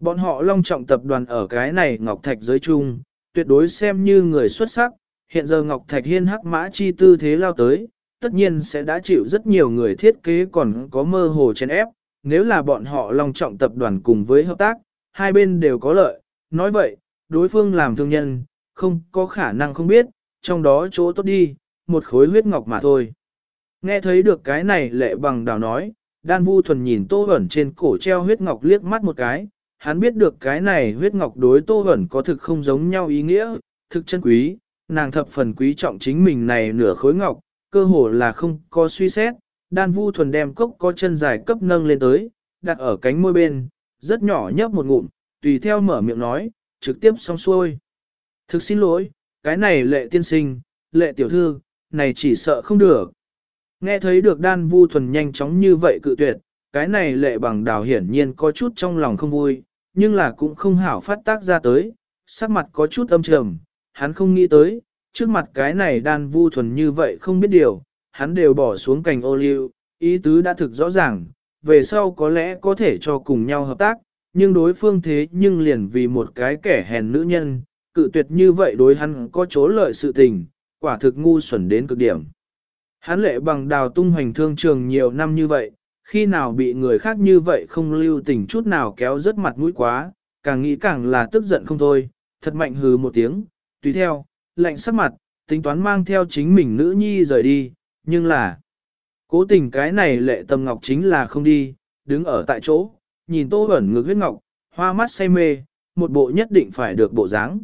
Bọn họ long trọng tập đoàn ở cái này Ngọc Thạch giới chung, tuyệt đối xem như người xuất sắc, hiện giờ Ngọc Thạch Hiên hắc mã chi tư thế lao tới, tất nhiên sẽ đã chịu rất nhiều người thiết kế còn có mơ hồ chèn ép, nếu là bọn họ long trọng tập đoàn cùng với hợp tác, hai bên đều có lợi, nói vậy, đối phương làm thương nhân, không có khả năng không biết, trong đó chỗ tốt đi, một khối huyết ngọc mà thôi. Nghe thấy được cái này lệ bằng đào nói, đan vu thuần nhìn tô ẩn trên cổ treo huyết ngọc liếc mắt một cái, hắn biết được cái này huyết ngọc đối tô ẩn có thực không giống nhau ý nghĩa, thực chân quý, nàng thập phần quý trọng chính mình này nửa khối ngọc, cơ hồ là không có suy xét, đan vu thuần đem cốc có chân dài cấp nâng lên tới, đặt ở cánh môi bên, rất nhỏ nhấp một ngụm, tùy theo mở miệng nói, trực tiếp xong xuôi. Thực xin lỗi, cái này lệ tiên sinh, lệ tiểu thư, này chỉ sợ không được. Nghe thấy được đan vu thuần nhanh chóng như vậy cự tuyệt, cái này lệ bằng đào hiển nhiên có chút trong lòng không vui, nhưng là cũng không hảo phát tác ra tới, sắc mặt có chút âm trầm, hắn không nghĩ tới, trước mặt cái này đan vu thuần như vậy không biết điều, hắn đều bỏ xuống cành ô liu, ý tứ đã thực rõ ràng, về sau có lẽ có thể cho cùng nhau hợp tác, nhưng đối phương thế nhưng liền vì một cái kẻ hèn nữ nhân, cự tuyệt như vậy đối hắn có chỗ lợi sự tình, quả thực ngu xuẩn đến cực điểm. Hắn lệ bằng đào tung hoành thương trường nhiều năm như vậy, khi nào bị người khác như vậy không lưu tình chút nào kéo rất mặt mũi quá, càng nghĩ càng là tức giận không thôi, thật mạnh hừ một tiếng, tùy theo, lạnh sắc mặt, tính toán mang theo chính mình nữ nhi rời đi, nhưng là, cố tình cái này lệ tâm ngọc chính là không đi, đứng ở tại chỗ, nhìn tô ẩn ngược huyết ngọc, hoa mắt say mê, một bộ nhất định phải được bộ dáng.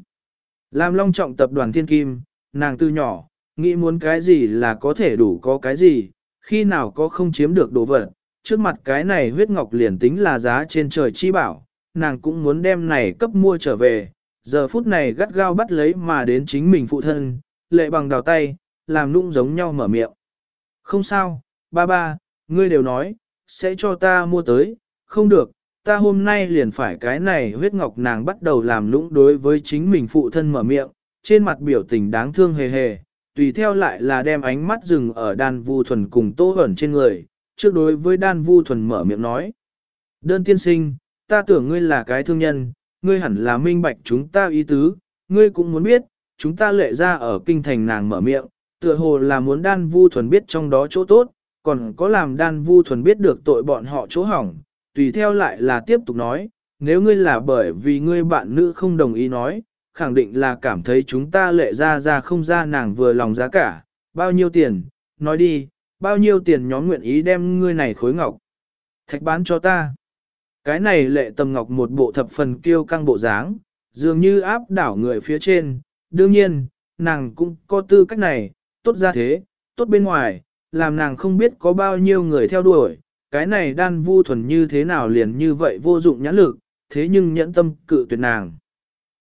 Làm long trọng tập đoàn thiên kim, nàng từ nhỏ, nghĩ muốn cái gì là có thể đủ có cái gì, khi nào có không chiếm được đồ vật, trước mặt cái này huyết ngọc liền tính là giá trên trời chi bảo, nàng cũng muốn đem này cấp mua trở về, giờ phút này gắt gao bắt lấy mà đến chính mình phụ thân, lệ bằng đào tay, làm nũng giống nhau mở miệng. Không sao, ba ba, ngươi đều nói, sẽ cho ta mua tới, không được, ta hôm nay liền phải cái này huyết ngọc nàng bắt đầu làm lũng đối với chính mình phụ thân mở miệng, trên mặt biểu tình đáng thương hề hề, tùy theo lại là đem ánh mắt dừng ở đan vu thuần cùng tô ẩn trên người, trước đối với đan vu thuần mở miệng nói. Đơn tiên sinh, ta tưởng ngươi là cái thương nhân, ngươi hẳn là minh bạch chúng ta ý tứ, ngươi cũng muốn biết, chúng ta lệ ra ở kinh thành nàng mở miệng, tựa hồ là muốn đan vu thuần biết trong đó chỗ tốt, còn có làm đan vu thuần biết được tội bọn họ chỗ hỏng, tùy theo lại là tiếp tục nói, nếu ngươi là bởi vì ngươi bạn nữ không đồng ý nói, khẳng định là cảm thấy chúng ta lệ ra ra không ra nàng vừa lòng giá cả, bao nhiêu tiền, nói đi, bao nhiêu tiền nhóm nguyện ý đem ngươi này khối ngọc. Thạch bán cho ta. Cái này lệ tầm ngọc một bộ thập phần kiêu căng bộ dáng, dường như áp đảo người phía trên, đương nhiên, nàng cũng có tư cách này, tốt ra thế, tốt bên ngoài, làm nàng không biết có bao nhiêu người theo đuổi, cái này đan vu thuần như thế nào liền như vậy vô dụng nhãn lực, thế nhưng nhẫn tâm cự tuyệt nàng.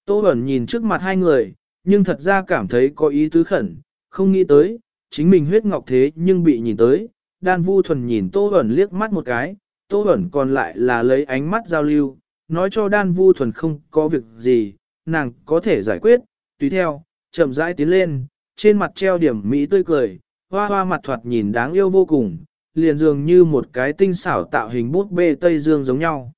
Tô Bẩn nhìn trước mặt hai người, nhưng thật ra cảm thấy có ý tứ khẩn, không nghĩ tới, chính mình huyết ngọc thế nhưng bị nhìn tới, đan vu thuần nhìn Tô Bẩn liếc mắt một cái, Tô Bẩn còn lại là lấy ánh mắt giao lưu, nói cho đan vu thuần không có việc gì, nàng có thể giải quyết, tùy theo, chậm rãi tiến lên, trên mặt treo điểm mỹ tươi cười, hoa hoa mặt thoạt nhìn đáng yêu vô cùng, liền dường như một cái tinh xảo tạo hình bút bê Tây Dương giống nhau.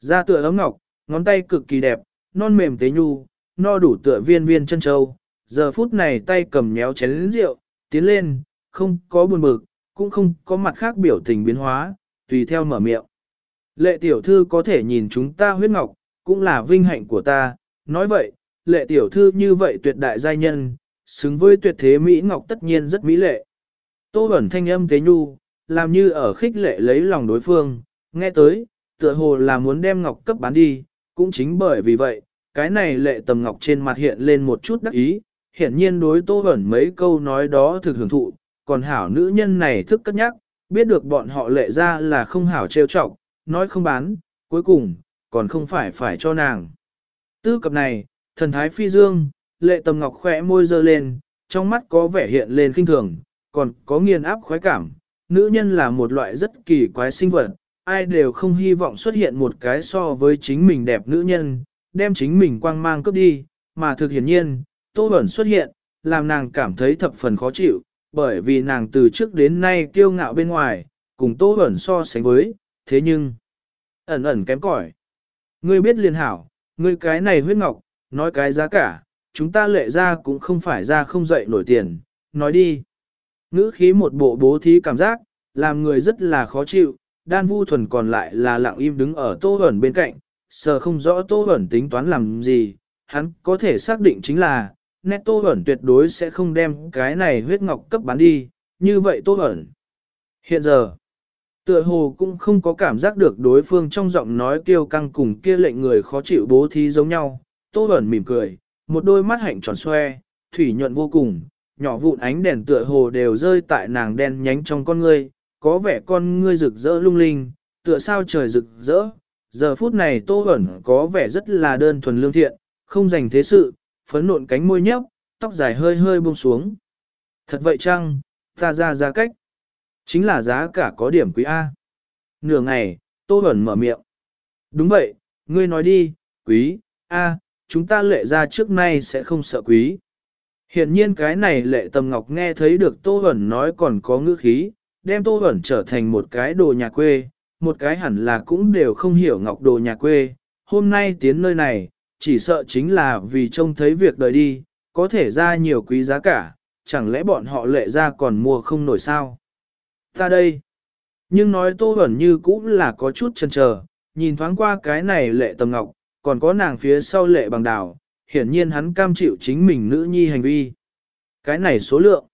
Da tựa ấm ngọc, ngón tay cực kỳ đẹp, non mềm tế nhu, no đủ tựa viên viên chân châu. Giờ phút này tay cầm nhéo chén rượu, tiến lên, không có buồn bực, cũng không có mặt khác biểu tình biến hóa, tùy theo mở miệng. Lệ tiểu thư có thể nhìn chúng ta huyết ngọc, cũng là vinh hạnh của ta, nói vậy, lệ tiểu thư như vậy tuyệt đại giai nhân, xứng với tuyệt thế Mỹ Ngọc tất nhiên rất mỹ lệ. Tô Bẩn thanh âm tế nhu, làm như ở khích lệ lấy lòng đối phương, nghe tới, tựa hồ là muốn đem Ngọc cấp bán đi, cũng chính bởi vì vậy, cái này lệ tầm Ngọc trên mặt hiện lên một chút đắc ý, hiển nhiên đối Tô Bẩn mấy câu nói đó thực hưởng thụ, còn hảo nữ nhân này thức cất nhắc, biết được bọn họ lệ ra là không hảo trêu chọc, nói không bán, cuối cùng, còn không phải phải cho nàng. Tư cập này, thần thái phi dương, lệ tầm ngọc khỏe môi dơ lên, trong mắt có vẻ hiện lên kinh thường, còn có nghiền áp khoái cảm. Nữ nhân là một loại rất kỳ quái sinh vật, ai đều không hy vọng xuất hiện một cái so với chính mình đẹp nữ nhân, đem chính mình quang mang cướp đi, mà thực hiển nhiên, Tô Bẩn xuất hiện, làm nàng cảm thấy thập phần khó chịu, bởi vì nàng từ trước đến nay kiêu ngạo bên ngoài, cùng Tô Bẩn so sánh với, thế nhưng, ẩn ẩn kém cỏi. Ngươi biết liền hảo, ngươi cái này huyết ngọc, nói cái giá cả, chúng ta lệ ra cũng không phải ra không dậy nổi tiền, nói đi. Ngữ khí một bộ bố thí cảm giác, làm người rất là khó chịu, đan vu thuần còn lại là lặng im đứng ở tô ẩn bên cạnh, sờ không rõ tô ẩn tính toán làm gì, hắn có thể xác định chính là, nét tô ẩn tuyệt đối sẽ không đem cái này huyết ngọc cấp bán đi, như vậy tô ẩn. Hiện giờ, tựa hồ cũng không có cảm giác được đối phương trong giọng nói kêu căng cùng kia lệnh người khó chịu bố thí giống nhau, tô ẩn mỉm cười, một đôi mắt hạnh tròn xoe, thủy nhuận vô cùng, nhỏ vụn ánh đèn tựa hồ đều rơi tại nàng đen nhánh trong con ngươi, có vẻ con ngươi rực rỡ lung linh, tựa sao trời rực rỡ. Giờ phút này Tô Bẩn có vẻ rất là đơn thuần lương thiện, không dành thế sự, phấn nộn cánh môi nhấp, tóc dài hơi hơi buông xuống. Thật vậy chăng, ta ra giá cách. Chính là giá cả có điểm quý A. Nửa ngày, Tô Bẩn mở miệng. Đúng vậy, ngươi nói đi, quý, A, chúng ta lệ ra trước nay sẽ không sợ quý. Hiện nhiên cái này lệ tầm ngọc nghe thấy được Tô Hẩn nói còn có ngữ khí, đem Tô Hẩn trở thành một cái đồ nhà quê, một cái hẳn là cũng đều không hiểu ngọc đồ nhà quê. Hôm nay tiến nơi này, chỉ sợ chính là vì trông thấy việc đời đi, có thể ra nhiều quý giá cả, chẳng lẽ bọn họ lệ ra còn mua không nổi sao? Ta đây. Nhưng nói Tô Hẩn như cũng là có chút chần chờ, nhìn thoáng qua cái này lệ tầm ngọc, còn có nàng phía sau lệ bằng đào, hiển nhiên hắn cam chịu chính mình nữ nhi hành vi. Cái này số lượng.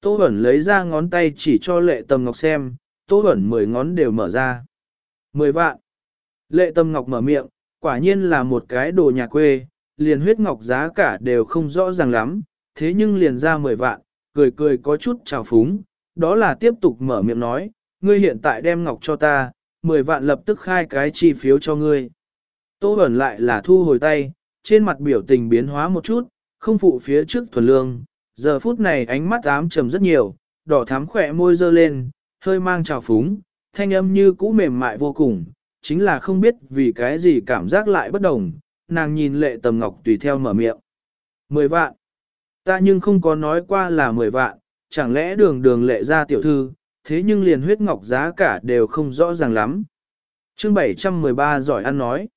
Tô Bẩn lấy ra ngón tay chỉ cho lệ tầm ngọc xem, Tô Bẩn mười ngón đều mở ra. Mười vạn. Lệ tầm ngọc mở miệng, quả nhiên là một cái đồ nhà quê, liền huyết ngọc giá cả đều không rõ ràng lắm, thế nhưng liền ra mười vạn, cười cười có chút trào phúng, đó là tiếp tục mở miệng nói, ngươi hiện tại đem ngọc cho ta, mười vạn lập tức khai cái chi phiếu cho ngươi. Tô Bẩn lại là thu hồi tay, trên mặt biểu tình biến hóa một chút, không phụ phía trước thuần lương, giờ phút này ánh mắt ám trầm rất nhiều, đỏ thắm khỏe môi dơ lên, hơi mang trào phúng, thanh âm như cũ mềm mại vô cùng, chính là không biết vì cái gì cảm giác lại bất đồng, nàng nhìn lệ tầm ngọc tùy theo mở miệng. Mười vạn. Ta nhưng không có nói qua là mười vạn, chẳng lẽ đường đường lệ ra tiểu thư, thế nhưng liền huyết ngọc giá cả đều không rõ ràng lắm. Chương 713 giỏi ăn nói.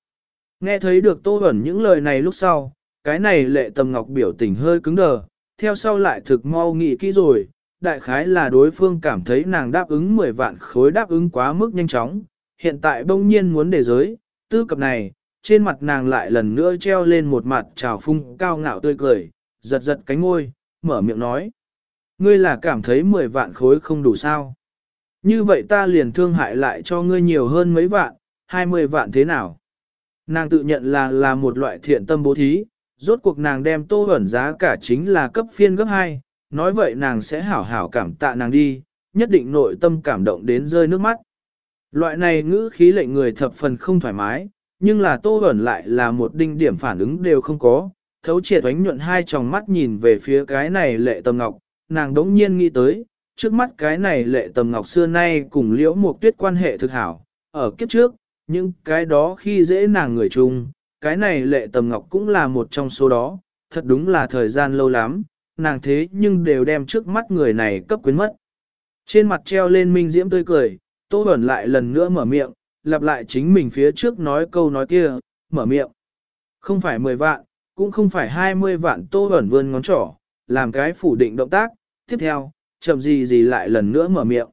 Nghe thấy được Tô Bẩn những lời này lúc sau, cái này lệ tầm ngọc biểu tình hơi cứng đờ, theo sau lại thực mau nghĩ kỹ rồi, đại khái là đối phương cảm thấy nàng đáp ứng 10 vạn khối đáp ứng quá mức nhanh chóng, hiện tại bỗng nhiên muốn để giới, tư cập này, trên mặt nàng lại lần nữa treo lên một mặt trào phung cao ngạo tươi cười, giật giật cánh môi, mở miệng nói. Ngươi là cảm thấy 10 vạn khối không đủ sao? Như vậy ta liền thương hại lại cho ngươi nhiều hơn mấy vạn, 20 vạn thế nào? Nàng tự nhận là là một loại thiện tâm bố thí, rốt cuộc nàng đem tô ẩn giá cả chính là cấp phiên gấp 2, nói vậy nàng sẽ hảo hảo cảm tạ nàng đi, nhất định nội tâm cảm động đến rơi nước mắt. Loại này ngữ khí lệnh người thập phần không thoải mái, nhưng là tô ẩn lại là một đinh điểm phản ứng đều không có, thấu triệt ánh nhuận hai tròng mắt nhìn về phía cái này lệ tầm ngọc, nàng đống nhiên nghĩ tới, trước mắt cái này lệ tầm ngọc xưa nay cùng liễu một tuyết quan hệ thực hảo, ở kiếp trước, nhưng cái đó khi dễ nàng người chung, cái này lệ tầm ngọc cũng là một trong số đó, thật đúng là thời gian lâu lắm, nàng thế nhưng đều đem trước mắt người này cấp quyến mất. Trên mặt treo lên minh diễm tươi cười, tô ẩn lại lần nữa mở miệng, lặp lại chính mình phía trước nói câu nói kia, mở miệng. Không phải 10 vạn, cũng không phải 20 vạn tô ẩn vươn ngón trỏ, làm cái phủ định động tác, tiếp theo, chậm gì gì lại lần nữa mở miệng.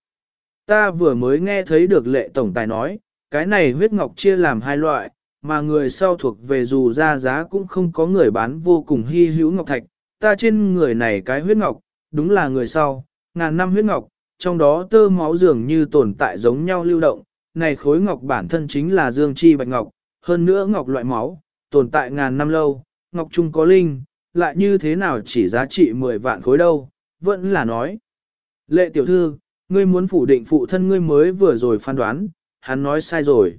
Ta vừa mới nghe thấy được lệ tổng tài nói, cái này huyết ngọc chia làm hai loại, mà người sau thuộc về dù ra giá cũng không có người bán vô cùng hy hữu ngọc thạch, ta trên người này cái huyết ngọc, đúng là người sau, ngàn năm huyết ngọc, trong đó tơ máu dường như tồn tại giống nhau lưu động, này khối ngọc bản thân chính là dương chi bạch ngọc, hơn nữa ngọc loại máu, tồn tại ngàn năm lâu, ngọc trung có linh, lại như thế nào chỉ giá trị 10 vạn khối đâu, vẫn là nói. Lệ tiểu thư, ngươi muốn phủ định phụ thân ngươi mới vừa rồi phán đoán, hắn nói sai rồi.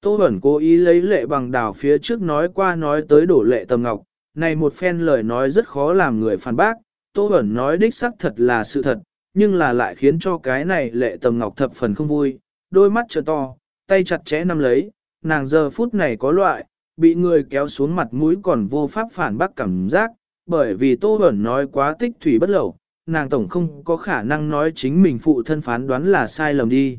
Tô Bẩn cố ý lấy lệ bằng đảo phía trước nói qua nói tới đổ lệ tầm ngọc, này một phen lời nói rất khó làm người phản bác, Tô Bẩn nói đích xác thật là sự thật, nhưng là lại khiến cho cái này lệ tầm ngọc thập phần không vui, đôi mắt trợ to, tay chặt chẽ nắm lấy, nàng giờ phút này có loại, bị người kéo xuống mặt mũi còn vô pháp phản bác cảm giác, bởi vì Tô Bẩn nói quá tích thủy bất lậu, nàng tổng không có khả năng nói chính mình phụ thân phán đoán là sai lầm đi.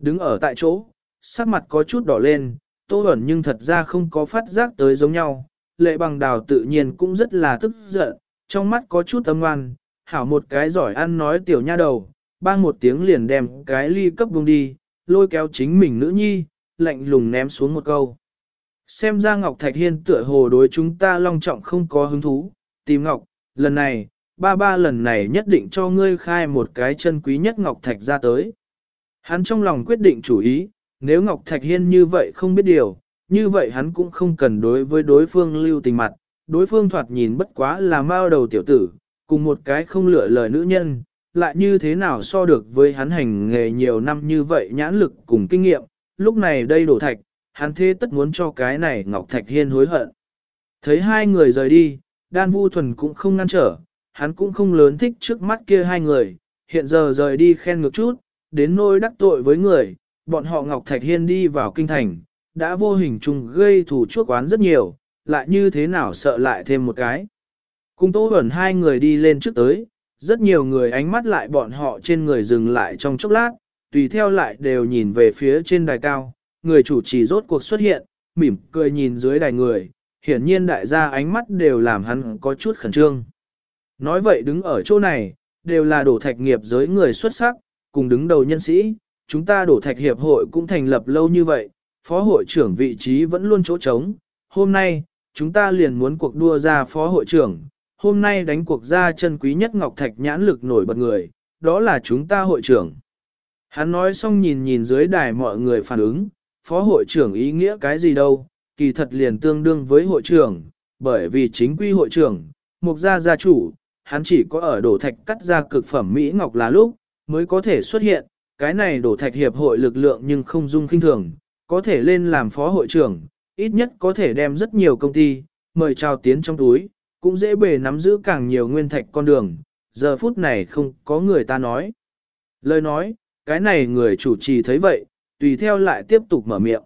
Đứng ở tại chỗ, sắc mặt có chút đỏ lên, Tô Bẩn nhưng thật ra không có phát giác tới giống nhau, lệ bằng đào tự nhiên cũng rất là tức giận, trong mắt có chút âm ngoan, hảo một cái giỏi ăn nói tiểu nha đầu, bang một tiếng liền đem cái ly cấp vùng đi, lôi kéo chính mình nữ nhi, lạnh lùng ném xuống một câu. Xem ra Ngọc Thạch Hiên tựa hồ đối chúng ta long trọng không có hứng thú, tìm Ngọc, lần này, ba ba lần này nhất định cho ngươi khai một cái chân quý nhất Ngọc Thạch ra tới. Hắn trong lòng quyết định chủ ý, nếu Ngọc Thạch Hiên như vậy không biết điều, như vậy hắn cũng không cần đối với đối phương lưu tình mặt, đối phương thoạt nhìn bất quá là mao đầu tiểu tử, cùng một cái không lựa lời nữ nhân, lại như thế nào so được với hắn hành nghề nhiều năm như vậy nhãn lực cùng kinh nghiệm, lúc này đây đổ thạch, hắn thế tất muốn cho cái này Ngọc Thạch Hiên hối hận. Thấy hai người rời đi, đan vu thuần cũng không ngăn trở, hắn cũng không lớn thích trước mắt kia hai người, hiện giờ rời đi khen ngược chút, đến nôi đắc tội với người, bọn họ Ngọc Thạch Hiên đi vào kinh thành, đã vô hình chung gây thủ chuốc oán rất nhiều, lại như thế nào sợ lại thêm một cái. Cùng Tô Huẩn hai người đi lên trước tới, rất nhiều người ánh mắt lại bọn họ trên người dừng lại trong chốc lát, tùy theo lại đều nhìn về phía trên đài cao, người chủ trì rốt cuộc xuất hiện, mỉm cười nhìn dưới đài người, hiển nhiên đại gia ánh mắt đều làm hắn có chút khẩn trương. Nói vậy đứng ở chỗ này, đều là đổ thạch nghiệp giới người xuất sắc, cùng đứng đầu nhân sĩ, chúng ta đổ thạch hiệp hội cũng thành lập lâu như vậy, phó hội trưởng vị trí vẫn luôn chỗ trống, hôm nay, chúng ta liền muốn cuộc đua ra phó hội trưởng, hôm nay đánh cuộc ra chân quý nhất Ngọc Thạch nhãn lực nổi bật người, đó là chúng ta hội trưởng. Hắn nói xong nhìn nhìn dưới đài mọi người phản ứng, phó hội trưởng ý nghĩa cái gì đâu, kỳ thật liền tương đương với hội trưởng, bởi vì chính quy hội trưởng, mục gia gia chủ, hắn chỉ có ở đổ thạch cắt ra cực phẩm Mỹ Ngọc là lúc, mới có thể xuất hiện, cái này đổ thạch hiệp hội lực lượng nhưng không dung kinh thường, có thể lên làm phó hội trưởng, ít nhất có thể đem rất nhiều công ty, mời trao tiến trong túi, cũng dễ bề nắm giữ càng nhiều nguyên thạch con đường, giờ phút này không có người ta nói. Lời nói, cái này người chủ trì thấy vậy, tùy theo lại tiếp tục mở miệng.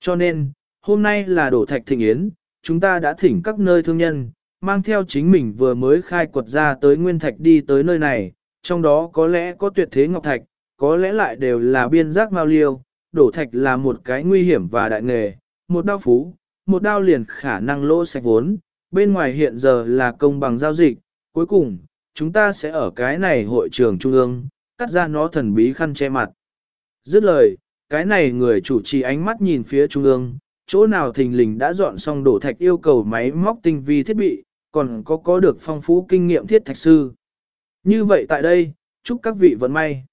Cho nên, hôm nay là đổ thạch thịnh yến, chúng ta đã thỉnh các nơi thương nhân, mang theo chính mình vừa mới khai quật ra tới nguyên thạch đi tới nơi này, trong đó có lẽ có tuyệt thế ngọc thạch, có lẽ lại đều là biên giác mao liêu, đổ thạch là một cái nguy hiểm và đại nghề, một đao phú, một đao liền khả năng lỗ sạch vốn, bên ngoài hiện giờ là công bằng giao dịch, cuối cùng, chúng ta sẽ ở cái này hội trường trung ương, cắt ra nó thần bí khăn che mặt. Dứt lời, cái này người chủ trì ánh mắt nhìn phía trung ương, chỗ nào thình lình đã dọn xong đổ thạch yêu cầu máy móc tinh vi thiết bị, còn có có được phong phú kinh nghiệm thiết thạch sư. Như vậy tại đây, chúc các vị vận may.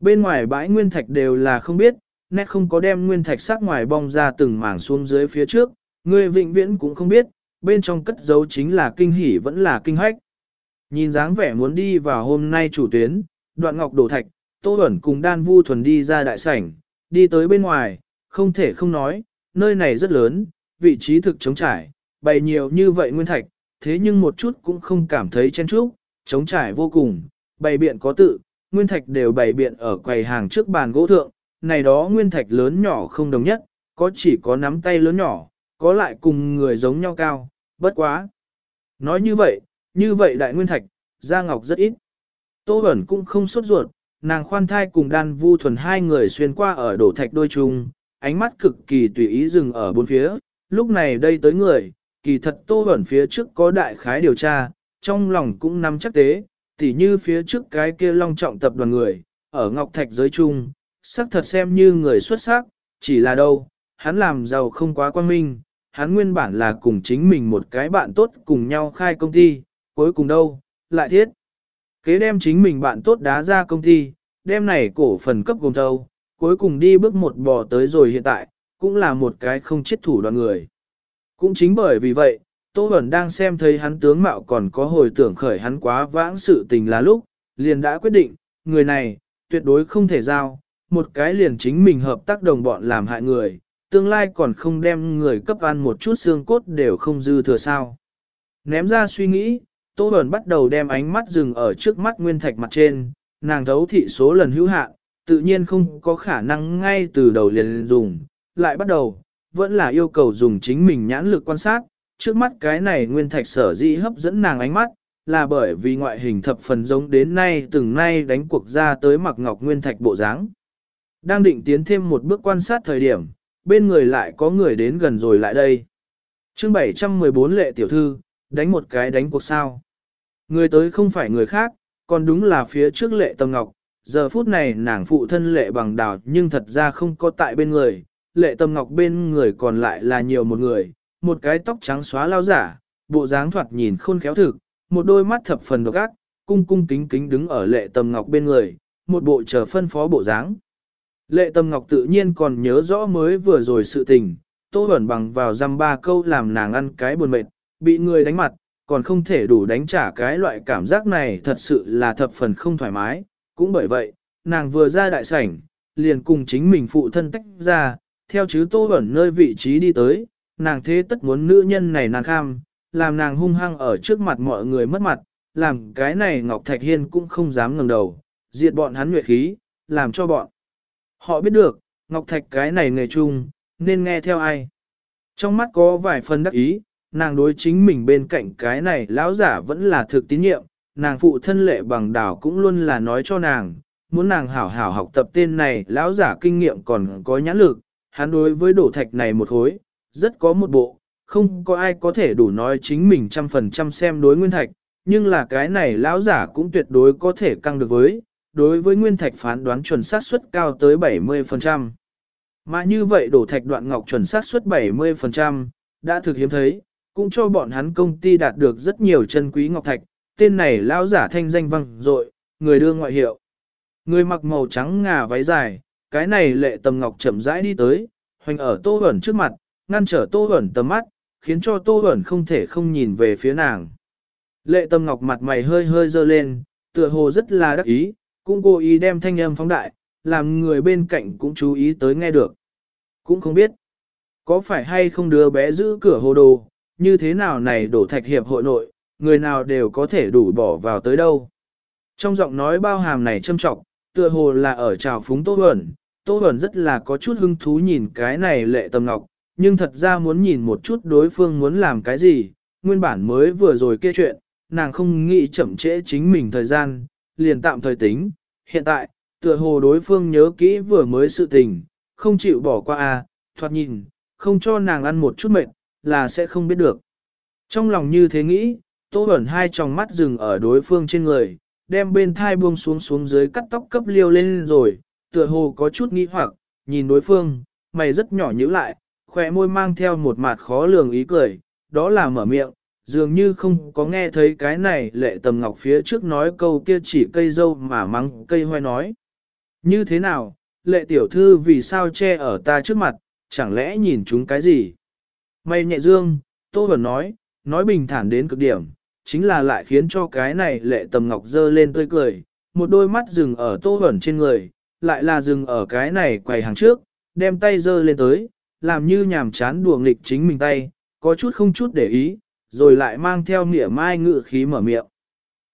Bên ngoài bãi nguyên thạch đều là không biết, nét không có đem nguyên thạch sắc ngoài bong ra từng mảng xuống dưới phía trước, người vĩnh viễn cũng không biết, bên trong cất giấu chính là kinh hỉ vẫn là kinh hách. Nhìn dáng vẻ muốn đi vào hôm nay chủ tuyến, đoạn ngọc đổ thạch, tô ẩn cùng đan vu thuần đi ra đại sảnh, đi tới bên ngoài, không thể không nói, nơi này rất lớn, vị trí thực trống trải, bày nhiều như vậy nguyên thạch, thế nhưng một chút cũng không cảm thấy chen chúc, trống trải vô cùng, bày biện có tự, nguyên thạch đều bày biện ở quầy hàng trước bàn gỗ thượng, này đó nguyên thạch lớn nhỏ không đồng nhất, có chỉ có nắm tay lớn nhỏ, có lại cùng người giống nhau cao, bất quá. Nói như vậy, như vậy đại nguyên thạch, Gia Ngọc rất ít. Tô Bẩn cũng không sốt ruột, nàng khoan thai cùng đan vu thuần hai người xuyên qua ở đổ thạch đôi chung, ánh mắt cực kỳ tùy ý dừng ở bốn phía, lúc này đây tới người, kỳ thật Tô Bẩn phía trước có đại khái điều tra, trong lòng cũng nắm chắc tế, tỉ như phía trước cái kia long trọng tập đoàn người, ở Ngọc Thạch giới chung, sắc thật xem như người xuất sắc, chỉ là đâu, hắn làm giàu không quá quan minh, hắn nguyên bản là cùng chính mình một cái bạn tốt cùng nhau khai công ty, cuối cùng đâu, lại thiết. Kế đem chính mình bạn tốt đá ra công ty, đem này cổ phần cấp gồm thâu, cuối cùng đi bước một bò tới rồi hiện tại, cũng là một cái không chết thủ đoàn người. Cũng chính bởi vì vậy, Tô Bẩn đang xem thấy hắn tướng mạo còn có hồi tưởng khởi hắn quá vãng sự tình là lúc, liền đã quyết định, người này, tuyệt đối không thể giao, một cái liền chính mình hợp tác đồng bọn làm hại người, tương lai còn không đem người cấp ăn một chút xương cốt đều không dư thừa sao. Ném ra suy nghĩ, Tô Bẩn bắt đầu đem ánh mắt dừng ở trước mắt Nguyên Thạch mặt trên, nàng thấu thị số lần hữu hạn, tự nhiên không có khả năng ngay từ đầu liền dùng, lại bắt đầu, vẫn là yêu cầu dùng chính mình nhãn lực quan sát, trước mắt cái này Nguyên Thạch sở dĩ hấp dẫn nàng ánh mắt, là bởi vì ngoại hình thập phần giống đến nay từng nay đánh cuộc ra tới mặc ngọc Nguyên Thạch bộ dáng. Đang định tiến thêm một bước quan sát thời điểm, bên người lại có người đến gần rồi lại đây. chương 714 lệ tiểu thư, đánh một cái đánh cuộc sao. Người tới không phải người khác, còn đúng là phía trước lệ tâm ngọc, giờ phút này nàng phụ thân lệ bằng đào nhưng thật ra không có tại bên người, lệ tâm ngọc bên người còn lại là nhiều một người, một cái tóc trắng xóa lao giả, bộ dáng thoạt nhìn khôn khéo thực, một đôi mắt thập phần độc ác, cung cung kính kính đứng ở lệ tâm ngọc bên người, một bộ chờ phân phó bộ dáng. Lệ tâm ngọc tự nhiên còn nhớ rõ mới vừa rồi sự tình, tô ẩn bằng vào dăm ba câu làm nàng ăn cái buồn mệt, bị người đánh mặt, còn không thể đủ đánh trả cái loại cảm giác này thật sự là thập phần không thoải mái. Cũng bởi vậy, nàng vừa ra đại sảnh, liền cùng chính mình phụ thân tách ra, theo chứ tô ẩn nơi vị trí đi tới, nàng thế tất muốn nữ nhân này nàng kham, làm nàng hung hăng ở trước mặt mọi người mất mặt, làm cái này Ngọc Thạch Hiên cũng không dám ngẩng đầu, diệt bọn hắn nguyệt khí, làm cho bọn. Họ biết được, Ngọc Thạch cái này nghề chung, nên nghe theo ai. Trong mắt có vài phần đắc ý, nàng đối chính mình bên cạnh cái này lão giả vẫn là thực tín nhiệm, nàng phụ thân lệ bằng đảo cũng luôn là nói cho nàng, muốn nàng hảo hảo học tập tên này lão giả kinh nghiệm còn có nhãn lực, hắn đối với đổ thạch này một hối rất có một bộ, không có ai có thể đủ nói chính mình trăm phần trăm xem đối nguyên thạch, nhưng là cái này lão giả cũng tuyệt đối có thể căng được với, đối với nguyên thạch phán đoán chuẩn xác suất cao tới 70%. Mà như vậy đổ thạch đoạn ngọc chuẩn xác suất 70%, đã thực hiếm thấy, cũng cho bọn hắn công ty đạt được rất nhiều chân quý ngọc thạch, tên này lão giả thanh danh vang dội, người đưa ngoại hiệu. Người mặc màu trắng ngà váy dài, cái này lệ tầm ngọc chậm rãi đi tới, hoành ở tô ẩn trước mặt, ngăn trở tô Huẩn tầm mắt, khiến cho tô Huẩn không thể không nhìn về phía nàng. Lệ tâm ngọc mặt mày hơi hơi dơ lên, tựa hồ rất là đắc ý, cũng cố ý đem thanh âm phóng đại, làm người bên cạnh cũng chú ý tới nghe được. Cũng không biết, có phải hay không đứa bé giữ cửa hồ đồ, như thế nào này đổ thạch hiệp hội nội, người nào đều có thể đủ bỏ vào tới đâu. Trong giọng nói bao hàm này châm trọng, tựa hồ là ở trào phúng Tô Huẩn, Tô Huẩn rất là có chút hứng thú nhìn cái này lệ tâm ngọc, nhưng thật ra muốn nhìn một chút đối phương muốn làm cái gì, nguyên bản mới vừa rồi kia chuyện, nàng không nghĩ chậm trễ chính mình thời gian, liền tạm thời tính, hiện tại, tựa hồ đối phương nhớ kỹ vừa mới sự tình, không chịu bỏ qua a, à, thoạt nhìn, không cho nàng ăn một chút mệt, là sẽ không biết được. Trong lòng như thế nghĩ, Tô Bẩn hai tròng mắt dừng ở đối phương trên người, đem bên thai buông xuống xuống dưới cắt tóc cấp liêu lên rồi, tựa hồ có chút nghi hoặc, nhìn đối phương, mày rất nhỏ nhíu lại, khỏe môi mang theo một mặt khó lường ý cười, đó là mở miệng, dường như không có nghe thấy cái này lệ tầm ngọc phía trước nói câu kia chỉ cây dâu mà mắng cây hoai nói. Như thế nào, lệ tiểu thư vì sao che ở ta trước mặt, chẳng lẽ nhìn chúng cái gì? Mày nhẹ dương, Tô Bẩn nói, nói bình thản đến cực điểm, chính là lại khiến cho cái này lệ tầm ngọc dơ lên tươi cười, một đôi mắt dừng ở Tô vẫn trên người, lại là dừng ở cái này quầy hàng trước, đem tay dơ lên tới, làm như nhàm chán đùa nghịch chính mình tay, có chút không chút để ý, rồi lại mang theo nghĩa mai ngự khí mở miệng.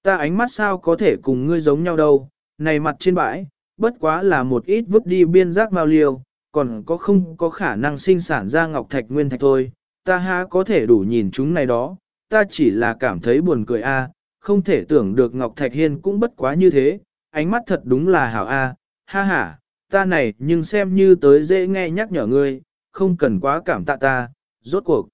Ta ánh mắt sao có thể cùng ngươi giống nhau đâu, này mặt trên bãi, bất quá là một ít vứt đi biên giác mao liêu, còn có không có khả năng sinh sản ra ngọc thạch nguyên thạch thôi, ta ha có thể đủ nhìn chúng này đó, ta chỉ là cảm thấy buồn cười a, không thể tưởng được ngọc thạch hiên cũng bất quá như thế, ánh mắt thật đúng là hảo a, ha ha, ta này nhưng xem như tới dễ nghe nhắc nhở ngươi, không cần quá cảm tạ ta, rốt cuộc.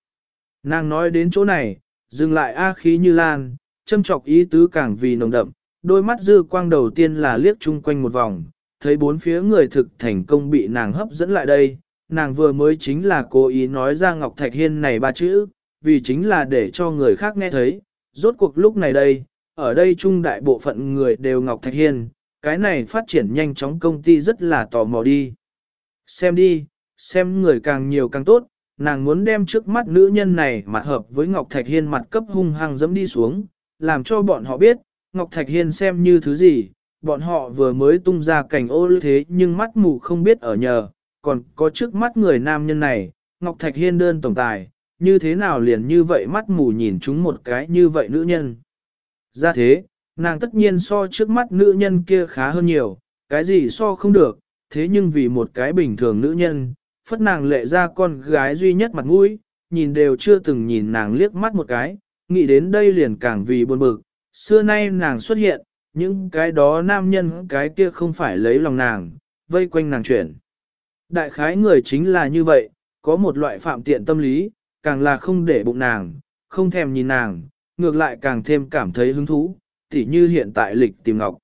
Nàng nói đến chỗ này, dừng lại a khí như lan, châm trọc ý tứ càng vì nồng đậm, đôi mắt dư quang đầu tiên là liếc chung quanh một vòng, thấy bốn phía người thực thành công bị nàng hấp dẫn lại đây, nàng vừa mới chính là cố ý nói ra Ngọc Thạch Hiên này ba chữ, vì chính là để cho người khác nghe thấy, rốt cuộc lúc này đây, ở đây trung đại bộ phận người đều Ngọc Thạch Hiên, cái này phát triển nhanh chóng công ty rất là tò mò đi. Xem đi, xem người càng nhiều càng tốt, nàng muốn đem trước mắt nữ nhân này mặt hợp với Ngọc Thạch Hiên mặt cấp hung hăng dẫm đi xuống, làm cho bọn họ biết, Ngọc Thạch Hiên xem như thứ gì, bọn họ vừa mới tung ra cảnh ô thế nhưng mắt mù không biết ở nhờ, còn có trước mắt người nam nhân này, Ngọc Thạch Hiên đơn tổng tài, như thế nào liền như vậy mắt mù nhìn chúng một cái như vậy nữ nhân. Ra thế, nàng tất nhiên so trước mắt nữ nhân kia khá hơn nhiều, cái gì so không được, thế nhưng vì một cái bình thường nữ nhân, phất nàng lệ ra con gái duy nhất mặt mũi, nhìn đều chưa từng nhìn nàng liếc mắt một cái, nghĩ đến đây liền càng vì buồn bực, xưa nay nàng xuất hiện, những cái đó nam nhân cái kia không phải lấy lòng nàng, vây quanh nàng chuyển. Đại khái người chính là như vậy, có một loại phạm tiện tâm lý, càng là không để bụng nàng, không thèm nhìn nàng, ngược lại càng thêm cảm thấy hứng thú, tỉ như hiện tại lịch tìm ngọc.